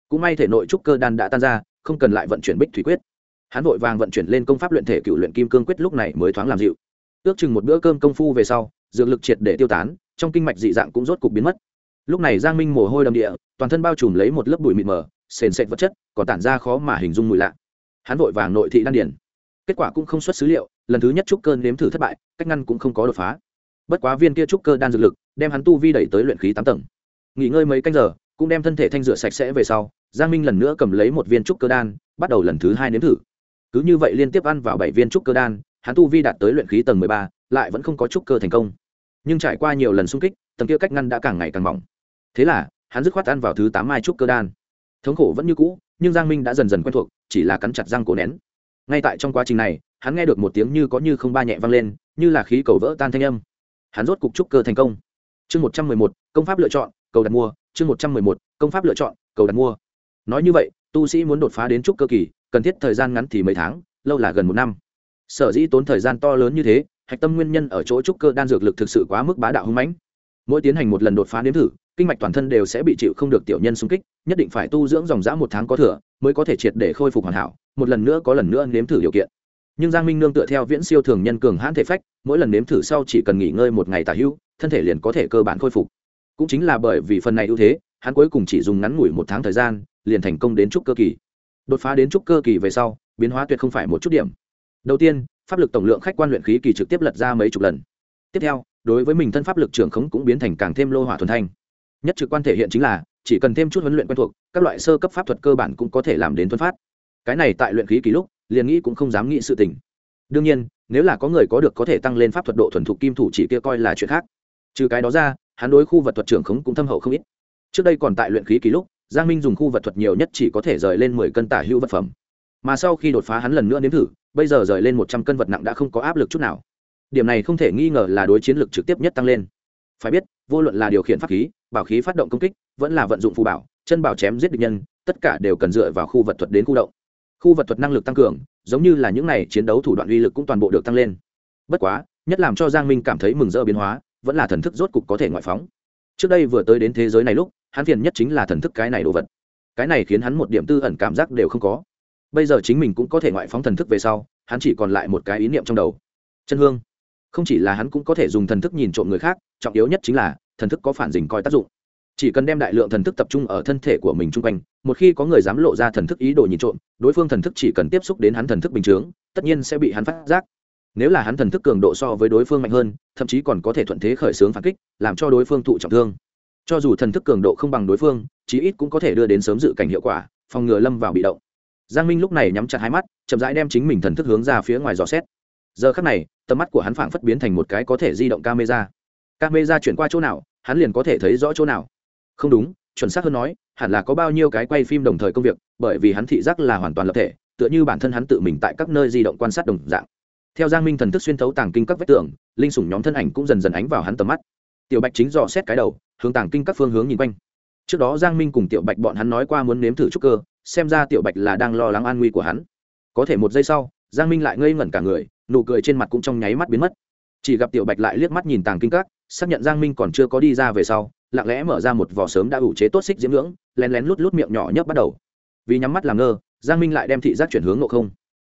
Cũng may thể nội trúc cơ đan đã tan ra, không cần lại vận chuyển bích thủy quyết. Hắn vội vàng vận chuyển lên công pháp luyện thể cựu luyện kim cương quyết lúc này mới thoáng làm dịu. Ước chừng một bữa cơm công phu về sau, dược lực triệt để tiêu tán, trong kinh mạch dị dạng cũng rốt cục biến mất. Lúc này giang minh mồ hôi đầm địa, toàn thân bao trùm lấy một lớp bụi mịt mờ sền sệt vật chất còn tản ra khó mà hình dung mùi lạ. Hắn vội vàng nội thị đan điền, kết quả cũng không xuất xứ liệu lần thứ nhất trúc cơ nếm thử thất bại cách ngăn cũng không có đột phá. Bất quá viên kia trúc cơ đan dược lực đem hắn tu vi đẩy tới luyện khí tám tầng. Nghỉ ngơi mấy canh giờ cũng đem thân thể thanh rửa sạch sẽ về sau giang minh lần nữa cầm lấy một viên trúc cơ đan bắt đầu lần thứ hai nếm thử. Cứ như vậy liên tiếp ăn vào bảy viên trúc cơ đan hắn tu vi đạt tới luyện khí tầng mười ba lại vẫn không có trúc cơ thành công. Nhưng trải qua nhiều lần xung kích tầng kia cách ngăn đã càng ngày càng mỏng. Thế là hắn dứt khoát ăn vào thứ tám mai trúc cơ đan thống khổ vẫn như cũ, nhưng giang minh đã dần dần quen thuộc, chỉ là cắn chặt răng cổ nén. Ngay tại trong quá trình này, hắn nghe được một tiếng như có như không ba nhẹ vang lên, như là khí cầu vỡ tan thanh âm. Hắn rốt cục trúc cơ thành công. Chương một trăm mười một, công pháp lựa chọn, cầu đặt mua. Chương một trăm mười một, công pháp lựa chọn, cầu đặt mua. Nói như vậy, tu sĩ muốn đột phá đến trúc cơ kỳ, cần thiết thời gian ngắn thì mấy tháng, lâu là gần một năm. Sở dĩ tốn thời gian to lớn như thế, hạch tâm nguyên nhân ở chỗ trúc cơ đan dược lực thực sự quá mức bá đạo hưng mãnh mỗi tiến hành một lần đột phá nếm thử, kinh mạch toàn thân đều sẽ bị chịu không được tiểu nhân xung kích, nhất định phải tu dưỡng dòng dã một tháng có thừa mới có thể triệt để khôi phục hoàn hảo, một lần nữa có lần nữa nếm thử điều kiện. Nhưng giang minh nương tựa theo viễn siêu thường nhân cường hãn thể phách, mỗi lần nếm thử sau chỉ cần nghỉ ngơi một ngày tả hữu thân thể liền có thể cơ bản khôi phục. Cũng chính là bởi vì phần này ưu thế, hắn cuối cùng chỉ dùng ngắn ngủi một tháng thời gian, liền thành công đến trúc cơ kỳ. Đột phá đến trúc cơ kỳ về sau, biến hóa tuyệt không phải một chút điểm. Đầu tiên, pháp lực tổng lượng khách quan luyện khí kỳ trực tiếp lật ra mấy chục lần. Tiếp theo đối với mình thân pháp lực trưởng khống cũng biến thành càng thêm lô hỏa thuần thanh. Nhất trực quan thể hiện chính là, chỉ cần thêm chút huấn luyện quen thuộc, các loại sơ cấp pháp thuật cơ bản cũng có thể làm đến thuần phát. Cái này tại luyện khí kỳ lúc, liền nghĩ cũng không dám nghĩ sự tình. Đương nhiên, nếu là có người có được có thể tăng lên pháp thuật độ thuần thục kim thủ chỉ kia coi là chuyện khác. Trừ cái đó ra, hắn đối khu vật thuật trưởng khống cũng thâm hậu không ít. Trước đây còn tại luyện khí kỳ lúc, giang minh dùng khu vật thuật nhiều nhất chỉ có thể rời lên mười cân tả hữu vật phẩm. Mà sau khi đột phá hắn lần nữa nếm thử, bây giờ rời lên một trăm cân vật nặng đã không có áp lực chút nào điểm này không thể nghi ngờ là đối chiến lược trực tiếp nhất tăng lên. Phải biết, vô luận là điều khiển pháp khí, bảo khí phát động công kích, vẫn là vận dụng phù bảo, chân bảo chém giết địch nhân, tất cả đều cần dựa vào khu vật thuật đến khu động. Khu vật thuật năng lực tăng cường, giống như là những này chiến đấu thủ đoạn uy lực cũng toàn bộ được tăng lên. Bất quá, nhất làm cho giang minh cảm thấy mừng rỡ biến hóa, vẫn là thần thức rốt cục có thể ngoại phóng. Trước đây vừa tới đến thế giới này lúc, hắn phiền nhất chính là thần thức cái này đồ vật. Cái này khiến hắn một điểm tư ẩn cảm giác đều không có. Bây giờ chính mình cũng có thể ngoại phóng thần thức về sau, hắn chỉ còn lại một cái ý niệm trong đầu. Chân hương không chỉ là hắn cũng có thể dùng thần thức nhìn trộm người khác, trọng yếu nhất chính là, thần thức có phản dình coi tác dụng. Chỉ cần đem đại lượng thần thức tập trung ở thân thể của mình chung quanh, một khi có người dám lộ ra thần thức ý đồ nhìn trộm, đối phương thần thức chỉ cần tiếp xúc đến hắn thần thức bình chướng, tất nhiên sẽ bị hắn phát giác. Nếu là hắn thần thức cường độ so với đối phương mạnh hơn, thậm chí còn có thể thuận thế khởi xướng phản kích, làm cho đối phương thụ trọng thương. Cho dù thần thức cường độ không bằng đối phương, chí ít cũng có thể đưa đến sớm dự cảnh hiệu quả, phòng ngừa lâm vào bị động. Giang minh lúc này nhắm chặt hai mắt, chậm rãi đem chính mình thần thức hướng ra phía ngoài dò xét giờ khắc này, tầm mắt của hắn phảng phất biến thành một cái có thể di động camera. Camera chuyển qua chỗ nào, hắn liền có thể thấy rõ chỗ nào. Không đúng, chuẩn xác hơn nói, hẳn là có bao nhiêu cái quay phim đồng thời công việc, bởi vì hắn thị giác là hoàn toàn lập thể, tựa như bản thân hắn tự mình tại các nơi di động quan sát đồng dạng. Theo giang minh thần thức xuyên thấu tàng kinh các vách tường, linh sủng nhóm thân ảnh cũng dần dần ánh vào hắn tầm mắt. Tiểu bạch chính dò xét cái đầu, hướng tàng kinh các phương hướng nhìn quanh. Trước đó giang minh cùng tiểu bạch bọn hắn nói qua muốn nếm thử trúc cơ, xem ra tiểu bạch là đang lo lắng an nguy của hắn. Có thể một giây sau, giang minh lại ngây ngẩn cả người nụ cười trên mặt cũng trong nháy mắt biến mất. Chỉ gặp tiểu bạch lại liếc mắt nhìn tàng kinh các, xác nhận giang minh còn chưa có đi ra về sau, lặng lẽ mở ra một vỏ sớm đã ủ chế tốt xích diễm ngưỡng, lén lén lút lút miệng nhỏ nhấp bắt đầu. Vì nhắm mắt làm ngơ, giang minh lại đem thị giác chuyển hướng nộ không.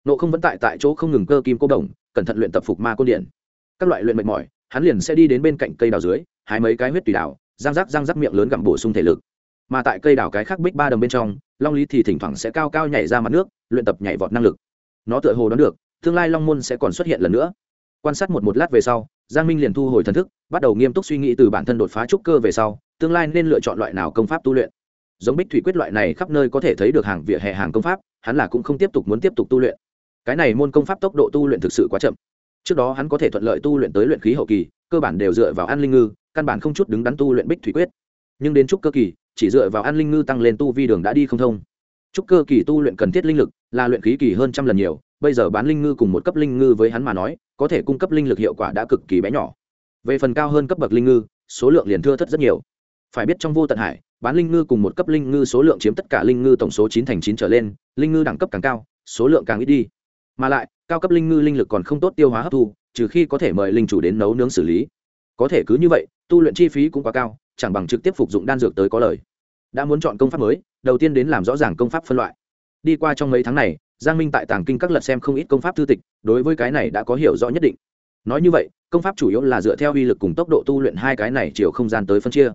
Nộ không vẫn tại tại chỗ không ngừng cơ kim cô đồng, cẩn thận luyện tập phục ma côn điện. Các loại luyện mệt mỏi, hắn liền sẽ đi đến bên cạnh cây đào dưới, hái mấy cái huyết tùy đào giang rắc giang rắc miệng lớn gặm bổ sung thể lực. Mà tại cây đào cái khác bích ba đồng bên trong, long lý thì thỉnh thoảng sẽ cao cao nhảy ra mặt nước, luyện tập nhảy vọt năng lực. Nó tựa hồ đoán được tương lai long môn sẽ còn xuất hiện lần nữa. Quan sát một một lát về sau, giang minh liền thu hồi thần thức, bắt đầu nghiêm túc suy nghĩ từ bản thân đột phá trúc cơ về sau, tương lai nên lựa chọn loại nào công pháp tu luyện. Giống bích thủy quyết loại này khắp nơi có thể thấy được hàng vỉa hè hàng công pháp, hắn là cũng không tiếp tục muốn tiếp tục tu luyện. Cái này môn công pháp tốc độ tu luyện thực sự quá chậm. Trước đó hắn có thể thuận lợi tu luyện tới luyện khí hậu kỳ, cơ bản đều dựa vào an linh ngư, căn bản không chút đứng đắn tu luyện bích thủy quyết. Nhưng đến trúc cơ kỳ, chỉ dựa vào an linh ngư tăng lên tu vi đường đã đi không thông. Trúc cơ kỳ tu luyện cần thiết linh lực, là luyện khí kỳ hơn trăm lần nhiều bây giờ bán linh ngư cùng một cấp linh ngư với hắn mà nói, có thể cung cấp linh lực hiệu quả đã cực kỳ bé nhỏ. Về phần cao hơn cấp bậc linh ngư, số lượng liền thưa thất rất nhiều. Phải biết trong vô tận hải, bán linh ngư cùng một cấp linh ngư số lượng chiếm tất cả linh ngư tổng số chín thành chín trở lên, linh ngư đẳng cấp càng cao, số lượng càng ít đi. Mà lại, cao cấp linh ngư linh lực còn không tốt tiêu hóa hấp thu, trừ khi có thể mời linh chủ đến nấu nướng xử lý. Có thể cứ như vậy, tu luyện chi phí cũng quá cao, chẳng bằng trực tiếp phục dụng đan dược tới có lời. Đã muốn chọn công pháp mới, đầu tiên đến làm rõ ràng công pháp phân loại. Đi qua trong mấy tháng này giang minh tại tàng kinh các lật xem không ít công pháp thư tịch, đối với cái này đã có hiểu rõ nhất định. Nói như vậy, công pháp chủ yếu là dựa theo uy lực cùng tốc độ tu luyện hai cái này chiều không gian tới phân chia.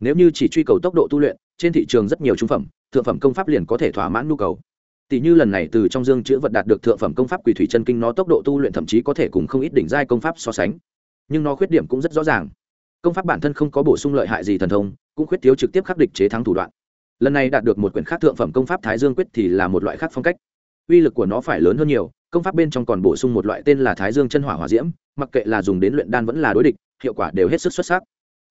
Nếu như chỉ truy cầu tốc độ tu luyện, trên thị trường rất nhiều trung phẩm, thượng phẩm công pháp liền có thể thỏa mãn nhu cầu. Tỷ như lần này từ trong dương chữ vật đạt được thượng phẩm công pháp quỳ thủy chân kinh nó tốc độ tu luyện thậm chí có thể cùng không ít đỉnh giai công pháp so sánh. Nhưng nó khuyết điểm cũng rất rõ ràng. Công pháp bản thân không có bổ sung lợi hại gì thần thông, cũng khuyết thiếu trực tiếp khắc địch chế thắng thủ đoạn. Lần này đạt được một quyển khác thượng phẩm công pháp thái dương quyết thì là một loại khác phong cách uy lực của nó phải lớn hơn nhiều, công pháp bên trong còn bổ sung một loại tên là thái dương chân hỏa hòa diễm, mặc kệ là dùng đến luyện đan vẫn là đối địch, hiệu quả đều hết sức xuất sắc.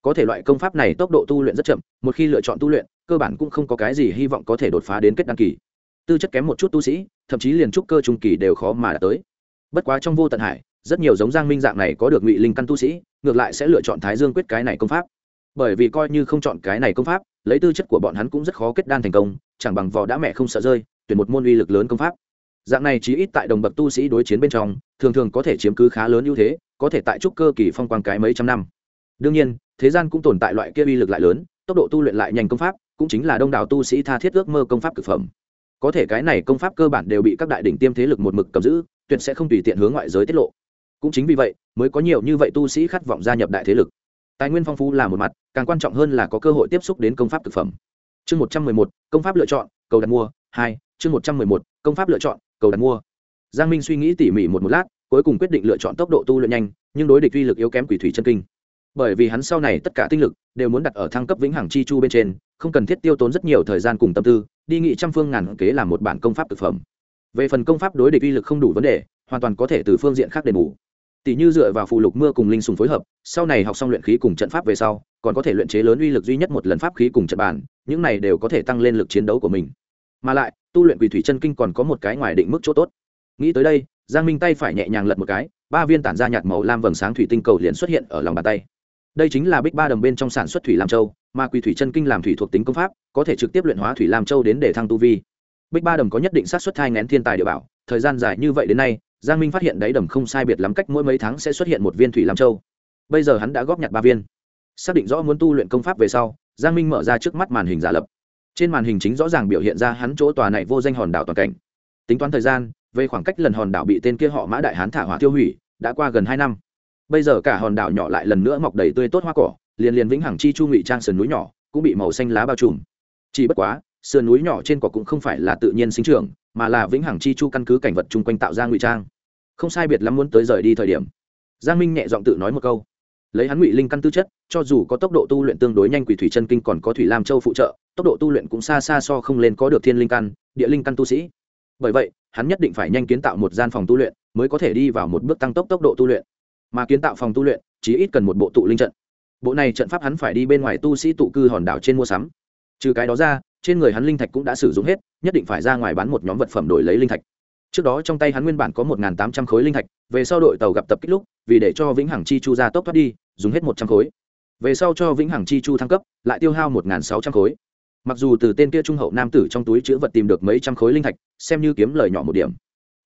Có thể loại công pháp này tốc độ tu luyện rất chậm, một khi lựa chọn tu luyện, cơ bản cũng không có cái gì hy vọng có thể đột phá đến kết đăng kỳ. Tư chất kém một chút tu sĩ, thậm chí liền trúc cơ trung kỳ đều khó mà đạt tới. Bất quá trong vô tận hải, rất nhiều giống giang minh dạng này có được ngụy linh căn tu sĩ, ngược lại sẽ lựa chọn thái dương quyết cái này công pháp. Bởi vì coi như không chọn cái này công pháp, lấy tư chất của bọn hắn cũng rất khó kết đan thành công, chẳng bằng vò đã mẹ không sợ rơi, tuyển một môn uy lực lớn công pháp dạng này chỉ ít tại đồng bậc tu sĩ đối chiến bên trong, thường thường có thể chiếm cứ khá lớn ưu thế, có thể tại trúc cơ kỳ phong quang cái mấy trăm năm. Đương nhiên, thế gian cũng tồn tại loại kia uy lực lại lớn, tốc độ tu luyện lại nhanh công pháp, cũng chính là đông đảo tu sĩ tha thiết ước mơ công pháp cực phẩm. Có thể cái này công pháp cơ bản đều bị các đại đỉnh tiêm thế lực một mực cầm giữ, tuyệt sẽ không tùy tiện hướng ngoại giới tiết lộ. Cũng chính vì vậy, mới có nhiều như vậy tu sĩ khát vọng gia nhập đại thế lực. Tài nguyên phong phú là một mặt, càng quan trọng hơn là có cơ hội tiếp xúc đến công pháp thực phẩm. Chương một trăm mười một, công pháp lựa chọn, cầu đặt mua, hai chương một trăm mười một, công pháp lựa chọn, cầu đặt mua. Giang minh suy nghĩ tỉ mỉ một một lát, cuối cùng quyết định lựa chọn tốc độ tu luyện nhanh, nhưng đối địch uy lực yếu kém quỷ thủy chân kinh. Bởi vì hắn sau này tất cả tinh lực đều muốn đặt ở thăng cấp vĩnh hằng chi chu bên trên, không cần thiết tiêu tốn rất nhiều thời gian cùng tâm tư, đi nghị trăm phương ngàn kế làm một bản công pháp thực phẩm. Về phần công pháp đối địch uy lực không đủ vấn đề, hoàn toàn có thể từ phương diện khác đền bù. Tỷ như dựa vào phụ lục mưa cùng linh sùng phối hợp, sau này học xong luyện khí cùng trận pháp về sau, còn có thể luyện chế lớn uy lực duy nhất một lần pháp khí cùng trận bàn, những này đều có thể tăng lên lực chiến đấu của mình mà lại, tu luyện quỷ thủy chân kinh còn có một cái ngoài định mức chỗ tốt. Nghĩ tới đây, giang minh tay phải nhẹ nhàng lật một cái, ba viên tản ra nhạt màu lam vầng sáng thủy tinh cầu liền xuất hiện ở lòng bàn tay. Đây chính là bích ba đầm bên trong sản xuất thủy lam châu, mà quỷ thủy chân kinh làm thủy thuộc tính công pháp, có thể trực tiếp luyện hóa thủy lam châu đến để thăng tu vi. Bích ba đầm có nhất định sát xuất thai ngén thiên tài địa bảo, thời gian dài như vậy đến nay, giang minh phát hiện đáy đầm không sai biệt lắm cách mỗi mấy tháng sẽ xuất hiện một viên thủy lam châu. Bây giờ hắn đã góp nhặt ba viên. Xác định rõ muốn tu luyện công pháp về sau, giang minh mở ra trước mắt màn hình giả lập trên màn hình chính rõ ràng biểu hiện ra hắn chỗ tòa này vô danh hòn đảo toàn cảnh. Tính toán thời gian, về khoảng cách lần hòn đảo bị tên kia họ mã đại hán thả hỏa tiêu hủy, đã qua gần hai năm. Bây giờ cả hòn đảo nhỏ lại lần nữa mọc đầy tươi tốt hoa cỏ, liền liền vĩnh hằng chi chu ngụy trang sườn núi nhỏ cũng bị màu xanh lá bao trùm. Chỉ bất quá, sườn núi nhỏ trên cỏ cũng không phải là tự nhiên sinh trưởng, mà là vĩnh hằng chi chu căn cứ cảnh vật chung quanh tạo ra ngụy trang. Không sai biệt lắm muốn tới rời đi thời điểm. Giang minh nhẹ giọng tự nói một câu lấy hắn ngụy linh căn tư chất, cho dù có tốc độ tu luyện tương đối nhanh quỷ thủy chân kinh còn có thủy lam châu phụ trợ, tốc độ tu luyện cũng xa xa so không lên có được thiên linh căn, địa linh căn tu sĩ. Bởi vậy, hắn nhất định phải nhanh kiến tạo một gian phòng tu luyện, mới có thể đi vào một bước tăng tốc tốc độ tu luyện. Mà kiến tạo phòng tu luyện chỉ ít cần một bộ tụ linh trận. Bộ này trận pháp hắn phải đi bên ngoài tu sĩ tụ cư hòn đảo trên mua sắm. Trừ cái đó ra, trên người hắn linh thạch cũng đã sử dụng hết, nhất định phải ra ngoài bán một nhóm vật phẩm đổi lấy linh thạch. Trước đó trong tay hắn nguyên bản có một tám trăm khối linh thạch, về sau đội tàu gặp tập kích lúc, vì để cho vĩnh hằng chi chu ra tốc thoát đi dùng hết một trăm khối. Về sau cho vĩnh hằng chi chu thăng cấp, lại tiêu hao một sáu trăm khối. Mặc dù từ tên kia trung hậu nam tử trong túi chữ vật tìm được mấy trăm khối linh thạch, xem như kiếm lời nhỏ một điểm.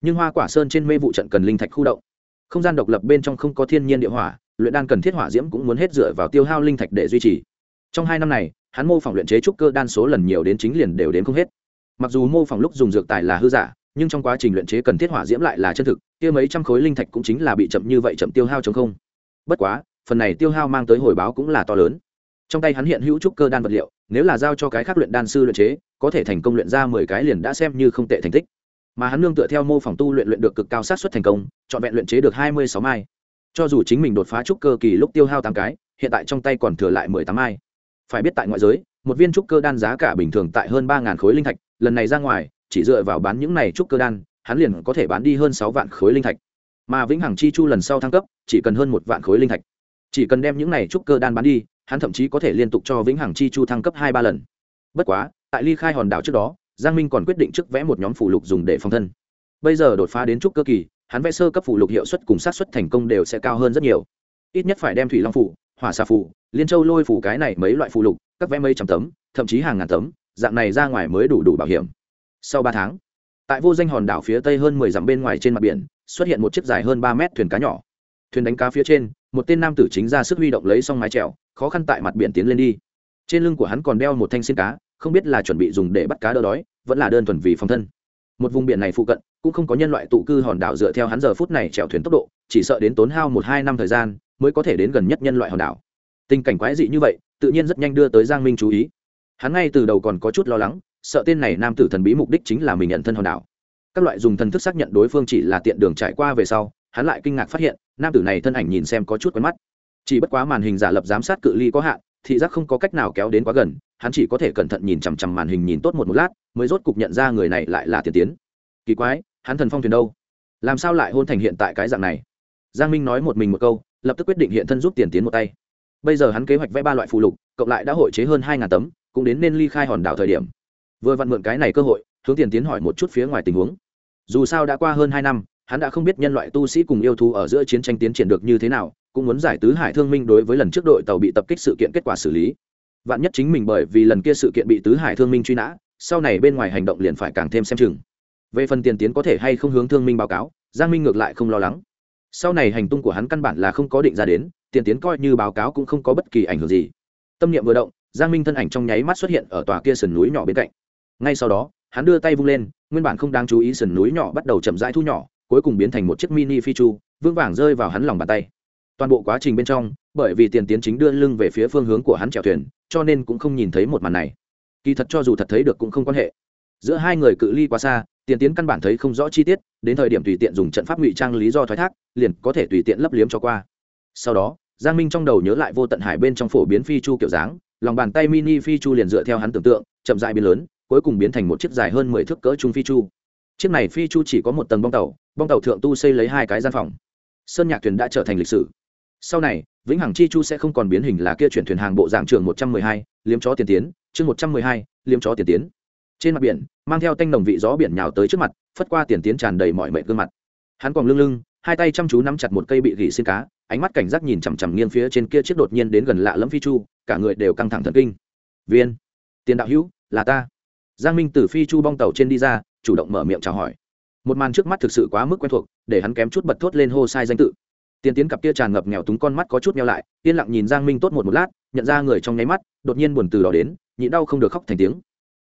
Nhưng hoa quả sơn trên mê vụ trận cần linh thạch khu động. Không gian độc lập bên trong không có thiên nhiên địa hỏa, luyện đan cần thiết hỏa diễm cũng muốn hết dựa vào tiêu hao linh thạch để duy trì. Trong hai năm này, hắn mô phỏng luyện chế trúc cơ đan số lần nhiều đến chính liền đều đến không hết. Mặc dù mô phỏng lúc dùng dược tài là hư giả, nhưng trong quá trình luyện chế cần thiết hỏa diễm lại là chân thực, kia mấy trăm khối linh thạch cũng chính là bị chậm như vậy chậm tiêu hao chống không. Bất quá phần này tiêu hao mang tới hồi báo cũng là to lớn. Trong tay hắn hiện hữu trúc cơ đan vật liệu, nếu là giao cho cái khác luyện đan sư luyện chế, có thể thành công luyện ra mười cái liền đã xem như không tệ thành tích. Mà hắn nương tựa theo mô phỏng tu luyện luyện được cực cao sát xuất thành công, trọn vẹn luyện chế được hai mươi sáu mai. Cho dù chính mình đột phá trúc cơ kỳ lúc tiêu hao tám cái, hiện tại trong tay còn thừa lại mười tám mai. Phải biết tại ngoại giới, một viên trúc cơ đan giá cả bình thường tại hơn ba khối linh thạch, lần này ra ngoài, chỉ dựa vào bán những này trúc cơ đan, hắn liền có thể bán đi hơn sáu vạn khối linh thạch. Mà vĩnh hằng chi chu lần sau thăng cấp, chỉ cần hơn một vạn khối linh thạch chỉ cần đem những này trúc cơ đan bán đi, hắn thậm chí có thể liên tục cho vĩnh hằng chi chu thăng cấp hai ba lần. Bất quá, tại ly khai hòn đảo trước đó, giang minh còn quyết định trước vẽ một nhóm phụ lục dùng để phòng thân. Bây giờ đột phá đến trúc cơ kỳ, hắn vẽ sơ cấp phụ lục hiệu suất cùng sát xuất thành công đều sẽ cao hơn rất nhiều. Ít nhất phải đem thủy long phủ, hỏa xà phủ, liên châu lôi phủ cái này mấy loại phụ lục, các vẽ mấy trăm tấm, thậm chí hàng ngàn tấm, dạng này ra ngoài mới đủ đủ bảo hiểm. Sau ba tháng, tại vô danh hòn đảo phía tây hơn mười dặm bên ngoài trên mặt biển, xuất hiện một chiếc dài hơn ba mét thuyền cá nhỏ thuyền đánh cá phía trên, một tên nam tử chính ra sức huy động lấy xong mái trèo, khó khăn tại mặt biển tiến lên đi. Trên lưng của hắn còn đeo một thanh xin cá, không biết là chuẩn bị dùng để bắt cá đỡ đói, vẫn là đơn thuần vì phòng thân. Một vùng biển này phụ cận, cũng không có nhân loại tụ cư hòn đảo dựa theo hắn giờ phút này chèo thuyền tốc độ, chỉ sợ đến tốn hao một hai năm thời gian mới có thể đến gần nhất nhân loại hòn đảo. Tình cảnh quái dị như vậy, tự nhiên rất nhanh đưa tới giang minh chú ý. Hắn ngay từ đầu còn có chút lo lắng, sợ tên này nam tử thần bí mục đích chính là mình nhận thân hòn đảo. Các loại dùng thần thức xác nhận đối phương chỉ là tiện đường trải qua về sau hắn lại kinh ngạc phát hiện, nam tử này thân ảnh nhìn xem có chút quen mắt. Chỉ bất quá màn hình giả lập giám sát cự ly có hạn, thị giác không có cách nào kéo đến quá gần, hắn chỉ có thể cẩn thận nhìn chằm chằm màn hình nhìn tốt một một lát, mới rốt cục nhận ra người này lại là tiền tiến. Kỳ quái, hắn thần phong thuyền đâu? Làm sao lại hôn thành hiện tại cái dạng này? Giang minh nói một mình một câu, lập tức quyết định hiện thân giúp tiền tiến một tay. Bây giờ hắn kế hoạch vẽ ba loại phụ lục, cộng lại đã hội chế hơn hai ngàn tấm, cũng đến nên ly khai hòn đảo thời điểm. Vừa vặn mượn cái này cơ hội, hướng tiền tiến hỏi một chút phía ngoài tình huống. Dù sao đã qua hơn hai năm hắn đã không biết nhân loại tu sĩ cùng yêu thú ở giữa chiến tranh tiến triển được như thế nào, cũng muốn giải tứ hải thương minh đối với lần trước đội tàu bị tập kích sự kiện kết quả xử lý. Vạn nhất chính mình bởi vì lần kia sự kiện bị tứ hải thương minh truy nã, sau này bên ngoài hành động liền phải càng thêm xem chừng. Về phần tiền tiến có thể hay không hướng thương minh báo cáo, giang minh ngược lại không lo lắng. Sau này hành tung của hắn căn bản là không có định ra đến, tiền tiến coi như báo cáo cũng không có bất kỳ ảnh hưởng gì. Tâm niệm vừa động, giang minh thân ảnh trong nháy mắt xuất hiện ở tòa kia sườn núi nhỏ bên cạnh. Ngay sau đó, hắn đưa tay vung lên, nguyên bản không đáng chú ý sườn núi nhỏ bắt đầu chậm rãi thu nhỏ cuối cùng biến thành một chiếc mini phi chu, vững vàng rơi vào hắn lòng bàn tay. Toàn bộ quá trình bên trong, bởi vì tiền tiến chính đưa lưng về phía phương hướng của hắn chèo thuyền, cho nên cũng không nhìn thấy một màn này. Kỳ thật cho dù thật thấy được cũng không quan hệ. Giữa hai người cự ly quá xa, tiền tiến căn bản thấy không rõ chi tiết, đến thời điểm tùy tiện dùng trận pháp ngụy trang lý do thoái thác, liền có thể tùy tiện lấp liếm cho qua. Sau đó, giang minh trong đầu nhớ lại vô tận hải bên trong phổ biến phi chu kiểu dáng, lòng bàn tay mini phi chu liền dựa theo hắn tưởng tượng, chậm dại biến lớn, cuối cùng biến thành một chiếc dài hơn mười thước cỡ trung phi chu chiếc này phi chu chỉ có một tầng bong tàu bong tàu thượng tu xây lấy hai cái gian phòng. Sơn nhạc thuyền đã trở thành lịch sử. Sau này, vĩnh hằng chi chu sẽ không còn biến hình là kia chuyển thuyền hàng bộ dạng trường một trăm mười hai, liếm chó tiền tiến, chương một trăm mười hai, liếm chó tiền tiến. Trên mặt biển, mang theo tanh nồng vị gió biển nhào tới trước mặt, phất qua tiền tiến tràn đầy mọi mệnh gương mặt. Hắn còn lưng lưng, hai tay chăm chú nắm chặt một cây bị gỉ xin cá, ánh mắt cảnh giác nhìn chằm chằm nghiêng phía trên kia chiếc đột nhiên đến gần lạ lẫm phi chu, cả người đều căng thẳng thần kinh. Viên, tiền đạo hữu, là ta. Giang minh từ phi chu bong tàu trên đi ra chủ động mở miệng chào hỏi. Một màn trước mắt thực sự quá mức quen thuộc, để hắn kém chút bật thốt lên hô sai danh tự. Tiên tiến cặp kia tràn ngập nghèo túng con mắt có chút nhau lại, yên lặng nhìn giang minh tốt một một lát, nhận ra người trong nháy mắt, đột nhiên buồn từ đó đến, nhịn đau không được khóc thành tiếng.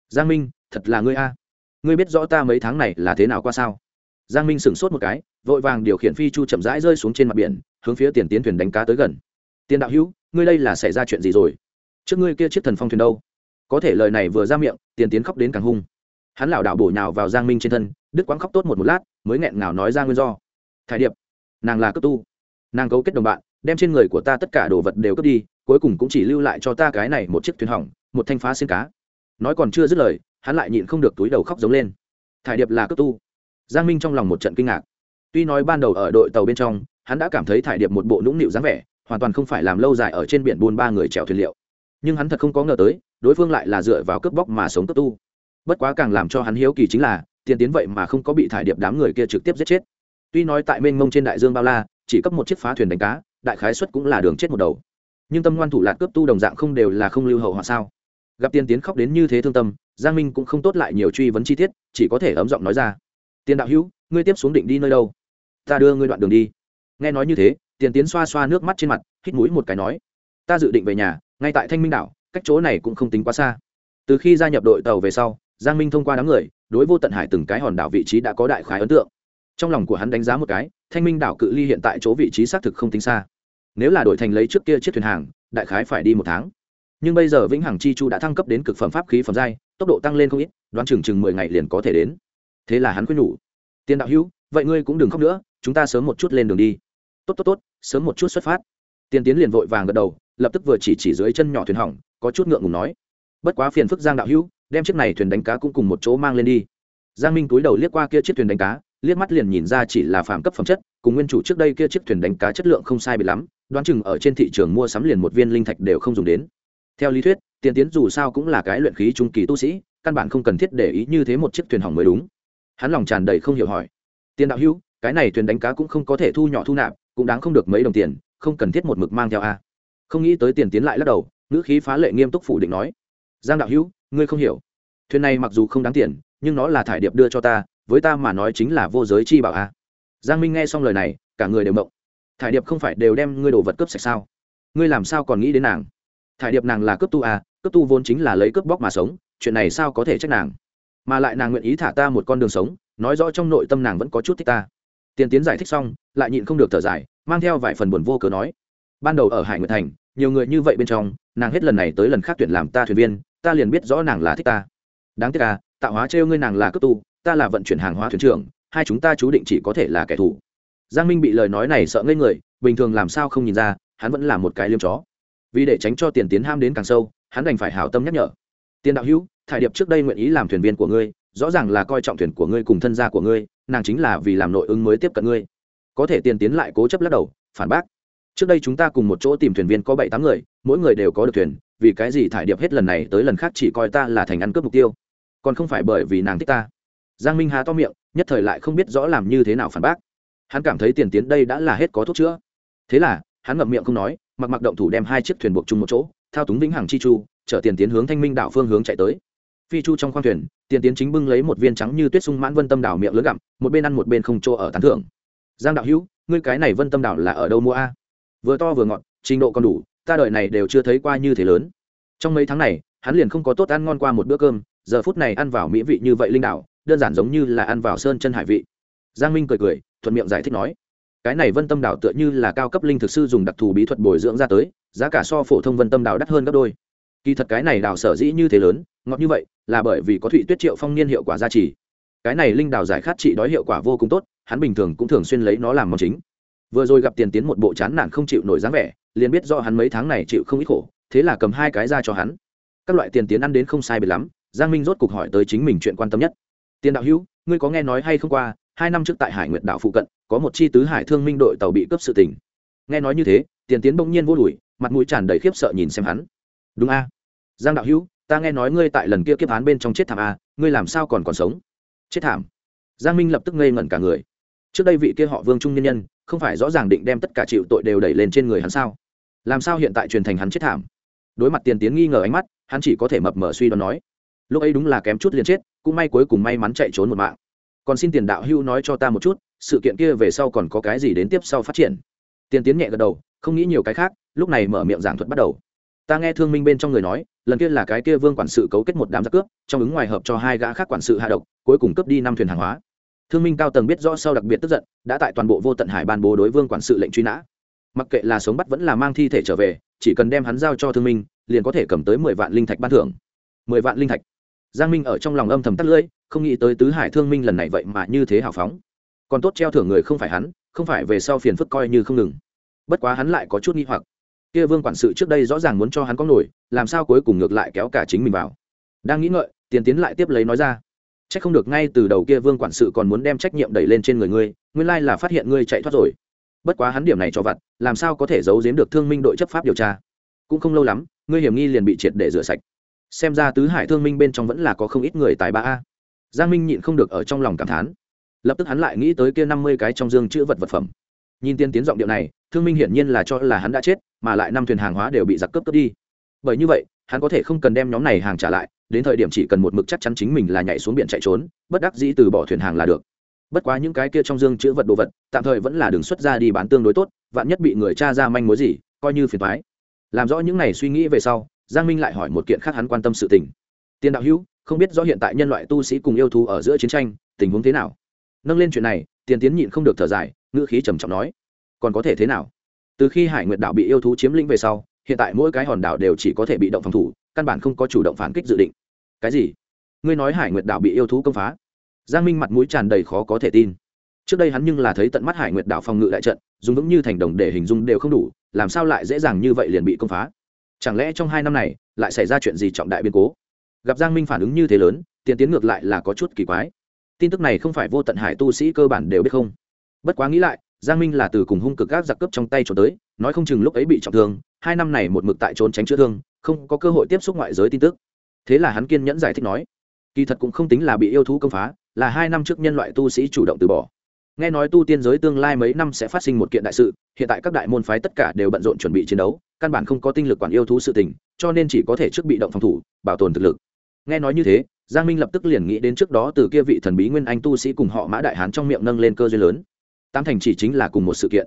Giang minh, thật là ngươi a. Ngươi biết rõ ta mấy tháng này là thế nào qua sao? Giang minh sửng sốt một cái, vội vàng điều khiển phi chu chậm rãi rơi xuống trên mặt biển, hướng phía tiền tiến thuyền đánh cá tới gần. Tiền đạo hữu, ngươi đây là xảy ra chuyện gì rồi? Trước ngươi kia chiếc thần phong thuyền đâu? Có thể lời này vừa ra miệng, tiền tiến khóc đến càng hung hắn lảo đảo bổ nhào vào giang minh trên thân đức quáng khóc tốt một một lát, mới nghẹn ngào nói ra nguyên do. Thải điệp, nàng là cấp tu. Nàng cấu kết đồng bạn, đem trên người của ta tất cả đồ vật đều cướp đi, cuối cùng cũng chỉ lưu lại cho ta cái này một chiếc thuyền hỏng, một thanh phá xin cá. Nói còn chưa dứt lời, hắn lại nhịn không được túi đầu khóc giống lên. Thải điệp là cấp tu. Giang minh trong lòng một trận kinh ngạc. Tuy nói ban đầu ở đội tàu bên trong, hắn đã cảm thấy thải điệp một bộ nũng nịu dáng vẻ, hoàn toàn không phải làm lâu dài ở trên biển buôn ba người chèo thuyền liệu. Nhưng hắn thật không có ngờ tới, đối phương lại là dựa vào cướp bóc mà sống cấp tu bất quá càng làm cho hắn hiếu kỳ chính là, tiền tiến vậy mà không có bị thải điệp đám người kia trực tiếp giết chết. Tuy nói tại mênh mông trên đại dương bao la, chỉ cấp một chiếc phá thuyền đánh cá, đại khái xuất cũng là đường chết một đầu. Nhưng tâm ngoan thủ lạc cướp tu đồng dạng không đều là không lưu hậu họa sao? Gặp tiền tiến khóc đến như thế thương tâm, giang minh cũng không tốt lại nhiều truy vấn chi tiết, chỉ có thể ấm giọng nói ra. Tiền đạo hữu, ngươi tiếp xuống định đi nơi đâu? Ta đưa ngươi đoạn đường đi. Nghe nói như thế, tiền tiến xoa xoa nước mắt trên mặt, hít mũi một cái nói, ta dự định về nhà, ngay tại thanh minh đảo, cách chỗ này cũng không tính quá xa. Từ khi gia nhập đội tàu về sau giang minh thông qua đám người, đối vô tận hải từng cái hòn đảo vị trí đã có đại khái ấn tượng. Trong lòng của hắn đánh giá một cái, thanh minh đảo cự ly hiện tại chỗ vị trí xác thực không tính xa. Nếu là đổi thành lấy trước kia chiếc thuyền hàng, đại khái phải đi một tháng. Nhưng bây giờ vĩnh hằng chi chu đã thăng cấp đến cực phẩm pháp khí phẩm giai, tốc độ tăng lên không ít, đoán chừng chừng mười ngày liền có thể đến. Thế là hắn khuyên nhủ tiền đạo hữu, vậy ngươi cũng đừng khóc nữa, chúng ta sớm một chút lên đường đi. Tốt tốt tốt, sớm một chút xuất phát. Tiền tiến liền vội vàng gật đầu, lập tức vừa chỉ chỉ dưới chân nhỏ thuyền hỏng, có chút ngượng ngùng nói, bất quá phiền phức giang đạo hữu đem chiếc này thuyền đánh cá cũng cùng một chỗ mang lên đi. Giang minh túi đầu liếc qua kia chiếc thuyền đánh cá, liếc mắt liền nhìn ra chỉ là phạm cấp phẩm chất, cùng nguyên chủ trước đây kia chiếc thuyền đánh cá chất lượng không sai bị lắm, đoán chừng ở trên thị trường mua sắm liền một viên linh thạch đều không dùng đến. Theo lý thuyết, tiền tiến dù sao cũng là cái luyện khí trung kỳ tu sĩ, căn bản không cần thiết để ý như thế một chiếc thuyền hỏng mới đúng. Hắn lòng tràn đầy không hiểu hỏi. Tiền đạo hữu, cái này thuyền đánh cá cũng không có thể thu nhỏ thu nạp, cũng đáng không được mấy đồng tiền, không cần thiết một mực mang theo a. Không nghĩ tới tiền tiến lại lắc đầu, ngữ khí phá lệ nghiêm túc phủ định nói. Giang đạo hữu ngươi không hiểu. Thuyền này mặc dù không đáng tiền, nhưng nó là thải điệp đưa cho ta, với ta mà nói chính là vô giới chi bảo a. Giang minh nghe xong lời này, cả người đều mộng thải điệp không phải đều đem ngươi đồ vật cướp sạch sao? Ngươi làm sao còn nghĩ đến nàng? Thải điệp nàng là cướp tu a, cướp tu vốn chính là lấy cướp bóc mà sống, chuyện này sao có thể trách nàng? Mà lại nàng nguyện ý thả ta một con đường sống, nói rõ trong nội tâm nàng vẫn có chút thích ta. Tiền tiến giải thích xong, lại nhịn không được thở dài, mang theo vài phần buồn vô cớ nói. Ban đầu ở hải nguyệt thành, nhiều người như vậy bên trong, nàng hết lần này tới lần khác tuyển làm ta thuyền viên ta liền biết rõ nàng là thích ta. Đáng tiếc à tạo hóa trêu ngươi nàng là cấp tu, ta là vận chuyển hàng hóa thuyền trưởng, hai chúng ta chú định chỉ có thể là kẻ thù. Giang minh bị lời nói này sợ ngây người, bình thường làm sao không nhìn ra, hắn vẫn là một cái liêm chó. Vì để tránh cho tiền tiến ham đến càng sâu, hắn đành phải hảo tâm nhắc nhở. Tiền đạo hữu, thải điệp trước đây nguyện ý làm thuyền viên của ngươi, rõ ràng là coi trọng thuyền của ngươi cùng thân gia của ngươi, nàng chính là vì làm nội ứng mới tiếp cận ngươi. Có thể tiền tiến lại cố chấp lắc đầu, phản bác. Trước đây chúng ta cùng một chỗ tìm thuyền viên có bảy tám người, mỗi người đều có được thuyền vì cái gì thải điệp hết lần này tới lần khác chỉ coi ta là thành ăn cướp mục tiêu? Còn không phải bởi vì nàng thích ta. Giang minh há to miệng, nhất thời lại không biết rõ làm như thế nào phản bác. Hắn cảm thấy tiền tiến đây đã là hết có thuốc chữa. Thế là, hắn ngậm miệng không nói, mặc mặc động thủ đem hai chiếc thuyền buộc chung một chỗ, thao túng vĩnh hằng chi chu, chở tiền tiến hướng thanh minh đảo phương hướng chạy tới. Phi chu trong khoang thuyền, tiền tiến chính bưng lấy một viên trắng như tuyết sung mãn vân tâm đảo miệng lớn gặm, một bên ăn một bên không chỗ ở tán thưởng. Giang đạo hữu, ngươi cái này vân tâm đảo là ở đâu mua a? Vừa to vừa ngọt, trình độ còn đủ ta đời này đều chưa thấy qua như thế lớn. Trong mấy tháng này, hắn liền không có tốt ăn ngon qua một bữa cơm, giờ phút này ăn vào mỹ vị như vậy linh đảo đơn giản giống như là ăn vào sơn chân hải vị. Giang minh cười cười, thuận miệng giải thích nói, cái này vân tâm đảo tựa như là cao cấp linh thực sư dùng đặc thù bí thuật bồi dưỡng ra tới, giá cả so phổ thông vân tâm đảo đắt hơn gấp đôi. Kỳ thật cái này đảo sở dĩ như thế lớn, ngọt như vậy, là bởi vì có thụy tuyết triệu phong niên hiệu quả gia trì. Cái này linh đảo giải khát trị đói hiệu quả vô cùng tốt, hắn bình thường cũng thường xuyên lấy nó làm món chính vừa rồi gặp tiền tiến một bộ chán nản không chịu nổi dáng vẻ, liền biết do hắn mấy tháng này chịu không ít khổ, thế là cầm hai cái ra cho hắn. Các loại tiền tiến ăn đến không sai biệt lắm, giang minh rốt cục hỏi tới chính mình chuyện quan tâm nhất. Tiền đạo hữu, ngươi có nghe nói hay không qua, hai năm trước tại hải nguyệt đảo phụ cận, có một chi tứ hải thương minh đội tàu bị cướp sự tình. Nghe nói như thế, tiền tiến bỗng nhiên vô đùi mặt mũi tràn đầy khiếp sợ nhìn xem hắn. Đúng a. Giang đạo hữu, ta nghe nói ngươi tại lần kia kiếp án bên trong chết thảm a, ngươi làm sao còn còn sống? Chết thảm. Giang minh lập tức ngây ngẩn cả người. Trước đây vị kia họ vương trung nhân nhân không phải rõ ràng định đem tất cả chịu tội đều đẩy lên trên người hắn sao? Làm sao hiện tại truyền thành hắn chết thảm? Đối mặt tiền tiến nghi ngờ ánh mắt, hắn chỉ có thể mập mờ suy đoán nói, lúc ấy đúng là kém chút liền chết, cũng may cuối cùng may mắn chạy trốn một mạng. Còn xin tiền đạo hưu nói cho ta một chút, sự kiện kia về sau còn có cái gì đến tiếp sau phát triển? Tiền tiến nhẹ gật đầu, không nghĩ nhiều cái khác, lúc này mở miệng giảng thuật bắt đầu. Ta nghe thương minh bên trong người nói, lần kia là cái kia vương quản sự cấu kết một đám giặc cướp, trong ứng ngoài hợp cho hai gã khác quản sự hạ độc, cuối cùng cướp đi năm thuyền hàng hóa thương minh cao tầng biết rõ sau đặc biệt tức giận, đã tại toàn bộ vô tận hải ban bố đối vương quản sự lệnh truy nã. Mặc kệ là sống bắt vẫn là mang thi thể trở về, chỉ cần đem hắn giao cho thương minh, liền có thể cầm tới mười vạn linh thạch ban thưởng. Mười vạn linh thạch. Giang minh ở trong lòng âm thầm tắt lưỡi, không nghĩ tới tứ hải thương minh lần này vậy mà như thế hào phóng. Còn tốt treo thưởng người không phải hắn, không phải về sau phiền phức coi như không ngừng. Bất quá hắn lại có chút nghi hoặc. Kia vương quản sự trước đây rõ ràng muốn cho hắn có nổi, làm sao cuối cùng ngược lại kéo cả chính mình vào? Đang nghĩ ngợi, tiền tiến lại tiếp lấy nói ra. Chắc không được ngay từ đầu kia vương quản sự còn muốn đem trách nhiệm đẩy lên trên người ngươi, nguyên lai là phát hiện ngươi chạy thoát rồi. Bất quá hắn điểm này cho vặt, làm sao có thể giấu giếm được thương minh đội chấp pháp điều tra? Cũng không lâu lắm, ngươi hiểm nghi liền bị triệt để rửa sạch. Xem ra tứ hải thương minh bên trong vẫn là có không ít người tài ba a. Giang minh nhịn không được ở trong lòng cảm thán. Lập tức hắn lại nghĩ tới kia năm mươi cái trong dương chữ vật vật phẩm. Nhìn tiên tiến giọng điệu này, thương minh hiển nhiên là cho là hắn đã chết, mà lại năm thuyền hàng hóa đều bị giặc cướp cướp đi. Bởi như vậy, hắn có thể không cần đem nhóm này hàng trả lại đến thời điểm chỉ cần một mực chắc chắn chính mình là nhảy xuống biển chạy trốn, bất đắc dĩ từ bỏ thuyền hàng là được. Bất quá những cái kia trong dương chữ vật đồ vật, tạm thời vẫn là đường xuất ra đi bán tương đối tốt, vạn nhất bị người cha ra manh mối gì, coi như phiền thoái làm rõ những này suy nghĩ về sau, giang minh lại hỏi một kiện khác hắn quan tâm sự tình. Tiền đạo hữu, không biết rõ hiện tại nhân loại tu sĩ cùng yêu thú ở giữa chiến tranh, tình huống thế nào? Nâng lên chuyện này, tiền tiến nhịn không được thở dài, ngữ khí trầm trọng nói, còn có thể thế nào? Từ khi hải nguyệt đảo bị yêu thú chiếm lĩnh về sau, hiện tại mỗi cái hòn đảo đều chỉ có thể bị động phòng thủ căn bản không có chủ động phản kích dự định. Cái gì? Ngươi nói hải nguyệt đảo bị yêu thú công phá? Giang minh mặt mũi tràn đầy khó có thể tin. Trước đây hắn nhưng là thấy tận mắt hải nguyệt đảo phòng ngự đại trận, dùng vững như thành đồng để hình dung đều không đủ, làm sao lại dễ dàng như vậy liền bị công phá? Chẳng lẽ trong hai năm này, lại xảy ra chuyện gì trọng đại biến cố? Gặp giang minh phản ứng như thế lớn, tiền tiến ngược lại là có chút kỳ quái. Tin tức này không phải vô tận hải tu sĩ cơ bản đều biết không? Bất quá nghĩ lại, giang minh là từ cùng hung cực các giặc cướp trong tay trốn tới, nói không chừng lúc ấy bị trọng thương, hai năm này một mực tại trốn tránh chữa thương không có cơ hội tiếp xúc ngoại giới tin tức. Thế là hắn kiên nhẫn giải thích nói, kỳ thật cũng không tính là bị yêu thú công phá, là hai năm trước nhân loại tu sĩ chủ động từ bỏ. Nghe nói tu tiên giới tương lai mấy năm sẽ phát sinh một kiện đại sự, hiện tại các đại môn phái tất cả đều bận rộn chuẩn bị chiến đấu, căn bản không có tinh lực quản yêu thú sự tình, cho nên chỉ có thể trước bị động phòng thủ, bảo tồn thực lực. Nghe nói như thế, giang minh lập tức liền nghĩ đến trước đó từ kia vị thần bí nguyên anh tu sĩ cùng họ mã đại hán trong miệng nâng lên cơ duyên lớn. Tam thành chỉ chính là cùng một sự kiện.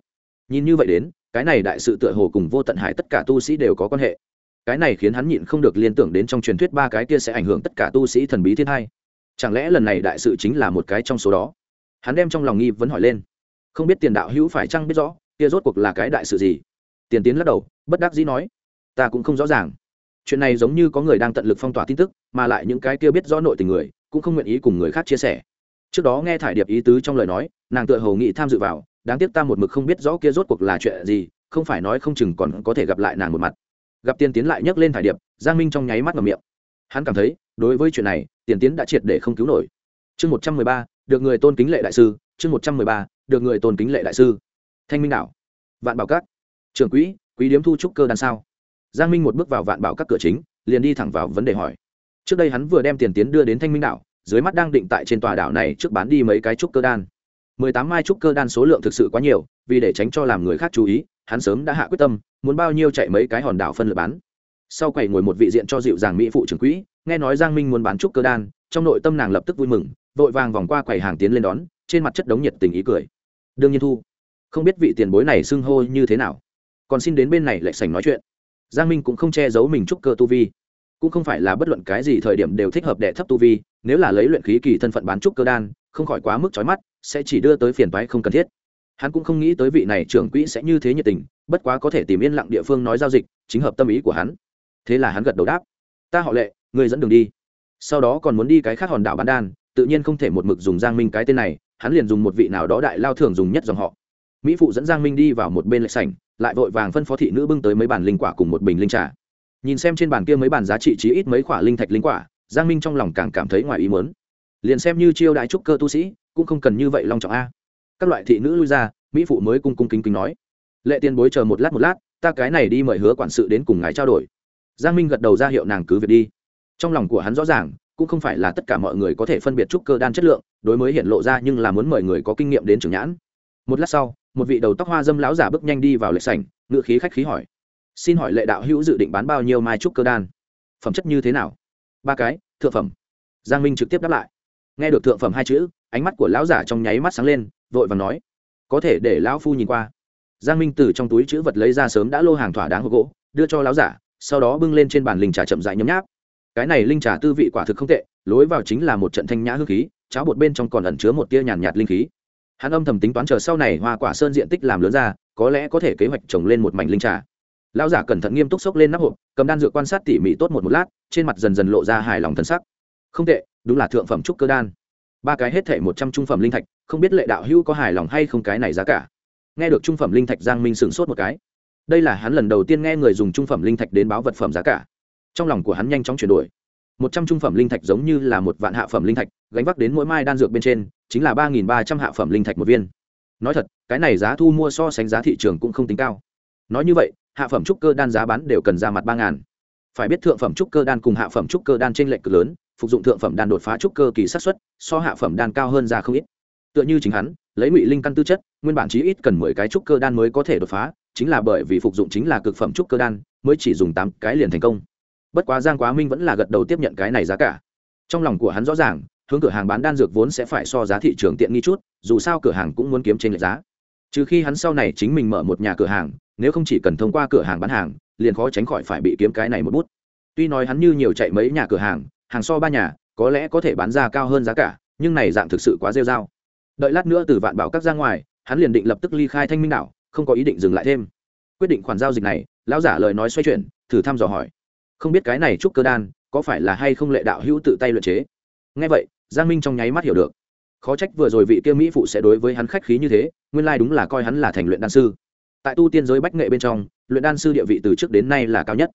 Nhìn như vậy đến, cái này đại sự tựa hồ cùng vô tận hải tất cả tu sĩ đều có quan hệ cái này khiến hắn nhịn không được liên tưởng đến trong truyền thuyết ba cái kia sẽ ảnh hưởng tất cả tu sĩ thần bí thiên hai. Chẳng lẽ lần này đại sự chính là một cái trong số đó? Hắn đem trong lòng nghi vấn hỏi lên. Không biết tiền đạo hữu phải chăng biết rõ, kia rốt cuộc là cái đại sự gì? Tiền tiến lắc đầu, bất đắc dĩ nói, ta cũng không rõ ràng. Chuyện này giống như có người đang tận lực phong tỏa tin tức, mà lại những cái kia biết rõ nội tình người, cũng không nguyện ý cùng người khác chia sẻ. Trước đó nghe thải điệp ý tứ trong lời nói, nàng tựa hầu nghị tham dự vào, đáng tiếc ta một mực không biết rõ kia rốt cuộc là chuyện gì, không phải nói không chừng còn có thể gặp lại nàng một mặt gặp tiền tiến lại nhấc lên thải điệp, giang minh trong nháy mắt ngầm miệng. Hắn cảm thấy, đối với chuyện này, tiền tiến đã triệt để không cứu nổi. Chương một trăm mười ba, được người tôn kính lệ đại sư, chương một trăm mười ba, được người tôn kính lệ đại sư. Thanh minh đạo vạn bảo các. Trưởng quỹ, quý điếm thu trúc cơ đàn sao? Giang minh một bước vào vạn bảo các cửa chính, liền đi thẳng vào vấn đề hỏi. Trước đây hắn vừa đem tiền tiến đưa đến thanh minh đảo, dưới mắt đang định tại trên tòa đảo này trước bán đi mấy cái trúc cơ đan. mười tám mai trúc cơ đan số lượng thực sự quá nhiều, vì để tránh cho làm người khác chú ý, hắn sớm đã hạ quyết tâm muốn bao nhiêu chạy mấy cái hòn đảo phân lượt bán. Sau quầy ngồi một vị diện cho dịu dàng mỹ phụ trưởng quỹ, nghe nói giang minh muốn bán trúc cơ đan, trong nội tâm nàng lập tức vui mừng, vội vàng vòng qua quầy hàng tiến lên đón, trên mặt chất đống nhiệt tình ý cười. Đương nhiên thu, không biết vị tiền bối này xưng hô như thế nào. Còn xin đến bên này lại sành nói chuyện. Giang minh cũng không che giấu mình trúc cơ tu vi. Cũng không phải là bất luận cái gì thời điểm đều thích hợp đệ thấp tu vi, nếu là lấy luyện khí kỳ thân phận bán trúc cơ đan, không khỏi quá mức trói mắt, sẽ chỉ đưa tới phiền toái không cần thiết. Hắn cũng không nghĩ tới vị này trưởng quỹ sẽ như thế nhiệt tình bất quá có thể tìm yên lặng địa phương nói giao dịch, chính hợp tâm ý của hắn. Thế là hắn gật đầu đáp, ta họ lệ, người dẫn đường đi. Sau đó còn muốn đi cái khác hòn đảo bán đan, tự nhiên không thể một mực dùng giang minh cái tên này, hắn liền dùng một vị nào đó đại lao thường dùng nhất dòng họ. Mỹ phụ dẫn giang minh đi vào một bên lệch sảnh, lại vội vàng phân phó thị nữ bưng tới mấy bàn linh quả cùng một bình linh trà. Nhìn xem trên bàn kia mấy bàn giá trị chí ít mấy quả linh thạch linh quả, giang minh trong lòng càng cảm thấy ngoài ý mớn liền xem như chiêu đại trúc cơ tu sĩ, cũng không cần như vậy long trọng a. Các loại thị nữ lui ra, mỹ phụ mới cung cung kính kính nói lệ tiền bối chờ một lát một lát, ta cái này đi mời hứa quản sự đến cùng ngài trao đổi. Giang minh gật đầu ra hiệu nàng cứ việc đi. Trong lòng của hắn rõ ràng, cũng không phải là tất cả mọi người có thể phân biệt trúc cơ đan chất lượng, đối mới hiện lộ ra nhưng là muốn mời người có kinh nghiệm đến trường nhãn. Một lát sau, một vị đầu tóc hoa dâm lão giả bước nhanh đi vào lệ sảnh ngự khí khách khí hỏi. Xin hỏi lệ đạo hữu dự định bán bao nhiêu mai trúc cơ đan? Phẩm chất như thế nào? Ba cái, thượng phẩm. Giang minh trực tiếp đáp lại. Nghe được thượng phẩm hai chữ, ánh mắt của lão giả trong nháy mắt sáng lên, vội và nói. Có thể để lão phu nhìn qua giang minh từ trong túi chữ vật lấy ra sớm đã lô hàng thỏa đáng hộp gỗ, đưa cho lão giả, sau đó bưng lên trên bàn linh trà chậm dại nhấm nháp. Cái này linh trà tư vị quả thực không tệ, lối vào chính là một trận thanh nhã hương khí, cháo bột bên trong còn ẩn chứa một tia nhàn nhạt linh khí. Hắn âm thầm tính toán chờ sau này hoa quả sơn diện tích làm lớn ra, có lẽ có thể kế hoạch trồng lên một mảnh linh trà. Lão giả cẩn thận nghiêm túc xốc lên nắp hộp, cầm đan dược quan sát tỉ mỉ tốt một một lát, trên mặt dần dần lộ ra hài lòng thân sắc. Không tệ, đúng là thượng phẩm trúc cơ đan. Ba cái hết thể một trăm trung phẩm linh thạch, không biết lệ đạo hữu có hài lòng hay không cái này giá cả nghe được trung phẩm linh thạch giang minh sửng sốt một cái. Đây là hắn lần đầu tiên nghe người dùng trung phẩm linh thạch đến báo vật phẩm giá cả. Trong lòng của hắn nhanh chóng chuyển đổi. Một trăm trung phẩm linh thạch giống như là một vạn hạ phẩm linh thạch, gánh vác đến mỗi mai đan dược bên trên, chính là ba nghìn ba trăm hạ phẩm linh thạch một viên. Nói thật, cái này giá thu mua so sánh giá thị trường cũng không tính cao. Nói như vậy, hạ phẩm trúc cơ đan giá bán đều cần ra mặt ba ngàn phải biết thượng phẩm trúc cơ đan cùng hạ phẩm trúc cơ đan trên lệch cực lớn, phục dụng thượng phẩm đan đột phá trúc cơ kỳ sát xuất so hạ phẩm đan cao hơn ra không ít tựa như chính hắn, lấy ngụy linh căn tư chất, nguyên bản chí ít cần mười cái trúc cơ đan mới có thể đột phá, chính là bởi vì phục dụng chính là cực phẩm trúc cơ đan, mới chỉ dùng tám cái liền thành công. Bất quá giang quá minh vẫn là gật đầu tiếp nhận cái này giá cả. Trong lòng của hắn rõ ràng, hướng cửa hàng bán đan dược vốn sẽ phải so giá thị trường tiện nghi chút, dù sao cửa hàng cũng muốn kiếm trên lệch giá. Trừ khi hắn sau này chính mình mở một nhà cửa hàng, nếu không chỉ cần thông qua cửa hàng bán hàng, liền khó tránh khỏi phải bị kiếm cái này một bút. Tuy nói hắn như nhiều chạy mấy nhà cửa hàng hàng so ba nhà, có lẽ có thể bán ra cao hơn giá cả, nhưng này dạng thực sự quá rêu r a o đợi lát nữa từ vạn bảo các ra ngoài, hắn liền định lập tức ly khai thanh minh đảo, không có ý định dừng lại thêm. Quyết định khoản giao dịch này, lão giả lời nói xoay chuyển, thử thăm dò hỏi. Không biết cái này trúc cơ đan, có phải là hay không lệ đạo hữu tự tay luyện chế? Ngay vậy, giang minh trong nháy mắt hiểu được. Khó trách vừa rồi vị kia mỹ phụ sẽ đối với hắn khách khí như thế, nguyên lai đúng là coi hắn là thành luyện đan sư. Tại tu tiên giới bách nghệ bên trong, luyện đan sư địa vị từ trước đến nay là cao nhất.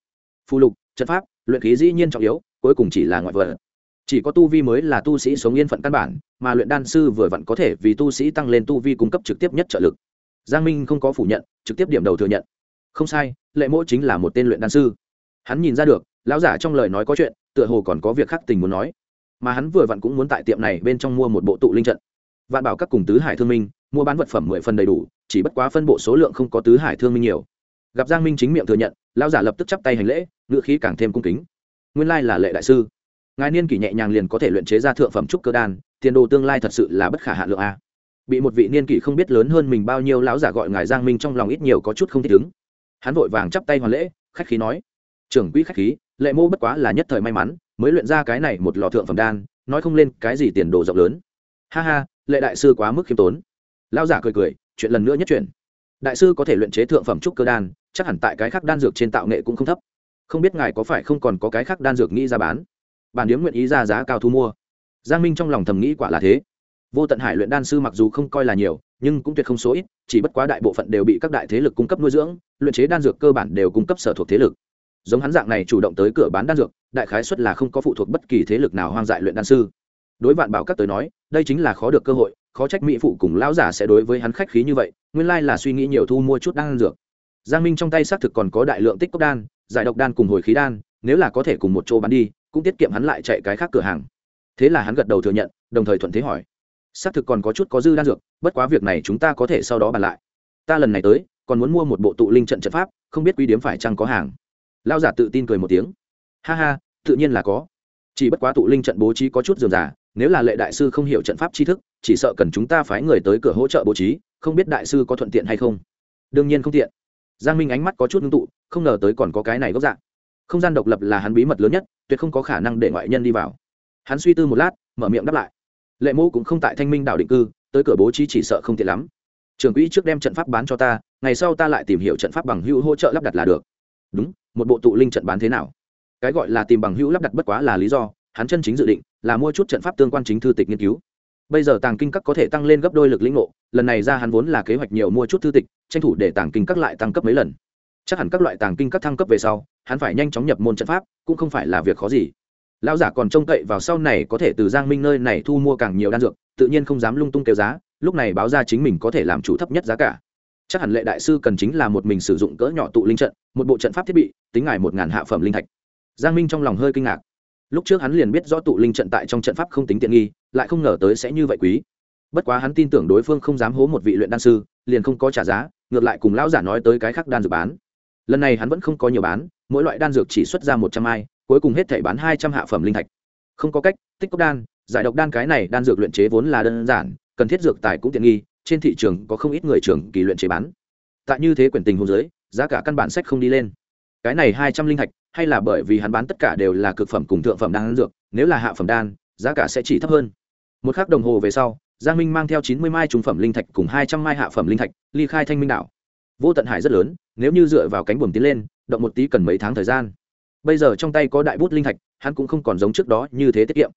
Phù lục, trận pháp, luyện khí dĩ nhiên trọng yếu, cuối cùng chỉ là ngoại vật chỉ có tu vi mới là tu sĩ sống yên phận căn bản, mà luyện đan sư vừa vặn có thể vì tu sĩ tăng lên tu vi cung cấp trực tiếp nhất trợ lực. Giang minh không có phủ nhận, trực tiếp điểm đầu thừa nhận. Không sai, lệ mỗ chính là một tên luyện đan sư. Hắn nhìn ra được, lão giả trong lời nói có chuyện, tựa hồ còn có việc khác tình muốn nói. Mà hắn vừa vặn cũng muốn tại tiệm này bên trong mua một bộ tụ linh trận. Vạn bảo các cùng tứ hải thương minh, mua bán vật phẩm mười phần đầy đủ, chỉ bất quá phân bộ số lượng không có tứ hải thương minh nhiều. Gặp giang minh chính miệng thừa nhận, lão giả lập tức chắp tay hành lễ ngựa khí càng thêm cung kính. Nguyên lai là lệ đại sư ngài niên kỷ nhẹ nhàng liền có thể luyện chế ra thượng phẩm trúc cơ đan, tiền đồ tương lai thật sự là bất khả hạ lượng a. Bị một vị niên kỷ không biết lớn hơn mình bao nhiêu lão giả gọi ngài giang minh trong lòng ít nhiều có chút không thích ứng. Hắn vội vàng chắp tay hoàn lễ, khách khí nói, trưởng quỹ khách khí, lệ mô bất quá là nhất thời may mắn, mới luyện ra cái này một lò thượng phẩm đan, nói không lên cái gì tiền đồ rộng lớn. Ha ha, lệ đại sư quá mức khiêm tốn. Lão giả cười cười, chuyện lần nữa nhất chuyển. Đại sư có thể luyện chế thượng phẩm trúc cơ đan, chắc hẳn tại cái khác đan dược trên tạo nghệ cũng không thấp. Không biết ngài có phải không còn có cái khác đan dược nghĩ ra bán? Bản điếm nguyện ý ra giá cao thu mua. Giang minh trong lòng thầm nghĩ quả là thế. Vô tận hải luyện đan sư mặc dù không coi là nhiều, nhưng cũng tuyệt không số ít, chỉ bất quá đại bộ phận đều bị các đại thế lực cung cấp nuôi dưỡng, luyện chế đan dược cơ bản đều cung cấp sở thuộc thế lực. Giống hắn dạng này chủ động tới cửa bán đan dược, đại khái xuất là không có phụ thuộc bất kỳ thế lực nào hoang dại luyện đan sư. Đối vạn bảo các tới nói, đây chính là khó được cơ hội, khó trách mỹ phụ cùng lão giả sẽ đối với hắn khách khí như vậy, nguyên lai là suy nghĩ nhiều thu mua chút đan dược. Giang minh trong tay xác thực còn có đại lượng tích cốc đan, giải độc đan cùng hồi khí đan, nếu là có thể cùng một chỗ bán đi cũng tiết kiệm hắn lại chạy cái khác cửa hàng. Thế là hắn gật đầu thừa nhận, đồng thời thuận thế hỏi. Xác thực còn có chút có dư đan dược, bất quá việc này chúng ta có thể sau đó bàn lại. Ta lần này tới, còn muốn mua một bộ tụ linh trận trận pháp, không biết quy điếm phải chăng có hàng. Lao giả tự tin cười một tiếng. Ha ha, tự nhiên là có. Chỉ bất quá tụ linh trận bố trí có chút dườm giả nếu là lệ đại sư không hiểu trận pháp tri thức, chỉ sợ cần chúng ta phái người tới cửa hỗ trợ bố trí, không biết đại sư có thuận tiện hay không. Đương nhiên không tiện. Giang minh ánh mắt có chút ngưng tụ, không ngờ tới còn có cái này gốc dạng không gian độc lập là hắn bí mật lớn nhất, tuyệt không có khả năng để ngoại nhân đi vào. Hắn suy tư một lát, mở miệng đáp lại. Lệ mô cũng không tại thanh minh đảo định cư, tới cửa bố trí chỉ sợ không tiện lắm. Trường quỹ trước đem trận pháp bán cho ta, ngày sau ta lại tìm hiểu trận pháp bằng hữu hỗ trợ lắp đặt là được. Đúng, một bộ tụ linh trận bán thế nào? Cái gọi là tìm bằng hữu lắp đặt bất quá là lý do, hắn chân chính dự định là mua chút trận pháp tương quan chính thư tịch nghiên cứu. Bây giờ tàng kinh các có thể tăng lên gấp đôi lực lĩnh ngộ, lần này ra hắn vốn là kế hoạch nhiều mua chút thư tịch, tranh thủ để tàng kinh các lại tăng cấp mấy lần chắc hẳn các loại tàng kinh các thăng cấp về sau, hắn phải nhanh chóng nhập môn trận pháp, cũng không phải là việc khó gì. Lão giả còn trông cậy vào sau này có thể từ giang minh nơi này thu mua càng nhiều đan dược, tự nhiên không dám lung tung kêu giá, lúc này báo ra chính mình có thể làm chủ thấp nhất giá cả. Chắc hẳn lệ đại sư cần chính là một mình sử dụng cỡ nhỏ tụ linh trận, một bộ trận pháp thiết bị, tính ngài một ngàn hạ phẩm linh thạch. Giang minh trong lòng hơi kinh ngạc. Lúc trước hắn liền biết rõ tụ linh trận tại trong trận pháp không tính tiện nghi, lại không ngờ tới sẽ như vậy quý. Bất quá hắn tin tưởng đối phương không dám hố một vị luyện đan sư, liền không có trả giá, ngược lại cùng lão giả nói tới cái khác đan dược bán lần này hắn vẫn không có nhiều bán, mỗi loại đan dược chỉ xuất ra một trăm ai, cuối cùng hết thể bán hai trăm hạ phẩm linh thạch. Không có cách, tích cốc đan, giải độc đan cái này đan dược luyện chế vốn là đơn giản, cần thiết dược tài cũng tiện nghi, trên thị trường có không ít người trường kỳ luyện chế bán. Tại như thế quyển tình hôn giới giá cả căn bản sách không đi lên. Cái này hai trăm linh thạch, hay là bởi vì hắn bán tất cả đều là cực phẩm cùng thượng phẩm đan dược, nếu là hạ phẩm đan, giá cả sẽ chỉ thấp hơn. Một k h ắ c đồng hồ về sau, giang minh mang theo chín mươi mai trung phẩm linh thạch cùng hai trăm mai hạ phẩm linh thạch, ly khai thanh minh đảo vô tận hải rất lớn, nếu như dựa vào cánh buồm tiến lên, động một tí cần mấy tháng thời gian. Bây giờ trong tay có đại bút linh thạch, hắn cũng không còn giống trước đó như thế tiết kiệm.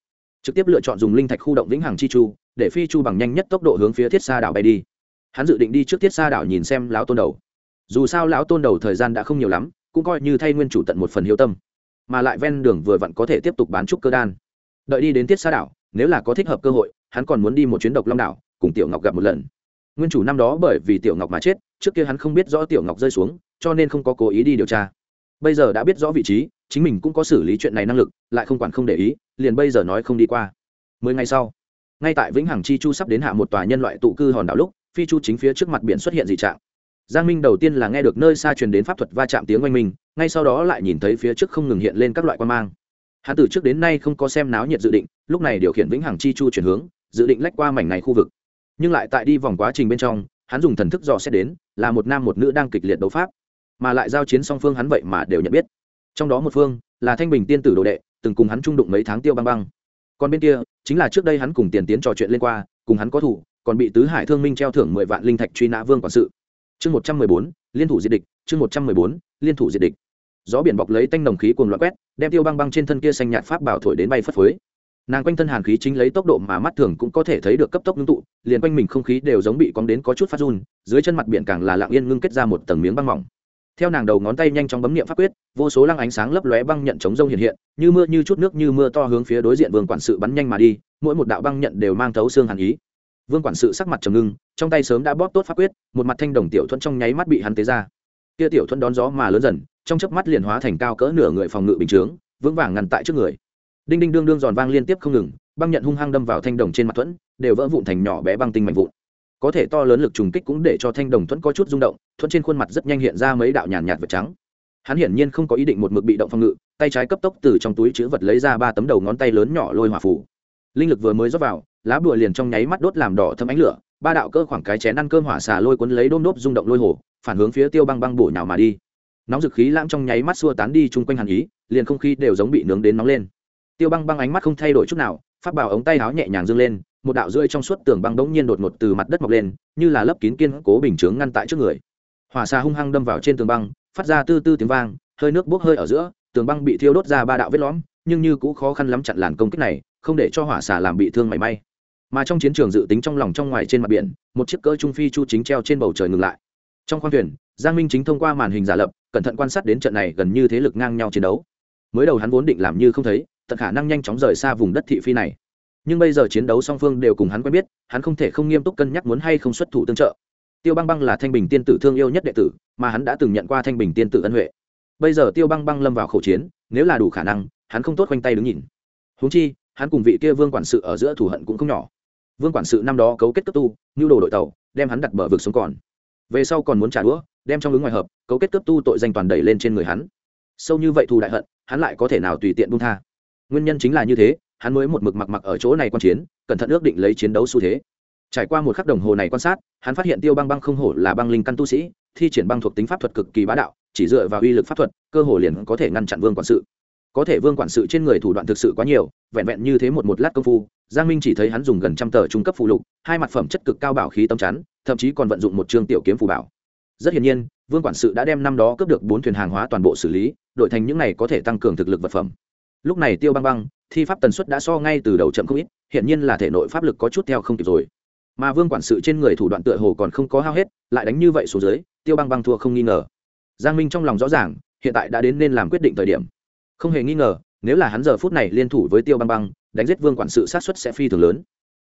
Trực tiếp lựa chọn dùng linh thạch khu động vĩnh hằng chi chu, để phi chu bằng nhanh nhất tốc độ hướng phía thiết xa đảo bay đi. Hắn dự định đi trước thiết xa đảo nhìn xem lão tôn đầu. Dù sao lão tôn đầu thời gian đã không nhiều lắm, cũng coi như thay nguyên chủ tận một phần hiếu tâm. Mà lại ven đường vừa vặn có thể tiếp tục bán trúc cơ đan. Đợi đi đến Thiết xa đảo, nếu là có thích hợp cơ hội, hắn còn muốn đi một chuyến độc long đảo, cùng tiểu ngọc gặp một lần nguyên chủ năm đó bởi vì tiểu ngọc mà chết, trước kia hắn không biết rõ tiểu ngọc rơi xuống, cho nên không có cố ý đi điều tra. Bây giờ đã biết rõ vị trí, chính mình cũng có xử lý chuyện này năng lực, lại không quản không để ý, liền bây giờ nói không đi qua. Mười ngày sau, ngay tại vĩnh hằng chi chu sắp đến hạ một tòa nhân loại tụ cư hòn đảo lúc, phi chu chính phía trước mặt biển xuất hiện dị trạng. Giang minh đầu tiên là nghe được nơi xa truyền đến pháp thuật va chạm tiếng oanh minh, ngay sau đó lại nhìn thấy phía trước không ngừng hiện lên các loại quan mang. Hắn từ trước đến nay không có xem náo nhiệt dự định, lúc này điều khiển vĩnh hằng chi chu chuyển hướng, dự định lách qua mảnh này khu vực nhưng lại tại đi vòng quá trình bên trong, hắn dùng thần thức dò xét đến, là một nam một nữ đang kịch liệt đấu pháp, mà lại giao chiến song phương hắn vậy mà đều nhận biết. Trong đó một phương là thanh bình tiên tử đồ đệ, từng cùng hắn trung đụng mấy tháng tiêu băng băng. Còn bên kia, chính là trước đây hắn cùng tiền tiến trò chuyện lên qua, cùng hắn có thủ, còn bị tứ hải thương minh treo thưởng mười vạn linh thạch truy nã vương quản sự. Chương một trăm mười bốn, liên thủ diệt địch, chương một trăm mười bốn, liên thủ diệt địch. Gió biển bọc lấy tanh đồng khí cuồng loạn quét, đem tiêu băng băng trên thân kia xanh nhạt pháp bảo thổi đến bay phất phới nàng quanh thân hàn khí chính lấy tốc độ mà mắt thường cũng có thể thấy được cấp tốc ngưng tụ, liền quanh mình không khí đều giống bị cóng đến có chút phát run, dưới chân mặt biển càng là lặng yên ngưng kết ra một tầng miếng băng mỏng. Theo nàng đầu ngón tay nhanh chóng bấm nghiệm pháp quyết, vô số lăng ánh sáng lấp lóe băng nhận chống rông hiện hiện, như mưa như chút nước như mưa to hướng phía đối diện vương quản sự bắn nhanh mà đi, mỗi một đạo băng nhận đều mang thấu xương hàn ý. Vương quản sự sắc mặt trầm ngưng, trong tay sớm đã bóp tốt pháp quyết, một mặt thanh đồng tiểu thuẫn trong nháy mắt bị hắn tế ra. Kia tiểu thuẫn đón gió mà lớn dần, trong chớp mắt liền hóa thành cao cỡ nửa người phòng ngự bình chướng, vững vàng ngăn tại trước người đinh đinh đương đương giòn vang liên tiếp không ngừng, băng nhận hung hăng đâm vào thanh đồng trên mặt thuẫn, đều vỡ vụn thành nhỏ bé băng tinh mạnh vụn. Có thể to lớn lực trùng kích cũng để cho thanh đồng thuẫn có chút rung động, thuẫn trên khuôn mặt rất nhanh hiện ra mấy đạo nhàn nhạt vật trắng. Hắn hiển nhiên không có ý định một mực bị động phòng ngự, tay trái cấp tốc từ trong túi chữ vật lấy ra ba tấm đầu ngón tay lớn nhỏ lôi hỏa phủ linh lực vừa mới rót vào, lá bùa liền trong nháy mắt đốt làm đỏ thâm ánh lửa, ba đạo cơ khoảng cái chén ăn cơm hỏa xà lôi cuốn lấy đôm nốt rung động lôi hồ, phản hướng phía tiêu băng băng bổ nhào mà đi. Nóng dực khí lãng trong nháy mắt xua tán đi chung quanh hàn ý, liền không khí đều giống bị nướng đến nóng lên tiêu băng băng ánh mắt không thay đổi chút nào phát bảo ống tay áo nhẹ nhàng dâng lên, một đạo rưỡi trong suốt tường băng đống nhiên đột ngột từ mặt đất mọc lên, như là lớp kín kiên cố bình chướng ngăn tại trước người. Hỏa xà hung hăng đâm vào trên tường băng, phát ra tư tư tiếng vang, hơi nước bốc hơi ở giữa, tường băng bị thiêu đốt ra ba đạo vết lõm, nhưng như cũng khó khăn lắm chặn làn công kích này, không để cho hỏa xà làm bị thương mảy may. Mà trong chiến trường dự tính trong lòng trong ngoài trên mặt biển, một chiếc cỡ trung phi chu chính treo trên bầu trời ngừng lại. Trong khoang thuyền, giang minh chính thông qua màn hình giả lập, cẩn thận quan sát đến trận này gần như thế lực ngang nhau chiến đấu. Mới đầu hắn vốn định làm như không thấy tận khả năng nhanh chóng rời xa vùng đất thị phi này. Nhưng bây giờ chiến đấu song phương đều cùng hắn quen biết, hắn không thể không nghiêm túc cân nhắc muốn hay không xuất thủ tương trợ. Tiêu băng băng là thanh bình tiên tử thương yêu nhất đệ tử, mà hắn đã từng nhận qua thanh bình tiên tử ân huệ. Bây giờ tiêu băng băng lâm vào khẩu chiến, nếu là đủ khả năng, hắn không tốt khoanh tay đứng nhìn. Húng chi, hắn cùng vị kia vương quản sự ở giữa thù hận cũng không nhỏ. Vương quản sự năm đó cấu kết cấp tu nhu đồ đội tàu, đem hắn đặt bờ vực xuống còn. Về sau còn muốn trả đũa, đem trong ứng ngoài hợp, cấu kết cấp tu tội danh toàn đẩy lên trên người hắn. Sâu như vậy thù đại hận, hắn lại có thể nào tùy tiện buông tha? Nguyên nhân chính là như thế, hắn mới một mực mặc mặc ở chỗ này quan chiến, cẩn thận ước định lấy chiến đấu xu thế. Trải qua một khắc đồng hồ này quan sát, hắn phát hiện tiêu băng băng không hổ là băng linh căn tu sĩ, thi triển băng thuộc tính pháp thuật cực kỳ bá đạo, chỉ dựa vào uy lực pháp thuật, cơ hồ liền có thể ngăn chặn vương quản sự. Có thể vương quản sự trên người thủ đoạn thực sự quá nhiều, vẹn vẹn như thế một một lát công phu, giang minh chỉ thấy hắn dùng gần trăm tờ trung cấp phụ lục, hai mặt phẩm chất cực cao bảo khí tâm chắn, thậm chí còn vận dụng một chương tiểu kiếm phù bảo. Rất hiển nhiên, vương quản sự đã đem năm đó cướp được bốn thuyền hàng hóa toàn bộ xử lý, đổi thành những này có thể tăng cường thực lực vật phẩm lúc này tiêu băng băng, thi pháp tần suất đã so ngay từ đầu chậm không ít hiện nhiên là thể nội pháp lực có chút theo không kịp rồi. Mà vương quản sự trên người thủ đoạn tựa hồ còn không có hao hết, lại đánh như vậy xuống dưới, tiêu băng băng thua không nghi ngờ. Giang minh trong lòng rõ ràng, hiện tại đã đến nên làm quyết định thời điểm. Không hề nghi ngờ, nếu là hắn giờ phút này liên thủ với tiêu băng băng, đánh giết vương quản sự sát xuất sẽ phi thường lớn.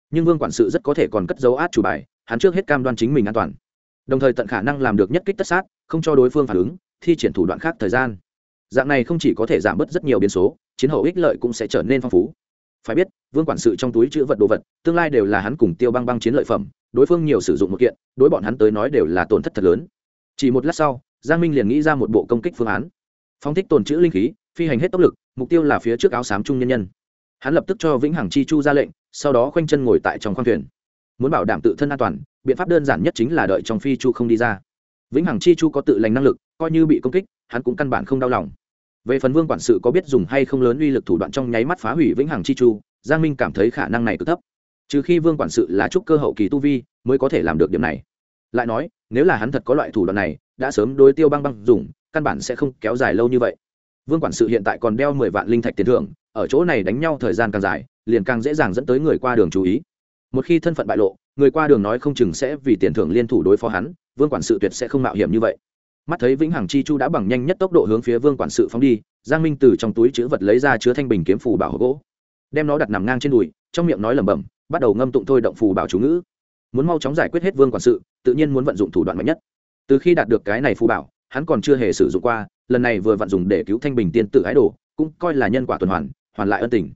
Nhưng vương quản sự rất có thể còn cất dấu át chủ bài, hắn trước hết cam đoan chính mình an toàn. Đồng thời tận khả năng làm được nhất kích tất sát, không cho đối phương phản ứng, thi triển thủ đoạn khác thời gian. Dạng này không chỉ có thể giảm bớt rất nhiều biến số chiến hậu ích lợi cũng sẽ trở nên phong phú. Phải biết, vương quản sự trong túi chữ vật đồ vật, tương lai đều là hắn cùng tiêu băng băng chiến lợi phẩm, đối phương nhiều sử dụng một kiện, đối bọn hắn tới nói đều là tổn thất thật lớn. Chỉ một lát sau, giang minh liền nghĩ ra một bộ công kích phương án. Phong thích tồn chữ linh khí, phi hành hết tốc lực, mục tiêu là phía trước áo xám trung nhân nhân. Hắn lập tức cho vĩnh hằng chi chu ra lệnh, sau đó khoanh chân ngồi tại trong khoang thuyền. Muốn bảo đảm tự thân an toàn, biện pháp đơn giản nhất chính là đợi trong phi chu không đi ra. Vĩnh hằng chi chu có tự lành năng lực, coi như bị công kích, hắn cũng căn bản không đau lòng về phần vương quản sự có biết dùng hay không lớn uy lực thủ đoạn trong nháy mắt phá hủy vĩnh hằng chi chu, giang minh cảm thấy khả năng này cực thấp. Trừ khi vương quản sự là trúc cơ hậu kỳ tu vi mới có thể làm được điểm này. Lại nói, nếu là hắn thật có loại thủ đoạn này, đã sớm đối tiêu băng băng dùng, căn bản sẽ không kéo dài lâu như vậy. Vương quản sự hiện tại còn đeo mười vạn linh thạch tiền thưởng, ở chỗ này đánh nhau thời gian càng dài, liền càng dễ dàng dẫn tới người qua đường chú ý. Một khi thân phận bại lộ, người qua đường nói không chừng sẽ vì tiền thưởng liên thủ đối phó hắn, vương quản sự tuyệt sẽ không mạo hiểm như vậy mắt thấy vĩnh hằng chi chu đã bằng nhanh nhất tốc độ hướng phía vương quản sự phóng đi, giang minh từ trong túi chữ vật lấy ra chứa thanh bình kiếm phù bảo hộp gỗ, đem nó đặt nằm ngang trên đùi, trong miệng nói lẩm bẩm, bắt đầu ngâm tụng thôi động phù bảo chú ngữ. Muốn mau chóng giải quyết hết vương quản sự, tự nhiên muốn vận dụng thủ đoạn mạnh nhất. Từ khi đạt được cái này phù bảo, hắn còn chưa hề sử dụng qua, lần này vừa vận dụng để cứu thanh bình tiên tử ái đồ, cũng coi là nhân quả tuần hoàn hoàn lại ân tình.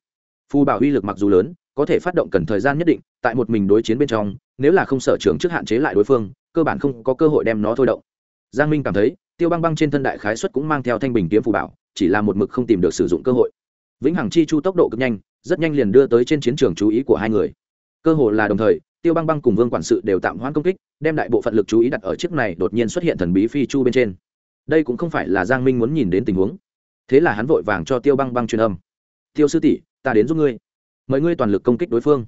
Phù bảo uy lực mặc dù lớn, có thể phát động cần thời gian nhất định, tại một mình đối chiến bên trong, nếu là không sở trường trước hạn chế lại đối phương, cơ bản không có cơ hội đem nó thôi động giang minh cảm thấy, tiêu băng băng trên thân đại khái xuất cũng mang theo thanh bình kiếm phù bảo, chỉ là một mực không tìm được sử dụng cơ hội. Vĩnh hằng chi chu tốc độ cực nhanh, rất nhanh liền đưa tới trên chiến trường chú ý của hai người. Cơ hội là đồng thời, tiêu băng băng cùng vương quản sự đều tạm hoãn công kích, đem đại bộ phận lực chú ý đặt ở chiếc này đột nhiên xuất hiện thần bí phi chu bên trên. Đây cũng không phải là giang minh muốn nhìn đến tình huống. Thế là hắn vội vàng cho tiêu băng băng truyền âm. Tiêu sư tỷ, ta đến giúp ngươi. Mời ngươi toàn lực công kích đối phương.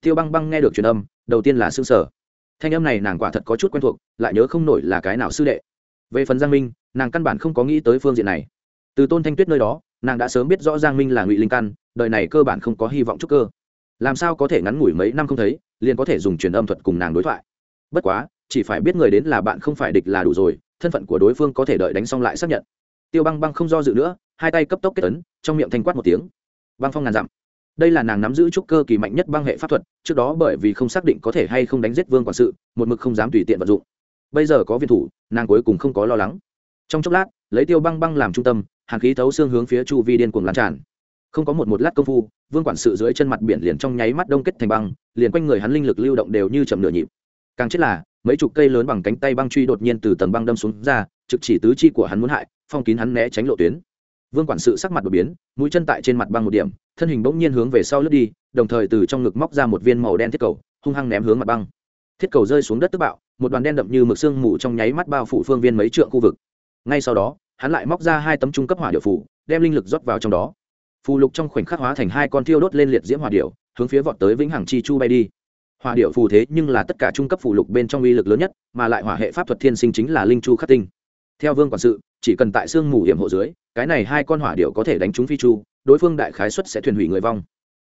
Tiêu băng băng nghe được truyền âm, đầu tiên là s ư ơ n g sở thanh âm này nàng quả thật có chút quen thuộc, lại nhớ không nổi là cái nào sư đệ. Về phần giang minh, nàng căn bản không có nghĩ tới phương diện này. Từ tôn thanh tuyết nơi đó, nàng đã sớm biết rõ giang minh là ngụy linh căn, đời này cơ bản không có hy vọng trúc cơ. Làm sao có thể ngắn ngủi mấy năm không thấy, liền có thể dùng truyền âm thuật cùng nàng đối thoại. Bất quá, chỉ phải biết người đến là bạn không phải địch là đủ rồi, thân phận của đối phương có thể đợi đánh xong lại xác nhận. Tiêu băng băng không do dự nữa, hai tay cấp tốc kết ấn, trong miệng thanh quát một tiếng. Băng phong ngàn dặm đây là nàng nắm giữ trúc cơ kỳ mạnh nhất băng hệ pháp thuật, trước đó bởi vì không xác định có thể hay không đánh giết vương quản sự, một mực không dám tùy tiện vận dụng. Bây giờ có viên thủ, nàng cuối cùng không có lo lắng. Trong chốc lát, lấy tiêu băng băng làm trung tâm, hàn khí thấu xương hướng phía chu vi điên cuồng lan tràn. Không có một một lát công phu, vương quản sự dưới chân mặt biển liền trong nháy mắt đông kết thành băng, liền quanh người hắn linh lực lưu động đều như chậm nửa nhịp. Càng chết là, mấy chục cây lớn bằng cánh tay băng truy đột nhiên từ tầng băng đâm xuống ra, trực chỉ tứ chi của hắn muốn hại, phong kín hắn né tránh lộ tuyến vương quản sự sắc mặt đột biến, mũi chân tại trên mặt băng một điểm, thân hình bỗng nhiên hướng về sau lướt đi, đồng thời từ trong ngực móc ra một viên màu đen thiết cầu, hung hăng ném hướng mặt băng. Thiết cầu rơi xuống đất tức bạo, một đoàn đen đậm như mực sương mù trong nháy mắt bao phủ phương viên mấy trượng khu vực. Ngay sau đó, hắn lại móc ra hai tấm trung cấp hỏa điệu phủ đem linh lực rót vào trong đó. Phù lục trong khoảnh khắc hóa thành hai con thiêu đốt lên liệt diễm hỏa điệu hướng phía vọt tới vĩnh hằng chi chu bay đi. Hỏa điệu phù thế nhưng là tất cả trung cấp phù lục bên trong uy lực lớn nhất, mà lại hỏa hệ pháp thuật thiên sinh chính là linh chu khắc tinh. Theo vương quản sự chỉ cần tại sương mù hiểm hộ dưới, cái này hai con hỏa điệu có thể đánh trúng phi chu, đối phương đại khái xuất sẽ thuyền hủy người vong.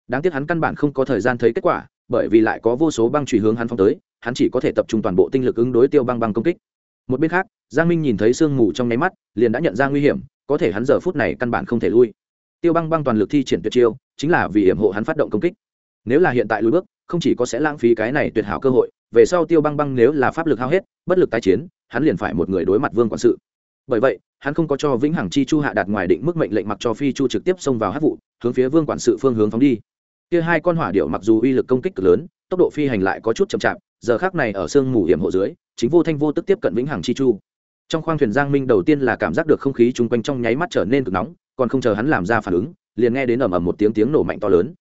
Đáng tiếc hắn căn bản không có thời gian thấy kết quả, bởi vì lại có vô số băng truy hướng hắn phong tới, hắn chỉ có thể tập trung toàn bộ tinh lực ứng đối tiêu băng băng công kích. Một bên khác, giang minh nhìn thấy sương mù trong nháy mắt, liền đã nhận ra nguy hiểm, có thể hắn giờ phút này căn bản không thể lui. Tiêu băng băng toàn lực thi triển tuyệt chiêu, chính là vì hiểm hộ hắn phát động công kích. Nếu là hiện tại lùi bước, không chỉ có sẽ lãng phí cái này tuyệt hảo cơ hội, về sau tiêu băng băng nếu là pháp lực hao hết, bất lực tái chiến, hắn liền phải một người đối mặt vương quản sự bởi vậy, hắn không có cho vĩnh hằng chi chu hạ đạt ngoài định mức mệnh lệnh mặc cho phi chu trực tiếp xông vào hát vụ hướng phía vương quản sự phương hướng phóng đi. Kia hai con hỏa điệu mặc dù uy lực công kích cực lớn, tốc độ phi hành lại có chút chậm chạp, giờ khác này ở sương mù hiểm hộ dưới, chính vô thanh vô tức tiếp cận vĩnh hằng chi chu. Trong khoang thuyền giang minh đầu tiên là cảm giác được không khí chung quanh trong nháy mắt trở nên cực nóng, còn không chờ hắn làm ra phản ứng, liền nghe đến ầm ầm một tiếng tiếng nổ mạnh to lớn.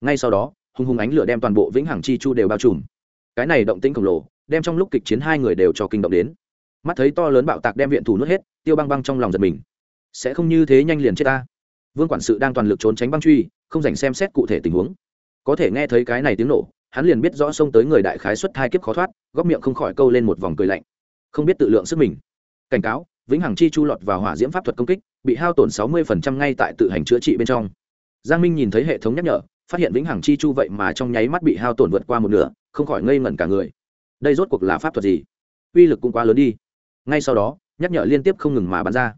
Ngay sau đó, hung hung ánh lửa đem toàn bộ vĩnh hằng chi chu đều bao trùm. Cái này động tĩnh khổng lồ, đem trong lúc kịch chiến hai người đều cho kinh động đến mắt thấy to lớn bạo tạc đem viện thủ nuốt hết, tiêu băng băng trong lòng giật mình. Sẽ không như thế nhanh liền chết ta. Vương quản sự đang toàn lực trốn tránh băng truy, không dành xem xét cụ thể tình huống. Có thể nghe thấy cái này tiếng nổ, hắn liền biết rõ xông tới người đại khái xuất hai kiếp khó thoát, góc miệng không khỏi câu lên một vòng cười lạnh. Không biết tự lượng sức mình. Cảnh cáo, vĩnh hằng chi chu lọt vào hỏa diễm pháp thuật công kích, bị hao tổn sáu mươi ngay tại tự hành chữa trị bên trong. Giang minh nhìn thấy hệ thống nhắc nhở, phát hiện vĩnh hằng chi chu vậy mà trong nháy mắt bị hao tổn vượt qua một nửa, không khỏi ngây ngẩn cả người. Đây rốt cuộc là pháp thuật gì? Uy lực cũng quá lớn đi ngay sau đó, nhắc nhở liên tiếp không ngừng mà bắn ra.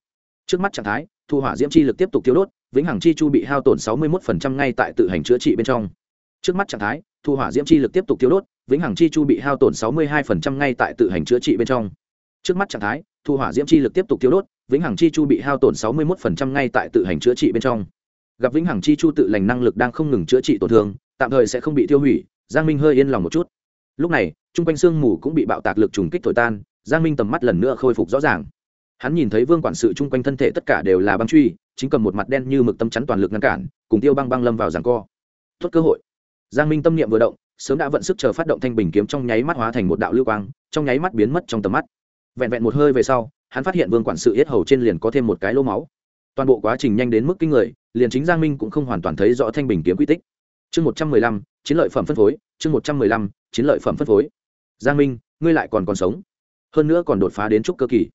Trước mắt trạng thái, thu hỏa diễm chi lực tiếp tục thiếu đốt, vĩnh hằng chi chu bị hao tổn sáu mươi một ngay tại tự hành chữa trị bên trong. Trước mắt trạng thái, thu hỏa diễm chi lực tiếp tục thiếu đốt, vĩnh hằng chi chu bị hao tổn sáu mươi hai ngay tại tự hành chữa trị bên trong. Trước mắt trạng thái, thu hỏa diễm chi lực tiếp tục thiếu đốt, vĩnh hằng chi chu bị hao tổn sáu mươi một ngay tại tự hành chữa trị bên trong. Gặp vĩnh hằng chi chu tự lành năng lực đang không ngừng chữa trị tổn thương, tạm thời sẽ không bị tiêu hủy, giang minh hơi yên lòng một chút. Lúc này trung quanh sương mù cũng bị bạo tạc lực trùng kích thổi tan giang minh tầm mắt lần nữa khôi phục rõ ràng. Hắn nhìn thấy vương quản sự chung quanh thân thể tất cả đều là băng truy, chính cầm một mặt đen như mực tâm chắn toàn lực ngăn cản, cùng tiêu băng băng lâm vào ràng co. Tốt cơ hội. Giang minh tâm niệm vừa động, sớm đã vận sức chờ phát động thanh bình kiếm trong nháy mắt hóa thành một đạo lưu quang, trong nháy mắt biến mất trong tầm mắt. Vẹn vẹn một hơi về sau, hắn phát hiện vương quản sự yết hầu trên liền có thêm một cái lô máu. Toàn bộ quá trình nhanh đến mức kinh người, liền chính giang minh cũng không hoàn toàn thấy rõ thanh bình kiếm quy tích. Chương một trăm mười lăm, chiến lợi phẩm phân phối, chương một trăm mười lăm, chiến lợi phẩm phân phối. Giang minh, ngươi lại còn còn sống hơn nữa còn đột phá đến trúc cơ kỳ.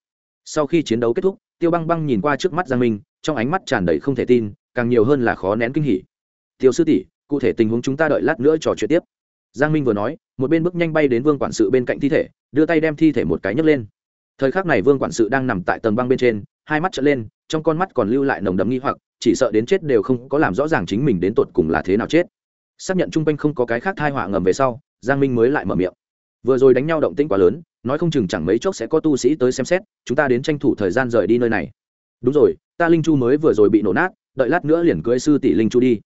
Sau khi chiến đấu kết thúc, tiêu băng băng nhìn qua trước mắt giang minh, trong ánh mắt tràn đầy không thể tin, càng nhiều hơn là khó nén kinh hỉ. Tiêu sư tỷ, cụ thể tình huống chúng ta đợi lát nữa trò chuyện tiếp. Giang minh vừa nói, một bên bước nhanh bay đến vương quản sự bên cạnh thi thể, đưa tay đem thi thể một cái nhấc lên. Thời khắc này vương quản sự đang nằm tại tầng băng bên trên, hai mắt trở lên, trong con mắt còn lưu lại nồng đấm nghi hoặc, chỉ sợ đến chết đều không có làm rõ ràng chính mình đến tột cùng là thế nào chết. Xác nhận chung quanh không có cái khác thai họa ngầm về sau, giang minh mới lại mở miệng. Vừa rồi đánh nhau động tĩnh quá lớn nói không chừng chẳng mấy chốc sẽ có tu sĩ tới xem xét, chúng ta đến tranh thủ thời gian rời đi nơi này. Đúng rồi, ta linh chu mới vừa rồi bị nổ nát, đợi lát nữa liền cưới sư tỷ linh chu đi.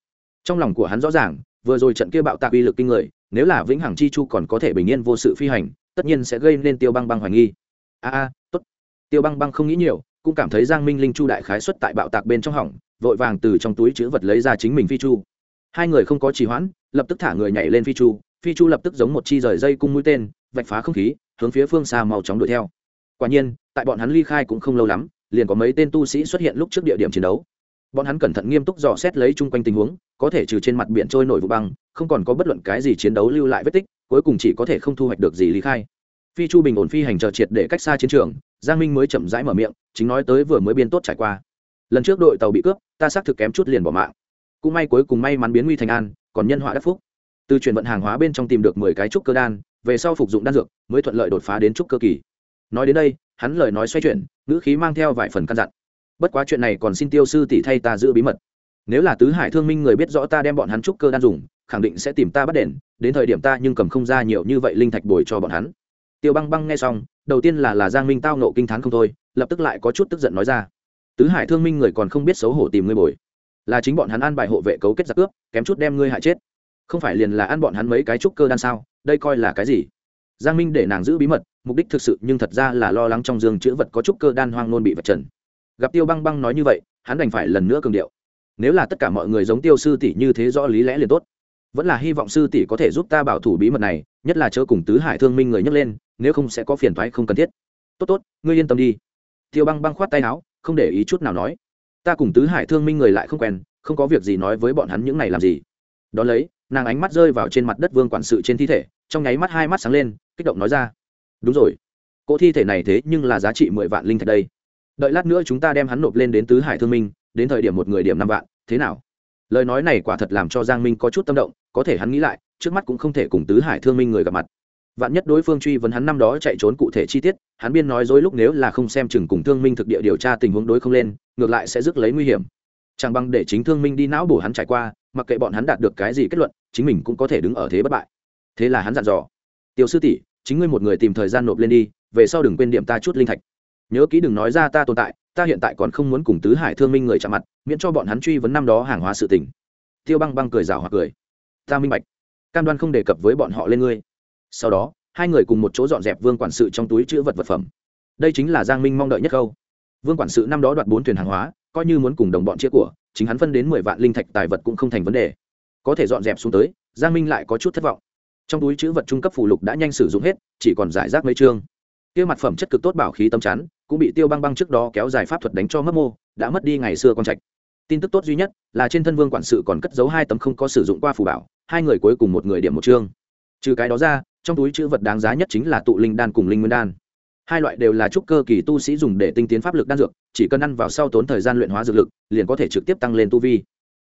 Trong lòng của hắn rõ ràng, vừa rồi trận kia bạo tạc uy lực kinh người, nếu là vĩnh hằng chi chu còn có thể bình yên vô sự phi hành, tất nhiên sẽ gây nên tiêu băng băng hoài nghi. A a tốt. Tiêu băng băng không nghĩ nhiều, cũng cảm thấy giang minh linh chu đại khái xuất tại bạo tạc bên trong hỏng, vội vàng từ trong túi chữ vật lấy ra chính mình phi chu. Hai người không có trì hoãn, lập tức thả người nhảy lên phi chu phi chu lập tức giống một chi rời dây cung mũi tên, vạch phá không khí hướng phía phương xa mau chóng đuổi theo. Quả nhiên, tại bọn hắn ly khai cũng không lâu lắm, liền có mấy tên tu sĩ xuất hiện lúc trước địa điểm chiến đấu. Bọn hắn cẩn thận nghiêm túc dò xét lấy chung quanh tình huống, có thể trừ trên mặt biển trôi nổi vụ băng, không còn có bất luận cái gì chiến đấu lưu lại vết tích, cuối cùng chỉ có thể không thu hoạch được gì lý khai. Phi chu bình ổn phi hành chờ triệt để cách xa chiến trường, giang minh mới chậm rãi mở miệng, chính nói tới vừa mới biên tốt trải qua. Lần trước đội tàu bị cướp, ta xác thực kém chút liền bỏ mạng. Cũng may cuối cùng may mắn biến nguy thành an, còn nhân họa đắc phúc. Từ chuyển vận hàng hóa bên trong tìm được mười cái trúc cơ đan về sau phục dụng đan dược mới thuận lợi đột phá đến trúc cơ kỳ. Nói đến đây, hắn lời nói xoay chuyển, ngữ khí mang theo vài phần căn dặn. Bất quá chuyện này còn xin tiêu sư tỷ thay ta giữ bí mật. Nếu là tứ hải thương minh người biết rõ ta đem bọn hắn trúc cơ đan dùng, khẳng định sẽ tìm ta bắt đền, đến thời điểm ta nhưng cầm không ra nhiều như vậy linh thạch bồi cho bọn hắn. Tiêu băng băng nghe xong, đầu tiên là là giang minh tao nộ kinh t h á n không thôi, lập tức lại có chút tức giận nói ra. Tứ hải thương minh người còn không biết xấu hổ tìm ngươi bồi. Là chính bọn hắn an bài hộ vệ cấu kết giặc cướp, kém chút đem ngươi hại chết không phải liền là ăn bọn hắn mấy cái trúc cơ đan sao, đây coi là cái gì? Giang minh để nàng giữ bí mật, mục đích thực sự nhưng thật ra là lo lắng trong giường chữ vật có trúc cơ đan hoang nôn bị vật trần. Gặp tiêu băng băng nói như vậy, hắn đành phải lần nữa cường điệu. Nếu là tất cả mọi người giống tiêu sư tỷ như thế rõ lý lẽ liền tốt. Vẫn là hy vọng sư tỷ có thể giúp ta bảo thủ bí mật này, nhất là chớ cùng tứ hải thương minh người nhấc lên, nếu không sẽ có phiền thoái không cần thiết. Tốt tốt, ngươi yên tâm đi. Tiêu băng băng khoát tay áo, không để ý chút nào nói. Ta cùng tứ hải thương minh người lại không quen, không có việc gì nói với bọn hắn những này làm gì. Đón lấy nàng ánh mắt rơi vào trên mặt đất vương quản sự trên thi thể, trong nháy mắt hai mắt sáng lên, kích động nói ra, đúng rồi, cỗ thi thể này thế nhưng là giá trị mười vạn linh thạch đây. Đợi lát nữa chúng ta đem hắn nộp lên đến tứ hải thương minh, đến thời điểm một người điểm năm vạn, thế nào? Lời nói này quả thật làm cho giang minh có chút tâm động, có thể hắn nghĩ lại, trước mắt cũng không thể cùng tứ hải thương minh người gặp mặt. Vạn nhất đối phương truy vấn hắn năm đó chạy trốn cụ thể chi tiết, hắn biên nói dối lúc nếu là không xem chừng cùng thương minh thực địa điều tra tình huống đối không lên, ngược lại sẽ rước lấy nguy hiểm chẳng bằng để chính thương minh đi não bổ hắn trải qua, mặc kệ bọn hắn đạt được cái gì kết luận, chính mình cũng có thể đứng ở thế bất bại. Thế là hắn dặn dò. Tiểu sư tỷ, chính ngươi một người tìm thời gian nộp lên đi, về sau đừng quên điểm ta chút linh thạch. Nhớ kỹ đừng nói ra ta tồn tại, ta hiện tại còn không muốn cùng tứ hải thương minh người chạm mặt, miễn cho bọn hắn truy vấn năm đó hàng hóa sự tình. Tiêu băng băng cười rào hoặc cười. Ta minh bạch. Cam đoan không đề cập với bọn họ lên ngươi. Sau đó, hai người cùng một chỗ dọn dẹp vương quản sự trong túi chữ vật vật phẩm. Đây chính là giang minh mong đợi nhất câu. Vương quản sự năm đó đoạt bốn thuyền hàng hóa coi như muốn cùng đồng bọn chia của, chính hắn phân đến mười vạn linh thạch tài vật cũng không thành vấn đề. Có thể dọn dẹp xuống tới, giang minh lại có chút thất vọng. Trong túi chữ vật trung cấp phụ lục đã nhanh sử dụng hết, chỉ còn giải rác mấy chương. Tiêu mặt phẩm chất cực tốt bảo khí tâm chắn, cũng bị tiêu băng băng trước đó kéo dài pháp thuật đánh cho mất mô, đã mất đi ngày xưa con trạch. Tin tức tốt duy nhất là trên thân vương quản sự còn cất giấu hai tấm không có sử dụng qua phù bảo, hai người cuối cùng một người điểm một chương. Trừ cái đó ra, trong túi chữ vật đáng giá nhất chính là tụ linh đan cùng linh nguyên đan hai loại đều là trúc cơ kỳ tu sĩ dùng để tinh tiến pháp lực đan dược, chỉ cần ăn vào sau tốn thời gian luyện hóa dược lực, liền có thể trực tiếp tăng lên tu vi.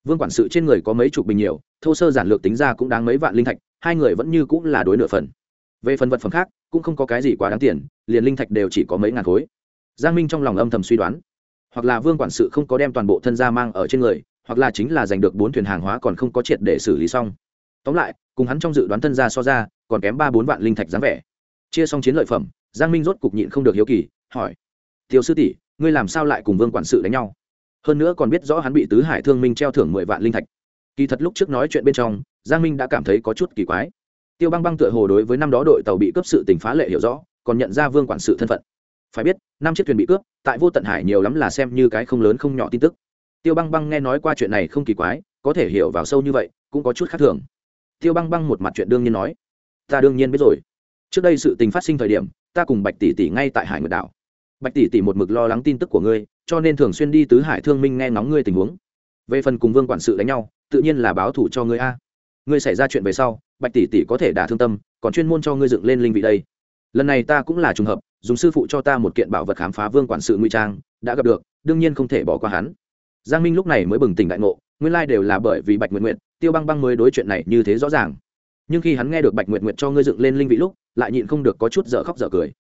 Vương quản sự trên người có mấy chục bình nhiều, thô sơ giản lược tính ra cũng đáng mấy vạn linh thạch, hai người vẫn như cũng là đối nửa phần. Về phần vật phẩm khác, cũng không có cái gì quá đáng tiền, liền linh thạch đều chỉ có mấy ngàn khối. Giang minh trong lòng âm thầm suy đoán, hoặc là vương quản sự không có đem toàn bộ thân gia mang ở trên người, hoặc là chính là giành được bốn thuyền hàng hóa còn không có triệt để xử lý xong. Tóm lại, cùng hắn trong dự đoán thân gia so ra, còn kém ba bốn vạn linh thạch dáng vẻ chia xong chiến lợi phẩm, giang minh rốt cục nhịn không được hiếu kỳ, hỏi tiêu sư tỷ, ngươi làm sao lại cùng vương quản sự đánh nhau? Hơn nữa còn biết rõ hắn bị tứ hải thương minh treo thưởng mười vạn linh thạch. Kỳ thật lúc trước nói chuyện bên trong, giang minh đã cảm thấy có chút kỳ quái. Tiêu băng băng tựa hồ đối với năm đó đội tàu bị cướp sự tình phá lệ hiểu rõ, còn nhận ra vương quản sự thân phận. Phải biết, năm chiếc thuyền bị cướp, tại vô tận hải nhiều lắm là xem như cái không lớn không nhỏ tin tức. Tiêu băng băng nghe nói qua chuyện này không kỳ quái, có thể hiểu vào sâu như vậy, cũng có chút khác thường. Tiêu băng băng một mặt chuyện đương nhiên nói, ta đương nhiên biết rồi trước đây sự tình phát sinh thời điểm, ta cùng bạch tỷ tỷ ngay tại hải nguyệt đảo. Bạch tỷ tỷ một mực lo lắng tin tức của ngươi, cho nên thường xuyên đi tứ hải thương minh nghe ngóng ngươi tình huống. Về phần cùng vương quản sự đánh nhau, tự nhiên là báo thủ cho ngươi a. Ngươi xảy ra chuyện về sau, bạch tỷ tỷ có thể đả thương tâm, còn chuyên môn cho ngươi dựng lên linh vị đây. Lần này ta cũng là trùng hợp, dùng sư phụ cho ta một kiện bảo vật khám phá vương quản sự nguy trang, đã gặp được, đương nhiên không thể bỏ qua hắn. Giang minh lúc này mới bừng tỉnh đại ngộ, nguyên lai đều là bởi vì bạch nguyện nguyện tiêu băng băng mới đối chuyện này như thế rõ ràng nhưng khi hắn nghe được bạch nguyện nguyện cho ngươi dựng lên linh vị lúc, lại nhịn không được có chút dở khóc dở cười.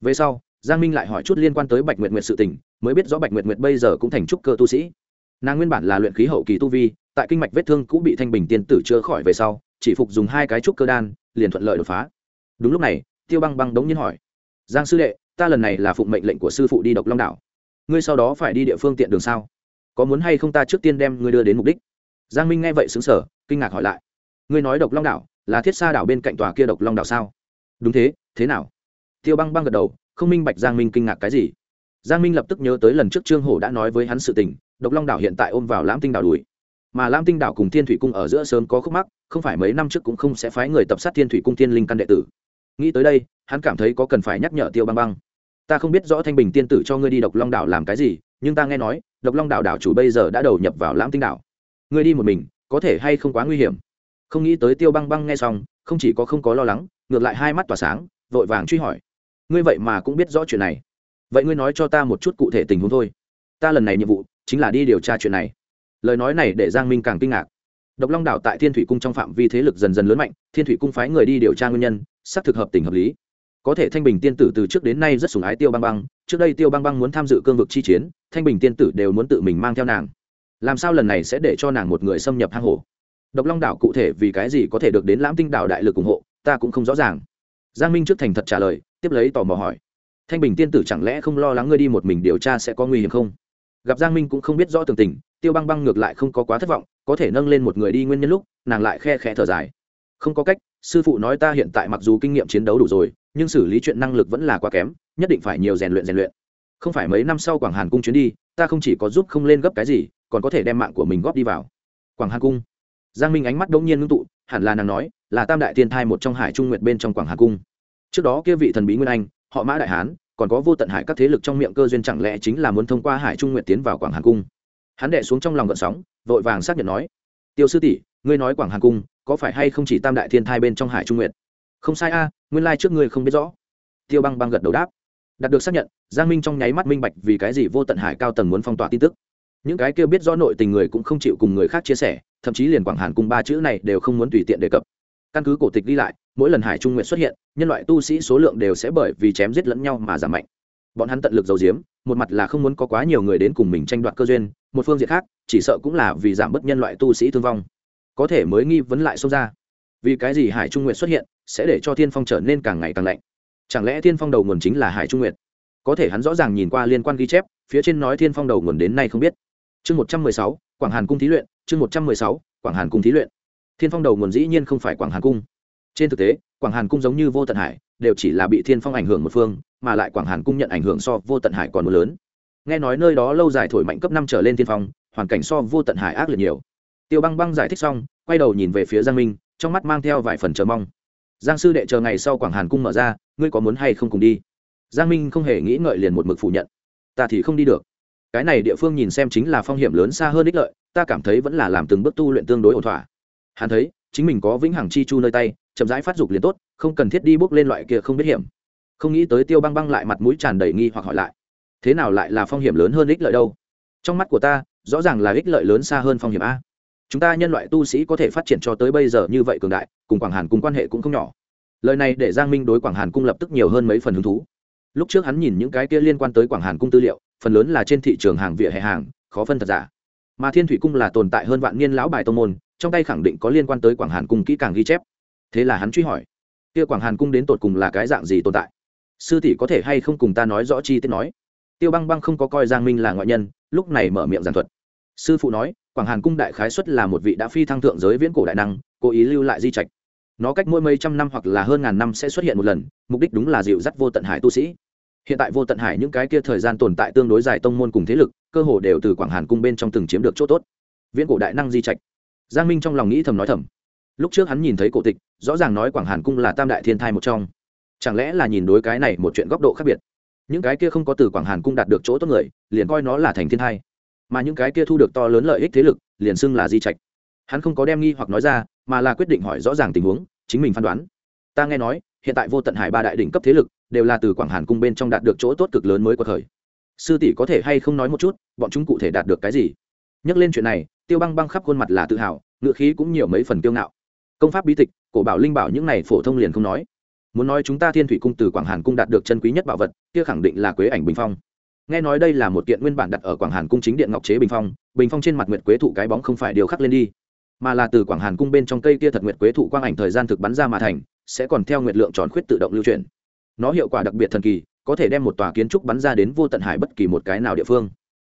Về sau, giang minh lại hỏi chút liên quan tới bạch nguyện nguyện sự tình, mới biết rõ bạch nguyện nguyện bây giờ cũng thành trúc cơ tu sĩ. Nàng nguyên bản là luyện khí hậu kỳ tu vi, tại kinh mạch vết thương cũng bị thanh bình tiên tử chữa khỏi về sau, chỉ phục dùng hai cái trúc cơ đan, liền thuận lợi đột phá. Đúng lúc này, tiêu băng băng đống nhiên hỏi, giang sư đệ, ta lần này là phụng mệnh lệnh của sư phụ đi độc long đảo. Ngươi sau đó phải đi địa phương tiện đường sao? Có muốn hay không ta trước tiên đem ngươi đưa đến mục đích? Giang minh nghe vậy xứng sở kinh ngạc hỏi lại, ngươi nói độc long đảo là thiết xa đảo bên cạnh tòa kia độc long đảo sao? Đúng thế thế nào? Tiêu băng băng gật đầu, không minh bạch giang minh kinh ngạc cái gì. Giang minh lập tức nhớ tới lần trước trương hổ đã nói với hắn sự tình, độc long đảo hiện tại ôm vào lãm tinh đảo đùi mà lam tinh đảo cùng thiên thủy cung ở giữa sớm có khúc mắc, không phải mấy năm trước cũng không sẽ phái người tập sát thiên thủy cung thiên linh căn đệ tử. Nghĩ tới đây, hắn cảm thấy có cần phải nhắc nhở tiêu băng băng. Ta không biết rõ thanh bình tiên tử cho ngươi đi độc long đảo làm cái gì, nhưng ta nghe nói, độc long đảo đảo chủ bây giờ đã đầu nhập vào lãm tinh đảo. Ngươi đi một mình, có thể hay không quá nguy hiểm? Không nghĩ tới tiêu băng băng nghe xong, không chỉ có không có lo lắng, ngược lại hai mắt tỏa sáng, vội vàng truy hỏi. Ngươi vậy mà cũng biết rõ chuyện này. Vậy ngươi nói cho ta một chút cụ thể tình huống thôi. Ta lần này nhiệm vụ chính là đi điều tra chuyện này. Lời nói này để giang minh càng kinh ngạc. Độc long đảo tại thiên thủy cung trong phạm vi thế lực dần dần lớn mạnh, thiên thủy cung phái người đi điều tra nguyên nhân, xác thực hợp tình hợp lý. Có thể thanh bình tiên tử từ trước đến nay rất sủng ái tiêu băng băng, trước đây tiêu băng băng muốn tham dự cương vực chi chiến, thanh bình tiên tử đều muốn tự mình mang theo nàng. Làm sao lần này sẽ để cho nàng một người xâm nhập hang hổ? Độc long đảo cụ thể vì cái gì có thể được đến lãm tinh đảo đại lực ủng hộ, ta cũng không rõ ràng. Giang minh trước thành thật trả lời, tiếp lấy tò mò hỏi. Thanh bình tiên tử chẳng lẽ không lo lắng ngươi đi một mình điều tra sẽ có nguy hiểm không? Gặp giang minh cũng không biết rõ tường tình, tiêu băng băng ngược lại không có quá thất vọng, có thể nâng lên một người đi nguyên nhân lúc, nàng lại khe khẽ thở dài. Không có cách, sư phụ nói ta hiện tại mặc dù kinh nghiệm chiến đấu đủ rồi, nhưng xử lý chuyện năng lực vẫn là quá kém, nhất định phải nhiều rèn luyện rèn luyện. Không phải mấy năm sau quảng hàn cung chuyến đi, ta không chỉ có giúp không lên gấp cái gì, còn có thể đem mạng của mình góp đi vào. Quảng hàn cung giang minh ánh mắt đông nhiên ngưng tụ, hẳn là nàng nói, là tam đại thiên thai một trong hải trung nguyệt bên trong quảng hà cung. Trước đó kia vị thần bí nguyên anh, họ mã đại hán, còn có vô tận hải các thế lực trong miệng cơ duyên chẳng lẽ chính là muốn thông qua hải trung nguyệt tiến vào quảng hà cung? Hắn đệ xuống trong lòng gợn sóng, vội vàng xác nhận nói, tiêu sư tỷ, ngươi nói quảng hà cung, có phải hay không chỉ tam đại thiên thai bên trong hải trung nguyệt? Không sai a, nguyên lai trước ngươi không biết rõ. Tiêu băng băng gật đầu đáp. Đạt được xác nhận, giang minh trong nháy mắt minh bạch vì cái gì vô tận hải cao tầng muốn phong tỏa tin tức những cái kia biết rõ nội tình người cũng không chịu cùng người khác chia sẻ, thậm chí liền quảng hàn cùng ba chữ này đều không muốn tùy tiện đề cập. Căn cứ cổ tịch đi lại, mỗi lần hải trung nguyện xuất hiện, nhân loại tu sĩ số lượng đều sẽ bởi vì chém giết lẫn nhau mà giảm mạnh. Bọn hắn tận lực giấu giếm, một mặt là không muốn có quá nhiều người đến cùng mình tranh đoạt cơ duyên, một phương diện khác, chỉ sợ cũng là vì giảm bớt nhân loại tu sĩ thương vong. Có thể mới nghi vấn lại xông ra. Vì cái gì hải trung nguyện xuất hiện, sẽ để cho thiên phong trở nên càng ngày càng lạnh? Chẳng lẽ thiên phong đầu nguồn chính là hải trung nguyện có thể hắn rõ ràng nhìn qua liên quan ghi chép, phía trên nói thiên phong đầu nguồn đến nay không biết chương một trăm mười sáu, quảng hàn cung thí luyện, chương một trăm mười sáu, quảng hàn cung thí luyện. Thiên phong đầu nguồn dĩ nhiên không phải quảng hàn cung. Trên thực tế, quảng hàn cung giống như vô tận hải, đều chỉ là bị thiên phong ảnh hưởng một phương, mà lại quảng hàn cung nhận ảnh hưởng so vô tận hải còn lớn. Nghe nói nơi đó lâu dài thổi mạnh cấp năm trở lên thiên phong, hoàn cảnh so vô tận hải ác liệt nhiều. Tiêu băng băng giải thích xong, quay đầu nhìn về phía giang minh, trong mắt mang theo vài phần chờ mong. Giang sư đệ chờ ngày sau quảng hàn cung mở ra, ngươi có muốn hay không cùng đi? Giang minh không hề nghĩ ngợi liền một mực phủ nhận. Ta thì không đi được cái này địa phương nhìn xem chính là phong hiểm lớn xa hơn ích lợi, ta cảm thấy vẫn là làm từng bước tu luyện tương đối ổn thỏa. Hắn thấy, chính mình có vĩnh hằng chi chu nơi tay, chậm rãi phát dục liền tốt, không cần thiết đi bước lên loại kia không biết hiểm. Không nghĩ tới tiêu băng băng lại mặt mũi tràn đầy nghi hoặc hỏi lại, thế nào lại là phong hiểm lớn hơn ích lợi đâu? Trong mắt của ta, rõ ràng là ích lợi lớn xa hơn phong hiểm a. Chúng ta nhân loại tu sĩ có thể phát triển cho tới bây giờ như vậy cường đại, cùng quảng hàn cùng quan hệ cũng không nhỏ. Lời này để giang minh đối quảng hàn cung lập tức nhiều hơn mấy phần hứng thú. Lúc trước hắn nhìn những cái kia liên quan tới quảng hàn cung tư liệu phần lớn là trên thị trường hàng vỉa hè hàng, khó phân thật giả. Mà thiên thủy cung là tồn tại hơn vạn niên lão bài tô môn, trong tay khẳng định có liên quan tới quảng hàn cung kỹ càng ghi chép. Thế là hắn truy hỏi, kia quảng hàn cung đến tột cùng là cái dạng gì tồn tại? Sư tỷ có thể hay không cùng ta nói rõ chi tiết nói? Tiêu băng băng không có coi giang minh là ngoại nhân, lúc này mở miệng giảng thuật. Sư phụ nói, quảng hàn cung đại khái xuất là một vị đã phi thăng thượng giới viễn cổ đại năng, cố ý lưu lại di trạch. Nó cách mỗi mấy trăm năm hoặc là hơn ngàn năm sẽ xuất hiện một lần, mục đích đúng là dịu dắt vô tận hải tu sĩ hiện tại vô tận hải những cái kia thời gian tồn tại tương đối dài tông môn cùng thế lực, cơ hồ đều từ quảng hàn cung bên trong từng chiếm được chỗ tốt. Viễn cổ đại năng di trạch. Giang minh trong lòng nghĩ thầm nói thầm. Lúc trước hắn nhìn thấy cổ tịch, rõ ràng nói quảng hàn cung là tam đại thiên thai một trong. Chẳng lẽ là nhìn đối cái này một chuyện góc độ khác biệt? Những cái kia không có từ quảng hàn cung đạt được chỗ tốt người, liền coi nó là thành thiên thai. Mà những cái kia thu được to lớn lợi ích thế lực, liền xưng là di trạch. Hắn không có đem nghi hoặc nói ra, mà là quyết định hỏi rõ ràng tình huống, chính mình phán đoán. Ta nghe nói, hiện tại vô tận hải ba đại đỉnh cấp thế lực đều là từ quảng hàn cung bên trong đạt được chỗ tốt cực lớn mới của thời. Sư tỷ có thể hay không nói một chút, bọn chúng cụ thể đạt được cái gì? Nhắc lên chuyện này, tiêu băng băng khắp khuôn mặt là tự hào, ngựa khí cũng nhiều mấy phần kiêu ngạo. Công pháp bí tịch, cổ bảo linh bảo những này phổ thông liền không nói. Muốn nói chúng ta thiên thủy cung từ quảng hàn cung đạt được chân quý nhất bảo vật, kia khẳng định là quế ảnh bình phong. Nghe nói đây là một kiện nguyên bản đặt ở quảng hàn cung chính điện ngọc chế bình phong bình phong trên mặt nguyệt quế thụ cái bóng không phải điều khắc lên đi, mà là từ quảng hàn cung bên trong cây kia thật nguyệt quế thụ quang ảnh thời gian thực bắn ra mà thành, sẽ còn theo nguyệt lượng tròn khuyết tự động lưu chuyển nó hiệu quả đặc biệt thần kỳ, có thể đem một tòa kiến trúc bắn ra đến vô tận hải bất kỳ một cái nào địa phương.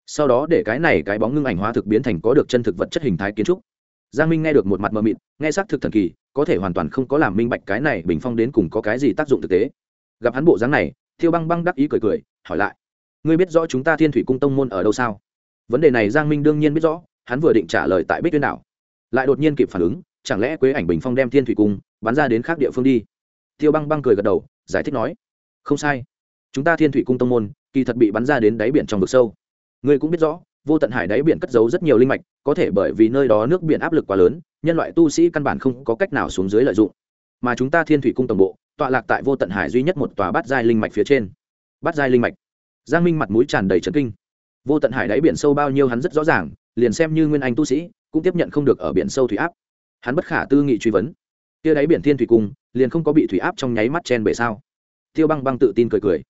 Sau đó để cái này cái bóng ngưng ảnh hóa thực biến thành có được chân thực vật chất hình thái kiến trúc. Giang minh nghe được một mặt mờ mịt, nghe xác thực thần kỳ, có thể hoàn toàn không có làm minh bạch cái này bình phong đến cùng có cái gì tác dụng thực tế. Gặp hắn bộ dáng này, thiêu băng băng đắc ý cười cười, hỏi lại, ngươi biết rõ chúng ta thiên thủy cung tông môn ở đâu sao? Vấn đề này giang minh đương nhiên biết rõ, hắn vừa định trả lời tại bích tuyên đảo, lại đột nhiên kịp phản ứng, chẳng lẽ quế ảnh bình phong đem thiên thủy cung bắn ra đến khác địa phương đi? Tiêu băng băng cười gật đầu giải thích nói, không sai. Chúng ta thiên thủy cung tông môn, kỳ thật bị bắn ra đến đáy biển trong vực sâu. Ngươi cũng biết rõ, vô tận hải đáy biển cất giấu rất nhiều linh mạch, có thể bởi vì nơi đó nước biển áp lực quá lớn, nhân loại tu sĩ căn bản không có cách nào xuống dưới lợi dụng. Mà chúng ta thiên thủy cung tổng bộ, tọa lạc tại vô tận hải duy nhất một tòa bát giai linh mạch phía trên. Bát giai linh mạch. Giang minh mặt mũi tràn đầy trấn kinh. Vô tận hải đáy biển sâu bao nhiêu hắn rất rõ ràng, liền xem như nguyên anh tu sĩ, cũng tiếp nhận không được ở biển sâu thủy áp. Hắn bất khả tư nghị truy vấn kia đáy biển thiên thủy cung liền không có bị thủy áp trong nháy mắt chen bể sao? Tiêu băng băng tự tin cười cười.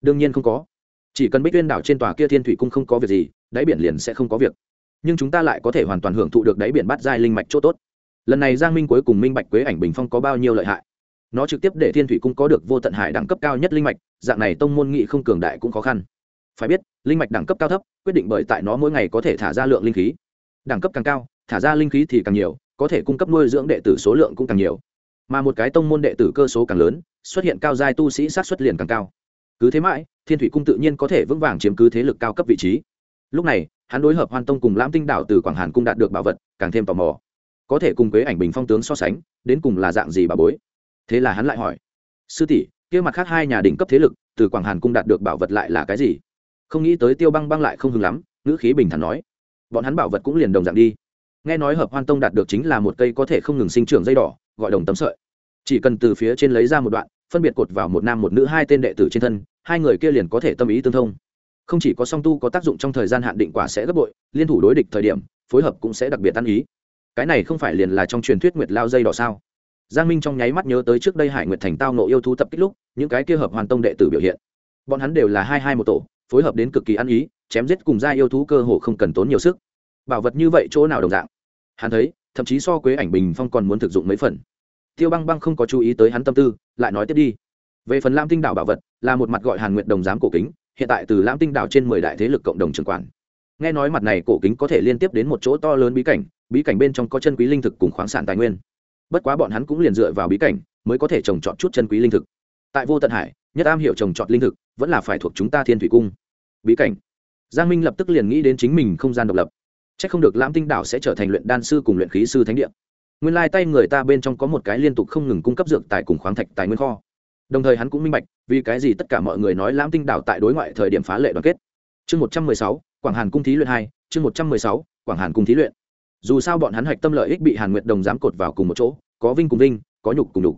Đương nhiên không có. Chỉ cần bích tuyên đảo trên tòa kia thiên thủy cung không có việc gì, đáy biển liền sẽ không có việc. Nhưng chúng ta lại có thể hoàn toàn hưởng thụ được đáy biển bắt giai linh mạch chỗ tốt. Lần này giang minh cuối cùng minh bạch quế ảnh bình phong có bao nhiêu lợi hại. Nó trực tiếp để thiên thủy cung có được vô tận hải đẳng cấp cao nhất linh mạch, dạng này tông môn nghị không cường đại cũng khó khăn. Phải biết, linh mạch đẳng cấp cao thấp, quyết định bởi tại nó mỗi ngày có thể thả ra lượng linh khí. Đẳng cấp càng cao, thả ra linh khí thì càng nhiều có thể cung cấp nuôi dưỡng đệ tử số lượng cũng càng nhiều. Mà một cái tông môn đệ tử cơ số càng lớn, xuất hiện cao giai tu sĩ sát xuất liền càng cao. Cứ thế mãi, thiên thủy cung tự nhiên có thể vững vàng chiếm cứ thế lực cao cấp vị trí. Lúc này, hắn đối hợp hoan tông cùng lãm tinh đảo từ quảng hàn cung đạt được bảo vật, càng thêm tò mò. Có thể cùng quế ảnh bình phong tướng so sánh, đến cùng là dạng gì bà bối? Thế là hắn lại hỏi, sư tỷ, kia mặt khác hai nhà đỉnh cấp thế lực, từ quảng hàn cung đạt được bảo vật lại là cái gì? Không nghĩ tới tiêu băng băng lại không hứng lắm, ngữ khí bình thản nói, bọn hắn bảo vật cũng liền đồng dạng đi nghe nói hợp hoan tông đạt được chính là một cây có thể không ngừng sinh trưởng dây đỏ, gọi đồng tấm sợi. Chỉ cần từ phía trên lấy ra một đoạn, phân biệt cột vào một nam một nữ hai tên đệ tử trên thân, hai người kia liền có thể tâm ý tương thông. Không chỉ có song tu có tác dụng trong thời gian hạn định quả sẽ gấp bội, liên thủ đối địch thời điểm, phối hợp cũng sẽ đặc biệt tan ý. Cái này không phải liền là trong truyền thuyết nguyệt lao dây đỏ sao? Giang minh trong nháy mắt nhớ tới trước đây hải nguyệt thành tao nộ yêu thú tập kích lúc, những cái kia hợp hoàn tông đệ tử biểu hiện. Bọn hắn đều là hai hai một tổ, phối hợp đến cực kỳ ăn ý, chém giết cùng gia yêu thú cơ hồ không cần tốn nhiều sức bảo vật như vậy chỗ nào đồng dạng? Hắn thấy, thậm chí so quế ảnh bình phong còn muốn thực dụng mấy phần. Tiêu băng băng không có chú ý tới hắn tâm tư, lại nói tiếp đi. Về phần lam tinh đảo bảo vật, là một mặt gọi hàn nguyệt đồng giám cổ kính, hiện tại từ lam tinh đảo trên mười đại thế lực cộng đồng trường quản. Nghe nói mặt này cổ kính có thể liên tiếp đến một chỗ to lớn bí cảnh bí cảnh bên trong có chân quý linh thực cùng khoáng sản tài nguyên. Bất quá bọn hắn cũng liền dựa vào bí cảnh, mới có thể trồng trọt chút chân quý linh thực. Tại vô tận hải, nhất am hiểu trồng trọt linh thực, vẫn là phải thuộc chúng ta thiên thủy cung. Bí cảnh. Giang minh lập tức liền nghĩ đến chính mình không gian độc lập c h ắ c không được lãm tinh đảo sẽ trở thành luyện đan sư cùng luyện khí sư thánh địa. Nguyên lai tay người ta bên trong có một cái liên tục không ngừng cung cấp dược tài cùng khoáng thạch tài nguyên kho. Đồng thời hắn cũng minh bạch, vì cái gì tất cả mọi người nói lãm tinh đảo tại đối ngoại thời điểm phá lệ đoàn kết. Chương một trăm mười sáu, quảng hàn cung thí luyện hai, chương một trăm mười sáu, quảng hàn cung thí luyện. Dù sao bọn hắn hạch tâm lợi ích bị hàn nguyệt đồng giám cột vào cùng một chỗ, có vinh cùng vinh, có nhục cùng nhục.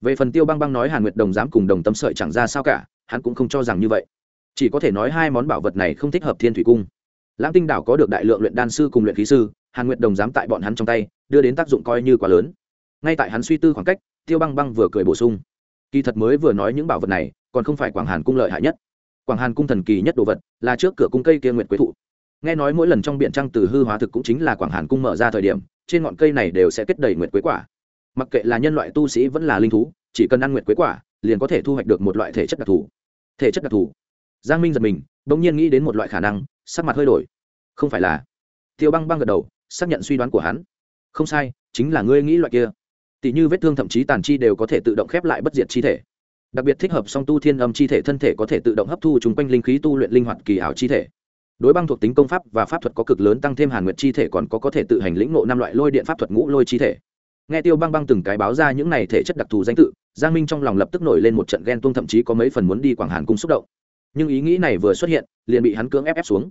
Về phần tiêu băng băng nói hàn nguyệt đồng giám cùng đồng tâm sợi chẳng ra sao cả, hắn cũng không cho rằng như vậy. Chỉ có thể nói hai món bảo vật này không thích hợp thiên thủy cung lãng tinh đảo có được đại lượng luyện đan sư cùng luyện khí sư, hàn nguyệt đồng giám tại bọn hắn trong tay, đưa đến tác dụng coi như quá lớn. Ngay tại hắn suy tư khoảng cách, tiêu băng băng vừa cười bổ sung. Kỳ thật mới vừa nói những bảo vật này, còn không phải quảng hàn cung lợi hại nhất. Quảng hàn cung thần kỳ nhất đồ vật là trước cửa cung cây kia nguyệt quế thụ. Nghe nói mỗi lần trong biển trăng từ hư hóa thực cũng chính là quảng hàn cung mở ra thời điểm, trên ngọn cây này đều sẽ kết đầy nguyệt quế quả. Mặc kệ là nhân loại tu sĩ vẫn là linh thú, chỉ cần ăn nguyệt quế quả, liền có thể thu hoạch được một loại thể chất đặc thù. Thể chất đặc thù. Giang minh giật mình đ ỗ n nhiên nghĩ đến một loại khả năng sắc mặt hơi đổi. Không phải là. Tiêu băng băng gật đầu, xác nhận suy đoán của hắn. Không sai, chính là ngươi nghĩ loại kia. Tỷ như vết thương thậm chí tàn chi đều có thể tự động khép lại bất diệt chi thể. Đặc biệt thích hợp song tu thiên âm chi thể thân thể có thể tự động hấp thu chung quanh linh khí tu luyện linh hoạt kỳ ảo chi thể. Đối băng thuộc tính công pháp và pháp thuật có cực lớn tăng thêm hàn nguyệt chi thể còn có có thể tự hành lĩnh ngộ năm loại lôi điện pháp thuật ngũ lôi chi thể. Nghe tiêu băng băng từng cái báo ra những này thể chất đặc thù danh tự, giang minh trong lòng lập tức nổi lên một trận ghen tuông thậm chí có mấy phần muốn đi quảng hàn cung xúc động nhưng ý nghĩ này vừa xuất hiện, liền bị hắn cưỡng ép ép xuống.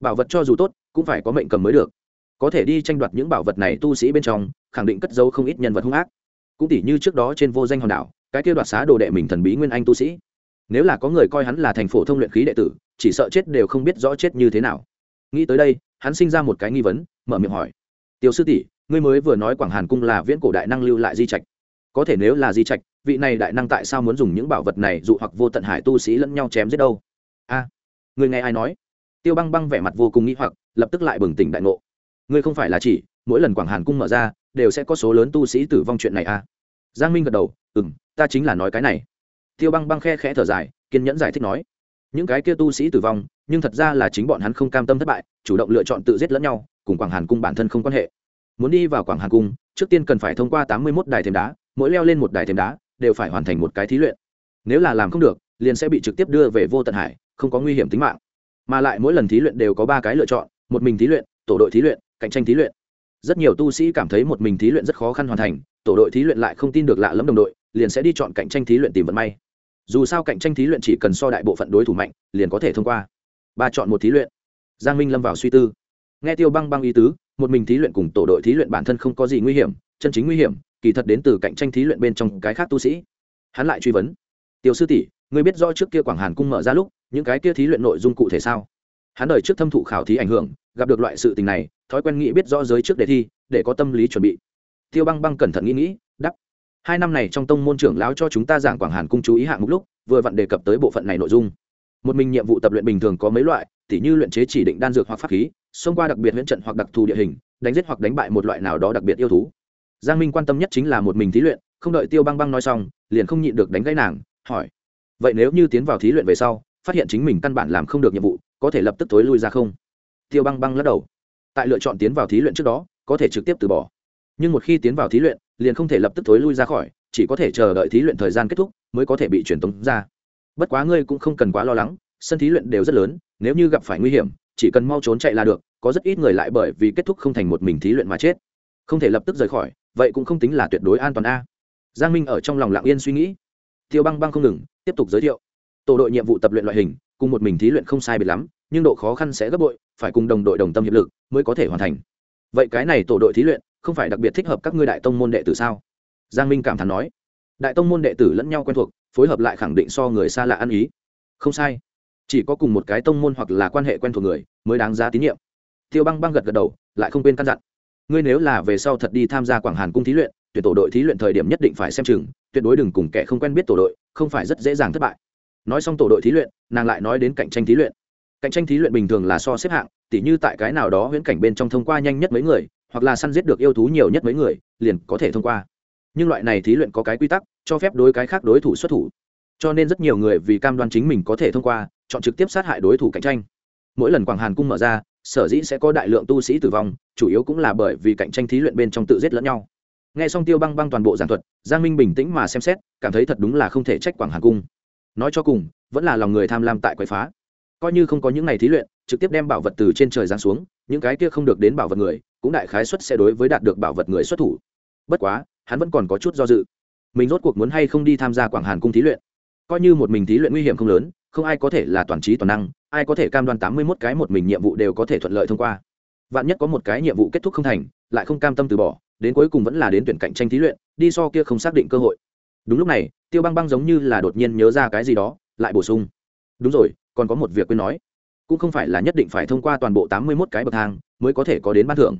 Bảo vật cho dù tốt, cũng phải có mệnh cầm mới được. Có thể đi tranh đoạt những bảo vật này tu sĩ bên trong, khẳng định cất dấu không ít nhân vật hung ác. Cũng tỉ như trước đó trên vô danh hòn đảo, cái kia đoạt xá đồ đệ mình thần bí nguyên anh tu sĩ. Nếu là có người coi hắn là thành phổ thông luyện khí đệ tử, chỉ sợ chết đều không biết rõ chết như thế nào. Nghĩ tới đây, hắn sinh ra một cái nghi vấn, mở miệng hỏi. Tiểu sư tỷ, ngươi mới vừa nói quảng hàn cung là viễn cổ đại năng lưu lại di trạch. Có thể nếu là di trạch, vị này đại năng tại sao muốn dùng những bảo vật này dụ hoặc vô tận hải tu sĩ lẫn nhau chém giết đâu? Người nghe ai nói? Tiêu băng băng vẻ mặt vô cùng nghĩ hoặc, lập tức lại bừng tỉnh đại ngộ. Ngươi không phải là chỉ, mỗi lần quảng hàn cung mở ra, đều sẽ có số lớn tu sĩ tử vong chuyện này à? Giang minh gật đầu ừ m ta chính là nói cái này. Tiêu băng băng khe khẽ thở dài, kiên nhẫn giải thích nói, những cái kia tu sĩ tử vong, nhưng thật ra là chính bọn hắn không cam tâm thất bại, chủ động lựa chọn tự giết lẫn nhau, cùng quảng hàn cung bản thân không quan hệ. Muốn đi vào quảng hàn cung, trước tiên cần phải thông qua tám mươi mốt đài thềm đá, mỗi leo lên một đài thềm đá, đều phải hoàn thành một cái thí luyện. Nếu là làm không được, liền sẽ bị trực tiếp đưa về vô tận hải không có nguy hiểm tính mạng. Mà lại mỗi lần thí luyện đều có ba cái lựa chọn, một mình thí luyện, tổ đội thí luyện, cạnh tranh thí luyện. Rất nhiều tu sĩ cảm thấy một mình thí luyện rất khó khăn hoàn thành, tổ đội thí luyện lại không tin được lạ lẫm đồng đội, liền sẽ đi chọn cạnh tranh thí luyện tìm vận may. Dù sao cạnh tranh thí luyện chỉ cần so đại bộ phận đối thủ mạnh, liền có thể thông qua. Ba chọn một thí luyện. Giang minh lâm vào suy tư. Nghe tiêu băng băng ý tứ, một mình thí luyện cùng tổ đội thí luyện bản thân không có gì nguy hiểm, chân chính nguy hiểm, kỳ thật đến từ cạnh tranh thí luyện bên trong cái khác tu sĩ. Hắn lại truy vấn. Tiêu sư tỷ người biết rõ trước kia quảng hàn cung mở ra lúc, những cái kia thí luyện nội dung cụ thể sao? Hắn đời trước thâm thụ khảo thí ảnh hưởng, gặp được loại sự tình này, thói quen nghĩ biết rõ giới trước đề thi, để có tâm lý chuẩn bị. Tiêu băng băng cẩn thận nghĩ nghĩ đắp hai năm này trong tông môn trưởng lão cho chúng ta giảng quảng hàn cung chú ý hạng mục lúc, vừa vặn đề cập tới bộ phận này nội dung. Một mình nhiệm vụ tập luyện bình thường có mấy loại, tỉ như luyện chế chỉ định đan dược hoặc pháp khí, xông qua đặc biệt huyễn trận hoặc đặc thù địa hình, đánh giết hoặc đánh bại một loại nào đó đặc biệt yêu thú. Giang minh quan tâm nhất chính là một mình thí luyện, không đợi tiêu băng băng nói xong, liền không nhịn được đánh gãy nàng, hỏi vậy nếu như tiến vào thí luyện về sau, phát hiện chính mình căn bản làm không được nhiệm vụ, có thể lập tức tối lui ra không? Tiêu băng băng lắc đầu. Tại lựa chọn tiến vào thí luyện trước đó, có thể trực tiếp từ bỏ. Nhưng một khi tiến vào thí luyện, liền không thể lập tức thối lui ra khỏi, chỉ có thể chờ đợi thí luyện thời gian kết thúc mới có thể bị truyền tống ra. Bất quá ngươi cũng không cần quá lo lắng, sân thí luyện đều rất lớn, nếu như gặp phải nguy hiểm, chỉ cần mau trốn chạy là được, có rất ít người lại bởi vì kết thúc không thành một mình thí luyện mà chết. Không thể lập tức rời khỏi, vậy cũng không tính là tuyệt đối an toàn a. Giang minh ở trong lòng lặng yên suy nghĩ tiêu băng băng không ngừng, tiếp tục giới thiệu. Tổ đội nhiệm vụ tập luyện loại hình, cùng một mình thí luyện không sai biệt lắm, nhưng độ khó khăn sẽ gấp bội, phải cùng đồng đội đồng tâm hiệp lực mới có thể hoàn thành. Vậy cái này tổ đội thí luyện, không phải đặc biệt thích hợp các ngươi đại tông môn đệ tử sao? Giang minh cảm thán nói. Đại tông môn đệ tử lẫn nhau quen thuộc, phối hợp lại khẳng định so người xa lạ ăn ý. Không sai. Chỉ có cùng một cái tông môn hoặc là quan hệ quen thuộc người, mới đáng giá tín nhiệm. Tiêu băng băng gật gật đầu, lại không quên căn dặn. Ngươi nếu là về sau thật đi tham gia quảng hàn cung thí luyện tuyển tổ đội thí luyện thời điểm nhất định phải xem chừng, tuyệt đối đừng cùng kẻ không quen biết tổ đội, không phải rất dễ dàng thất bại. Nói xong tổ đội thí luyện, nàng lại nói đến cạnh tranh thí luyện. Cạnh tranh thí luyện bình thường là so xếp hạng, tỉ như tại cái nào đó huyễn cảnh bên trong thông qua nhanh nhất mấy người, hoặc là săn giết được yêu thú nhiều nhất mấy người, liền có thể thông qua. Nhưng loại này thí luyện có cái quy tắc, cho phép đối cái khác đối thủ xuất thủ. Cho nên rất nhiều người vì cam đoan chính mình có thể thông qua, chọn trực tiếp sát hại đối thủ cạnh tranh. Mỗi lần quảng hàn cung mở ra, sở dĩ sẽ có đại lượng tu sĩ tử vong, chủ yếu cũng là bởi vì cạnh tranh thí luyện bên trong tự giết lẫn nhau nghe xong tiêu băng băng toàn bộ giảng thuật, giang minh bình tĩnh mà xem xét, cảm thấy thật đúng là không thể trách quảng hàn cung. Nói cho cùng, vẫn là lòng người tham lam tại quậy phá. Coi như không có những ngày thí luyện, trực tiếp đem bảo vật từ trên trời giáng xuống, những cái kia không được đến bảo vật người, cũng đại khái xuất sẽ đối với đạt được bảo vật người xuất thủ. Bất quá, hắn vẫn còn có chút do dự. Mình rốt cuộc muốn hay không đi tham gia quảng hàn cung thí luyện? Coi như một mình thí luyện nguy hiểm không lớn, không ai có thể là toàn trí toàn năng, ai có thể cam đoan tám mươi mốt cái một mình nhiệm vụ đều có thể thuận lợi thông qua. Vạn nhất có một cái nhiệm vụ kết thúc không thành, lại không cam tâm từ bỏ đến cuối cùng vẫn là đến tuyển cạnh tranh thí luyện, đi so kia không xác định cơ hội. Đúng lúc này, tiêu băng băng giống như là đột nhiên nhớ ra cái gì đó, lại bổ sung. Đúng rồi, còn có một việc quên nói. Cũng không phải là nhất định phải thông qua toàn bộ tám mươi mốt cái bậc thang mới có thể có đến ban thưởng.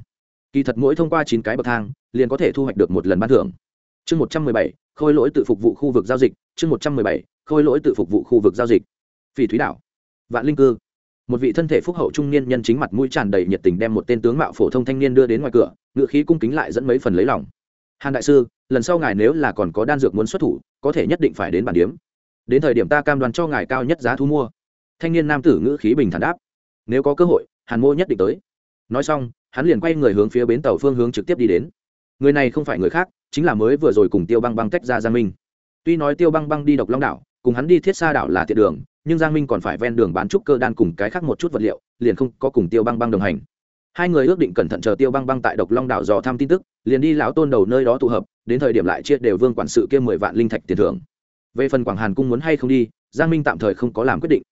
Kỳ thật mỗi thông qua chín cái bậc thang, liền có thể thu hoạch được một lần ban thưởng. Chương một trăm mười bảy, khôi lỗi tự phục vụ khu vực giao dịch. Chương một trăm mười bảy, khôi lỗi tự phục vụ khu vực giao dịch. Phỉ thúy đảo, vạn linh cư. Một vị thân thể phúc hậu trung niên nhân chính mặt mũi tràn đầy nhiệt tình đem một tên tướng mạo phổ thông thanh niên đưa đến ngoài cửa ngự khí cung kính lại dẫn mấy phần lấy lòng. Hàn đại sư, lần sau ngài nếu là còn có đan dược muốn xuất thủ, có thể nhất định phải đến bản điếm. Đến thời điểm ta cam đoan cho ngài cao nhất giá thu mua. Thanh niên nam tử ngữ khí bình thản đáp. Nếu có cơ hội, hàn mô nhất định tới. Nói xong, hắn liền quay người hướng phía bến tàu phương hướng trực tiếp đi đến. Người này không phải người khác, chính là mới vừa rồi cùng tiêu băng băng tách ra giang minh. Tuy nói tiêu băng băng đi độc long đảo, cùng hắn đi thiết xa đảo là tiện đường, nhưng giang minh còn phải ven đường bán trúc cơ đan cùng cái khác một chút vật liệu, liền không có cùng tiêu băng băng đồng hành hai người ước định cẩn thận chờ tiêu băng băng tại độc long đảo dò thăm tin tức, liền đi lão tôn đầu nơi đó tụ hợp, đến thời điểm lại chia đều vương quản sự kia mười vạn linh thạch tiền thưởng. Về phần quảng hàn cung muốn hay không đi, giang minh tạm thời không có làm quyết định.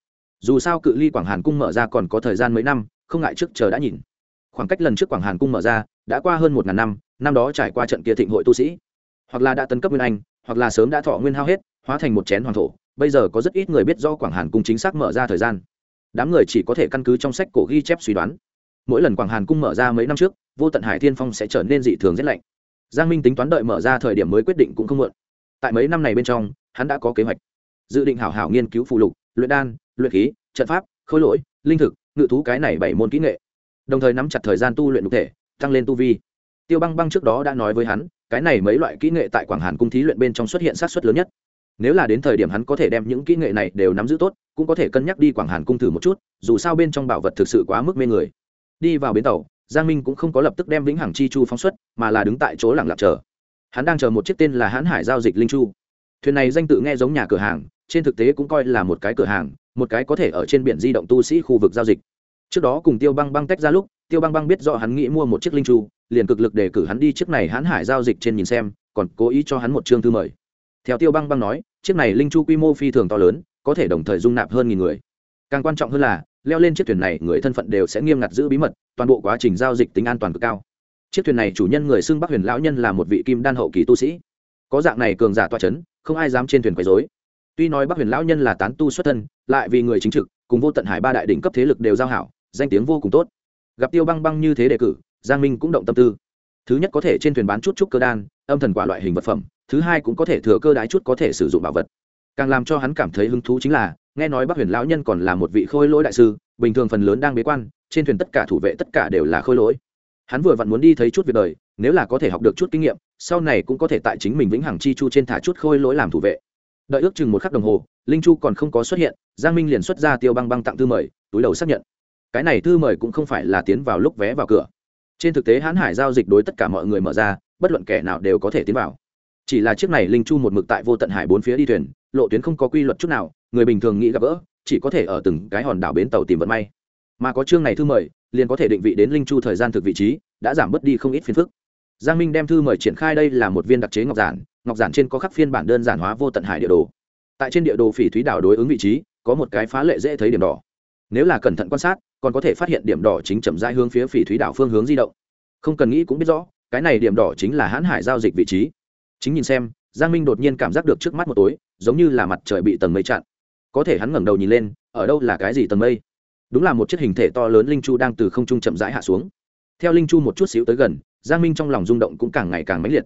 Dù sao cự ly quảng hàn cung mở ra còn có thời gian mấy năm, không ngại trước chờ đã nhìn. Khoảng cách lần trước quảng hàn cung mở ra, đã qua hơn một ngàn năm năm đó trải qua trận kia thịnh hội tu sĩ. Hoặc là đã tấn cấp nguyên anh, hoặc là sớm đã thọ nguyên hao hết, hóa thành một chén hoàng thổ, bây giờ có rất ít người biết do quảng hàn cung chính xác mở ra thời gian. Đám người chỉ có thể căn cứ trong sách cổ ghi chép suy đoán mỗi lần quảng hàn cung mở ra mấy năm trước, vô tận hải thiên phong sẽ trở nên dị thường rét lạnh. Giang minh tính toán đợi mở ra thời điểm mới quyết định cũng không muộn. Tại mấy năm này bên trong, hắn đã có kế hoạch. Dự định hảo hảo nghiên cứu phụ lục, luyện đan, luyện khí, trận pháp khối lỗi, linh thực, ngự thú cái này bảy môn kỹ nghệ. Đồng thời nắm chặt thời gian tu luyện cụ thể, tăng lên tu vi. Tiêu băng băng trước đó đã nói với hắn, cái này mấy loại kỹ nghệ tại quảng hàn cung thí luyện bên trong xuất hiện sát xuất lớn nhất. Nếu là đến thời điểm hắn có thể đem những kỹ nghệ này đều nắm giữ tốt, cũng có thể cân nhắc đi quảng hàn cung thử một chút, dù sao bên trong bảo vật thực sự quá mức mê người đi vào bến tàu, giang minh cũng không có lập tức đem vĩnh hằng chi chu phóng xuất, mà là đứng tại chỗ lặng lặng chờ. Hắn đang chờ một chiếc tên là hãn hải giao dịch linh chu. Thuyền này danh tự nghe giống nhà cửa hàng, trên thực tế cũng coi là một cái cửa hàng, một cái có thể ở trên biển di động tu sĩ khu vực giao dịch. Trước đó cùng tiêu băng băng tách ra lúc, tiêu băng băng biết rõ hắn nghĩ mua một chiếc linh chu, liền cực lực để cử hắn đi chiếc này hãn hải giao dịch trên nhìn xem, còn cố ý cho hắn một chương thư mời. Theo tiêu băng băng nói, chiếc này linh chu quy mô phi thường to lớn, có thể đồng thời dung nạp hơn nghìn người. Càng quan trọng hơn là leo lên chiếc thuyền này, người thân phận đều sẽ nghiêm ngặt giữ bí mật, toàn bộ quá trình giao dịch tính an toàn cực cao. Chiếc thuyền này chủ nhân người xưng bắc huyền lão nhân là một vị kim đan hậu kỳ tu sĩ. Có dạng này cường giả toa c h ấ n không ai dám trên thuyền quấy dối tuy nói bắc huyền lão nhân là tán tu xuất thân, lại vì người chính trực, cùng vô tận hải ba đại đỉnh cấp thế lực đều giao hảo, danh tiếng vô cùng tốt. Gặp tiêu băng băng như thế đề cử, giang minh cũng động tâm tư. Thứ nhất có thể trên thuyền bán chút chút cơ đan, âm thần quả loại hình vật phẩm, thứ hai cũng có thể thừa cơ đái chút có thể sử dụng bảo vật. Càng làm cho hắn cảm thấy hứng thú chính là nghe nói bác huyền lão nhân còn là một vị khôi lỗi đại sư, bình thường phần lớn đang bế quan, trên thuyền tất cả thủ vệ tất cả đều là khôi lỗi. Hắn vừa vặn muốn đi thấy chút việc đời, nếu là có thể học được chút kinh nghiệm, sau này cũng có thể tại chính mình vĩnh hằng chi chu trên thả chút khôi lỗi làm thủ vệ. Đợi ước chừng một khắc đồng hồ, linh chu còn không có xuất hiện, giang minh liền xuất ra tiêu băng băng tặng thư mời, túi đầu xác nhận. Cái này thư mời cũng không phải là tiến vào lúc vé vào cửa. Trên thực tế hãn hải giao dịch đối tất cả mọi người mở ra, bất luận kẻ nào đều có thể tiến vào. Chỉ là chiếc này linh chu một mực tại vô tận hải bốn phía đi thuyền, lộ tuyến không có quy luật chút nào người bình thường nghĩ gặp gỡ, chỉ có thể ở từng cái hòn đảo bến tàu tìm vận may. Mà có chương này thư mời, liền có thể định vị đến linh chu thời gian thực vị trí, đã giảm bớt đi không ít phiền phức. Giang minh đem thư mời triển khai đây là một viên đặc chế ngọc giản ngọc giản trên có khắc phiên bản đơn giản hóa vô tận hải địa đồ. Tại trên địa đồ phỉ thúy đảo đối ứng vị trí, có một cái phá lệ dễ thấy điểm đỏ. Nếu là cẩn thận quan sát, còn có thể phát hiện điểm đỏ chính chậm rãi hướng phía phỉ thúy đảo phương hướng di động. Không cần nghĩ cũng biết rõ, cái này điểm đỏ chính là hãn hải giao dịch vị trí. Chính nhìn xem, giang minh đột nhiên cảm giác được trước mắt một tối, giống như là mặt trời bị tầng mây chặn có thể hắn ngẩng đầu nhìn lên, ở đâu là cái gì tầng mây? Đúng là một chiếc hình thể to lớn linh chu đang từ không trung chậm rãi hạ xuống. Theo linh chu một chút xíu tới gần, giang minh trong lòng rung động cũng càng ngày càng mãnh liệt.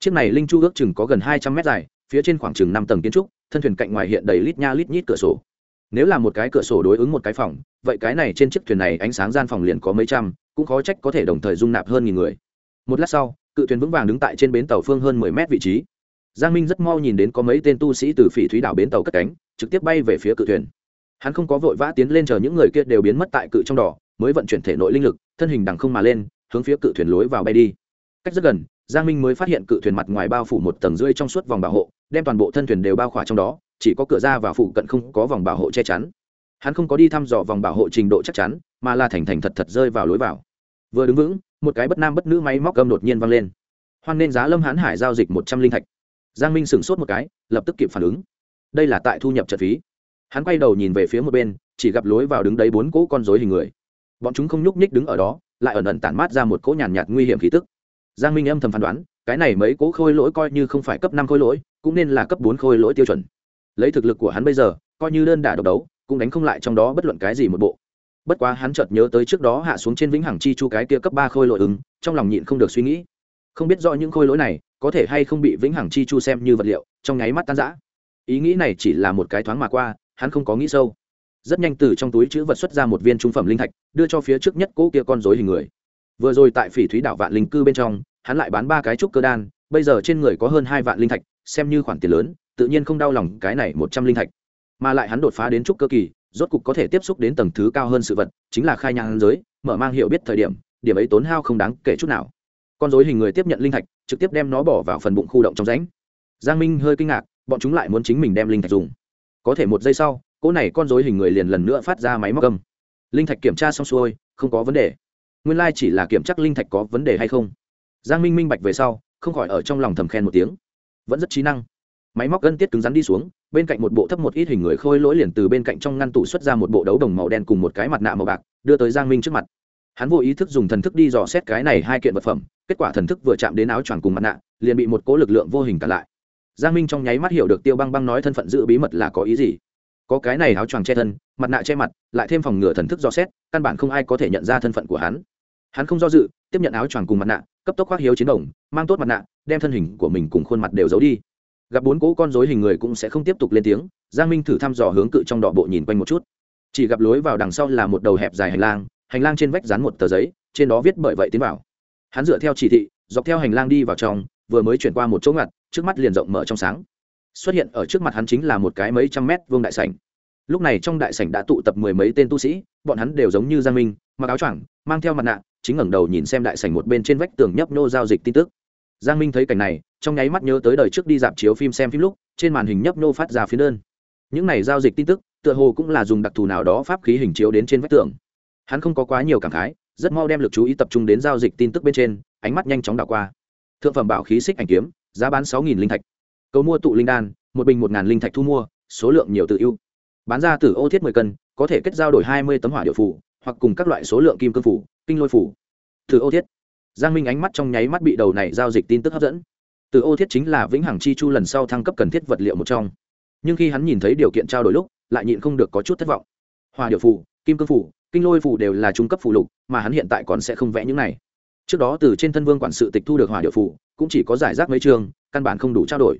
Chiếc này linh chu ước chừng có gần hai trăm mét dài, phía trên khoảng chừng năm tầng kiến trúc, thân thuyền cạnh ngoài hiện đầy lít nha lít nhít cửa sổ. Nếu là một cái cửa sổ đối ứng một cái phòng, vậy cái này trên chiếc thuyền này ánh sáng gian phòng liền có mấy trăm, cũng khó trách có thể đồng thời dung nạp hơn nghìn người. Một lát sau, cự thuyền vững vàng đứng tại trên bến tàu phương hơn mười mét vị trí giang minh rất mau nhìn đến có mấy tên tu sĩ từ phỉ thúy đảo bến tàu cất cánh, trực tiếp bay về phía cự thuyền. Hắn không có vội vã tiến lên chờ những người kia đều biến mất tại cự trong đỏ mới vận chuyển thể nội linh lực, thân hình đằng không mà lên, hướng phía cự thuyền lối vào bay đi. Cách rất gần, giang minh mới phát hiện cự thuyền mặt ngoài bao phủ một tầng rưỡi trong suốt vòng bảo hộ, đem toàn bộ thân thuyền đều bao khỏa trong đó, chỉ có cửa ra và phụ cận không có vòng bảo hộ che chắn. Hắn không có đi thăm dò vòng bảo hộ trình độ chắc chắn, mà là thành thành thật thật rơi vào lối vào. Vừa đứng vững, một cái bất nam bất nữ máy móc âm đột nhiên vang lên. Hoan nên giá lâm hãn hải giao dịch một trăm linh thạch giang minh sửng sốt một cái lập tức kịp phản ứng. Đây là tại thu nhập trợ phí. Hắn quay đầu nhìn về phía một bên chỉ gặp lối vào đứng đấy bốn cỗ con dối hình người. Bọn chúng không nhúc nhích đứng ở đó lại ẩn ẩn tản mát ra một cỗ nhàn nhạt, nhạt nguy hiểm khí tức. Giang minh âm thầm phán đoán cái này mấy cỗ khôi lỗi coi như không phải cấp năm khôi lỗi cũng nên là cấp bốn khôi lỗi tiêu chuẩn. Lấy thực lực của hắn bây giờ coi như đơn đả độc đấu cũng đánh không lại trong đó bất luận cái gì một bộ. Bất quá hắn chợt nhớ tới trước đó hạ xuống trên vĩnh hằng chi chu cái kia cấp ba khôi lỗi ứng trong lòng nhịn không được suy nghĩ. Không biết rõ những khôi lỗi này có thể hay không bị vĩnh hằng chi chu xem như vật liệu, trong nháy mắt tan rã. Ý nghĩ này chỉ là một cái thoáng mà qua, hắn không có nghĩ sâu. Rất nhanh từ trong túi chữ vật xuất ra một viên trung phẩm linh thạch, đưa cho phía trước nhất cỗ kia con dối hình người. Vừa rồi tại phỉ thúy đảo vạn linh cư bên trong, hắn lại bán ba cái trúc cơ đan, bây giờ trên người có hơn hai vạn linh thạch, xem như khoản tiền lớn, tự nhiên không đau lòng cái này một trăm linh thạch. Mà lại hắn đột phá đến trúc cơ kỳ, rốt cục có thể tiếp xúc đến tầng thứ cao hơn sự vật, chính là khai nhang giới, mở mang hiểu biết thời điểm điểm ấy tốn hao không đáng kể chút nào. Con dối hình người tiếp nhận linh thạch trực tiếp đem nó bỏ vào phần bụng khu động trong rãnh. Giang minh hơi kinh ngạc, bọn chúng lại muốn chính mình đem linh thạch dùng. Có thể một giây sau, cỗ này con dối hình người liền lần nữa phát ra máy móc âm. Linh thạch kiểm tra xong xuôi, không có vấn đề. Nguyên lai、like、chỉ là kiểm tra linh thạch có vấn đề hay không? Giang minh minh bạch về sau, không khỏi ở trong lòng thầm khen một tiếng. Vẫn rất trí năng. Máy móc gân tiết cứng rắn đi xuống, bên cạnh một bộ thấp một ít hình người khôi lỗi liền từ bên cạnh trong ngăn tủ xuất ra một bộ đấu đồng màu đen cùng một cái mặt nạ màu bạc, đưa tới giang minh trước mặt hắn vô ý thức dùng thần thức đi dò xét cái này hai kiện vật phẩm, kết quả thần thức vừa chạm đến áo choàng cùng mặt nạ, liền bị một cố lực lượng vô hình cản lại. Giang minh trong nháy mắt hiểu được tiêu băng băng nói thân phận giữ bí mật là có ý gì. Có cái này áo choàng che thân, mặt nạ che mặt, lại thêm phòng ngừa thần thức dò xét, căn bản không ai có thể nhận ra thân phận của hắn. Hắn không do dự, tiếp nhận áo choàng cùng mặt nạ, cấp tốc khoác hiếu chiến đồng, mang tốt mặt nạ, đem thân hình của mình cùng khuôn mặt đều giấu đi. Gặp bốn cỗ con dối hình người cũng sẽ không tiếp tục lên tiếng, giang minh thử thăm dò hướng cự trong đỏ bộ nhìn quanh một chút. Chỉ gặp lối vào đằng sau là một đầu hẹp dài hành lang hành lang trên vách dán một tờ giấy, trên đó viết bởi vậy tiến vào. Hắn dựa theo chỉ thị, dọc theo hành lang đi vào trong, vừa mới chuyển qua một chỗ ngặt, trước mắt liền rộng mở trong sáng. Xuất hiện ở trước mặt hắn chính là một cái mấy trăm mét vuông đại sảnh. Lúc này trong đại sảnh đã tụ tập mười mấy tên tu sĩ, bọn hắn đều giống như giang minh, mặc áo choàng, mang theo mặt nạ, chính ngẩng đầu nhìn xem đại sảnh một bên trên vách tường nhấp nô giao dịch tin tức. Giang minh thấy cảnh này, trong nháy mắt nhớ tới đời trước đi dạp chiếu phim xem phim lúc, trên màn hình nhấp nô phát ra phiến đơn. Những này giao dịch tin tức, tựa hồ cũng là dùng đặc thù nào đó pháp khí hình chiếu đến trên vách tường hắn không có quá nhiều cảm khái, rất mau đem lực chú ý tập trung đến giao dịch tin tức bên trên, ánh mắt nhanh chóng đảo qua. Thượng phẩm bảo khí xích ảnh kiếm, giá bán sáu nghìn linh thạch. Cầu mua tụ linh đan, một bình một linh thạch thu mua, số lượng nhiều tự ưu. Bán ra từ ô thiết mười cân, có thể kết giao đổi hai mươi tấm hỏa địa phủ, hoặc cùng các loại số lượng kim cương phủ, kinh lôi phủ. Từ ô thiết, giang minh ánh mắt trong nháy mắt bị đầu này giao dịch tin tức hấp dẫn. Từ ô thiết chính là vĩnh hằng chi chu lần sau thăng cấp cần thiết vật liệu một trong. Nhưng khi hắn nhìn thấy điều kiện trao đổi lúc, lại nhịn không được có chút thất vọng. Hòa điệu phủ, kim cương phủ kinh lôi phù đều là trung cấp phù lục, mà hắn hiện tại còn sẽ không vẽ những này. Trước đó từ trên thân vương quản sự tịch thu được hỏa điệu phù cũng chỉ có giải rác mấy trường, căn bản không đủ trao đổi.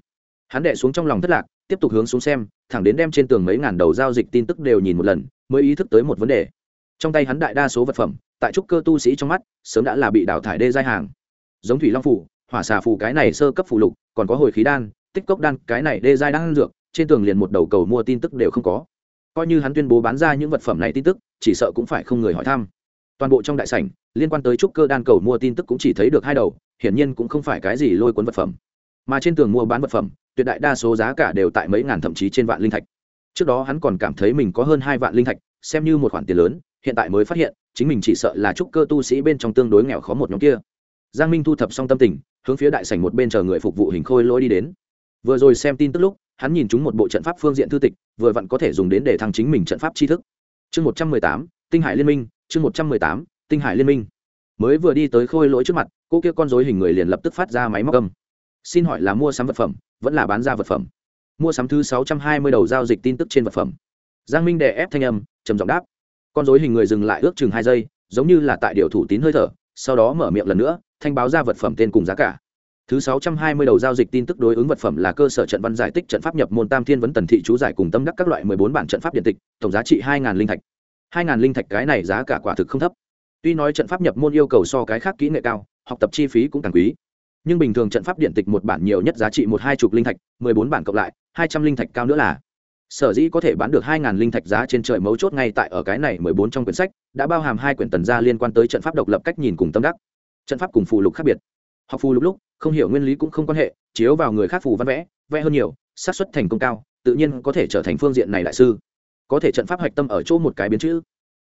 Hắn đệ xuống trong lòng thất lạc, tiếp tục hướng xuống xem, thẳng đến đem trên tường mấy ngàn đầu giao dịch tin tức đều nhìn một lần, mới ý thức tới một vấn đề. Trong tay hắn đại đa số vật phẩm, tại trúc cơ tu sĩ trong mắt, sớm đã là bị đào thải đê giai hàng. Giống thủy long phủ, hỏa xà phủ cái này sơ cấp phủ lục, còn có hồi khí đan, tích cốc đan, cái này đê giai đang dược, trên tường liền một đầu cầu mua tin tức đều không có. Coi như hắn tuyên bố bán ra những vật phẩm này tin tức chỉ sợ cũng phải không người hỏi thăm. Toàn bộ trong đại sảnh, liên quan tới trúc cơ đan cầu mua tin tức cũng chỉ thấy được hai đầu, hiển nhiên cũng không phải cái gì lôi cuốn vật phẩm. Mà trên tường mua bán vật phẩm, tuyệt đại đa số giá cả đều tại mấy ngàn thậm chí trên vạn linh thạch. Trước đó hắn còn cảm thấy mình có hơn hai vạn linh thạch, xem như một khoản tiền lớn, hiện tại mới phát hiện, chính mình chỉ sợ là trúc cơ tu sĩ bên trong tương đối nghèo khó một nhóm kia. Giang minh thu thập xong tâm tình, hướng phía đại sảnh một bên chờ người phục vụ hình khôi lỗi đi đến. Vừa rồi xem tin tức lúc, hắn nhìn chúng một bộ trận pháp phương diện thư tịch, vừa vặn có thể dùng đến để thăng chính mình trận pháp tri thức chương một trăm mười tám, tinh hải liên minh, chương một trăm mười tám, tinh hải liên minh. Mới vừa đi tới khôi lỗi trước mặt, cô kia con dối hình người liền lập tức phát ra máy móc âm. Xin hỏi là mua sắm vật phẩm, vẫn là bán ra vật phẩm? Mua sắm thứ sáu trăm hai mươi đầu giao dịch tin tức trên vật phẩm. Giang minh đè ép thanh âm, trầm giọng đáp. Con dối hình người dừng lại ước chừng hai giây, giống như là tại điều thủ tín hơi thở, sau đó mở miệng lần nữa, thanh báo ra vật phẩm tên cùng giá cả thứ sáu trăm hai mươi đầu giao dịch tin tức đối ứng vật phẩm là cơ sở trận văn giải tích trận pháp nhập môn tam thiên vấn tần thị chú giải cùng tâm đắc các loại mười bốn bản trận pháp điện tịch, tổng giá trị hai linh thạch. hai linh thạch cái này giá cả quả thực không thấp. Tuy nói trận pháp nhập môn yêu cầu so cái khác kỹ nghệ cao, học tập chi phí cũng càng quý. Nhưng bình thường trận pháp điện tịch một bản nhiều nhất giá trị một hai chục linh thạch, mười bốn bản cộng lại, hai trăm linh thạch cao nữa là. Sở dĩ có thể bán được hai ngàn linh thạch giá trên trời mấu chốt ngay tại ở cái này mười bốn trong quyển sách, đã bao hàm hai quyển tần gia liên quan tới trận pháp độc lập cách nhìn cùng tâm đắc. Trận pháp cùng phù lục khác biệt học phù lục lúc, không hiểu nguyên lý cũng không quan hệ, chiếu vào người khác phù văn vẽ vẽ hơn nhiều, xác suất thành công cao, tự nhiên có thể trở thành phương diện này đại sư. Có thể trận pháp hạch tâm ở chỗ một cái biến chữ.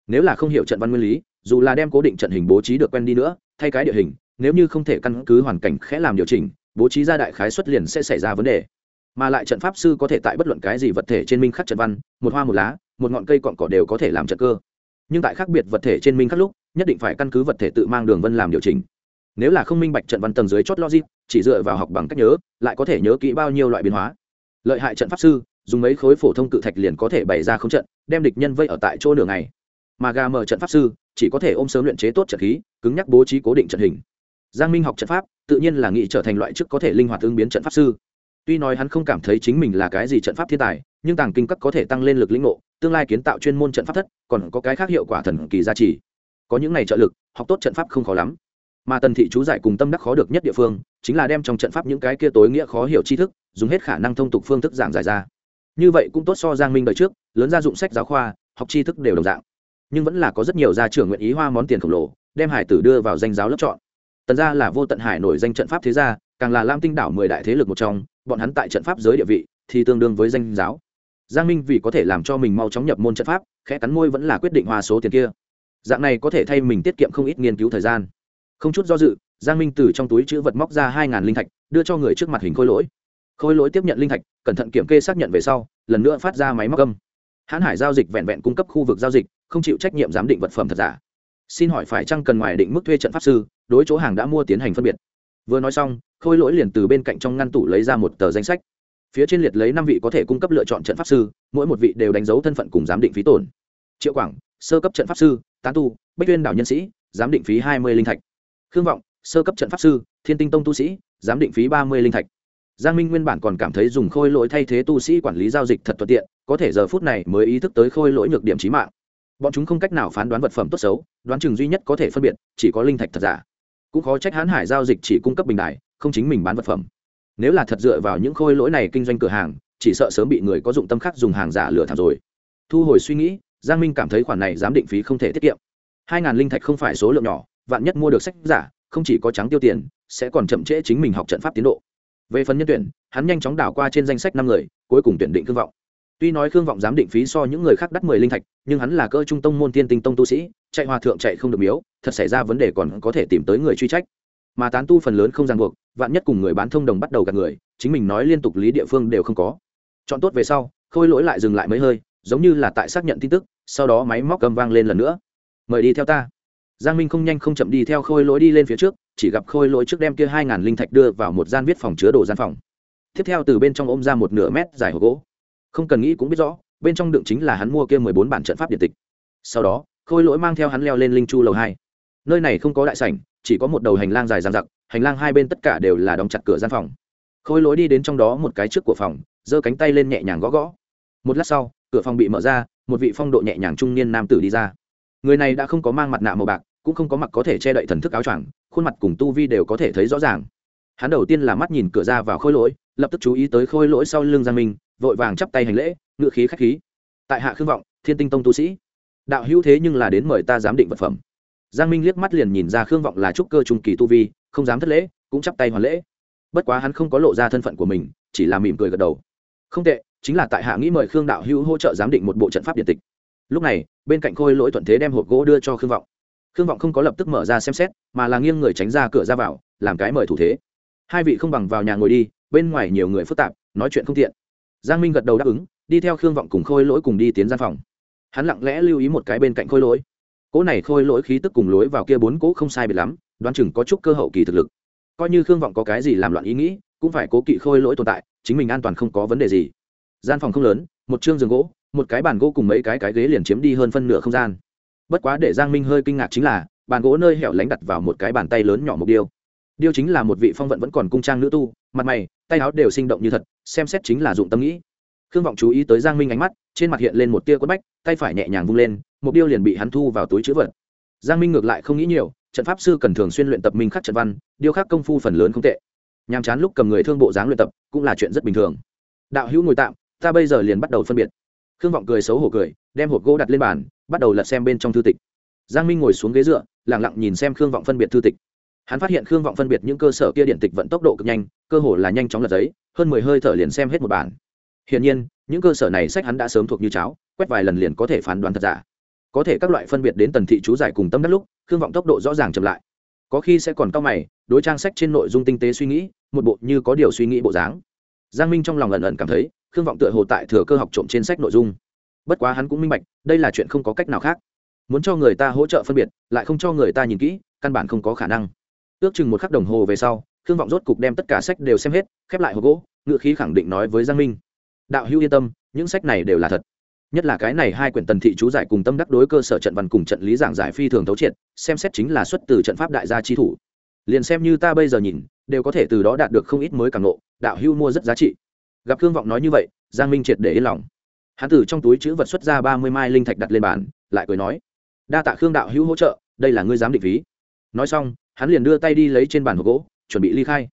Nếu là không hiểu trận văn nguyên lý, dù là đem cố định trận hình bố trí được quen đi nữa, thay cái địa hình, nếu như không thể căn cứ hoàn cảnh khẽ làm điều chỉnh, bố trí ra đại khái xuất liền sẽ xảy ra vấn đề. Mà lại trận pháp sư có thể tại bất luận cái gì vật thể trên minh khắc trận văn, một hoa một lá, một ngọn cây cọn cỏ đều có thể làm trận cơ. Nhưng tại khác biệt vật thể trên minh khắc lúc, nhất định phải căn cứ vật thể tự mang đường vân làm điều chỉnh nếu là không minh bạch trận văn tầng dưới chót logic, chỉ dựa vào học bằng cách nhớ, lại có thể nhớ kỹ bao nhiêu loại biến hóa. Lợi hại trận pháp sư, dùng mấy khối phổ thông cự thạch liền có thể bày ra không trận, đem địch nhân vây ở tại chỗ nửa ngày. Mà gà mở trận pháp sư, chỉ có thể ôm sớm luyện chế tốt trận khí, cứng nhắc bố trí cố định trận hình. Giang minh học trận pháp, tự nhiên là nghĩ trở thành loại chức có thể linh hoạt ứng biến trận pháp sư. Tuy nói hắn không cảm thấy chính mình là cái gì trận pháp thiên tài, nhưng tàng kinh cấp có thể tăng lên lực lĩnh ngộ, tương lai kiến tạo chuyên môn trận pháp thất, còn có cái khác hiệu quả thần kỳ gia trì. Có những này trợ lực, học tốt trận pháp không khó lắm mà tần thị chú giải cùng tâm đắc khó được nhất địa phương, chính là đem trong trận pháp những cái kia tối nghĩa khó hiểu tri thức, dùng hết khả năng thông tục phương thức giảng giải ra. Như vậy cũng tốt so giang minh đời trước, lớn gia dụng sách giáo khoa, học tri thức đều đồng dạng. Nhưng vẫn là có rất nhiều gia trưởng nguyện ý hoa món tiền khổng lồ, đem hải tử đưa vào danh giáo lớp chọn. Tần gia là vô tận hải nổi danh trận pháp thế gia, càng là lam tinh đảo mười đại thế lực một trong, bọn hắn tại trận pháp giới địa vị thì tương đương với danh giáo. Giang minh vì có thể làm cho mình mau chóng nhập môn trận pháp, khẽ cắn môi vẫn là quyết định hoa số tiền kia. Dạng này có thể thay mình tiết kiệm không ít nghiên cứu thời gian không chút do dự, giang minh từ trong túi chữ vật móc ra hai ngàn linh thạch, đưa cho người trước mặt hình khôi lỗi. Khôi lỗi tiếp nhận linh thạch, cẩn thận kiểm kê xác nhận về sau, lần nữa phát ra máy móc âm. Hãn hải giao dịch vẹn vẹn cung cấp khu vực giao dịch, không chịu trách nhiệm giám định vật phẩm thật giả. Xin hỏi phải chăng cần ngoài định mức thuê trận pháp sư, đối chỗ hàng đã mua tiến hành phân biệt. Vừa nói xong, khôi lỗi liền từ bên cạnh trong ngăn tủ lấy ra một tờ danh sách. Phía trên liệt lấy năm vị có thể cung cấp lựa chọn trận pháp sư, mỗi một vị đều đánh dấu thân phận cùng giám định phí tổn. Triệu quảng, sơ cấp trận pháp sư, tán tu, bách tuyên đảo nhân sĩ, giám định phí hai mươi linh thạch khương vọng, sơ cấp trận pháp sư, thiên tinh tông tu sĩ, giám định phí ba mươi linh thạch. Giang minh nguyên bản còn cảm thấy dùng khôi lỗi thay thế tu sĩ quản lý giao dịch thật thuận tiện, có thể giờ phút này mới ý thức tới khôi lỗi nhược điểm trí mạng. Bọn chúng không cách nào phán đoán vật phẩm tốt xấu, đoán chừng duy nhất có thể phân biệt, chỉ có linh thạch thật giả. Cũng khó trách hãn hải giao dịch chỉ cung cấp bình đại không chính mình bán vật phẩm. Nếu là thật dựa vào những khôi lỗi này kinh doanh cửa hàng, chỉ sợ sớm bị người có dụng tâm khác dùng hàng giả lừa thảm rồi. Thu hồi suy nghĩ, giang minh cảm thấy khoản này giám định phí không thể tiết kiệm. Hai ngàn linh thạch không phải số lượng nhỏ vạn nhất mua được sách giả, không chỉ có trắng tiêu tiền, sẽ còn chậm trễ chính mình học trận pháp tiến độ. Về phần nhân tuyển, hắn nhanh chóng đảo qua trên danh sách năm người, cuối cùng tuyển định khương vọng. Tuy nói khương vọng giám định phí so những người khác đắt mười linh thạch, nhưng hắn là cơ trung tông môn tiên tinh tông tu sĩ, chạy hòa thượng chạy không được miếu, thật xảy ra vấn đề còn có thể tìm tới người truy trách. Mà tán tu phần lớn không ràng buộc, vạn nhất cùng người bán thông đồng bắt đầu gạt người, chính mình nói liên tục lý địa phương đều không có. Chọn tốt về sau, khôi lỗi lại dừng lại mấy hơi, giống như là tại xác nhận tin tức, sau đó máy móc cầm vang lên lần nữa. Mời đi theo ta giang minh không nhanh không chậm đi theo khôi lỗi đi lên phía trước, chỉ gặp khôi lỗi trước đem kia hai ngàn linh thạch đưa vào một gian viết phòng chứa đồ gian phòng. Tiếp theo từ bên trong ôm ra một nửa mét dài hộp gỗ. Không cần nghĩ cũng biết rõ, bên trong đựng chính là hắn mua kia mười bốn bản trận pháp điện tịch. Sau đó, khôi lỗi mang theo hắn leo lên linh chu lầu hai. Nơi này không có đại sảnh, chỉ có một đầu hành lang dài dàn dặc, hành lang hai bên tất cả đều là đóng chặt cửa gian phòng. Khôi lỗi đi đến trong đó một cái trước của phòng, giơ cánh tay lên nhẹ nhàng gõ gõ. Một lát sau, cửa phòng bị mở ra, một vị phong độ nhẹ nhàng trung niên nam tử đi ra người này đã không có mang mặt nạ màu bạc, cũng không có mặc có thể che đậy thần thức áo choàng, khuôn mặt cùng tu vi đều có thể thấy rõ ràng. Hắn đầu tiên là mắt nhìn cửa ra vào khôi lỗi, lập tức chú ý tới khôi lỗi sau lưng giang minh, vội vàng chắp tay hành lễ ngựa khí khách khí. Tại hạ khương vọng, thiên tinh tông tu sĩ. Đạo hữu thế nhưng là đến mời ta giám định vật phẩm. Giang minh liếc mắt liền nhìn ra khương vọng là trúc cơ trung kỳ tu vi, không dám thất lễ, cũng chắp tay hoàn lễ. Bất quá hắn không có lộ ra thân phận của mình, chỉ là mỉm cười gật đầu. Không tệ, chính là tại hạ nghĩ mời khương đạo hữu hỗ trợ giám định một bộ trận pháp điện tịch. Lúc này bên cạnh khôi lỗi thuận thế đem hộp gỗ đưa cho khương vọng. Khương vọng không có lập tức mở ra xem xét, mà là nghiêng người tránh ra cửa ra vào, làm cái mời thủ thế. Hai vị không bằng vào nhà ngồi đi, bên ngoài nhiều người phức tạp, nói chuyện không tiện. Giang minh gật đầu đáp ứng, đi theo khương vọng cùng khôi lỗi cùng đi tiến gian phòng. Hắn lặng lẽ lưu ý một cái bên cạnh khôi lỗi. Cỗ này khôi lỗi khí tức cùng lối vào kia bốn cỗ không sai biệt lắm, đoán chừng có chút cơ hậu kỳ thực lực. Coi như khương vọng có cái gì làm loạn ý nghĩ, cũng phải cố kỵ khôi lỗi tồn tại, chính mình an toàn không có vấn đề gì. Gian phòng không lớn, một chương giường gỗ một cái bàn gỗ cùng mấy cái cái ghế liền chiếm đi hơn phân nửa không gian. Bất quá để giang minh hơi kinh ngạc chính là, bàn gỗ nơi hẻo lánh đặt vào một cái bàn tay lớn nhỏ mục điêu điêu chính là một vị phong vận vẫn còn cung trang nữ tu, mặt mày, tay áo đều sinh động như thật, xem xét chính là dụng tâm nghĩ. Khương vọng chú ý tới giang minh ánh mắt, trên mặt hiện lên một tia quất bách, tay phải nhẹ nhàng vung lên, mục điêu liền bị hắn thu vào túi chữ vật. Giang minh ngược lại không nghĩ nhiều, trận pháp sư cần thường xuyên luyện tập minh khắc trận văn điêu khắc công phu phần lớn không tệ. Nhàm chán lúc cầm người thương bộ dáng luyện tập cũng là chuyện rất bình thường. Đạo hữu ngồi tạm, ta bây giờ liền bắt đầu phân biệt khương vọng cười xấu hổ cười, đem hộp gỗ đặt lên bàn, bắt đầu lật xem bên trong thư tịch. Giang minh ngồi xuống ghế dựa lẳng lặng nhìn xem khương vọng phân biệt thư tịch. Hắn phát hiện khương vọng phân biệt những cơ sở kia điện tịch vận tốc độ cực nhanh, cơ hồ là nhanh chóng lật giấy, hơn mười hơi thở liền xem hết một bản. Hiển nhiên, những cơ sở này sách hắn đã sớm thuộc như cháo, quét vài lần liền có thể phán đoán thật giả. Có thể các loại phân biệt đến tần thị chú giải cùng tâm đắc lúc, khương vọng tốc độ rõ ràng chậm lại. Có khi sẽ còn cao mày, đối trang sách trên nội dung tinh tế suy nghĩ, một bộ như có điều suy nghĩ bộ dáng. Giang minh trong lòng ẩn ẩn cảm thấy khương vọng tựa hồ tại thừa cơ học trộm trên sách nội dung. Bất quá hắn cũng minh bạch, đây là chuyện không có cách nào khác. Muốn cho người ta hỗ trợ phân biệt, lại không cho người ta nhìn kỹ, căn bản không có khả năng. Ước chừng một khắc đồng hồ về sau, khương vọng rốt cục đem tất cả sách đều xem hết, khép lại hộp gỗ ngự khí khẳng định nói với giang minh. Đạo hữu yên tâm, những sách này đều là thật. Nhất là cái này hai quyển tần thị chú giải cùng tâm đắc đối cơ sở trận văn cùng trận lý giảng giải phi thường thấu triệt, xem xét chính là xuất từ trận pháp đại gia chi thủ. Liền xem như ta bây giờ nhìn, đều có thể từ đó đạt được không ít mới càng nộ đạo hưu mua rất giá trị gặp khương vọng nói như vậy, giang minh triệt để yên lòng. Hắn từ trong túi chữ vật xuất ra ba mươi mai linh thạch đặt lên bàn, lại cười nói, đa tạ khương đạo hữu hỗ trợ, đây là ngươi giám định phí. Nói xong, hắn liền đưa tay đi lấy trên bàn hộp gỗ, chuẩn bị ly khai.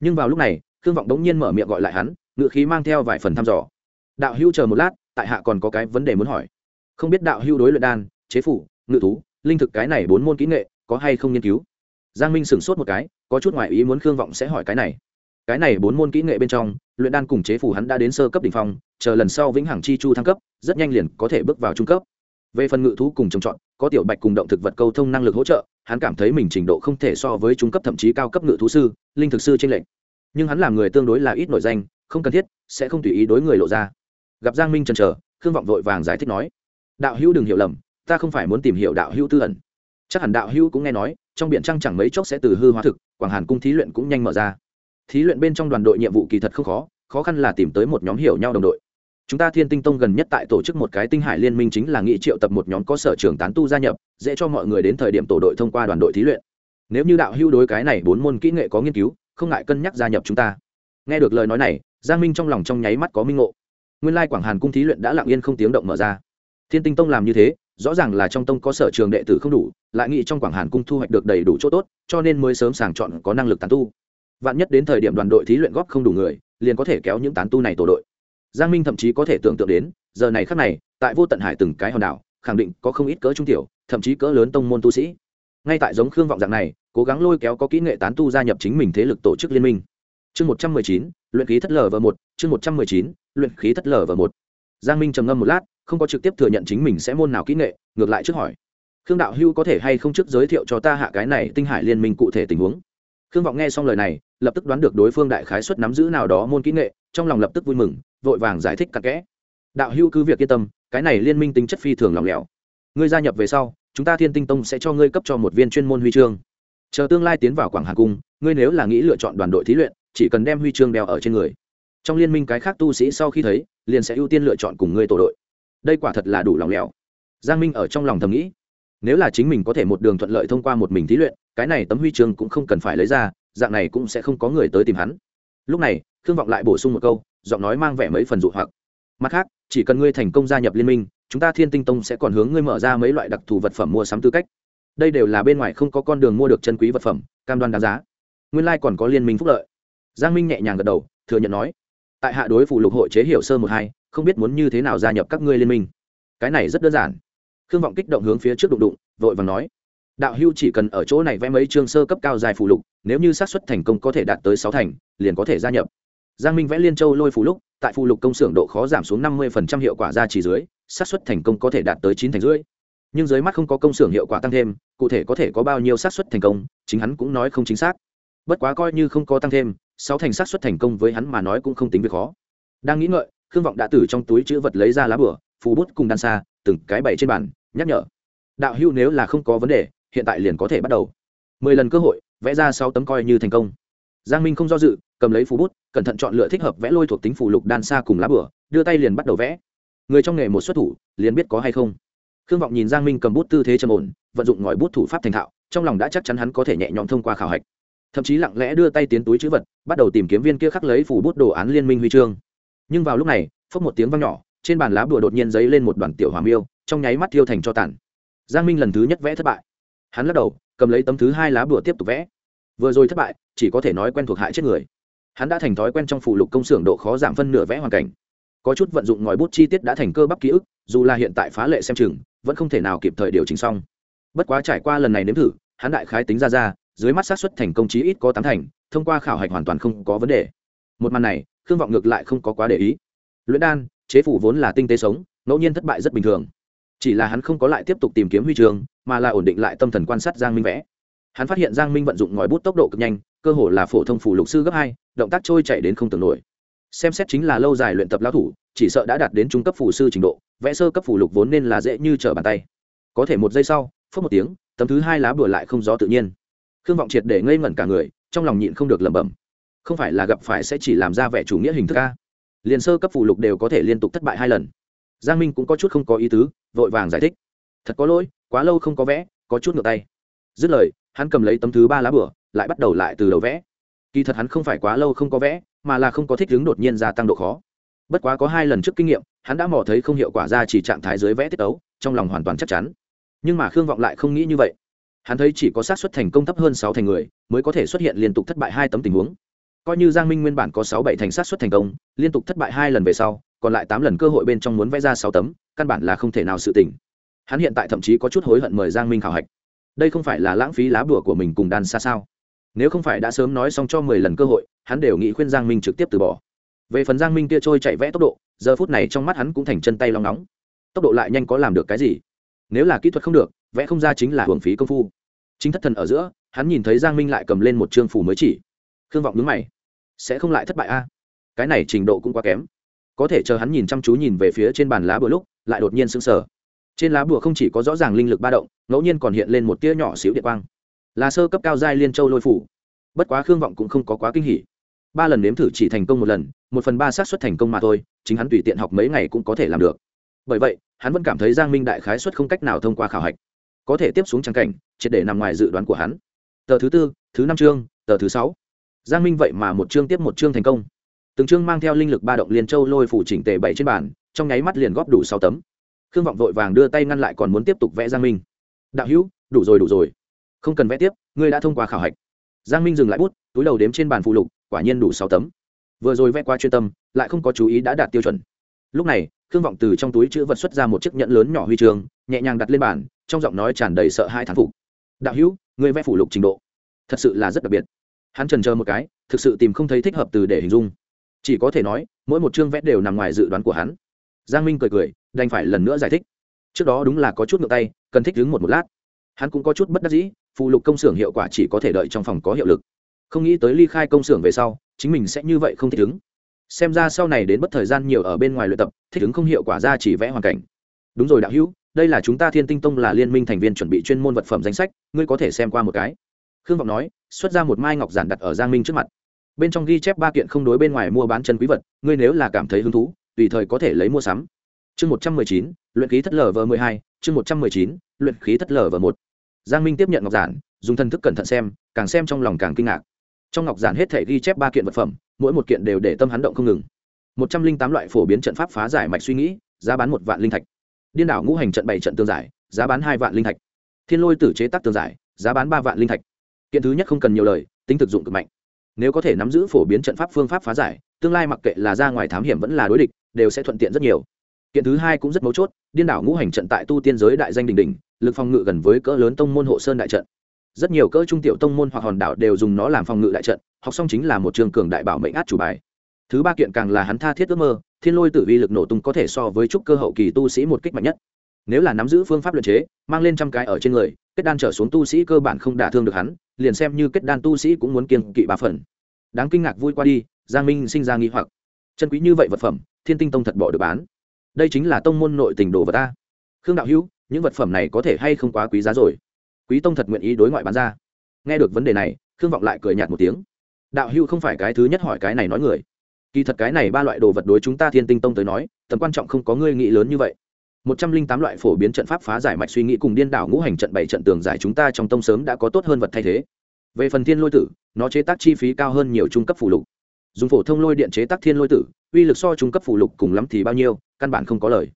Nhưng vào lúc này, khương vọng đống nhiên mở miệng gọi lại hắn ngự khí mang theo vài phần thăm dò. Đạo hữu chờ một lát, tại hạ còn có cái vấn đề muốn hỏi. Không biết đạo hữu đối luyện đan, chế phủ, ngự thú, linh thực cái này bốn môn kỹ nghệ, có hay không nghiên cứu? Giang minh sửng sốt một cái, có chút ngoại ý muốn khương vọng sẽ hỏi cái này cái này bốn môn kỹ nghệ bên trong, luyện đan cùng chế phủ hắn đã đến sơ cấp đ ỉ n h phong, chờ lần sau vĩnh hằng chi chu thăng cấp, rất nhanh liền có thể bước vào trung cấp. Về phần ngự thú cùng trồng trọt, có tiểu bạch cùng động thực vật câu thông năng lực hỗ trợ, hắn cảm thấy mình trình độ không thể so với trung cấp thậm chí cao cấp ngự thú sư, linh thực sư t r ê n lệch. Nhưng hắn là người tương đối là ít nội danh, không cần thiết, sẽ không tùy ý đối người lộ ra. Gặp giang minh trần chờ, khương vọng vội vàng giải thích nói, đạo hữu đừng hiểu lầm, ta không phải muốn tìm hiểu đạo hữu tư ẩn. Chắc hẳn đạo hữu cũng nghe nói, trong biển trăng chẳng mấy chốc sẽ từ hư hóa thực, quảng hàn cung thí luyện cũng nhanh mở ra thí luyện bên trong đoàn đội nhiệm vụ kỳ thật không khó khó khăn là tìm tới một nhóm hiểu nhau đồng đội. Chúng ta thiên tinh tông gần nhất tại tổ chức một cái tinh hải liên minh chính là nghị triệu tập một nhóm có sở trường tán tu gia nhập, dễ cho mọi người đến thời điểm tổ đội thông qua đoàn đội thí luyện. Nếu như đạo hưu đối cái này bốn môn kỹ nghệ có nghiên cứu, không ngại cân nhắc gia nhập chúng ta. Nghe được lời nói này, giang minh trong lòng trong nháy mắt có minh ngộ. Nguyên lai quảng hàn cung thí luyện đã lặng yên không tiếng động mở ra. Thiên tinh tông làm như thế, rõ ràng là trong tông có sở trường đệ tử không đủ, lại nghị trong quảng hàn cung thu hoạch được đầy đủ chỗ tốt, cho nên mới sớm sàng chọn có năng lực tán tu vạn nhất đến thời điểm đoàn đội thí luyện góp không đủ người, liền có thể kéo những tán tu này tổ đội. Giang minh thậm chí có thể tưởng tượng đến, giờ này khác này, tại vô tận hải từng cái hòn đảo, khẳng định có không ít cỡ trung tiểu, thậm chí cỡ lớn tông môn tu sĩ. Ngay tại giống khương vọng dạng này, cố gắng lôi kéo có kỹ nghệ tán tu gia nhập chính mình thế lực tổ chức liên minh. Chương một trăm mười chín, luyện khí thất lờ và một, chương một trăm mười chín, luyện khí thất lờ và một. Giang minh trầm ngâm một lát, không có trực tiếp thừa nhận chính mình sẽ môn nào kỹ nghệ, ngược lại trước hỏi. Khương đạo hưu có thể hay không trước giới thiệu cho ta hạ cái này tinh hải liên minh cụ thể tình huống? Khương vọng nghe xong lời này, lập tức đoán được đối phương đại khái xuất nắm giữ nào đó môn kỹ nghệ, trong lòng lập tức vui mừng, vội vàng giải thích cặn kẽ. Đạo hưu cứ việc yên tâm, cái này liên minh tính chất phi thường lòng lẻo. Ngươi gia nhập về sau, chúng ta thiên tinh tông sẽ cho ngươi cấp cho một viên chuyên môn huy chương. Chờ tương lai tiến vào quảng hà cung, ngươi nếu là nghĩ lựa chọn đoàn đội thí luyện, chỉ cần đem huy chương đeo ở trên người. Trong liên minh cái khác tu sĩ sau khi thấy, liền sẽ ưu tiên lựa chọn cùng ngươi tổ đội. Đây quả thật là đủ lòng lẻo. Giang minh ở trong lòng thầm nghĩ nếu là chính mình có thể một đường thuận lợi thông qua một mình thí luyện, cái này tấm huy chương cũng không cần phải lấy ra, dạng này cũng sẽ không có người tới tìm hắn. Lúc này, khương vọng lại bổ sung một câu, giọng nói mang vẻ mấy phần dụ hoặc. Mặt khác, chỉ cần ngươi thành công gia nhập liên minh, chúng ta thiên tinh tông sẽ còn hướng ngươi mở ra mấy loại đặc thù vật phẩm mua sắm tư cách. Đây đều là bên ngoài không có con đường mua được chân quý vật phẩm, cam đoan đáng giá. Nguyên lai、like、còn có liên minh phúc lợi. Giang minh nhẹ nhàng gật đầu, thừa nhận nói, tại hạ đối phủ lục hội chế hiểu sơ một hai, không biết muốn như thế nào gia nhập các ngươi liên minh. Cái này rất đơn giản khương vọng kích động hướng phía trước đụng đụng, vội và nói, đạo hưu chỉ cần ở chỗ này vẽ mấy chương sơ cấp cao dài phù lục, nếu như xác suất thành công có thể đạt tới sáu thành, liền có thể gia nhập. Giang minh vẽ liên châu lôi phù lục, tại phù lục công xưởng độ khó giảm xuống năm mươi hiệu quả ra chỉ dưới, xác suất thành công có thể đạt tới chín thành rưỡi. Nhưng dưới mắt không có công xưởng hiệu quả tăng thêm, cụ thể có thể có bao nhiêu xác suất thành công, chính hắn cũng nói không chính xác. Bất quá coi như không có tăng thêm, sáu thành xác suất thành công với hắn mà nói cũng không tính việc khó. Đang nghĩ ngợi, khương vọng đã từ trong túi chữ vật lấy ra lá bửa, phù bút cùng đan xa từng cái bày trên bàn, nhắc nhở. Đạo hưu nếu là không có vấn đề, hiện tại liền có thể bắt đầu. Mười lần cơ hội, vẽ ra sáu tấm coi như thành công. Giang minh không do dự, cầm lấy phú bút, cẩn thận chọn lựa thích hợp vẽ lôi thuộc tính phù lục đan xa cùng lá bửa, đưa tay liền bắt đầu vẽ. Người trong nghề một xuất thủ, liền biết có hay không. Khương vọng nhìn giang minh cầm bút tư thế trầm ổn, vận dụng ngòi bút thủ pháp thành thạo, trong lòng đã chắc chắn hắn có thể nhẹ nhõm thông qua khảo hạch. Thậm chí lặng lẽ đưa tay tiến túi chữ vật, bắt đầu tìm kiếm viên kia khắc lấy phủ bút đồ án liên minh huy chương. Nhưng vào lúc này, phốc một tiếng vang nhỏ trên bàn lá bùa đột nhiên giấy lên một đoàn tiểu hỏa miêu, trong nháy mắt thiêu thành cho tàn. Giang minh lần thứ nhất vẽ thất bại. Hắn lắc đầu, cầm lấy tấm thứ hai lá bùa tiếp tục vẽ. Vừa rồi thất bại, chỉ có thể nói quen thuộc hại chết người. Hắn đã thành thói quen trong phụ lục công xưởng độ khó giảm phân nửa vẽ hoàn cảnh. Có chút vận dụng ngòi bút chi tiết đã thành cơ bắp ký ức, dù là hiện tại phá lệ xem chừng, vẫn không thể nào kịp thời điều chỉnh xong. Bất quá trải qua lần này nếm thử, hắn đại khái tính ra ra, dưới mắt xác suất thành công chí ít có tám thành, thông qua khảo hạch hoàn toàn không có vấn đề. Một màn này, khương vọng ngược lại không có quá để ý. Luyện đan chế phủ vốn là tinh tế sống, ngẫu nhiên thất bại rất bình thường. Chỉ là hắn không có lại tiếp tục tìm kiếm huy trường mà là ổn định lại tâm thần quan sát giang minh vẽ. Hắn phát hiện giang minh vận dụng ngòi bút tốc độ cực nhanh, cơ hồ là phổ thông phủ lục sư gấp hai, động tác trôi chạy đến không tưởng nổi. Xem xét chính là lâu dài luyện tập lao thủ, chỉ sợ đã đạt đến trung cấp phủ sư trình độ, vẽ sơ cấp phủ lục vốn nên là dễ như trở bàn tay. Có thể một giây sau phớt một tiếng, tấm thứ hai lá bừa lại không gió tự nhiên. Khương vọng triệt để ngây ngẩn cả người, trong lòng nhịn không được lẩm bẩm. Không phải là gặp phải sẽ chỉ làm ra vẻ chủ nghĩa hình thức a? Liền sơ cấp phụ lục đều có thể liên tục thất bại hai lần. Giang minh cũng có chút không có ý tứ, vội vàng giải thích. Thật có lỗi, quá lâu không có vẽ, có chút ngược tay. Dứt lời, hắn cầm lấy tấm thứ ba lá bửa, lại bắt đầu lại từ đầu vẽ. Kỳ thật hắn không phải quá lâu không có vẽ, mà là không có thích ứng đột nhiên gia tăng độ khó. Bất quá có hai lần trước kinh nghiệm, hắn đã mò thấy không hiệu quả ra chỉ trạng thái dưới vẽ tiết ấu, trong lòng hoàn toàn chắc chắn. Nhưng mà khương vọng lại không nghĩ như vậy. Hắn thấy chỉ có xác suất thành công thấp hơn sáu thành người, mới có thể xuất hiện liên tục thất bại hai tấm tình huống coi như giang minh nguyên bản có sáu bảy thành sát xuất thành công, liên tục thất bại hai lần về sau, còn lại tám lần cơ hội bên trong muốn vẽ ra sáu tấm, căn bản là không thể nào sự tỉnh hắn hiện tại thậm chí có chút hối hận mời giang minh khảo hạch. Đây không phải là lãng phí lá bùa của mình cùng đan xa sao? Nếu không phải đã sớm nói xong cho mười lần cơ hội, hắn đều nghĩ khuyên giang minh trực tiếp từ bỏ. Về phần giang minh kia trôi chạy vẽ tốc độ, giờ phút này trong mắt hắn cũng thành chân tay long nóng. Tốc độ lại nhanh có làm được cái gì? Nếu là kỹ thuật không được, vẽ không ra chính là hưởng phí công phu. Chính thất thần ở giữa, hắn nhìn thấy giang minh lại cầm lên một chương phủ mới chỉ khương vọng đứng mày. Sẽ không lại thất bại a? Cái này trình độ cũng quá kém. Có thể chờ hắn nhìn chăm chú nhìn về phía trên bàn lá bùa lúc, lại đột nhiên sững sờ. Trên lá bùa không chỉ có rõ ràng linh lực ba động, ngẫu nhiên còn hiện lên một tia nhỏ xíu điện quang. Là sơ cấp cao giai liên châu lôi phủ. Bất quá khương vọng cũng không có quá kinh hỉ. Ba lần nếm thử chỉ thành công một lần, một phần ba xác suất thành công mà thôi, chính hắn tùy tiện học mấy ngày cũng có thể làm được. Bởi vậy, hắn vẫn cảm thấy giang minh đại khái suất không cách nào thông qua khảo hạch. Có thể tiếp xuống trang cảnh, triệt để nằm ngoài dự đoán của hắn. Tờ thứ tư, thứ năm chương, tờ thứ sáu giang minh vậy mà một chương tiếp một chương thành công. Từng chương mang theo linh lực ba động liên châu lôi phủ chỉnh tề bảy trên bàn, trong nháy mắt liền góp đủ sáu tấm. Khương vọng vội vàng đưa tay ngăn lại còn muốn tiếp tục vẽ giang minh. Đạo hữu, đủ rồi đủ rồi. Không cần vẽ tiếp, ngươi đã thông qua khảo hạch. Giang minh dừng lại bút, túi đầu đếm trên bàn phụ lục, quả nhiên đủ sáu tấm. Vừa rồi vẽ qua chuyên tâm, lại không có chú ý đã đạt tiêu chuẩn. Lúc này, khương vọng từ trong túi chữ vật xuất ra một chiếc nhẫn lớn nhỏ huy trường, nhẹ nhàng đặt lên bàn, trong giọng nói tràn đầy sợ hai thán phục. Đạo hữu người vẽ phủ lục trình độ thật sự là rất đặc biệt hắn trần chờ một cái, thực sự tìm không thấy thích hợp từ để hình dung. Chỉ có thể nói, mỗi một chương vẽ đều nằm ngoài dự đoán của hắn. Giang minh cười cười, đành phải lần nữa giải thích. Trước đó đúng là có chút ngược tay, cần thích đứng một một lát. Hắn cũng có chút bất đắc dĩ, phụ lục công xưởng hiệu quả chỉ có thể đợi trong phòng có hiệu lực. Không nghĩ tới ly khai công xưởng về sau, chính mình sẽ như vậy không thích ứng xem ra sau này đến bất thời gian nhiều ở bên ngoài luyện tập, thích ứng không hiệu quả ra chỉ vẽ hoàn cảnh. Đúng rồi đạo hữu, đây là chúng ta thiên tinh tông là liên minh thành viên chuẩn bị chuyên môn vật phẩm danh sách, ngươi có thể xem qua một cái. Khương vọng nói xuất ra một mai ngọc giản đặt ở giang minh trước mặt. Bên trong ghi chép ba kiện không đối bên ngoài mua bán chân quý vật, ngươi nếu là cảm thấy hứng thú, tùy thời có thể lấy mua sắm. Chương một trăm mười chín, luyện khí thất lở v mười hai, chương một trăm mười chín, luyện khí thất lở v một. Giang minh tiếp nhận ngọc giản, dùng thân thức cẩn thận xem, càng xem trong lòng càng kinh ngạc. Trong ngọc giản hết thể ghi chép ba kiện vật phẩm, mỗi một kiện đều để tâm hắn động không ngừng. một trăm linh tám loại phổ biến trận pháp phá giải mạch suy nghĩ, giá bán một vạn linh thạch. Điên đảo ngũ hành trận bảy trận tương giải, giá bán hai vạn linh thạch. Thiên lôi tử chế tác tương giải, giá bán ba vạn linh thạch kiện thứ nhất không cần nhiều lời, tính thực dụng cực mạnh. Nếu có thể nắm giữ phổ biến trận pháp phương pháp phá giải, tương lai mặc kệ là ra ngoài thám hiểm vẫn là đối địch, đều sẽ thuận tiện rất nhiều. Kiện thứ hai cũng rất mấu chốt, điên đảo ngũ hành trận tại tu tiên giới đại danh đình đình lực phòng ngự gần với cỡ lớn tông môn hộ sơn đại trận. Rất nhiều cỡ trung tiểu tông môn hoặc hòn đảo đều dùng nó làm phòng ngự đại trận, học xong chính là một trường cường đại bảo mệnh át chủ bài. Thứ ba kiện càng là hắn tha thiết ước mơ, thiên lôi tử vi lực nổ tung có thể so với trúc cơ hậu kỳ tu sĩ một kích mạnh nhất. Nếu là nắm giữ phương pháp luyện chế, mang lên trăm cái ở trên người, kết đan trở xuống tu sĩ cơ bản không đả thương được hắn liền xem như kết đan tu sĩ cũng muốn kiêng kỵ ba phần. Đáng kinh ngạc vui qua đi, giang minh sinh ra nghi hoặc. Chân quý như vậy vật phẩm, thiên tinh tông thật bỏ được bán. Đây chính là tông môn nội tình đồ vật ta. Khương đạo hữu, những vật phẩm này có thể hay không quá quý giá rồi? Quý tông thật nguyện ý đối ngoại bán ra. Nghe được vấn đề này, khương vọng lại cười nhạt một tiếng. Đạo hữu không phải cái thứ nhất hỏi cái này nói người. Kỳ thật cái này ba loại đồ vật đối chúng ta thiên tinh tông tới nói, tầm quan trọng không có ngươi nghĩ lớn như vậy một trăm linh tám loại phổ biến trận pháp phá giải mạch suy nghĩ cùng điên đảo ngũ hành trận bảy trận tường giải chúng ta trong tông sớm đã có tốt hơn vật thay thế. Về phần thiên lôi tử, nó chế tác chi phí cao hơn nhiều trung cấp phụ lục. Dùng phổ thông lôi điện chế tác thiên lôi tử, uy lực so trung cấp phụ lục cùng lắm thì bao nhiêu, căn bản không có lời.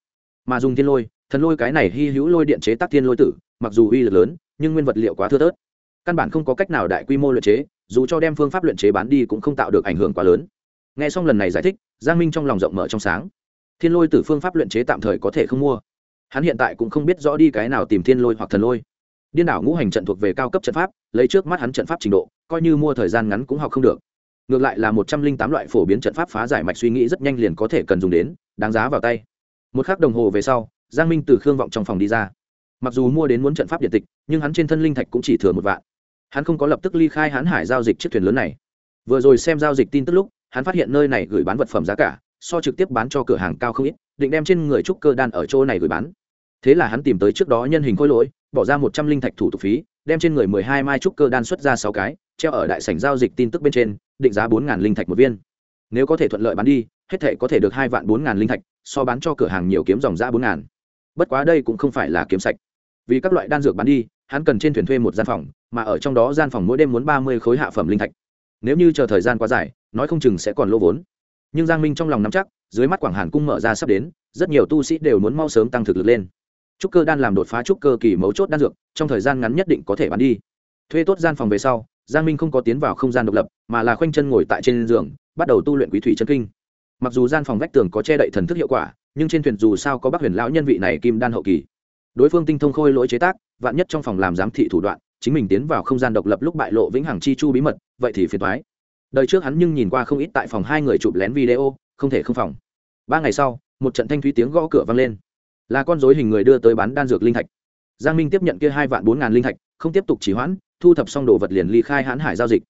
Mà dùng thiên lôi, thần lôi cái này hy hữu lôi điện chế tác thiên lôi tử, mặc dù uy lực lớn, nhưng nguyên vật liệu quá thưa thớt. Căn bản không có cách nào đại quy mô luyện chế, dù cho đem phương pháp luyện chế bán đi cũng không tạo được ảnh hưởng quá lớn. Nghe xong lần này giải thích, giang minh trong lòng rộng mở trong sáng thiên lôi tử phương pháp luyện chế tạm thời có thể không mua. Hắn hiện tại cũng không biết rõ đi cái nào tìm thiên lôi hoặc thần lôi. Điên đảo ngũ hành trận thuộc về cao cấp trận pháp, lấy trước mắt hắn trận pháp trình độ, coi như mua thời gian ngắn cũng học không được. Ngược lại là một trăm linh tám loại phổ biến trận pháp phá giải mạch suy nghĩ rất nhanh liền có thể cần dùng đến, đáng giá vào tay. Một k h ắ c đồng hồ về sau, giang minh từ khương vọng trong phòng đi ra. Mặc dù mua đến muốn trận pháp điện tịch, nhưng hắn trên thân linh thạch cũng chỉ thừa một vạn. Hắn không có lập tức ly khai hãn hải giao dịch chiếc thuyền lớn này. Vừa rồi xem giao dịch tin tức lúc, hắn phát hiện nơi này gửi bán vật phẩm giá cả so trực tiếp bán cho cửa hàng cao không ít, định đem trên người trúc cơ đan ở chỗ này gửi bán. Thế là hắn tìm tới trước đó nhân hình khôi lỗi, bỏ ra một trăm linh thạch thủ tục phí, đem trên người mười hai mai trúc cơ đan xuất ra sáu cái, treo ở đại sảnh giao dịch tin tức bên trên, định giá bốn linh thạch một viên. Nếu có thể thuận lợi bán đi, hết thể có thể được hai vạn bốn linh thạch, so bán cho cửa hàng nhiều kiếm dòng ra bốn ngàn. Bất quá đây cũng không phải là kiếm sạch. Vì các loại đan dược bán đi, hắn cần trên thuyền thuê một gian phòng, mà ở trong đó gian phòng mỗi đêm muốn ba mươi khối hạ phẩm linh thạch. Nếu như chờ thời gian quá dài, nói không chừng sẽ còn lỗ vốn nhưng giang minh trong lòng nắm chắc, dưới mắt quảng hàn cung mở ra sắp đến, rất nhiều tu sĩ đều muốn mau sớm tăng thực lực lên. Trúc cơ đan làm đột phá trúc cơ kỳ mấu chốt đan dược, trong thời gian ngắn nhất định có thể bán đi. Thuê tốt gian phòng về sau, giang minh không có tiến vào không gian độc lập, mà là khoanh chân ngồi tại trên giường, bắt đầu tu luyện quý thủy chân kinh. Mặc dù gian phòng vách tường có che đậy thần thức hiệu quả, nhưng trên thuyền dù sao có bác huyền lão nhân vị này kim đan hậu kỳ. Đối phương tinh thông khôi lỗi chế tác, vạn nhất trong phòng làm giám thị thủ đoạn, chính mình tiến vào không gian độc lập lúc bại lộ vĩnh hằng chi chu bí mật, vậy thì phiền thoái đời trước hắn nhưng nhìn qua không ít tại phòng hai người chụp lén video, không thể không phòng. Ba ngày sau, một trận thanh thúy tiếng gõ cửa vang lên. Là con dối hình người đưa tới bán đan dược linh thạch. Giang minh tiếp nhận kia hai vạn bốn ngàn linh thạch, không tiếp tục chỉ hoãn, thu thập xong đồ vật liền ly khai hãn hải giao dịch.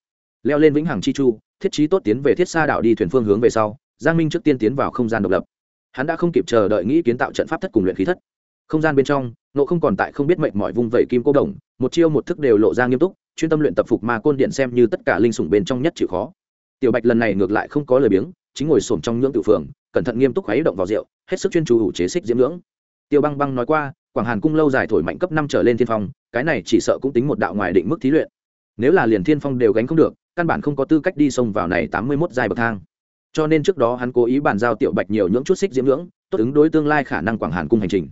Leo lên vĩnh hằng chi chu, thiết trí tốt tiến về thiết xa đảo đi thuyền phương hướng về sau, giang minh trước tiên tiến vào không gian độc lập. Hắn đã không kịp chờ đợi nghĩ kiến tạo trận pháp thất cùng luyện khí thất. Không gian bên trong, nộ không còn tại không biết mệnh mọi vung vẩy kim cô đồng, một chiêu một thức đều lộ ra nghiêm túc chuyên tâm luyện tập phục ma côn điện xem như tất cả linh sủng bên trong nhất chịu khó. Tiểu bạch lần này ngược lại không có lời biếng, chính ngồi xổm trong ngưỡng tự phường, cẩn thận nghiêm túc khuấy động vào rượu, hết sức chuyên chú ủ chế xích diễm ngưỡng. Tiêu băng băng nói qua, quảng hàn cung lâu dài thổi mạnh cấp năm trở lên thiên phong, cái này chỉ sợ cũng tính một đạo ngoài định mức thí luyện. Nếu là liền thiên phong đều gánh không được, căn bản không có tư cách đi sông vào này tám mươi mốt dài bậc thang. Cho nên trước đó hắn cố ý bàn giao tiểu bạch nhiều nhưỡng chút xích diễm ngưỡng, tốt ứng đối tương lai khả năng quảng hàn cung hành trình.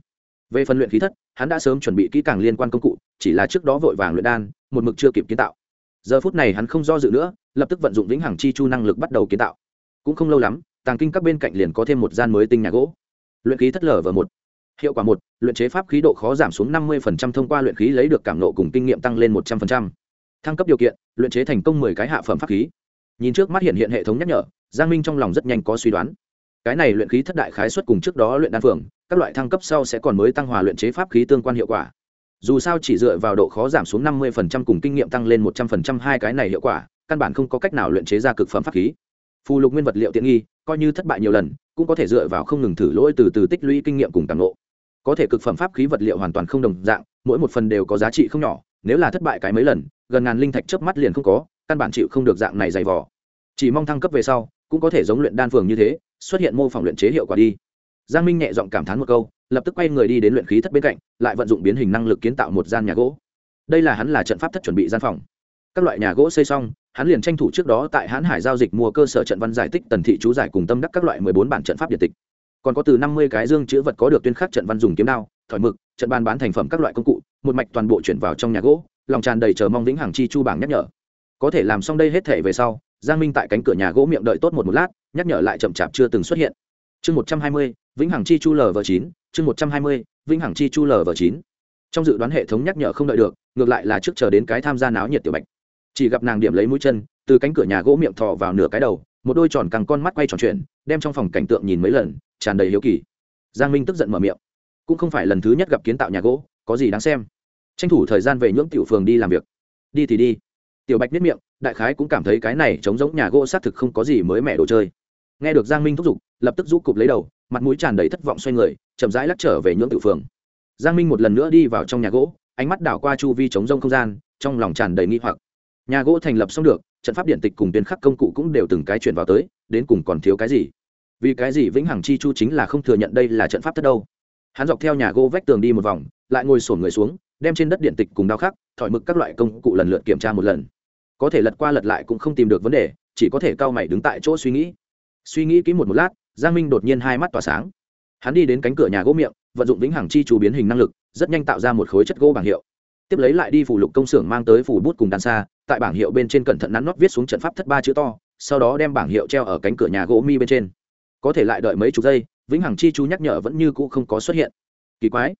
Về phần luyện khí thất, hắn đã sớm chuẩn bị kỹ càng liên quan công cụ, chỉ là trước đó vội vàng luyện đan một mực chưa kịp kiến tạo. Giờ phút này hắn không do dự nữa, lập tức vận dụng vĩnh hằng chi chu năng lực bắt đầu kiến tạo. Cũng không lâu lắm, tàng kinh các bên cạnh liền có thêm một gian mới tinh nhà gỗ. Luyện khí thất lở vào một. Hiệu quả một, luyện chế pháp khí độ khó giảm xuống năm mươi thông qua luyện khí lấy được cảm nộ cùng kinh nghiệm tăng lên một trăm linh thăng cấp điều kiện, luyện chế thành công mười cái hạ phẩm pháp khí. Nhìn trước mắt hiện hiện hệ thống nhắc nhở, giang minh trong lòng rất nhanh có suy đoán. Cái này luyện khí thất đại khái xuất cùng trước đó luyện đan phường, các loại thăng cấp sau sẽ còn mới tăng hòa luyện chế pháp khí tương quan hiệu quả dù sao chỉ dựa vào độ khó giảm xuống năm mươi cùng kinh nghiệm tăng lên một trăm linh hai cái này hiệu quả, căn bản không có cách nào luyện chế ra cực phẩm pháp khí. Phù lục nguyên vật liệu tiện nghi, coi như thất bại nhiều lần, cũng có thể dựa vào không ngừng thử lỗi từ từ tích lũy kinh nghiệm cùng tăng lộ có thể cực phẩm pháp khí vật liệu hoàn toàn không đồng dạng, mỗi một phần đều có giá trị không nhỏ, nếu là thất bại cái mấy lần, gần ngàn linh thạch chớp mắt liền không có, căn bản chịu không được dạng này dày vò. Chỉ mong thăng cấp về sau, cũng có thể giống luyện đan phường như thế, xuất hiện mô phỏng luyện chế hiệu quả đi. Giang minh nhẹ giọng cảm thán một câu lập tức quay người đi đến luyện khí thất bên cạnh, lại vận dụng biến hình năng lực kiến tạo một gian nhà gỗ. Đây là hắn là trận pháp thất chuẩn bị gian phòng. Các loại nhà gỗ xây xong, hắn liền tranh thủ trước đó tại hãn hải giao dịch mua cơ sở trận văn giải tích tần thị chú giải cùng tâm đắc các loại mười bốn bản trận pháp điện tịch. Còn có từ năm mươi cái dương chữ vật có được tuyên khắc trận văn dùng kiếm đao, thỏi mực, trận bàn bán thành phẩm các loại công cụ, một mạch toàn bộ chuyển vào trong nhà gỗ, lòng tràn đầy chờ mong vĩnh hằng chi chu bảng nhắc nhở. Có thể làm xong đây hết thể về sau, giang minh tại cánh cửa nhà gỗ miệng đợi tốt một một lát, nhắc nhở lại chậm chạp chưa từng xuất hiện. Chương một trăm hai mươi vĩnh hằng chi chu lv chín, chương một trăm hai mươi, vĩnh hằng chi chu lv chín. Trong dự đoán hệ thống nhắc nhở không đợi được, ngược lại là trước chờ đến cái tham gia náo nhiệt tiểu bạch. Chỉ gặp nàng điểm lấy mũi chân, từ cánh cửa nhà gỗ miệng thò vào nửa cái đầu, một đôi tròn căng con mắt quay tròn chuyện, đem trong phòng cảnh tượng nhìn mấy lần, tràn đầy hiếu kỳ. Giang minh tức giận mở miệng. Cũng không phải lần thứ nhất gặp kiến tạo nhà gỗ, có gì đáng xem. Tranh thủ thời gian về nhưỡng tiểu phường đi làm việc. Đi thì đi. Tiểu bạch biết miệng, đại khái cũng cảm thấy cái này trống giống nhà gỗ xác thực không có gì mới mẻ đồ chơi. Nghe được giang minh thúc giục, lập tức rũ cụp lấy đầu mặt mũi tràn đầy thất vọng xoay người, chậm rãi lắc trở về nhưỡng tiểu phường. Giang minh một lần nữa đi vào trong nhà gỗ, ánh mắt đảo qua chu vi chống rông không gian, trong lòng tràn đầy nghi hoặc. Nhà gỗ thành lập xong được, trận pháp điện tịch cùng tuyên khắc công cụ cũng đều từng cái chuyển vào tới, đến cùng còn thiếu cái gì? Vì cái gì vĩnh hằng chi chu chính là không thừa nhận đây là trận pháp thất đâu? Hắn dọc theo nhà gỗ vách tường đi một vòng, lại ngồi sổn người xuống, đem trên đất điện tịch cùng đao khắc, thỏi mực các loại công cụ lần lượt kiểm tra một lần. Có thể lật qua lật lại cũng không tìm được vấn đề, chỉ có thể cau mày đứng tại chỗ suy nghĩ. Suy nghĩ kỹ một một lát giang minh đột nhiên hai mắt tỏa sáng. Hắn đi đến cánh cửa nhà gỗ miệng, vận dụng vĩnh hằng chi chú biến hình năng lực, rất nhanh tạo ra một khối chất gỗ bảng hiệu. Tiếp lấy lại đi phủ lục công xưởng mang tới phủ bút cùng đàn xa, tại bảng hiệu bên trên cẩn thận nắn nót viết xuống trận pháp thất ba chữ to, sau đó đem bảng hiệu treo ở cánh cửa nhà gỗ mi bên trên. Có thể lại đợi mấy chục giây, vĩnh hằng chi chú nhắc nhở vẫn như cũ không có xuất hiện. Kỳ quái.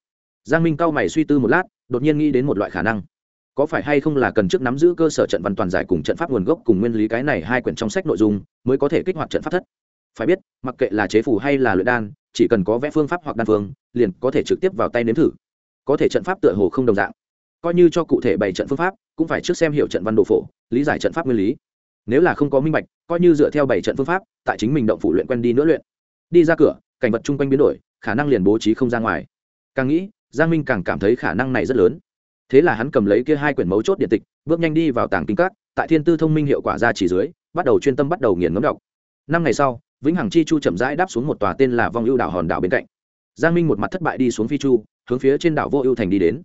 Giang minh cau mày suy tư một lát, đột nhiên nghĩ đến một loại khả năng. Có phải hay không là cần trước nắm giữ cơ sở trận văn toàn giải cùng trận pháp nguồn gốc cùng nguyên lý cái này hai quyển trong sách nội dung, mới có thể kích hoạt trận pháp thất? Phải biết, mặc kệ là chế phủ hay là luyện đan, chỉ cần có vẽ phương pháp hoặc đan phương, liền có thể trực tiếp vào tay nếm thử. Có thể trận pháp tựa hồ không đồng dạng. Coi như cho cụ thể bảy trận phương pháp, cũng phải trước xem hiểu trận văn độ phổ, lý giải trận pháp nguyên lý. Nếu là không có minh bạch, coi như dựa theo bảy trận phương pháp, tại chính mình động phủ luyện quen đi nữa luyện. Đi ra cửa, cảnh vật chung quanh biến đổi, khả năng liền bố trí không ra ngoài. Càng nghĩ, giang minh càng cảm thấy khả năng này rất lớn. Thế là hắn cầm lấy kia hai quyển mấu chốt điện tịch, bước nhanh đi vào tàng kinh các, tại thiên tư thông minh hiệu quả ra chỉ dưới, bắt đầu chuyên tâm bắt đầu nghiền ngấm đọc. Năm ngày sau vĩnh hằng chi chu chậm rãi đáp xuống một tòa tên là vong ưu đảo hòn đảo bên cạnh. Giang minh một mặt thất bại đi xuống phi chu, hướng phía trên đảo vô ưu thành đi đến.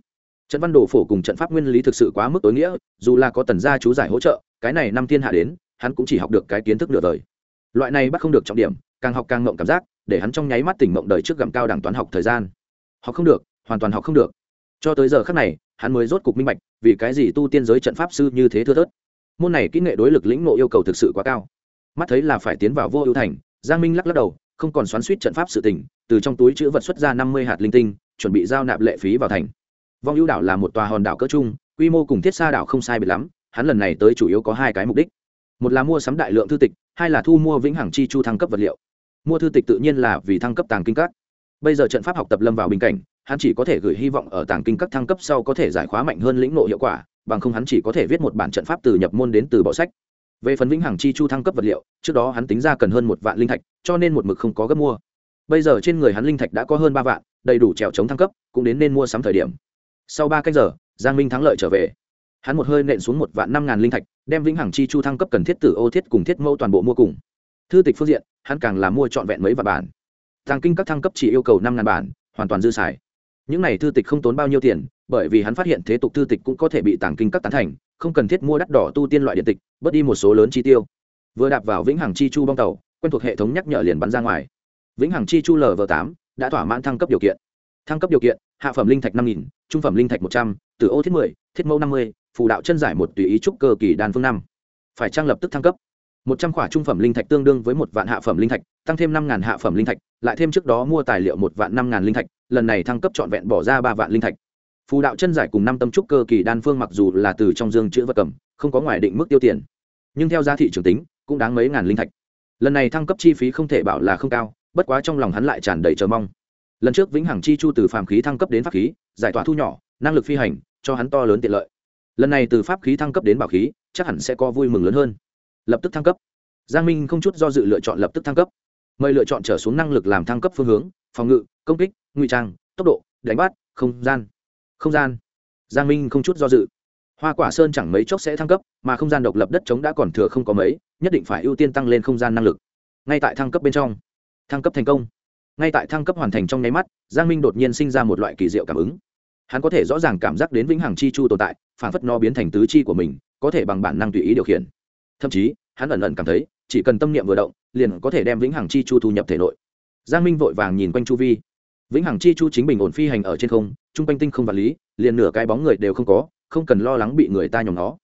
Trận văn đồ phổ cùng trận pháp nguyên lý thực sự quá mức tối nghĩa, dù là có tần gia chú giải hỗ trợ, cái này năm thiên hạ đến, hắn cũng chỉ học được cái kiến thức nửa đời. Loại này bắt không được trọng điểm, càng học càng ngộng cảm giác, để hắn trong nháy mắt tỉnh mộng đời trước gặm cao đẳng toán học thời gian. Học không được, hoàn toàn học không được. Cho tới giờ khác này, hắn mới rốt cục minh bạch, vì cái gì tu tiên giới trận pháp sư như thế thưa thớt. Môn này kỹ nghệ đối lực lĩnh nộ yêu cầu thực sự quá cao mắt thấy là phải tiến vào vô ưu thành, giang minh lắc lắc đầu, không còn xoắn suýt trận pháp sự tỉnh từ trong túi chữ vật xuất ra năm mươi hạt linh tinh, chuẩn bị giao nạp lệ phí vào thành. Vong ưu đảo là một tòa hòn đảo cỡ chung quy mô cùng thiết xa đảo không sai biệt lắm, hắn lần này tới chủ yếu có hai cái mục đích. Một là mua sắm đại lượng thư tịch, hai là thu mua vĩnh hằng chi chu thăng cấp vật liệu. Mua thư tịch tự nhiên là vì thăng cấp tàng kinh các. Bây giờ trận pháp học tập lâm vào bình cảnh, hắn chỉ có thể gửi hy vọng ở tàng kinh các thăng cấp sau có thể giải khóa mạnh hơn lĩnh nộ hiệu quả, bằng không hắn chỉ có thể viết một bản trận pháp từ nhập môn đến từ bỏ sách về phần vĩnh hằng chi chu thăng cấp vật liệu, trước đó hắn tính ra cần hơn một vạn linh thạch, cho nên một mực không có gấp mua. Bây giờ trên người hắn linh thạch đã có hơn ba vạn, đầy đủ trèo chống thăng cấp, cũng đến nên mua sắm thời điểm. Sau ba cách giờ, giang minh thắng lợi trở về. Hắn một hơi nện xuống một vạn năm ngàn linh thạch, đem vĩnh hằng chi chu thăng cấp cần thiết tử ô thiết cùng thiết mẫu toàn bộ mua cùng. Thư tịch phương diện, hắn càng là mua trọn vẹn mấy vạn bản. Tàng kinh các thăng cấp chỉ yêu cầu năm ngàn bản, hoàn toàn dư xài. Những này thư tịch không tốn bao nhiêu tiền, bởi vì hắn phát hiện thế tục thư tịch cũng có thể bị tàng kinh các tán thành không cần thiết mua đắt đỏ tu tiên loại điện tịch, bớt đi một số lớn chi tiêu. Vừa đạp vào vĩnh hằng chi chu bong tàu, quen thuộc hệ thống nhắc nhở liền bắn ra ngoài. Vĩnh hằng chi chu lv tám đã thỏa mãn thăng cấp điều kiện. Thăng cấp điều kiện, hạ phẩm linh thạch năm nghìn, trung phẩm linh thạch một trăm từ ô thiết mười, thiết mẫu năm mươi, phù đạo chân giải một tùy ý trúc cơ kỳ đàn phương năm. Phải trang lập tức thăng cấp? một trăm khỏa trung phẩm linh thạch tương đương với một vạn hạ phẩm linh thạch, tăng thêm năm ngàn hạ phẩm linh thạch, lại thêm trước đó mua tài liệu một vạn năm ngàn linh thạch, lần này thăng cấp trọn vẹn bỏ ra ba vạn linh thạch phù đạo chân giải cùng năm tâm trúc cơ kỳ đan phương mặc dù là từ trong dương chữ vật cầm, không có ngoài định mức tiêu tiền. Nhưng theo giá thị trường tính, cũng đáng mấy ngàn linh thạch. Lần này thăng cấp chi phí không thể bảo là không cao, bất quá trong lòng hắn lại tràn đầy chờ mong. Lần trước vĩnh hằng chi chu từ phàm khí thăng cấp đến pháp khí, giải tỏa thu nhỏ, năng lực phi hành, cho hắn to lớn tiện lợi. Lần này từ pháp khí thăng cấp đến bảo khí, chắc hẳn sẽ có vui mừng lớn hơn. Lập tức thăng cấp. Giang minh không chút do dự lựa chọn lập tức thăng cấp. Mời lựa chọn trở xuống năng lực làm thăng cấp phương hướng, phòng ngự, công kích, ngụy trang, tốc độ, đánh bắt, không gian không gian. Giang minh không chút do dự. Hoa quả sơn chẳng mấy chốc sẽ thăng cấp, mà không gian độc lập đất chống đã còn thừa không có mấy, nhất định phải ưu tiên tăng lên không gian năng lực. Ngay tại thăng cấp bên trong. Thăng cấp thành công. Ngay tại thăng cấp hoàn thành trong nháy mắt, giang minh đột nhiên sinh ra một loại kỳ diệu cảm ứng. Hắn có thể rõ ràng cảm giác đến vĩnh hằng chi chu tồn tại, phản phất nó biến thành tứ chi của mình, có thể bằng bản năng tùy ý điều khiển. Thậm chí, hắn ẩn ẩn cảm thấy, chỉ cần tâm niệm vừa động, liền có thể đem vĩnh hằng chi chu thu nhập thể nội. Giang minh vội vàng nhìn quanh chu vi vĩnh hằng chi chu chính bình ổn phi hành ở trên không, chung quanh tinh không vật lý, liền nửa cái bóng người đều không có, không cần lo lắng bị người ta nhòm nó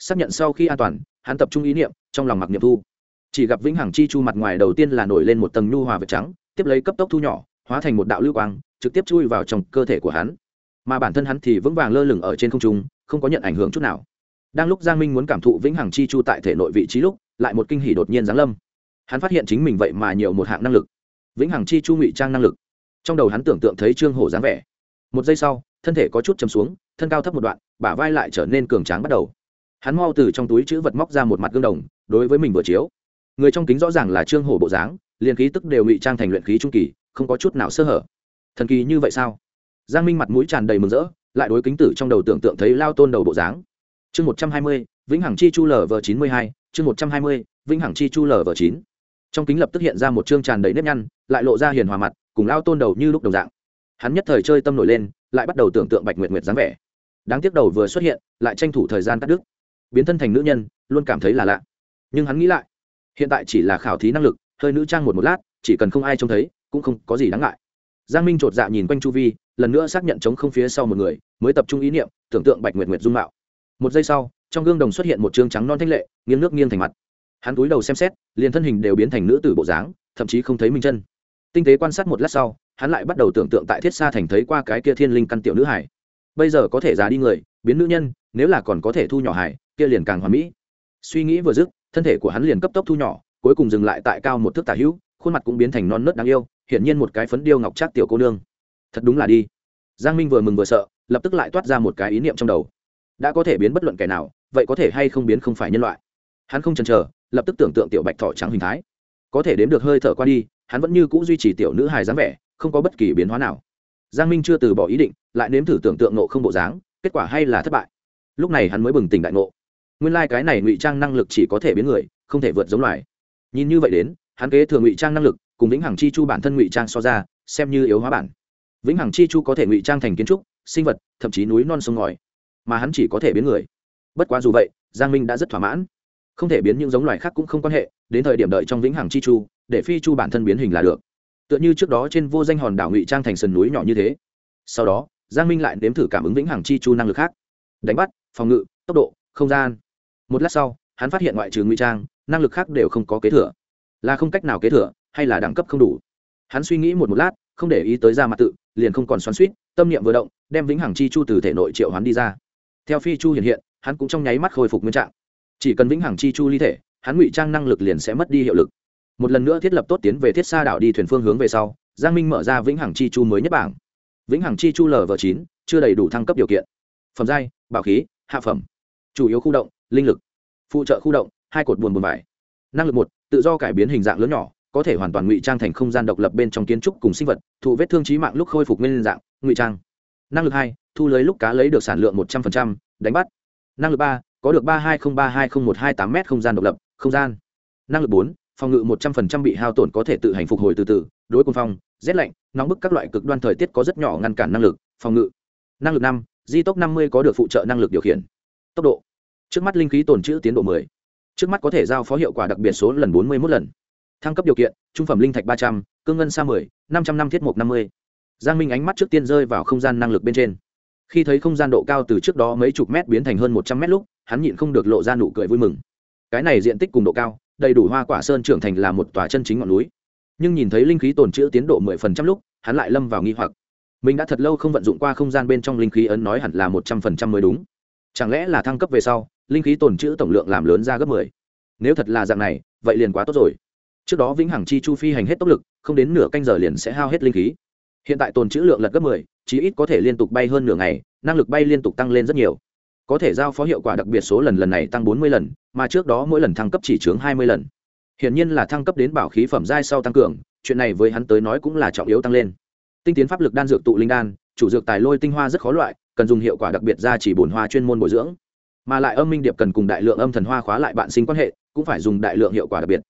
xác nhận sau khi an toàn, hắn tập trung ý niệm, trong lòng mặc niệm thu. Chỉ gặp vĩnh hằng chi chu mặt ngoài đầu tiên là nổi lên một tầng nhu hòa vật trắng, tiếp lấy cấp tốc thu nhỏ, hóa thành một đạo lưu quang, trực tiếp chui vào trong cơ thể của hắn. Mà bản thân hắn thì vững vàng lơ lửng ở trên không trung, không có nhận ảnh hưởng chút nào. Đang lúc giang minh muốn cảm thụ vĩnh hằng chi chu tại thể nội vị trí lúc, lại một kinh hỉ đột nhiên giáng lâm. Hắn phát hiện chính mình vậy mà nhiều một hạng năng lực. Vĩnh hằng chi chu ngụy trang năng lực trong đầu hắn tưởng tượng thấy trương hổ dáng vẻ. Một giây sau, thân thể có chút chầm xuống, thân cao thấp một đoạn, bả vai lại trở nên cường tráng bắt đầu. Hắn mau từ trong túi chữ vật móc ra một mặt gương đồng, đối với mình vừa chiếu. Người trong kính rõ ràng là trương hổ bộ dáng, liền khí tức đều ngụy trang thành luyện khí trung kỳ, không có chút nào sơ hở. Thần kỳ như vậy sao? Giang minh mặt mũi tràn đầy mừng rỡ, lại đối kính tử trong đầu tưởng tượng thấy lao tôn đầu bộ dáng. Chương một trăm hai mươi, vĩnh hằng chi chu lv chín mươi hai, chương một trăm hai mươi, vĩnh hằng chi chu lv chín. Trong kính lập tức hiện ra một chương tràn đầy nếp nhăn, lại lộ ra hiền hòa mặt cùng lao tôn đầu như lúc đồng dạng. Hắn nhất thời chơi tâm nổi lên, lại bắt đầu tưởng tượng bạch nguyệt nguyệt dáng vẻ. Đáng tiếc đầu vừa xuất hiện, lại tranh thủ thời gian cắt đứt. Biến thân thành nữ nhân, luôn cảm thấy là lạ. Nhưng hắn nghĩ lại, hiện tại chỉ là khảo thí năng lực, hơi nữ trang một một lát, chỉ cần không ai trông thấy, cũng không có gì đáng ngại. Giang minh chột dạ nhìn quanh chu vi, lần nữa xác nhận chống không phía sau một người, mới tập trung ý niệm, tưởng tượng bạch nguyệt nguyệt dung mạo. Một giây sau, trong gương đồng xuất hiện một chương trắng non thanh lệ, nghiêng nước nghiêng thành mặt. Hắn túi đầu xem xét, liền thân hình đều biến thành nữ tử bộ dáng, thậm chí không thấy minh chân tinh tế quan sát một lát sau, hắn lại bắt đầu tưởng tượng tại thiết xa thành thấy qua cái kia thiên linh căn tiểu nữ hải. Bây giờ có thể già đi người, biến nữ nhân, nếu là còn có thể thu nhỏ hải kia liền càng hoàn mỹ. Suy nghĩ vừa dứt, thân thể của hắn liền cấp tốc thu nhỏ, cuối cùng dừng lại tại cao một thước tả hữu, khuôn mặt cũng biến thành non nớt đáng yêu, hiển nhiên một cái phấn điêu ngọc trác tiểu cô nương. Thật đúng là đi. Giang minh vừa mừng vừa sợ, lập tức lại toát ra một cái ý niệm trong đầu. Đã có thể biến bất luận kẻ nào, vậy có thể hay không biến không phải nhân loại? Hắn không chần chờ, lập tức tưởng tượng tiểu bạch thỏ trắng hình thái có thể đếm được hơi thở qua đi, hắn vẫn như c ũ duy trì tiểu nữ hài dáng vẻ, không có bất kỳ biến hóa nào. Giang minh chưa từ bỏ ý định, lại nếm thử tưởng tượng nộ không bộ dáng, kết quả hay là thất bại. Lúc này hắn mới bừng tỉnh đại ngộ. Nguyên lai、like、cái này ngụy trang năng lực chỉ có thể biến người, không thể vượt giống loài. Nhìn như vậy đến, hắn kế thừa ngụy trang năng lực, cùng vĩnh hằng chi chu bản thân ngụy trang so ra, xem như yếu hóa bản. Vĩnh hằng chi chu có thể ngụy trang thành kiến trúc, sinh vật, thậm chí núi non sông ngòi, mà hắn chỉ có thể biến người. Bất quá dù vậy, giang minh đã rất thỏa mãn không thể biến những giống loài khác cũng không quan hệ, đến thời điểm đợi trong vĩnh hằng chi chu, để phi chu bản thân biến hình là được. Tựa như trước đó trên vô danh hòn đảo ngụy trang thành sườn núi nhỏ như thế. Sau đó, giang minh lại nếm thử cảm ứng vĩnh hằng chi chu năng lực khác. Đánh bắt, phòng ngự, tốc độ, không gian. Một lát sau, hắn phát hiện ngoại trừ ngụy trang, năng lực khác đều không có kế thừa. Là không cách nào kế thừa, hay là đẳng cấp không đủ? Hắn suy nghĩ một một lát, không để ý tới ra mặt tự, liền không còn xoắn suýt tâm niệm vừa động, đem vĩnh hằng chi chu từ thể nội triệu hắn đi ra. Theo phi chu hiện hiện, hắn cũng trong nháy mắt khôi phục nguyên trạng chỉ cần vĩnh hằng chi chu ly thể, hắn ngụy trang năng lực liền sẽ mất đi hiệu lực. Một lần nữa thiết lập tốt tiến về thiết xa đảo đi thuyền phương hướng về sau, giang minh mở ra vĩnh hằng chi chu mới nhất bảng. Vĩnh hằng chi chu lv chín, chưa đầy đủ thăng cấp điều kiện. Phẩm giai, bảo khí, hạ phẩm. Chủ yếu khu động, linh lực. Phụ trợ khu động, hai cột buồn buồn vải. Năng lực một, tự do cải biến hình dạng lớn nhỏ, có thể hoàn toàn ngụy trang thành không gian độc lập bên trong kiến trúc cùng sinh vật, thụ vết thương trí mạng lúc khôi phục nguyên dạng, ngụy trang. Năng lực hai, thu lưới lúc cá lấy được sản lượng một trăm linh đánh bắt. Năng lực ba có được ba hai không ba hai không một hai tám m không gian độc lập không gian. Năng lực bốn phòng ngự một trăm linh bị hao tổn có thể tự hành phục hồi từ từ đối quân phong rét lạnh nóng bức các loại cực đoan thời tiết có rất nhỏ ngăn cản năng lực phòng ngự. Năng lực năm di tốc năm mươi có được phụ trợ năng lực điều khiển. Tốc độ. Trước mắt linh khí tồn trữ tiến độ 10. trước mắt có thể giao phó hiệu quả đặc biệt số lần 41 lần. Thăng cấp điều kiện trung phẩm linh thạch 300, cương ngân sa 10, 500 năm thiết mục 50. giang minh ánh mắt trước tiên rơi vào không gian năng lực bên trên. Khi thấy không gian độ cao từ trước đó mấy chục mét biến thành hơn một trăm mét lúc hắn nhịn không được lộ ra nụ cười vui mừng. Cái này diện tích cùng độ cao, đầy đủ hoa quả sơn trưởng thành là một tòa chân chính ngọn núi. Nhưng nhìn thấy linh khí tồn trữ tiến độ mười phần trăm lúc, hắn lại lâm vào nghi hoặc. Mình đã thật lâu không vận dụng qua không gian bên trong linh khí ấn nói hẳn là một trăm phần trăm mới đúng. Chẳng lẽ là thăng cấp về sau, linh khí tồn trữ tổng lượng làm lớn ra gấp mười? Nếu thật là dạng này, vậy liền quá tốt rồi. Trước đó vĩnh hằng chi chu phi hành hết tốc lực, không đến nửa canh giờ liền sẽ hao hết linh khí. Hiện tại tồn trữ lượng lật gấp mười, chí ít có thể liên tục bay hơn nửa ngày, năng lực bay liên tục tăng lên rất nhiều có thể giao phó hiệu quả đặc biệt số lần lần này tăng bốn mươi lần, mà trước đó mỗi lần thăng cấp chỉ chướng hai mươi lần. Hiển nhiên là thăng cấp đến bảo khí phẩm giai sau tăng cường, chuyện này với hắn tới nói cũng là trọng yếu tăng lên. Tinh tiến pháp lực đan dược tụ linh đan, chủ dược tài lôi tinh hoa rất khó loại, cần dùng hiệu quả đặc biệt ra chỉ bổn hoa chuyên môn bồi dưỡng. Mà lại âm minh điệp cần cùng đại lượng âm thần hoa khóa lại bạn sinh quan hệ, cũng phải dùng đại lượng hiệu quả đặc biệt.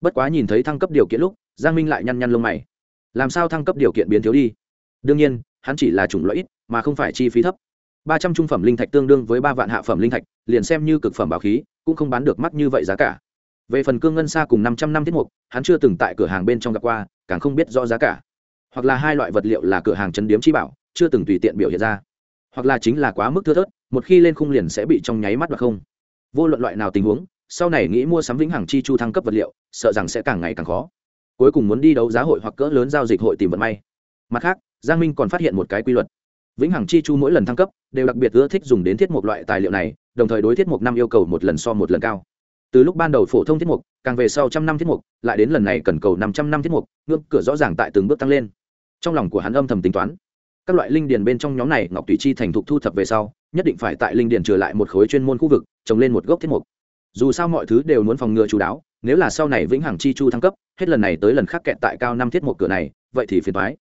Bất quá nhìn thấy thăng cấp điều kiện lúc, giang minh lại nhăn nhăn lông mày. Làm sao thăng cấp điều kiện biến thiếu đi? Đương nhiên, hắn chỉ là chủng loại ít, mà không phải chi phí thấp ba trăm trung phẩm linh thạch tương đương với ba vạn hạ phẩm linh thạch, liền xem như cực phẩm bảo khí, cũng không bán được mắt như vậy giá cả. Về phần cương ngân xa cùng năm trăm năm tiết mục, hắn chưa từng tại cửa hàng bên trong gặp qua, càng không biết rõ giá cả. Hoặc là hai loại vật liệu là cửa hàng chấn điếm chi bảo, chưa từng tùy tiện biểu hiện ra. Hoặc là chính là quá mức thưa thớt, một khi lên khung liền sẽ bị trong nháy mắt và không. Vô luận loại nào tình huống, sau này nghĩ mua sắm vĩnh hằng chi chu thăng cấp vật liệu, sợ rằng sẽ càng ngày càng khó. Cuối cùng muốn đi đấu giá hội hoặc cỡ lớn giao dịch hội tìm vận may. Mặt khác, giang minh còn phát hiện một cái quy luật vĩnh hằng chi chu mỗi lần thăng cấp đều đặc biệt ưa thích dùng đến thiết mục loại tài liệu này, đồng thời đối thiết mục năm yêu cầu một lần so một lần cao. Từ lúc ban đầu phổ thông thiết mục, càng về sau trăm năm thiết mục, lại đến lần này cần cầu năm trăm năm thiết mục, ngưỡng cửa rõ ràng tại từng bước tăng lên. Trong lòng của hắn âm thầm tính toán, các loại linh điền bên trong nhóm này ngọc tùy chi thành thục thu thập về sau, nhất định phải tại linh điền trừ lại một khối chuyên môn khu vực, trồng lên một gốc thiết mục. Dù sao mọi thứ đều muốn phòng ngừa chú đáo, nếu là sau này vĩnh hằng chi chu thăng cấp, hết lần này tới lần khác kẹt tại cao năm thiết mục cửa này, vậy thì phiền thoái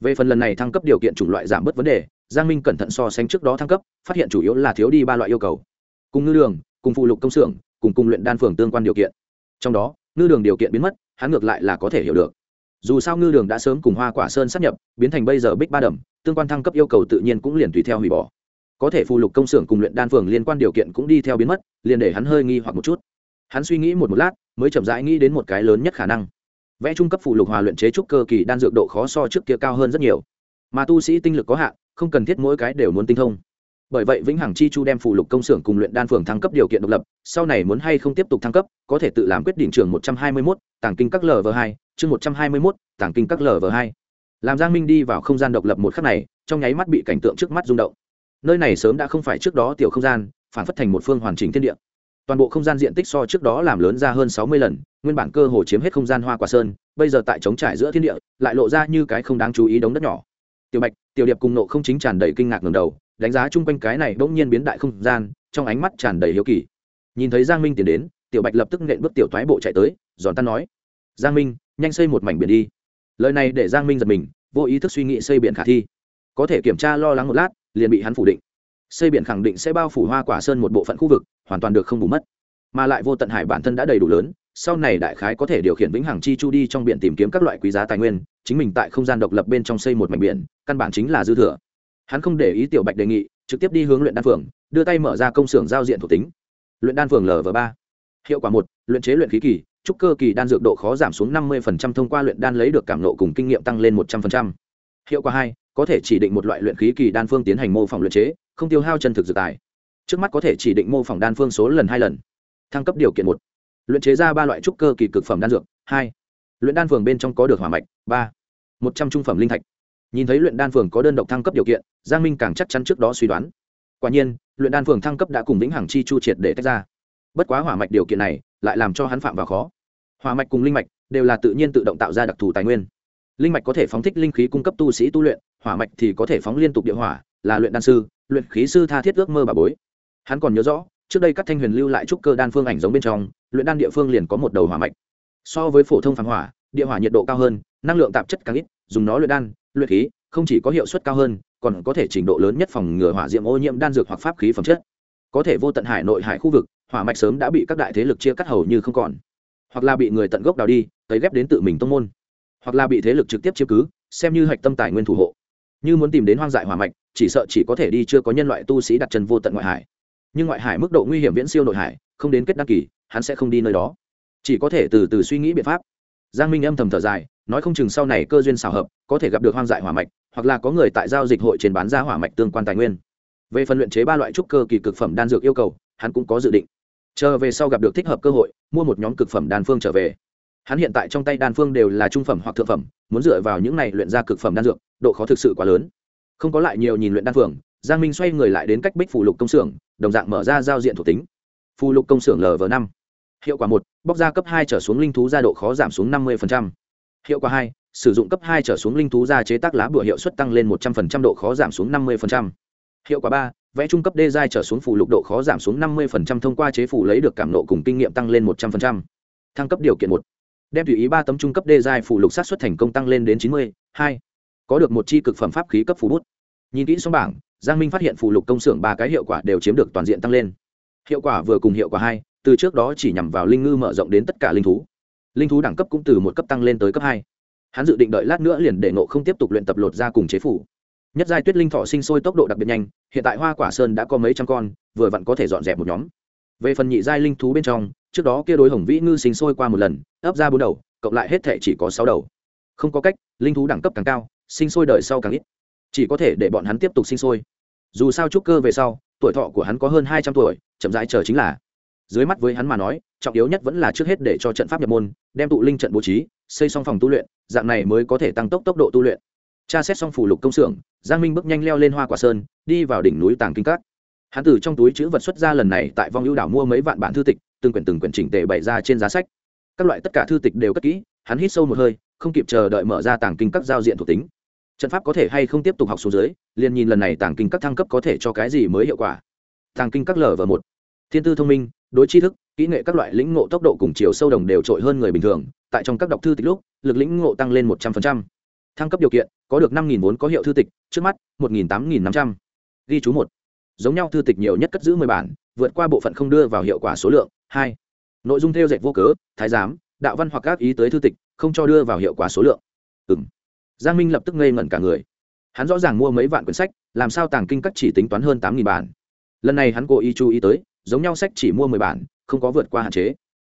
về phần lần này thăng cấp điều kiện chủng loại giảm bớt vấn đề giang minh cẩn thận so sánh trước đó thăng cấp, phát hiện chủ yếu là thiếu đi ba loại yêu cầu. Cùng ngư đường, cùng phụ lục công xưởng, cùng cùng luyện đan phường tương quan điều kiện. Trong đó, ngư đường điều kiện biến mất, hắn ngược lại là có thể hiểu được. Dù sao ngư đường đã sớm cùng hoa quả sơn sắp nhập, biến thành bây giờ bích ba đầm, tương quan thăng cấp yêu cầu tự nhiên cũng liền tùy theo hủy bỏ. Có thể phụ lục công xưởng cùng luyện đan phường liên quan điều kiện cũng đi theo biến mất, liền để hắn hơi nghi hoặc một chút. Hắn suy nghĩ một một lát, mới chậm rãi nghĩ đến một cái lớn nhất khả năng. Vẽ trung cấp phụ lục hòa luyện chế trúc cơ kỳ đan dược độ khó so trước kia cao hơn rất nhiều. Mà tu sĩ tinh lực có hạn không cần thiết mỗi cái đều muốn tinh thông. Bởi vậy vĩnh hằng chi chu đem phụ lục công xưởng cùng luyện đan phường thăng cấp điều kiện độc lập sau này muốn hay không tiếp tục thăng cấp có thể tự làm quyết định trường một trăm hai mươi 121, tàng kinh các lv hai chương một trăm hai mươi 121, tàng kinh các lv hai. Làm giang minh đi vào không gian độc lập một khắc này trong nháy mắt bị cảnh tượng trước mắt rung động. Nơi này sớm đã không phải trước đó tiểu không gian phản phất thành một phương hoàn chỉnh thiên địa. Toàn bộ không gian diện tích so trước đó làm lớn ra hơn sáu mươi lần nguyên bản cơ hồ chiếm hết không gian hoa quả sơn bây giờ tại trống trải giữa thiên địa lại lộ ra như cái không đáng chú ý đống đất nhỏ. Tiểu bạch tiểu điệp cùng nộ không chính tràn đầy kinh ngạc ngầm đầu, đánh giá chung quanh cái này bỗng nhiên biến đại không gian, trong ánh mắt tràn đầy hiếu kỳ. Nhìn thấy giang minh tiến đến, tiểu bạch lập tức nện bước tiểu thoái bộ chạy tới, giòn tan nói, giang minh, nhanh xây một mảnh biển đi. Lời này để giang minh giật mình, vô ý thức suy nghĩ xây biển khả thi. Có thể kiểm tra lo lắng một lát, liền bị hắn phủ định. Xây biển khẳng định sẽ bao phủ hoa quả sơn một bộ phận khu vực, hoàn toàn được không bù mất. Mà lại vô tận hải bản thân đã đầy đủ lớn sau này đại khái có thể điều khiển vĩnh hằng chi chu đi trong biển tìm kiếm các loại quý giá tài nguyên, chính mình tại không gian độc lập bên trong xây một mảnh biển, căn bản chính là dư thừa. Hắn không để ý tiểu bạch đề nghị, trực tiếp đi hướng luyện đan phường, đưa tay mở ra công xưởng giao diện thuộc tính. Luyện đan phường lv ba. Hiệu quả một, luyện chế luyện khí kỳ, trúc cơ kỳ đan dược độ khó giảm xuống năm mươi thông qua luyện đan lấy được cảm nộ cùng kinh nghiệm tăng lên một trăm linh hiệu quả hai, có thể chỉ định một loại luyện khí kỳ đan phương tiến hành mô phỏng luyện chế, không tiêu hao chân thực dược tài. Trước mắt có thể chỉ định mô phỏng đan phương số lần hai lần. Thăng cấp điều kiện một luyện chế ra ba loại trúc cơ kỳ cực phẩm đan dược. Hai, luyện đan phường bên trong có được hỏa mạch. Ba, một trăm trung phẩm linh thạch. Nhìn thấy luyện đan phường có đơn độc thăng cấp điều kiện, giang minh càng chắc chắn trước đó suy đoán. Quả nhiên, luyện đan phường thăng cấp đã cùng vĩnh hằng chi chu triệt để tách ra. Bất quá hỏa mạch điều kiện này lại làm cho hắn phạm vào khó. Hỏa mạch cùng linh mạch đều là tự nhiên tự động tạo ra đặc thù tài nguyên. Linh mạch có thể phóng thích linh khí cung cấp tu sĩ tu luyện, hỏa mạch thì có thể phóng liên tục địa hỏa, là luyện đan sư, luyện khí sư tha thiết ước mơ bà bối. Hắn còn nhớ rõ trước đây các thanh huyền lưu lại trúc cơ đan phương ảnh giống bên trong, luyện đan địa phương liền có một đầu hỏa mạch. So với phổ thông phản hỏa, địa hỏa nhiệt độ cao hơn, năng lượng tạp chất càng ít, dùng nó luyện đan, luyện khí, không chỉ có hiệu suất cao hơn, còn có thể trình độ lớn nhất phòng ngừa hỏa diệm ô nhiễm đan dược hoặc pháp khí phẩm chất. Có thể vô tận hải nội hải khu vực, hỏa mạch sớm đã bị các đại thế lực chia cắt hầu như không còn. Hoặc là bị người tận gốc đào đi tới ghép đến tự mình tông môn. Hoặc là bị thế lực trực tiếp chiếm cứ, xem như hạch tâm tài nguyên thủ hộ. Như muốn tìm đến hoang dại hỏa mạch, chỉ sợ chỉ có thể đi chưa có nhân loại tu sĩ đặt chân vô tận ngoại hải nhưng ngoại hải mức độ nguy hiểm viễn siêu nội hải, không đến kết đăng kỳ, hắn sẽ không đi nơi đó. Chỉ có thể từ từ suy nghĩ biện pháp. Giang minh âm thầm thở dài, nói không chừng sau này cơ duyên xào hợp, có thể gặp được hoang dại hỏa mạch, hoặc là có người tại giao dịch hội trên bán ra hỏa mạch tương quan tài nguyên. Về phần luyện chế ba loại trúc cơ kỳ cực phẩm đan dược yêu cầu, hắn cũng có dự định. Chờ về sau gặp được thích hợp cơ hội, mua một nhóm cực phẩm đan phương trở về. Hắn hiện tại trong tay đan phương đều là trung phẩm hoặc thượng phẩm, muốn dựa vào những này luyện ra cực phẩm đan dược, độ khó thực sự quá lớn. Không có lại nhiều nhìn luyện đan phường giang minh xoay người lại đến cách bích phù lục công xưởng, đồng dạng mở ra giao diện thuộc tính. Phù lục công xưởng lv năm. Hiệu quả một, bóc ra cấp hai trở xuống linh thú gia độ khó giảm xuống năm mươi hiệu quả hai, sử dụng cấp hai trở xuống linh thú gia chế tác lá bùa hiệu suất tăng lên một trăm linh độ khó giảm xuống năm mươi hiệu quả ba, vẽ trung cấp đê giai trở xuống phù lục độ khó giảm xuống năm mươi thông qua chế phủ lấy được cảm nộ cùng kinh nghiệm tăng lên một trăm linh thăng cấp điều kiện một, đem tùy ý ba tấm trung cấp đê giai phù lục sát xuất thành công tăng lên đến chín mươi, hai, có được một chi cực phẩm pháp khí cấp phù bút. Nhìn kỹ xuống bảng giang minh phát hiện phụ lục công xưởng ba cái hiệu quả đều chiếm được toàn diện tăng lên. Hiệu quả vừa cùng hiệu quả hai, từ trước đó chỉ nhằm vào linh ngư mở rộng đến tất cả linh thú. Linh thú đẳng cấp cũng từ một cấp tăng lên tới cấp hai. Hắn dự định đợi lát nữa liền để nộ không tiếp tục luyện tập lột ra cùng chế phủ. Nhất giai tuyết linh thọ sinh sôi tốc độ đặc biệt nhanh, hiện tại hoa quả sơn đã có mấy trăm con, vừa vặn có thể dọn dẹp một nhóm. Về phần nhị giai linh thú bên trong, trước đó kia đối hồng vĩ ngư sinh sôi qua một lần, ấp ra bốn đầu, cộng lại hết thể chỉ có sáu đầu. Không có cách, linh thú đẳng cấp càng cao, sinh sôi đời sau càng ít. Chỉ có thể để bọn hắn tiếp tục sinh sôi dù sao trúc cơ về sau, tuổi thọ của hắn có hơn hai trăm tuổi, chậm rãi chờ chính là. Dưới mắt với hắn mà nói, trọng yếu nhất vẫn là trước hết để cho trận pháp nhập môn, đem tụ linh trận bố trí, xây xong phòng tu luyện, dạng này mới có thể tăng tốc tốc độ tu luyện. Tra xét xong phủ lục công xưởng, giang minh bước nhanh leo lên hoa quả sơn, đi vào đỉnh núi tàng kinh cát hắn từ trong túi chữ vật xuất ra lần này tại vong ưu đảo mua mấy vạn bản thư tịch, từng quyển từng quyển chỉnh tề bày ra trên giá sách. Các loại tất cả thư tịch đều cất kỹ, hắn hít sâu một hơi, không kịp chờ đợi mở ra tàng kinh các giao diện thuộc tính trận pháp có thể hay không tiếp tục học xuống dưới, liền nhìn lần này tàng kinh các thăng cấp có thể cho cái gì mới hiệu quả. Tàng kinh các lở và một, thiên tư thông minh, đối tri thức, kỹ nghệ các loại lĩnh ngộ tốc độ cùng chiều sâu đồng đều trội hơn người bình thường, tại trong các đọc thư tịch lúc, lực lĩnh ngộ tăng lên một trăm linh thăng cấp điều kiện, có được năm vốn có hiệu thư tịch, trước mắt, một tám năm trăm. Ghi chú một, giống nhau thư tịch nhiều nhất cất giữ mười bản, vượt qua bộ phận không đưa vào hiệu quả số lượng, hai. Nội dung theo dệt vô cớ, thái giám, đạo văn hoặc các ý tới thư tịch, không cho đưa vào hiệu quả số lượng. Ừ m giang minh lập tức ngây ngẩn cả người. Hắn rõ ràng mua mấy vạn quyển sách, làm sao tàng kinh các chỉ tính toán hơn tám nghìn bản. Lần này hắn cố ý chú ý tới, giống nhau sách chỉ mua mười bản, không có vượt qua hạn chế.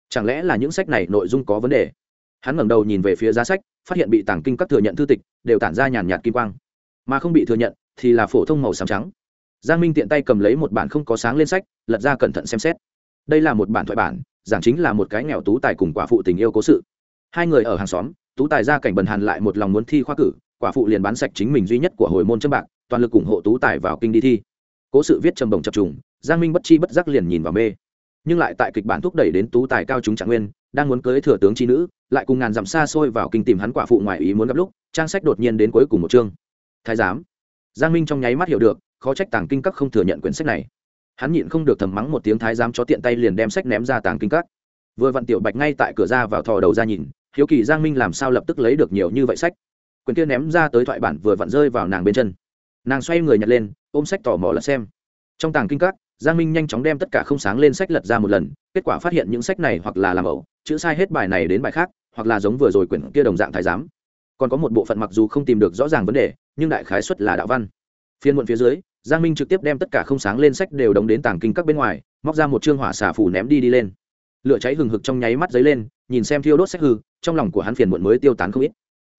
Chẳng lẽ là những sách này nội dung có vấn đề? Hắn ngẩng đầu nhìn về phía giá sách, phát hiện bị tàng kinh các thừa nhận thư tịch đều tản ra nhàn nhạt kim quang. Mà không bị thừa nhận thì là phổ thông màu xám trắng. Giang minh tiện tay cầm lấy một bản không có sáng lên sách, lật ra cẩn thận xem xét. Đây là một bản thoại bản, giảng chính là một cái nghèo tú tài cùng quả phụ tình yêu cố sự. Hai người ở hàng xóm tú tài ra cảnh bần hàn lại một lòng muốn thi khoa cử, quả phụ liền bán sạch chính mình duy nhất của hồi môn châm bạc, toàn lực ủng hộ tú tài vào kinh đi thi. Cố sự viết trầm bồng chập trùng, giang minh bất chi bất giác liền nhìn vào mê. Nhưng lại tại kịch bản thúc đẩy đến tú tài cao chúng trạng nguyên, đang muốn cưới thừa tướng tri nữ, lại cùng ngàn dặm xa xôi vào kinh tìm hắn quả phụ ngoài ý muốn gặp lúc, trang sách đột nhiên đến cuối cùng một chương. Thái giám. Giang minh trong nháy mắt hiểu được, khó trách tàng kinh các không thừa nhận quyển sách này. Hắn nhịn không được thầm mắng một tiếng thái giám cho tiện tay liền đem sách ném ra tàng kinh các. Vừa vặn tiểu bạch ngay tại cửa ra vào thò đầu ra nhìn hiếu kỳ giang minh làm sao lập tức lấy được nhiều như vậy sách quyển kia ném ra tới thoại bản vừa vặn rơi vào nàng bên chân nàng xoay người nhặt lên ôm sách tò mò lật xem trong tàng kinh các giang minh nhanh chóng đem tất cả không sáng lên sách lật ra một lần kết quả phát hiện những sách này hoặc là làm ẩu chữ sai hết bài này đến bài khác hoặc là giống vừa rồi quyển kia đồng dạng thái giám còn có một bộ phận mặc dù không tìm được rõ ràng vấn đề nhưng đại khái xuất là đạo văn phiên muộn phía dưới giang minh trực tiếp đem tất cả không sáng lên sách đều đóng đến tàng kinh các bên ngoài móc ra một chương hỏa xả phủ ném đi đi lên lửa cháy hừng hực trong nháy mắt dấy lên nhìn xem thiêu đốt sách hư trong lòng của hắn phiền muộn mới tiêu tán không ít.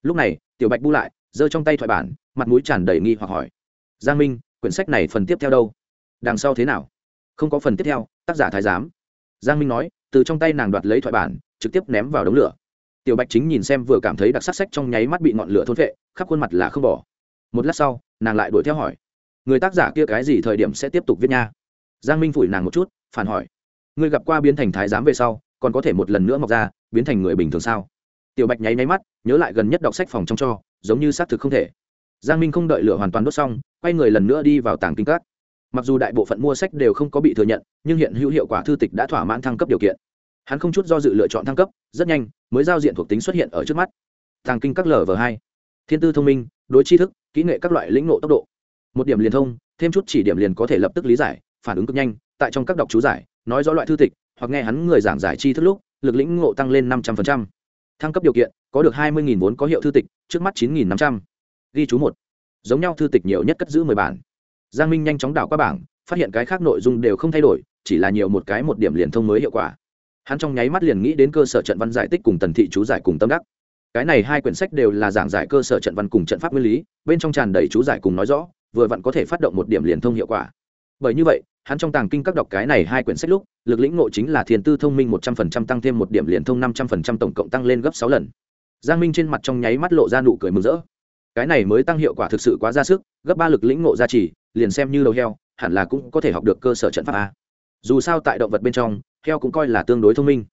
Lúc này, tiểu bạch bu lại, giơ trong tay thoại bản, mặt mũi tràn đầy nghi hoặc hỏi, giang minh, quyển sách này phần tiếp theo đâu? Đằng sau thế nào? Không có phần tiếp theo, tác giả thái giám. Giang minh nói, từ trong tay nàng đoạt lấy thoại bản, trực tiếp ném vào đống lửa. Tiểu bạch chính nhìn xem vừa cảm thấy đặc sắc sách trong nháy mắt bị ngọn lửa thôn vệ khắp khuôn mặt là không bỏ. Một lát sau, nàng lại đuổi theo hỏi, người tác giả kia cái gì thời điểm sẽ tiếp tục viết nha? Giang minh phủi nàng một chút, phản hỏi người gặp qua biến thành thái giám về sau còn có thể một lần nữa mọc ra, biến thành người bình thường sao? Tiểu bạch nháy nháy mắt, nhớ lại gần nhất đọc sách phòng trong cho, giống như xác thực không thể. Giang minh không đợi lửa hoàn toàn đốt xong, quay người lần nữa đi vào tàng kinh các. Mặc dù đại bộ phận mua sách đều không có bị thừa nhận, nhưng hiện hữu hiệu quả thư tịch đã thỏa mãn thăng cấp điều kiện. Hắn không chút do dự lựa chọn thăng cấp, rất nhanh, mới giao diện thuộc tính xuất hiện ở trước mắt. Tàng kinh các lv hai. Thiên tư thông minh, đối tri thức, kỹ nghệ các loại lĩnh nộ tốc độ. Một điểm liền thông, thêm chút chỉ điểm liền có thể lập tức lý giải, phản ứng cực nhanh, tại trong các đọc chú giải, nói rõ loại thư tịch hoặc nghe hắn người giảng giải chi thức lúc, lực lĩnh ngộ tăng lên năm trăm linh thăng cấp điều kiện, có được hai mươi vốn có hiệu thư tịch, trước mắt chín năm trăm. Ghi chú một. Giống nhau thư tịch nhiều nhất cất giữ mười bản. Giang minh nhanh chóng đảo qua bảng, phát hiện cái khác nội dung đều không thay đổi, chỉ là nhiều một cái một điểm liền thông mới hiệu quả. Hắn trong nháy mắt liền nghĩ đến cơ sở trận văn giải tích cùng tần thị chú giải cùng tâm đắc. Cái này hai quyển sách đều là giảng giải cơ sở trận văn cùng trận pháp nguyên lý, bên trong tràn đầy chú giải cùng nói rõ, vừa vặn có thể phát động một điểm liền thông hiệu quả. Bởi như vậy hắn trong tàng kinh các đọc cái này hai quyển sách lúc, lực lĩnh ngộ chính là thiền tư thông minh một trăm phần trăm tăng thêm một điểm liền thông năm trăm phần trăm tổng cộng tăng lên gấp sáu lần. Giang minh trên mặt trong nháy mắt lộ ra nụ cười mừng rỡ. Cái này mới tăng hiệu quả thực sự quá ra sức, gấp ba lực lĩnh ngộ gia trì, liền xem như đầu heo, hẳn là cũng có thể học được cơ sở trận pháp a. Dù sao tại động vật bên trong, heo cũng coi là tương đối thông minh.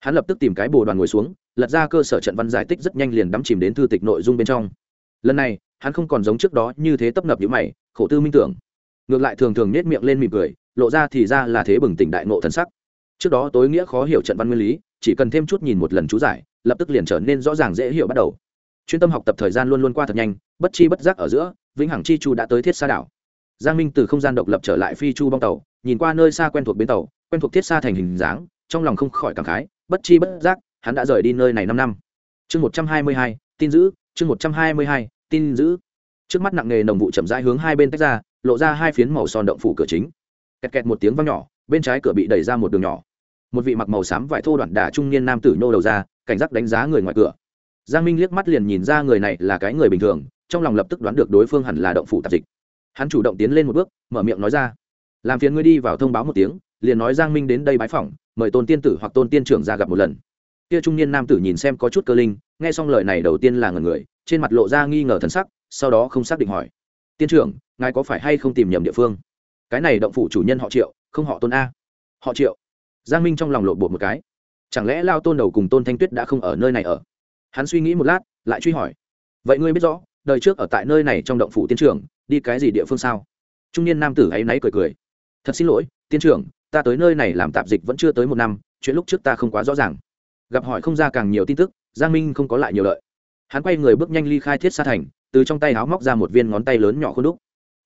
Hắn lập tức tìm cái bồ đoàn ngồi xuống, lật ra cơ sở trận văn giải tích rất nhanh liền đắm chìm đến thư tịch nội dung bên trong. Lần này, hắn không còn giống trước đó như thế tấp nập như mày, khổ tư minh tưởng. Ngược lại thường thường nết miệng lên mỉm cười lộ ra thì ra là thế bừng tỉnh đại ngộ thần sắc. Trước đó tối nghĩa khó hiểu trận văn nguyên lý, chỉ cần thêm chút nhìn một lần chú giải, lập tức liền trở nên rõ ràng dễ hiểu bắt đầu. Chuyên tâm học tập thời gian luôn luôn qua thật nhanh, bất chi bất giác ở giữa, vĩnh hằng chi chu đã tới thiết xa đảo. Giang minh từ không gian độc lập trở lại phi chu bong tàu, nhìn qua nơi xa quen thuộc bến tàu, quen thuộc thiết xa thành hình dáng, trong lòng không khỏi cảm khái, bất chi bất giác, hắn đã rời đi nơi này năm năm. Chương một trăm hai mươi hai, tin giữ, chương một trăm hai mươi hai, tin giữ. Trước mắt nặng nghề nồng vụ chậm rãi hướng hai bên tách ra, lộ ra hai phiến màu son động phủ cửa chính kẹt kẹt một tiếng văng nhỏ, bên trái cửa bị đẩy ra một đường nhỏ. Một vị mặc màu xám vải thô đoạn đả trung niên nam tử nô đầu ra, cảnh giác đánh giá người ngoài cửa. Giang minh liếc mắt liền nhìn ra người này là cái người bình thường, trong lòng lập tức đoán được đối phương hẳn là động phủ tạp dịch. Hắn chủ động tiến lên một bước, mở miệng nói ra. Làm phiền ngươi đi vào thông báo một tiếng, liền nói giang minh đến đây bái phỏng, mời tôn tiên tử hoặc tôn tiên trưởng ra gặp một lần. Kia trung niên nam tử nhìn xem có chút cơ linh, nghe xong lời này đầu tiên là ngần người, trên mặt lộ ra nghi ngờ thần sắc, sau đó không xác định hỏi. Tiên trưởng, ngài có phải hay không tìm nhầm địa phương? Cái này động phủ chủ nhân họ triệu, không họ tôn a. Họ triệu. Giang minh trong lòng lộ bột một cái. Chẳng lẽ lao tôn đầu cùng tôn thanh tuyết đã không ở nơi này ở? Hắn suy nghĩ một lát, lại truy hỏi. Vậy ngươi biết rõ, đời trước ở tại nơi này trong động phủ tiên trưởng, đi cái gì địa phương sao? Trung niên nam tử ấy náy cười cười. Thật xin lỗi, tiên trưởng, ta tới nơi này làm tạp dịch vẫn chưa tới một năm, chuyện lúc trước ta không quá rõ ràng. Gặp hỏi không ra càng nhiều tin tức, giang minh không có lại nhiều lợi. Hắn quay người bước nhanh ly khai thiết xa thành, từ trong tay áo móc ra một viên ngón tay lớn nhỏ khuôn đúc.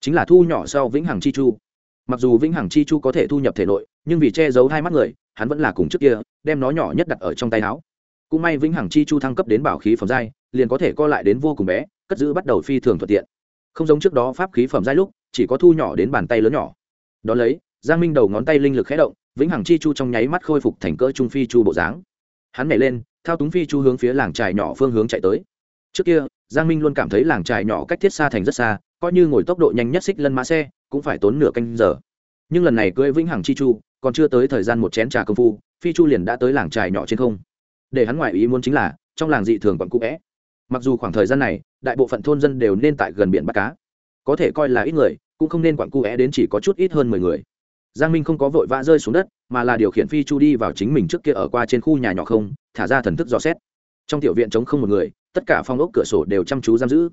Chính là thu nhỏ sau vĩnh hằng chi chu mặc dù vĩnh hằng chi chu có thể thu nhập thể nội, nhưng vì che giấu hai mắt người, hắn vẫn là cùng trước kia, đem nó nhỏ nhất đặt ở trong tay áo. Cũng may vĩnh hằng chi chu thăng cấp đến bảo khí phẩm giai, liền có thể co lại đến vô cùng bé, cất giữ bắt đầu phi thường thuận tiện. Không giống trước đó pháp khí phẩm giai lúc, chỉ có thu nhỏ đến bàn tay lớn nhỏ. Đ ó lấy, giang minh đầu ngón tay linh lực khé động, vĩnh hằng chi chu trong nháy mắt khôi phục thành cỡ trung phi chu bộ dáng. Hắn nhảy lên, thao túng phi chu hướng phía làng trài nhỏ phương hướng chạy tới. Trước kia, giang minh luôn cảm thấy làng trài nhỏ cách thiết xa thành rất xa coi như ngồi tốc độ nhanh nhất xích lân mã xe, cũng phải tốn nửa canh giờ. Nhưng lần này cưỡi vĩnh hằng chi chu, còn chưa tới thời gian một chén trà công phu, phi chu liền đã tới làng trài nhỏ trên không. Để hắn ngoại ý muốn chính là, trong làng dị thường còn cũ vẽ. Mặc dù khoảng thời gian này, đại bộ phận thôn dân đều nên tại gần biển bắt cá. Có thể coi là ít người, cũng không nên quặn cu é đến chỉ có chút ít hơn mười người. Giang minh không có vội vã rơi xuống đất, mà là điều khiển phi chu đi vào chính mình trước kia ở qua trên khu nhà nhỏ không, thả ra thần thức dò xét. Trong tiểu viện chống không một người, tất cả phong ốc cửa sổ đều chăm chú giam giữ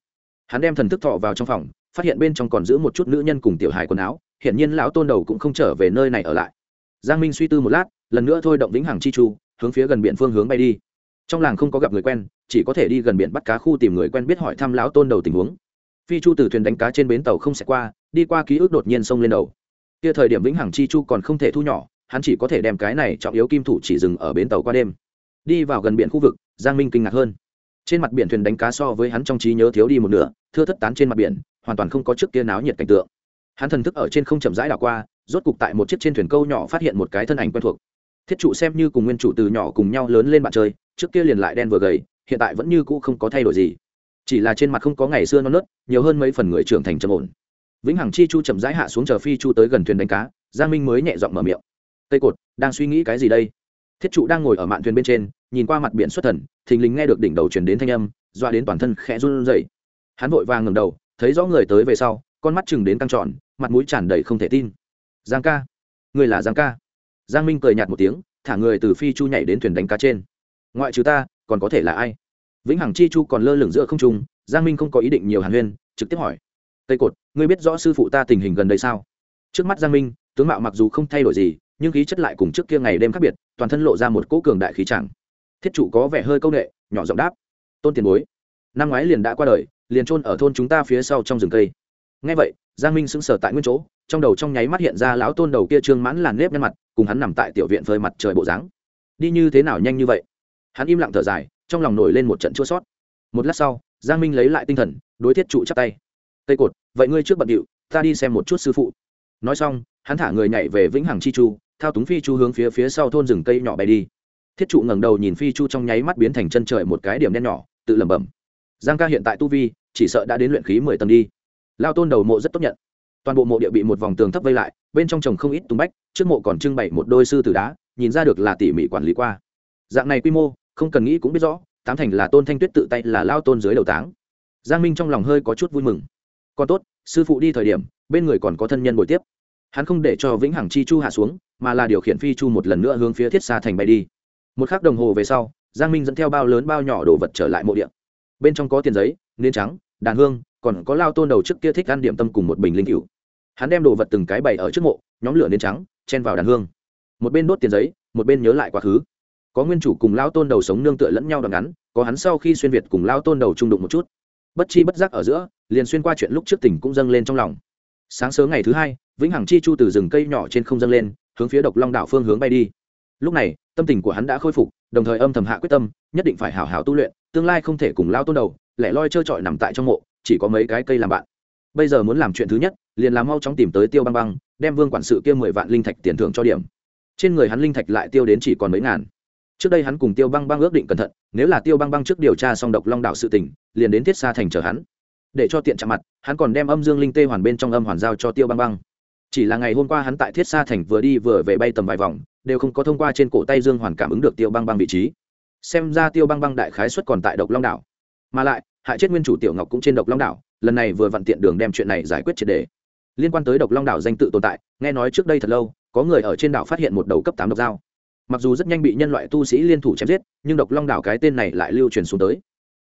hắn đem thần thức thọ vào trong phòng, phát hiện bên trong còn giữ một chút nữ nhân cùng tiểu hài quần áo, hiển nhiên lão tôn đầu cũng không trở về nơi này ở lại. Giang minh suy tư một lát, lần nữa thôi động vĩnh hằng chi chu, hướng phía gần biển phương hướng bay đi. Trong làng không có gặp người quen, chỉ có thể đi gần biển bắt cá khu tìm người quen biết hỏi thăm lão tôn đầu tình huống. Phi chu từ thuyền đánh cá trên bến tàu không sẽ qua, đi qua ký ức đột nhiên xông lên đầu. Kia thời điểm vĩnh hằng chi chu còn không thể thu nhỏ, hắn chỉ có thể đem cái này trọng yếu kim thủ chỉ dừng ở bến tàu qua đêm. Đi vào gần biển khu vực, giang minh kinh ngạc hơn trên mặt biển thuyền đánh cá so với hắn trong trí nhớ thiếu đi một nửa, thưa thất tán trên mặt biển, hoàn toàn không có trước kia náo nhiệt cảnh tượng. Hắn thần thức ở trên không chậm rãi đảo qua, rốt cục tại một chiếc trên thuyền câu nhỏ phát hiện một cái thân ảnh quen thuộc. Thiết trụ xem như cùng nguyên chủ từ nhỏ cùng nhau lớn lên bạn chơi, trước kia liền lại đen vừa gầy, hiện tại vẫn như cũ không có thay đổi gì. Chỉ là trên mặt không có ngày xưa non nớt, nhiều hơn mấy phần người trưởng thành trầm ổn. Vĩnh hằng chi chu chậm rãi hạ xuống chờ phi chu tới gần thuyền đánh cá, giang minh mới nhẹ giọng mở miệng. Tây cột, đang suy nghĩ cái gì đây? Thiết trụ đang ngồi ở mạn thuyền bên trên, nhìn qua mặt biển xuất thần, thình lình nghe được đỉnh đầu truyền đến thanh âm doa đến toàn thân khẽ run rẩy. Hắn vội vàng ngẩng đầu, thấy rõ người tới về sau, con mắt chừng đến căng tròn, mặt mũi tràn đầy không thể tin. Giang ca, người là giang ca. Giang minh cười nhạt một tiếng, thả người từ phi chu nhảy đến thuyền đánh cá trên. Ngoại trừ ta, còn có thể là ai? Vĩnh hằng chi chu còn lơ lửng giữa không trung, giang minh không có ý định nhiều hàn huyên, trực tiếp hỏi. Tây cột, ngươi biết rõ sư phụ ta tình hình gần đây sao? Trước mắt giang minh, tướng mạo mặc dù không thay đổi gì nhưng khí chất lại cùng trước kia ngày đêm khác biệt, toàn thân lộ ra một cỗ cường đại khí chẳng. Thiết trụ có vẻ hơi c â u n ệ nhỏ giọng đáp. Tôn tiền bối, năm ngoái liền đã qua đời, liền trôn ở thôn chúng ta phía sau trong rừng cây. Ngay vậy, giang minh sững sờ tại nguyên chỗ, trong đầu trong nháy mắt hiện ra lão tôn đầu kia trương mãn làn nếp nhăn mặt, cùng hắn nằm tại tiểu viện phơi mặt trời bộ dáng. Đi như thế nào nhanh như vậy? Hắn im lặng thở dài, trong lòng nổi lên một trận chua sót một lát sau, giang minh lấy lại tinh thần, đối thiết trụ chắp tay. Tây cột, vậy ngươi trước bận điệu, ta đi xem một chút sư phụ. Nói xong, hắn thả người nhảy về vĩnh hằng chi chu thao túng phi chu hướng phía phía sau thôn rừng cây nhỏ bay đi. Thiết trụ ngẩng đầu nhìn phi chu trong nháy mắt biến thành chân trời một cái điểm đen nhỏ, tự lẩm bẩm. Giang ca hiện tại tu vi, chỉ sợ đã đến luyện khí mười tầng đi. Lao tôn đầu mộ rất tốt nhận. Toàn bộ mộ địa bị một vòng tường thấp vây lại, bên trong trồng không ít tung bách, trước mộ còn trưng bày một đôi sư tử đá, nhìn ra được là tỉ mỉ quản lý qua. Dạng này quy mô, không cần nghĩ cũng biết rõ, tám thành là tôn thanh tuyết tự tay là lao tôn dưới đầu táng. Giang minh trong lòng hơi có chút vui mừng. Còn tốt, sư phụ đi thời điểm, bên người còn có thân nhân bồi tiếp hắn không để cho vĩnh hằng chi chu hạ xuống, mà là điều khiển phi chu một lần nữa hướng phía thiết xa thành bay đi. Một k h ắ c đồng hồ về sau, giang minh dẫn theo bao lớn bao nhỏ đồ vật trở lại mộ điện bên trong có tiền giấy, nến trắng, đàn hương, còn có lao tôn đầu trước kia thích ăn điểm tâm cùng một bình linh cựu hắn đem đồ vật từng cái bày ở trước mộ, nhóm lửa nến trắng, chen vào đàn hương. Một bên đốt tiền giấy, một bên nhớ lại quá khứ. Có nguyên chủ cùng lao tôn đầu sống nương tựa lẫn nhau đoạn ngắn, có hắn sau khi xuyên việt cùng lao tôn đầu trung đụng một chút. Bất chi bất giác ở giữa, liền xuyên qua chuyện lúc trước tỉnh cũng dâng lên trong lòng sáng sớm ngày thứ hai, vĩnh hằng chi chu từ rừng cây nhỏ trên không dâng lên, hướng phía độc long đảo phương hướng bay đi. Lúc này, tâm tình của hắn đã khôi phục, đồng thời âm thầm hạ quyết tâm, nhất định phải hảo hảo tu luyện, tương lai không thể cùng lao tôn đầu, lẻ loi trơ trọi nằm tại trong mộ, chỉ có mấy cái cây làm bạn. Bây giờ muốn làm chuyện thứ nhất, liền làm mau chóng tìm tới tiêu băng băng, đem vương quản sự kia mười vạn linh thạch tiền thưởng cho điểm. Trên người hắn linh thạch lại tiêu đến chỉ còn mấy ngàn. Trước đây hắn cùng tiêu băng băng ước định cẩn thận, nếu là tiêu băng băng trước điều tra xong độc long đạo sự tỉnh liền đến thiết xa thành chờ hắn để cho tiện chạm mặt, hắn còn đem âm dương linh tê hoàn bên trong âm hoàn giao cho tiêu băng băng. Chỉ là ngày hôm qua hắn tại thiết Sa thành vừa đi vừa về bay tầm vài vòng, đều không có thông qua trên cổ tay dương hoàn cảm ứng được tiêu băng băng vị trí. Xem ra tiêu băng băng đại khái xuất còn tại độc long đảo. Mà lại, hại chết nguyên chủ tiểu ngọc cũng trên độc long đảo, lần này vừa vặn tiện đường đem chuyện này giải quyết triệt đề. Liên quan tới độc long đảo danh tự tồn tại, nghe nói trước đây thật lâu, có người ở trên đảo phát hiện một đầu cấp tám độc dao. Mặc dù rất nhanh bị nhân loại tu sĩ liên thủ chém giết, nhưng độc long đảo cái tên này lại lưu truyền xuống tới.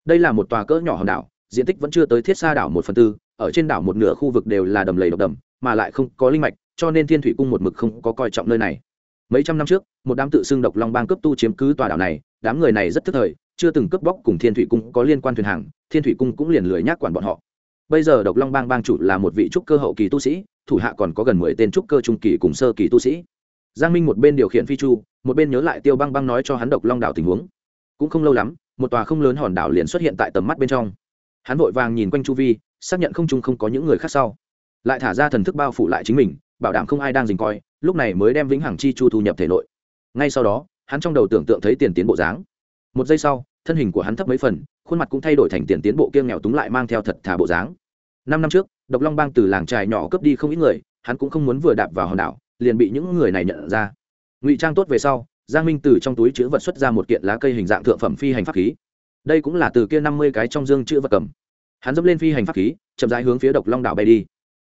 Đây là một tòa cỡ nhỏ hòn đảo diện tích vẫn chưa tới thiết xa đảo một phần tư, ở trên đảo một nửa khu vực đều là đầm lầy độc đầm, mà lại không có linh mạch, cho nên thiên thủy cung một mực không có coi trọng nơi này. Mấy trăm năm trước, một đám tự xưng độc long bang cướp tu chiếm cứ tòa đảo này, đám người này rất thức thời, chưa từng cướp bóc cùng thiên thủy cung có liên quan thuyền hàng, thiên thủy cung cũng liền lười nhác quản bọn họ. Bây giờ độc long bang bang chủ là một vị trúc cơ hậu kỳ tu sĩ, thủ hạ còn có gần mười tên trúc cơ trung kỳ cùng sơ kỳ tu sĩ. Giang minh một bên điều khiển phi chu, một bên nhớ lại tiêu băng băng nói cho hắn độc long đảo tình huống. Cũng không lâu lắm, một tòa không lớn hòn đảo liền xuất hiện tại tầm mắt bên trong hắn vội vàng nhìn quanh chu vi, xác nhận không chung không có những người khác sau. Lại thả ra thần thức bao phủ lại chính mình, bảo đảm không ai đang dình coi, lúc này mới đem vĩnh hằng chi chu thu nhập thể nội. Ngay sau đó, hắn trong đầu tưởng tượng thấy tiền tiến bộ dáng. Một giây sau, thân hình của hắn thấp mấy phần, khuôn mặt cũng thay đổi thành tiền tiến bộ kiêng nghèo túng lại mang theo thật thà bộ dáng. Năm năm trước, độc long bang từ làng trài nhỏ cướp đi không ít người, hắn cũng không muốn vừa đạp vào hòn đảo, liền bị những người này nhận ra. Ngụy trang tốt về sau, giang minh từ trong túi chữ vật xuất ra một kiện lá cây hình dạng thượng phẩm phi hành pháp khí đây cũng là từ kia năm mươi cái trong dương chữ vật cầm. Hắn dẫm lên phi hành pháp khí, chậm rãi hướng phía độc long đảo bay đi.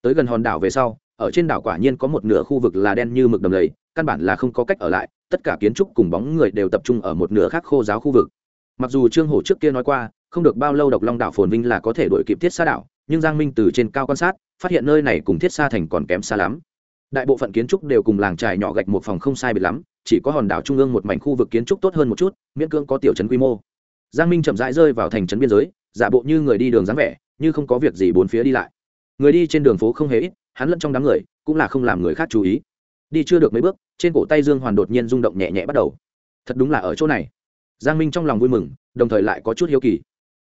Tới gần hòn đảo về sau, ở trên đảo quả nhiên có một nửa khu vực là đen như mực đầm lầy, căn bản là không có cách ở lại, tất cả kiến trúc cùng bóng người đều tập trung ở một nửa khác khô giáo khu vực. Mặc dù trương hổ trước kia nói qua, không được bao lâu độc long đảo phồn vinh là có thể đổi kịp thiết xa đảo, nhưng giang minh từ trên cao quan sát, phát hiện nơi này cùng thiết xa thành còn kém xa lắm. Đại bộ phận kiến trúc đều cùng làng trài nhỏ gạch một phòng không sai biệt lắm, chỉ có hòn đảo trung ương một mảnh khu vực kiến trúc tốt hơn một chút, miễn cưỡng có tiểu trấn quy mô giang minh chậm rãi rơi vào thành trấn biên giới, giả bộ như người đi đường dáng vẻ, như không có việc gì bốn phía đi lại. Người đi trên đường phố không hề ít, hắn lẫn trong đám người, cũng là không làm người khác chú ý. Đi chưa được mấy bước, trên cổ tay dương hoàn đột nhiên rung động nhẹ nhẹ bắt đầu. Thật đúng là ở chỗ này. Giang minh trong lòng vui mừng, đồng thời lại có chút hiếu kỳ.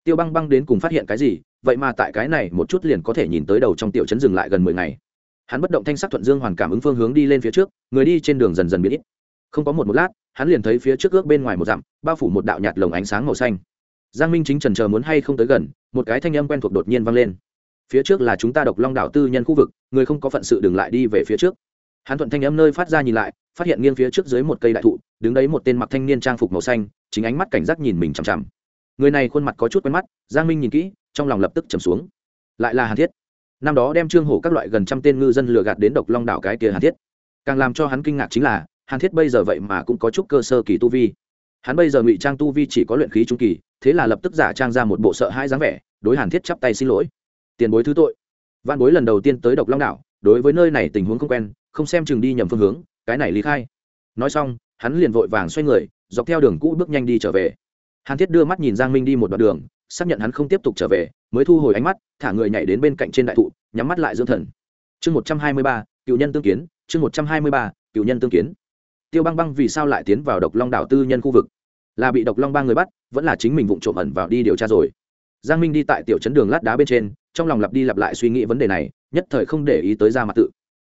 Tiêu băng băng đến cùng phát hiện cái gì, vậy mà tại cái này một chút liền có thể nhìn tới đầu trong tiểu trấn dừng lại gần mười ngày. Hắn bất động thanh sắc thuận dương hoàn cảm ứng phương hướng đi lên phía trước, người đi trên đường dần dần biến ít không có một một lát, hắn liền thấy phía trước ước bên ngoài một dặm, bao phủ một đạo nhạt lồng ánh sáng màu xanh. Giang minh chính trần chờ muốn hay không tới gần, một cái thanh âm quen thuộc đột nhiên vang lên. Phía trước là chúng ta độc long đảo tư nhân khu vực, người không có phận sự đừng lại đi về phía trước. Hắn thuận thanh âm nơi phát ra nhìn lại, phát hiện nghiêng phía trước dưới một cây đại thụ, đứng đấy một tên mặc thanh niên trang phục màu xanh, chính ánh mắt cảnh giác nhìn mình chằm chằm. Người này khuôn mặt có chút quen mắt, giang minh nhìn kỹ, trong lòng lập tức trầm xuống. Lại là hàn thiết. Năm đó đem trương hổ các loại gần trăm tên ngư dân lừa gạt đến độc long đảo cái kia hàn thiết. Càng làm cho hắn kinh ngạc chính là hàn thiết bây giờ vậy mà cũng có chút cơ sơ kỳ tu vi. Hắn bây giờ ngụy trang tu vi chỉ có luyện khí trung kỳ, thế là lập tức giả trang ra một bộ sợ hai dáng vẻ, đối hàn thiết chắp tay xin lỗi. Tiền bối thứ tội. Văn bối lần đầu tiên tới độc long đảo, đối với nơi này tình huống không quen, không xem chừng đi nhầm phương hướng, cái này lý khai. Nói xong, hắn liền vội vàng xoay người, dọc theo đường cũ bước nhanh đi trở về. Hàn thiết đưa mắt nhìn giang minh đi một đoạn đường, xác nhận hắn không tiếp tục trở về, mới thu hồi ánh mắt, thả người nhảy đến bên cạnh trên đại thụ, nhắm mắt lại dưỡng thần. Chương một trăm hai mươi ba, cựu nhân tương kiến, chương một trăm hai mươi ba, cựu nhân tương kiến tiêu băng băng vì sao lại tiến vào độc long đảo tư nhân khu vực? Là bị độc long ba người bắt, vẫn là chính mình vụng trộm ẩn vào đi điều tra rồi. Giang minh đi tại tiểu trấn đường lát đá bên trên, trong lòng lặp đi lặp lại suy nghĩ vấn đề này, nhất thời không để ý tới ra mặt tự.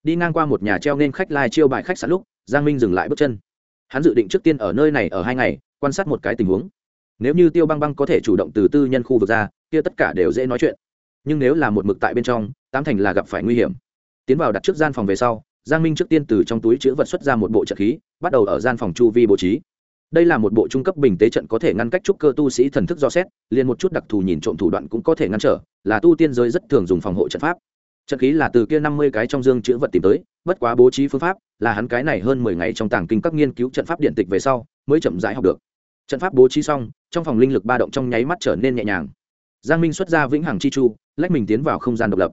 Đi ngang qua một nhà treo nên khách lai、like、chiêu bài khách sạn lúc, giang minh dừng lại bước chân. Hắn dự định trước tiên ở nơi này ở hai ngày, quan sát một cái tình huống. Nếu như tiêu băng băng có thể chủ động từ tư nhân khu vực ra, kia tất cả đều dễ nói chuyện. Nhưng nếu là một mực tại bên trong, tám thành là gặp phải nguy hiểm. Tiến vào đặt trước gian phòng về sau giang minh trước tiên từ trong túi chữ vật xuất ra một bộ trận khí, bắt đầu ở gian phòng chu vi bố trí. Đây là một bộ trung cấp bình tế trận có thể ngăn cách trúc cơ tu sĩ thần thức do xét, liền một chút đặc thù nhìn trộm thủ đoạn cũng có thể ngăn trở, là tu tiên giới rất thường dùng phòng hộ trận pháp. Trận khí là từ kia năm mươi cái trong dương chữ vật tìm tới, bất quá bố trí phương pháp là hắn cái này hơn mười ngày trong tàng kinh các nghiên cứu trận pháp điện tịch về sau mới chậm rãi học được. Trận pháp bố trí xong, trong phòng linh lực ba động trong nháy mắt trở nên nhẹ nhàng. Giang minh xuất ra vĩnh hằng chi chu, lách mình tiến vào không gian độc lập.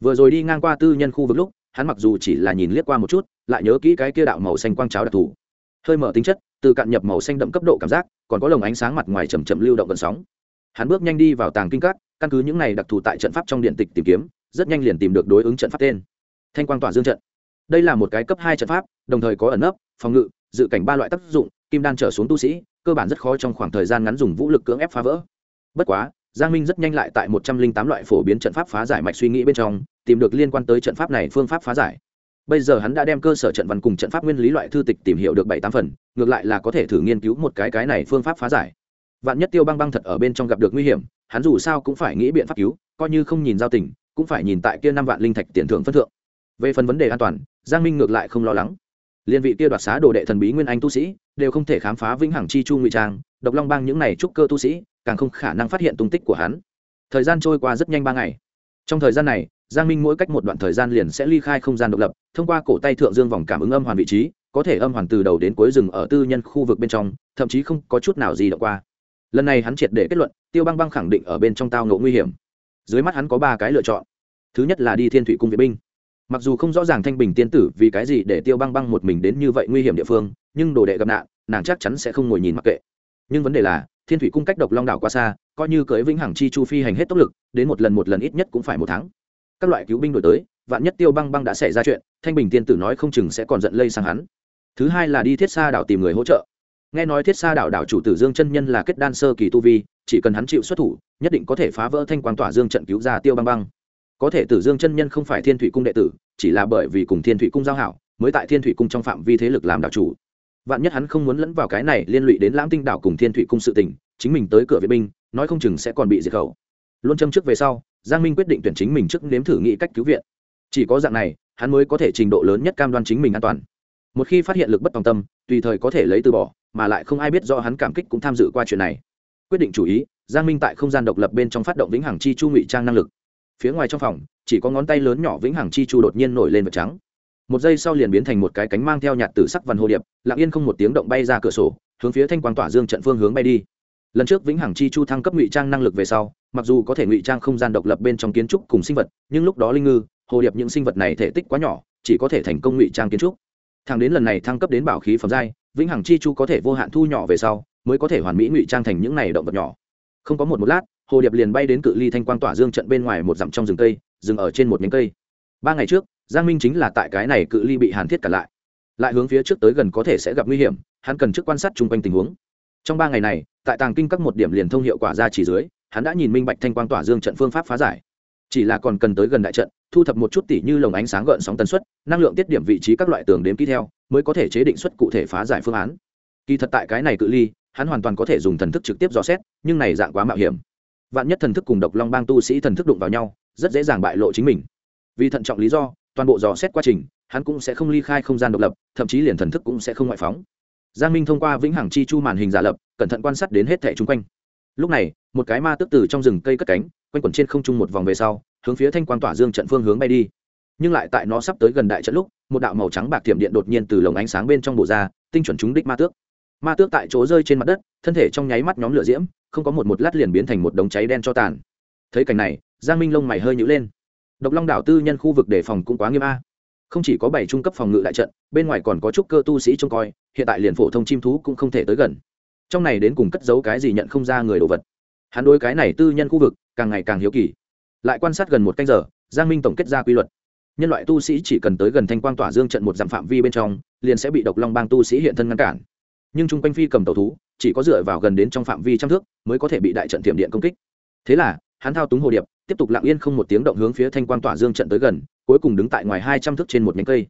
Vừa rồi đi ngang qua tư nhân khu vực lúc hắn mặc dù chỉ là nhìn liếc qua một chút, lại nhớ kỹ cái kia đạo màu xanh quang cháo đặc thù. Hơi mở tính chất, từ cạn nhập màu xanh đậm cấp độ cảm giác, còn có lồng ánh sáng mặt ngoài chầm chậm lưu động gần sóng. Hắn bước nhanh đi vào tàng kinh các, căn cứ những này đặc thù tại trận pháp trong điện tịch tìm kiếm, rất nhanh liền tìm được đối ứng trận pháp tên. Thanh quang tỏa dương trận. Đây là một cái cấp hai trận pháp, đồng thời có ẩn nấp, phòng ngự, dự cảnh ba loại tác dụng, kim đan trở xuống tu sĩ, cơ bản rất khó trong khoảng thời gian ngắn dùng vũ lực cưỡng ép phá vỡ. Bất quá, giang minh rất nhanh lại tại một trăm linh tám loại phổ biến trận pháp phá giải mạch suy nghĩ bên trong tìm được liên quan tới trận pháp này phương pháp phá giải. Bây giờ hắn đã đem cơ sở trận văn cùng trận pháp nguyên lý loại thư tịch tìm hiểu được bảy tám phần, ngược lại là có thể thử nghiên cứu một cái cái này phương pháp phá giải. Vạn nhất tiêu băng băng thật ở bên trong gặp được nguy hiểm, hắn dù sao cũng phải nghĩ biện pháp cứu, coi như không nhìn giao tình, cũng phải nhìn tại kia năm vạn linh thạch tiền thưởng phân thượng. Về phần vấn đề an toàn, giang minh ngược lại không lo lắng. Liên vị kia đoạt xá đồ đệ thần bí nguyên anh tu sĩ, đều không thể khám phá vĩnh hằng chi chu ngụy trang, độc long bang những này trúc cơ tu sĩ, càng không khả năng phát hiện tung tích của hắn. Thời gian trôi qua rất nhanh ba ngày. Trong thời gian này giang minh mỗi cách một đoạn thời gian liền sẽ ly khai không gian độc lập, thông qua cổ tay thượng dương vòng cảm ứng âm hoàn vị trí, có thể âm hoàn từ đầu đến cuối rừng ở tư nhân khu vực bên trong, thậm chí không có chút nào gì đọc qua. Lần này hắn triệt để kết luận, tiêu băng băng khẳng định ở bên trong tao ngộ nguy hiểm. Dưới mắt hắn có ba cái lựa chọn. Thứ nhất là đi thiên thủy cung vệ binh. Mặc dù không rõ ràng thanh bình tiên tử vì cái gì để tiêu băng băng một mình đến như vậy nguy hiểm địa phương, nhưng đồ đệ gặp nạn, nàng chắc chắn sẽ không ngồi nhìn mặc kệ. Nhưng vấn đề là, thiên thủy cung cách độc long đảo quá xa, coi như cưới vĩnh hằng chi chu phi hành hết tốc lực, đến một lần một lần ít nhất cũng phải một tháng các loại cứu binh đổi tới, vạn nhất tiêu băng băng đã xảy ra chuyện, thanh bình tiên tử nói không chừng sẽ còn giận lây sang hắn. Thứ hai là đi thiết xa đảo tìm người hỗ trợ. Nghe nói thiết xa đảo đảo chủ tử dương chân nhân là kết đan sơ kỳ tu vi, chỉ cần hắn chịu xuất thủ, nhất định có thể phá vỡ thanh quang tỏa dương trận cứu ra tiêu băng băng. Có thể tử dương chân nhân không phải thiên thủy cung đệ tử, chỉ là bởi vì cùng thiên thủy cung giao hảo, mới tại thiên thủy cung trong phạm vi thế lực làm đảo chủ. Vạn nhất hắn không muốn lẫn vào cái này liên lụy đến lãng tinh đảo cùng thiên thủy cung sự tình, chính mình tới cửa vệ binh, nói không chừng sẽ còn bị diệt khẩu. Luôn châm trước về sau giang minh quyết định tuyển chính mình trước nếm thử nghĩ cách cứu viện. Chỉ có dạng này, hắn mới có thể trình độ lớn nhất cam đoan chính mình an toàn. Một khi phát hiện lực bất tòng tâm, tùy thời có thể lấy từ bỏ, mà lại không ai biết do hắn cảm kích cũng tham dự qua chuyện này. Quyết định chủ ý, giang minh tại không gian độc lập bên trong phát động vĩnh hằng chi chu ngụy trang năng lực. Phía ngoài trong phòng, chỉ có ngón tay lớn nhỏ vĩnh hằng chi chu đột nhiên nổi lên vật trắng. Một giây sau liền biến thành một cái cánh mang theo nhạt tử sắc văn hồ điệp, lặng yên không một tiếng động bay ra cửa sổ, hướng phía thanh quang tỏa dương trận phương hướng bay đi. Lần trước vĩnh hằng chi chu thăng cấp ngụy trang năng lực về sau mặc dù có thể ngụy trang không gian độc lập bên trong kiến trúc cùng sinh vật, nhưng lúc đó linh ngư, hồ điệp những sinh vật này thể tích quá nhỏ, chỉ có thể thành công ngụy trang kiến trúc. Thẳng đến lần này thăng cấp đến bảo khí phẩm giai, vĩnh hằng chi chu có thể vô hạn thu nhỏ về sau, mới có thể hoàn mỹ ngụy trang thành những này động vật nhỏ. Không có một một lát, hồ điệp liền bay đến cự ly thanh quang tỏa dương trận bên ngoài một dặm trong rừng cây, dừng ở trên một nhánh cây. Ba ngày trước, giang minh chính là tại cái này cự ly bị hàn thiết cả lại. Lại hướng phía trước tới gần có thể sẽ gặp nguy hiểm, hắn cần trước quan sát chung quanh tình huống. Trong ba ngày này, tại tàng kinh các một điểm liền thông hiệu quả ra chỉ dưới hắn đã nhìn minh bạch thanh quang tỏa dương trận phương pháp phá giải. Chỉ là còn cần tới gần đại trận, thu thập một chút tỷ như lồng ánh sáng gợn sóng tần suất, năng lượng tiết điểm vị trí các loại tường đếm kỹ theo, mới có thể chế định xuất cụ thể phá giải phương án. Kỳ thật tại cái này cự ly, hắn hoàn toàn có thể dùng thần thức trực tiếp dò xét, nhưng này dạng quá mạo hiểm. Vạn nhất thần thức cùng độc long bang tu sĩ thần thức đụng vào nhau, rất dễ dàng bại lộ chính mình. Vì thận trọng lý do, toàn bộ dò xét quá trình, hắn cũng sẽ không ly khai không gian độc lập, thậm chí liền thần thức cũng sẽ không ngoại phóng. Giang minh thông qua vĩnh hằng chi chu màn hình giả lập, cẩn thận quan sát đến hết thẻ chung quanh lúc này, một cái ma tức từ trong rừng cây cất cánh, quanh quẩn trên không trung một vòng về sau, hướng phía thanh quan tỏa dương trận phương hướng bay đi. Nhưng lại tại nó sắp tới gần đại trận lúc, một đạo màu trắng bạc thiểm điện đột nhiên từ lồng ánh sáng bên trong bộ ra, tinh chuẩn trúng đích ma tước. Ma tước tại chỗ rơi trên mặt đất, thân thể trong nháy mắt nhóm lửa diễm, không có một một lát liền biến thành một đống cháy đen cho tàn. Thấy cảnh này, giang minh lông mày hơi nhữ lên. Độc long đảo tư nhân khu vực đề phòng cũng quá nghiêm a. Không chỉ có bảy trung cấp phòng ngự đại trận, bên ngoài còn có chút cơ tu sĩ trông coi, hiện tại liền phổ thông chim thú cũng không thể tới gần trong này đến cùng cất giấu cái gì nhận không ra người đồ vật. Hắn đối cái này tư nhân khu vực càng ngày càng hiếu kỳ. Lại quan sát gần một canh giờ, giang minh tổng kết ra quy luật. Nhân loại tu sĩ chỉ cần tới gần thanh quang tỏa dương trận một dặm phạm vi bên trong, liền sẽ bị độc long bang tu sĩ hiện thân ngăn cản. Nhưng chung quanh phi cầm tàu thú, chỉ có dựa vào gần đến trong phạm vi trăm thước mới có thể bị đại trận tiềm điện công kích. Thế là, hắn thao túng hồ điệp, tiếp tục lặng yên không một tiếng động hướng phía thanh quang tỏa dương trận tới gần, cuối cùng đứng tại ngoài hai trăm thước trên một nhánh cây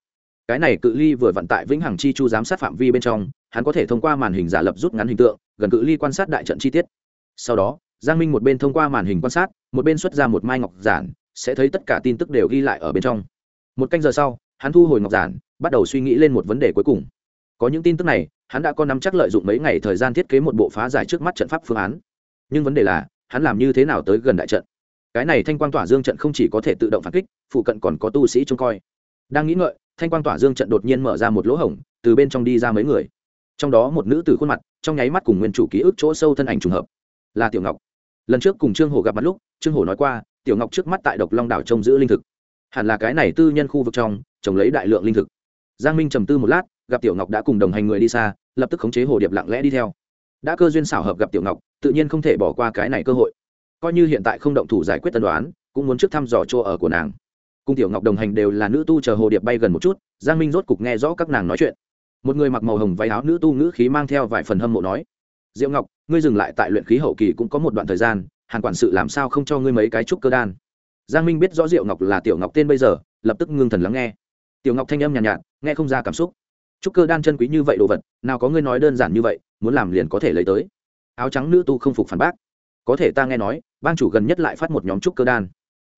cái này cự ly vừa vận tại vĩnh hằng chi chu giám sát phạm vi bên trong, hắn có thể thông qua màn hình giả lập rút ngắn hình tượng, gần cự ly quan sát đại trận chi tiết. Sau đó, giang minh một bên thông qua màn hình quan sát, một bên xuất ra một mai ngọc giản, sẽ thấy tất cả tin tức đều ghi lại ở bên trong. Một canh giờ sau, hắn thu hồi ngọc giản, bắt đầu suy nghĩ lên một vấn đề cuối cùng. Có những tin tức này, hắn đã có nắm chắc lợi dụng mấy ngày thời gian thiết kế một bộ phá giải trước mắt trận pháp phương án. Nhưng vấn đề là, hắn làm như thế nào tới gần đại trận? Cái này thanh quan tỏa dương trận không chỉ có thể tự động phản kích, phụ cận còn có tu sĩ trông coi. Đang nghĩ ngợi thanh quang tỏa dương trận đột nhiên mở ra một lỗ hổng, từ bên trong đi ra mấy người. Trong đó một nữ tử khuôn mặt, trong nháy mắt cùng nguyên chủ ký ức chỗ sâu thân ảnh trùng hợp. Là tiểu ngọc. Lần trước cùng trương hồ gặp mặt lúc, trương hồ nói qua, tiểu ngọc trước mắt tại độc long đảo trông giữ linh thực. Hẳn là cái này tư nhân khu vực trong, trồng lấy đại lượng linh thực. Giang minh trầm tư một lát, gặp tiểu ngọc đã cùng đồng hành người đi xa, lập tức khống chế hồ điệp lặng lẽ đi theo. Đã cơ duyên xảo hợp gặp tiểu ngọc, tự nhiên không thể bỏ qua cái này cơ hội. Coi như hiện tại không động thủ giải quyết tân đoán, cũng muốn trước thăm dò chỗ ở của nàng cung tiểu ngọc đồng hành đều là nữ tu chờ hồ điệp bay gần một chút giang minh rốt cục nghe rõ các nàng nói chuyện. Một người mặc màu hồng váy áo nữ tu ngữ khí mang theo vài phần hâm mộ nói diệu ngọc ngươi dừng lại tại luyện khí hậu kỳ cũng có một đoạn thời gian hàn quản sự làm sao không cho ngươi mấy cái trúc cơ đan? Giang minh biết rõ diệu ngọc là tiểu ngọc tên bây giờ lập tức ngưng thần lắng nghe. Tiểu ngọc thanh âm nhàn nhạt, nhạt nghe không ra cảm xúc. Trúc cơ đan chân quý như vậy đồ vật nào có ngươi nói đơn giản như vậy muốn làm liền có thể lấy tới. Áo trắng nữ tu không phục phản bác. Có thể ta nghe nói bang chủ gần nhất lại phát một nhóm trúc cơ đan.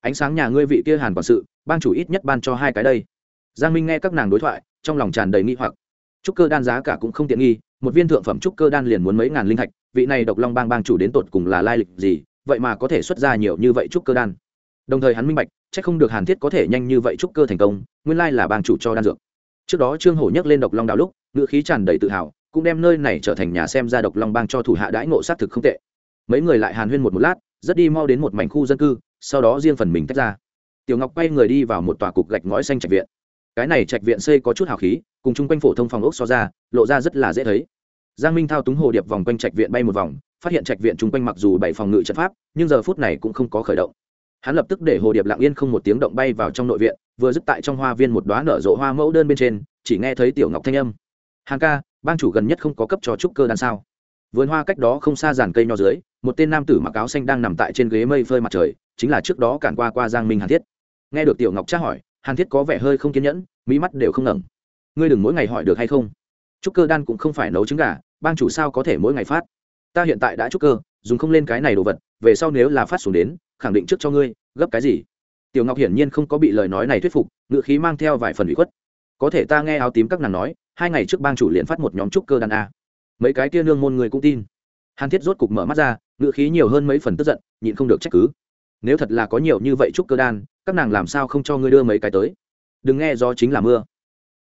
Ánh sáng nhà ngươi vị kia hàn quản sự bang chủ ít nhất ban cho hai cái đây. Giang minh nghe các nàng đối thoại, trong lòng tràn đầy nghi hoặc. Trúc cơ đan giá cả cũng không tiện nghi, một viên thượng phẩm trúc cơ đan liền muốn mấy ngàn linh thạch, vị này độc long bang bang chủ đến tột cùng là lai lịch gì, vậy mà có thể xuất ra nhiều như vậy trúc cơ đan. Đồng thời hắn minh bạch c h ắ c không được hàn thiết có thể nhanh như vậy trúc cơ thành công, nguyên lai là bang chủ cho đan dược. Trước đó trương hổ nhắc lên độc long đạo lúc, ngữ khí tràn đầy tự hào, cũng đem nơi này trở thành nhà xem ra độc long bang cho thủ hạ đãi ngộ xác thực không tệ. Mấy người lại hàn huyên một một lát, rất đi mau đến một mảnh khu dân cư, sau đó riêng phần mình tách ra tiểu ngọc quay người đi vào một tòa cục gạch ngói xanh trạch viện. Cái này trạch viện xây có chút hào khí, cùng chung quanh phổ thông phòng ốc so ra, lộ ra rất là dễ thấy. Giang minh thao túng hồ điệp vòng quanh trạch viện bay một vòng, phát hiện trạch viện chung quanh mặc dù bảy phòng ngự trận pháp, nhưng giờ phút này cũng không có khởi động. Hắn lập tức để hồ điệp lặng yên không một tiếng động bay vào trong nội viện, vừa dứt tại trong hoa viên một đoá nở rộ hoa mẫu đơn bên trên, chỉ nghe thấy tiểu ngọc thanh âm. Hàng ca, bang chủ gần nhất không có cấp cho trúc cơ đan sao? Vườn hoa cách đó không xa giàn cây nho dưới, một tên nam tử mặc áo xanh đang nằm tại trên ghế mây phơi mặt trời, chính là trước đó cản qua qua giang minh hàn thiết nghe được tiểu ngọc tra hỏi, hàn thiết có vẻ hơi không kiên nhẫn mỹ mắt đều không ngẩng. Ngươi đừng mỗi ngày hỏi được hay không? Trúc cơ đan cũng không phải nấu trứng gà, bang chủ sao có thể mỗi ngày phát? Ta hiện tại đã trúc cơ, dùng không lên cái này đồ vật, về sau nếu là phát xuống đến, khẳng định trước cho ngươi, gấp cái gì? Tiểu ngọc hiển nhiên không có bị lời nói này thuyết phục ngự khí mang theo vài phần bị khuất. Có thể ta nghe áo tím các nàng nói, hai ngày trước bang chủ liền phát một nhóm trúc cơ đan a. Mấy cái kia nương môn người cũng tin. Hàn thiết rốt cục mở mắt ra ngự khí nhiều hơn mấy phần tức giận, nhịn không được trách cứ nếu thật là có nhiều như vậy trúc cơ đan, các nàng làm sao không cho ngươi đưa mấy cái tới? Đừng nghe do chính là mưa.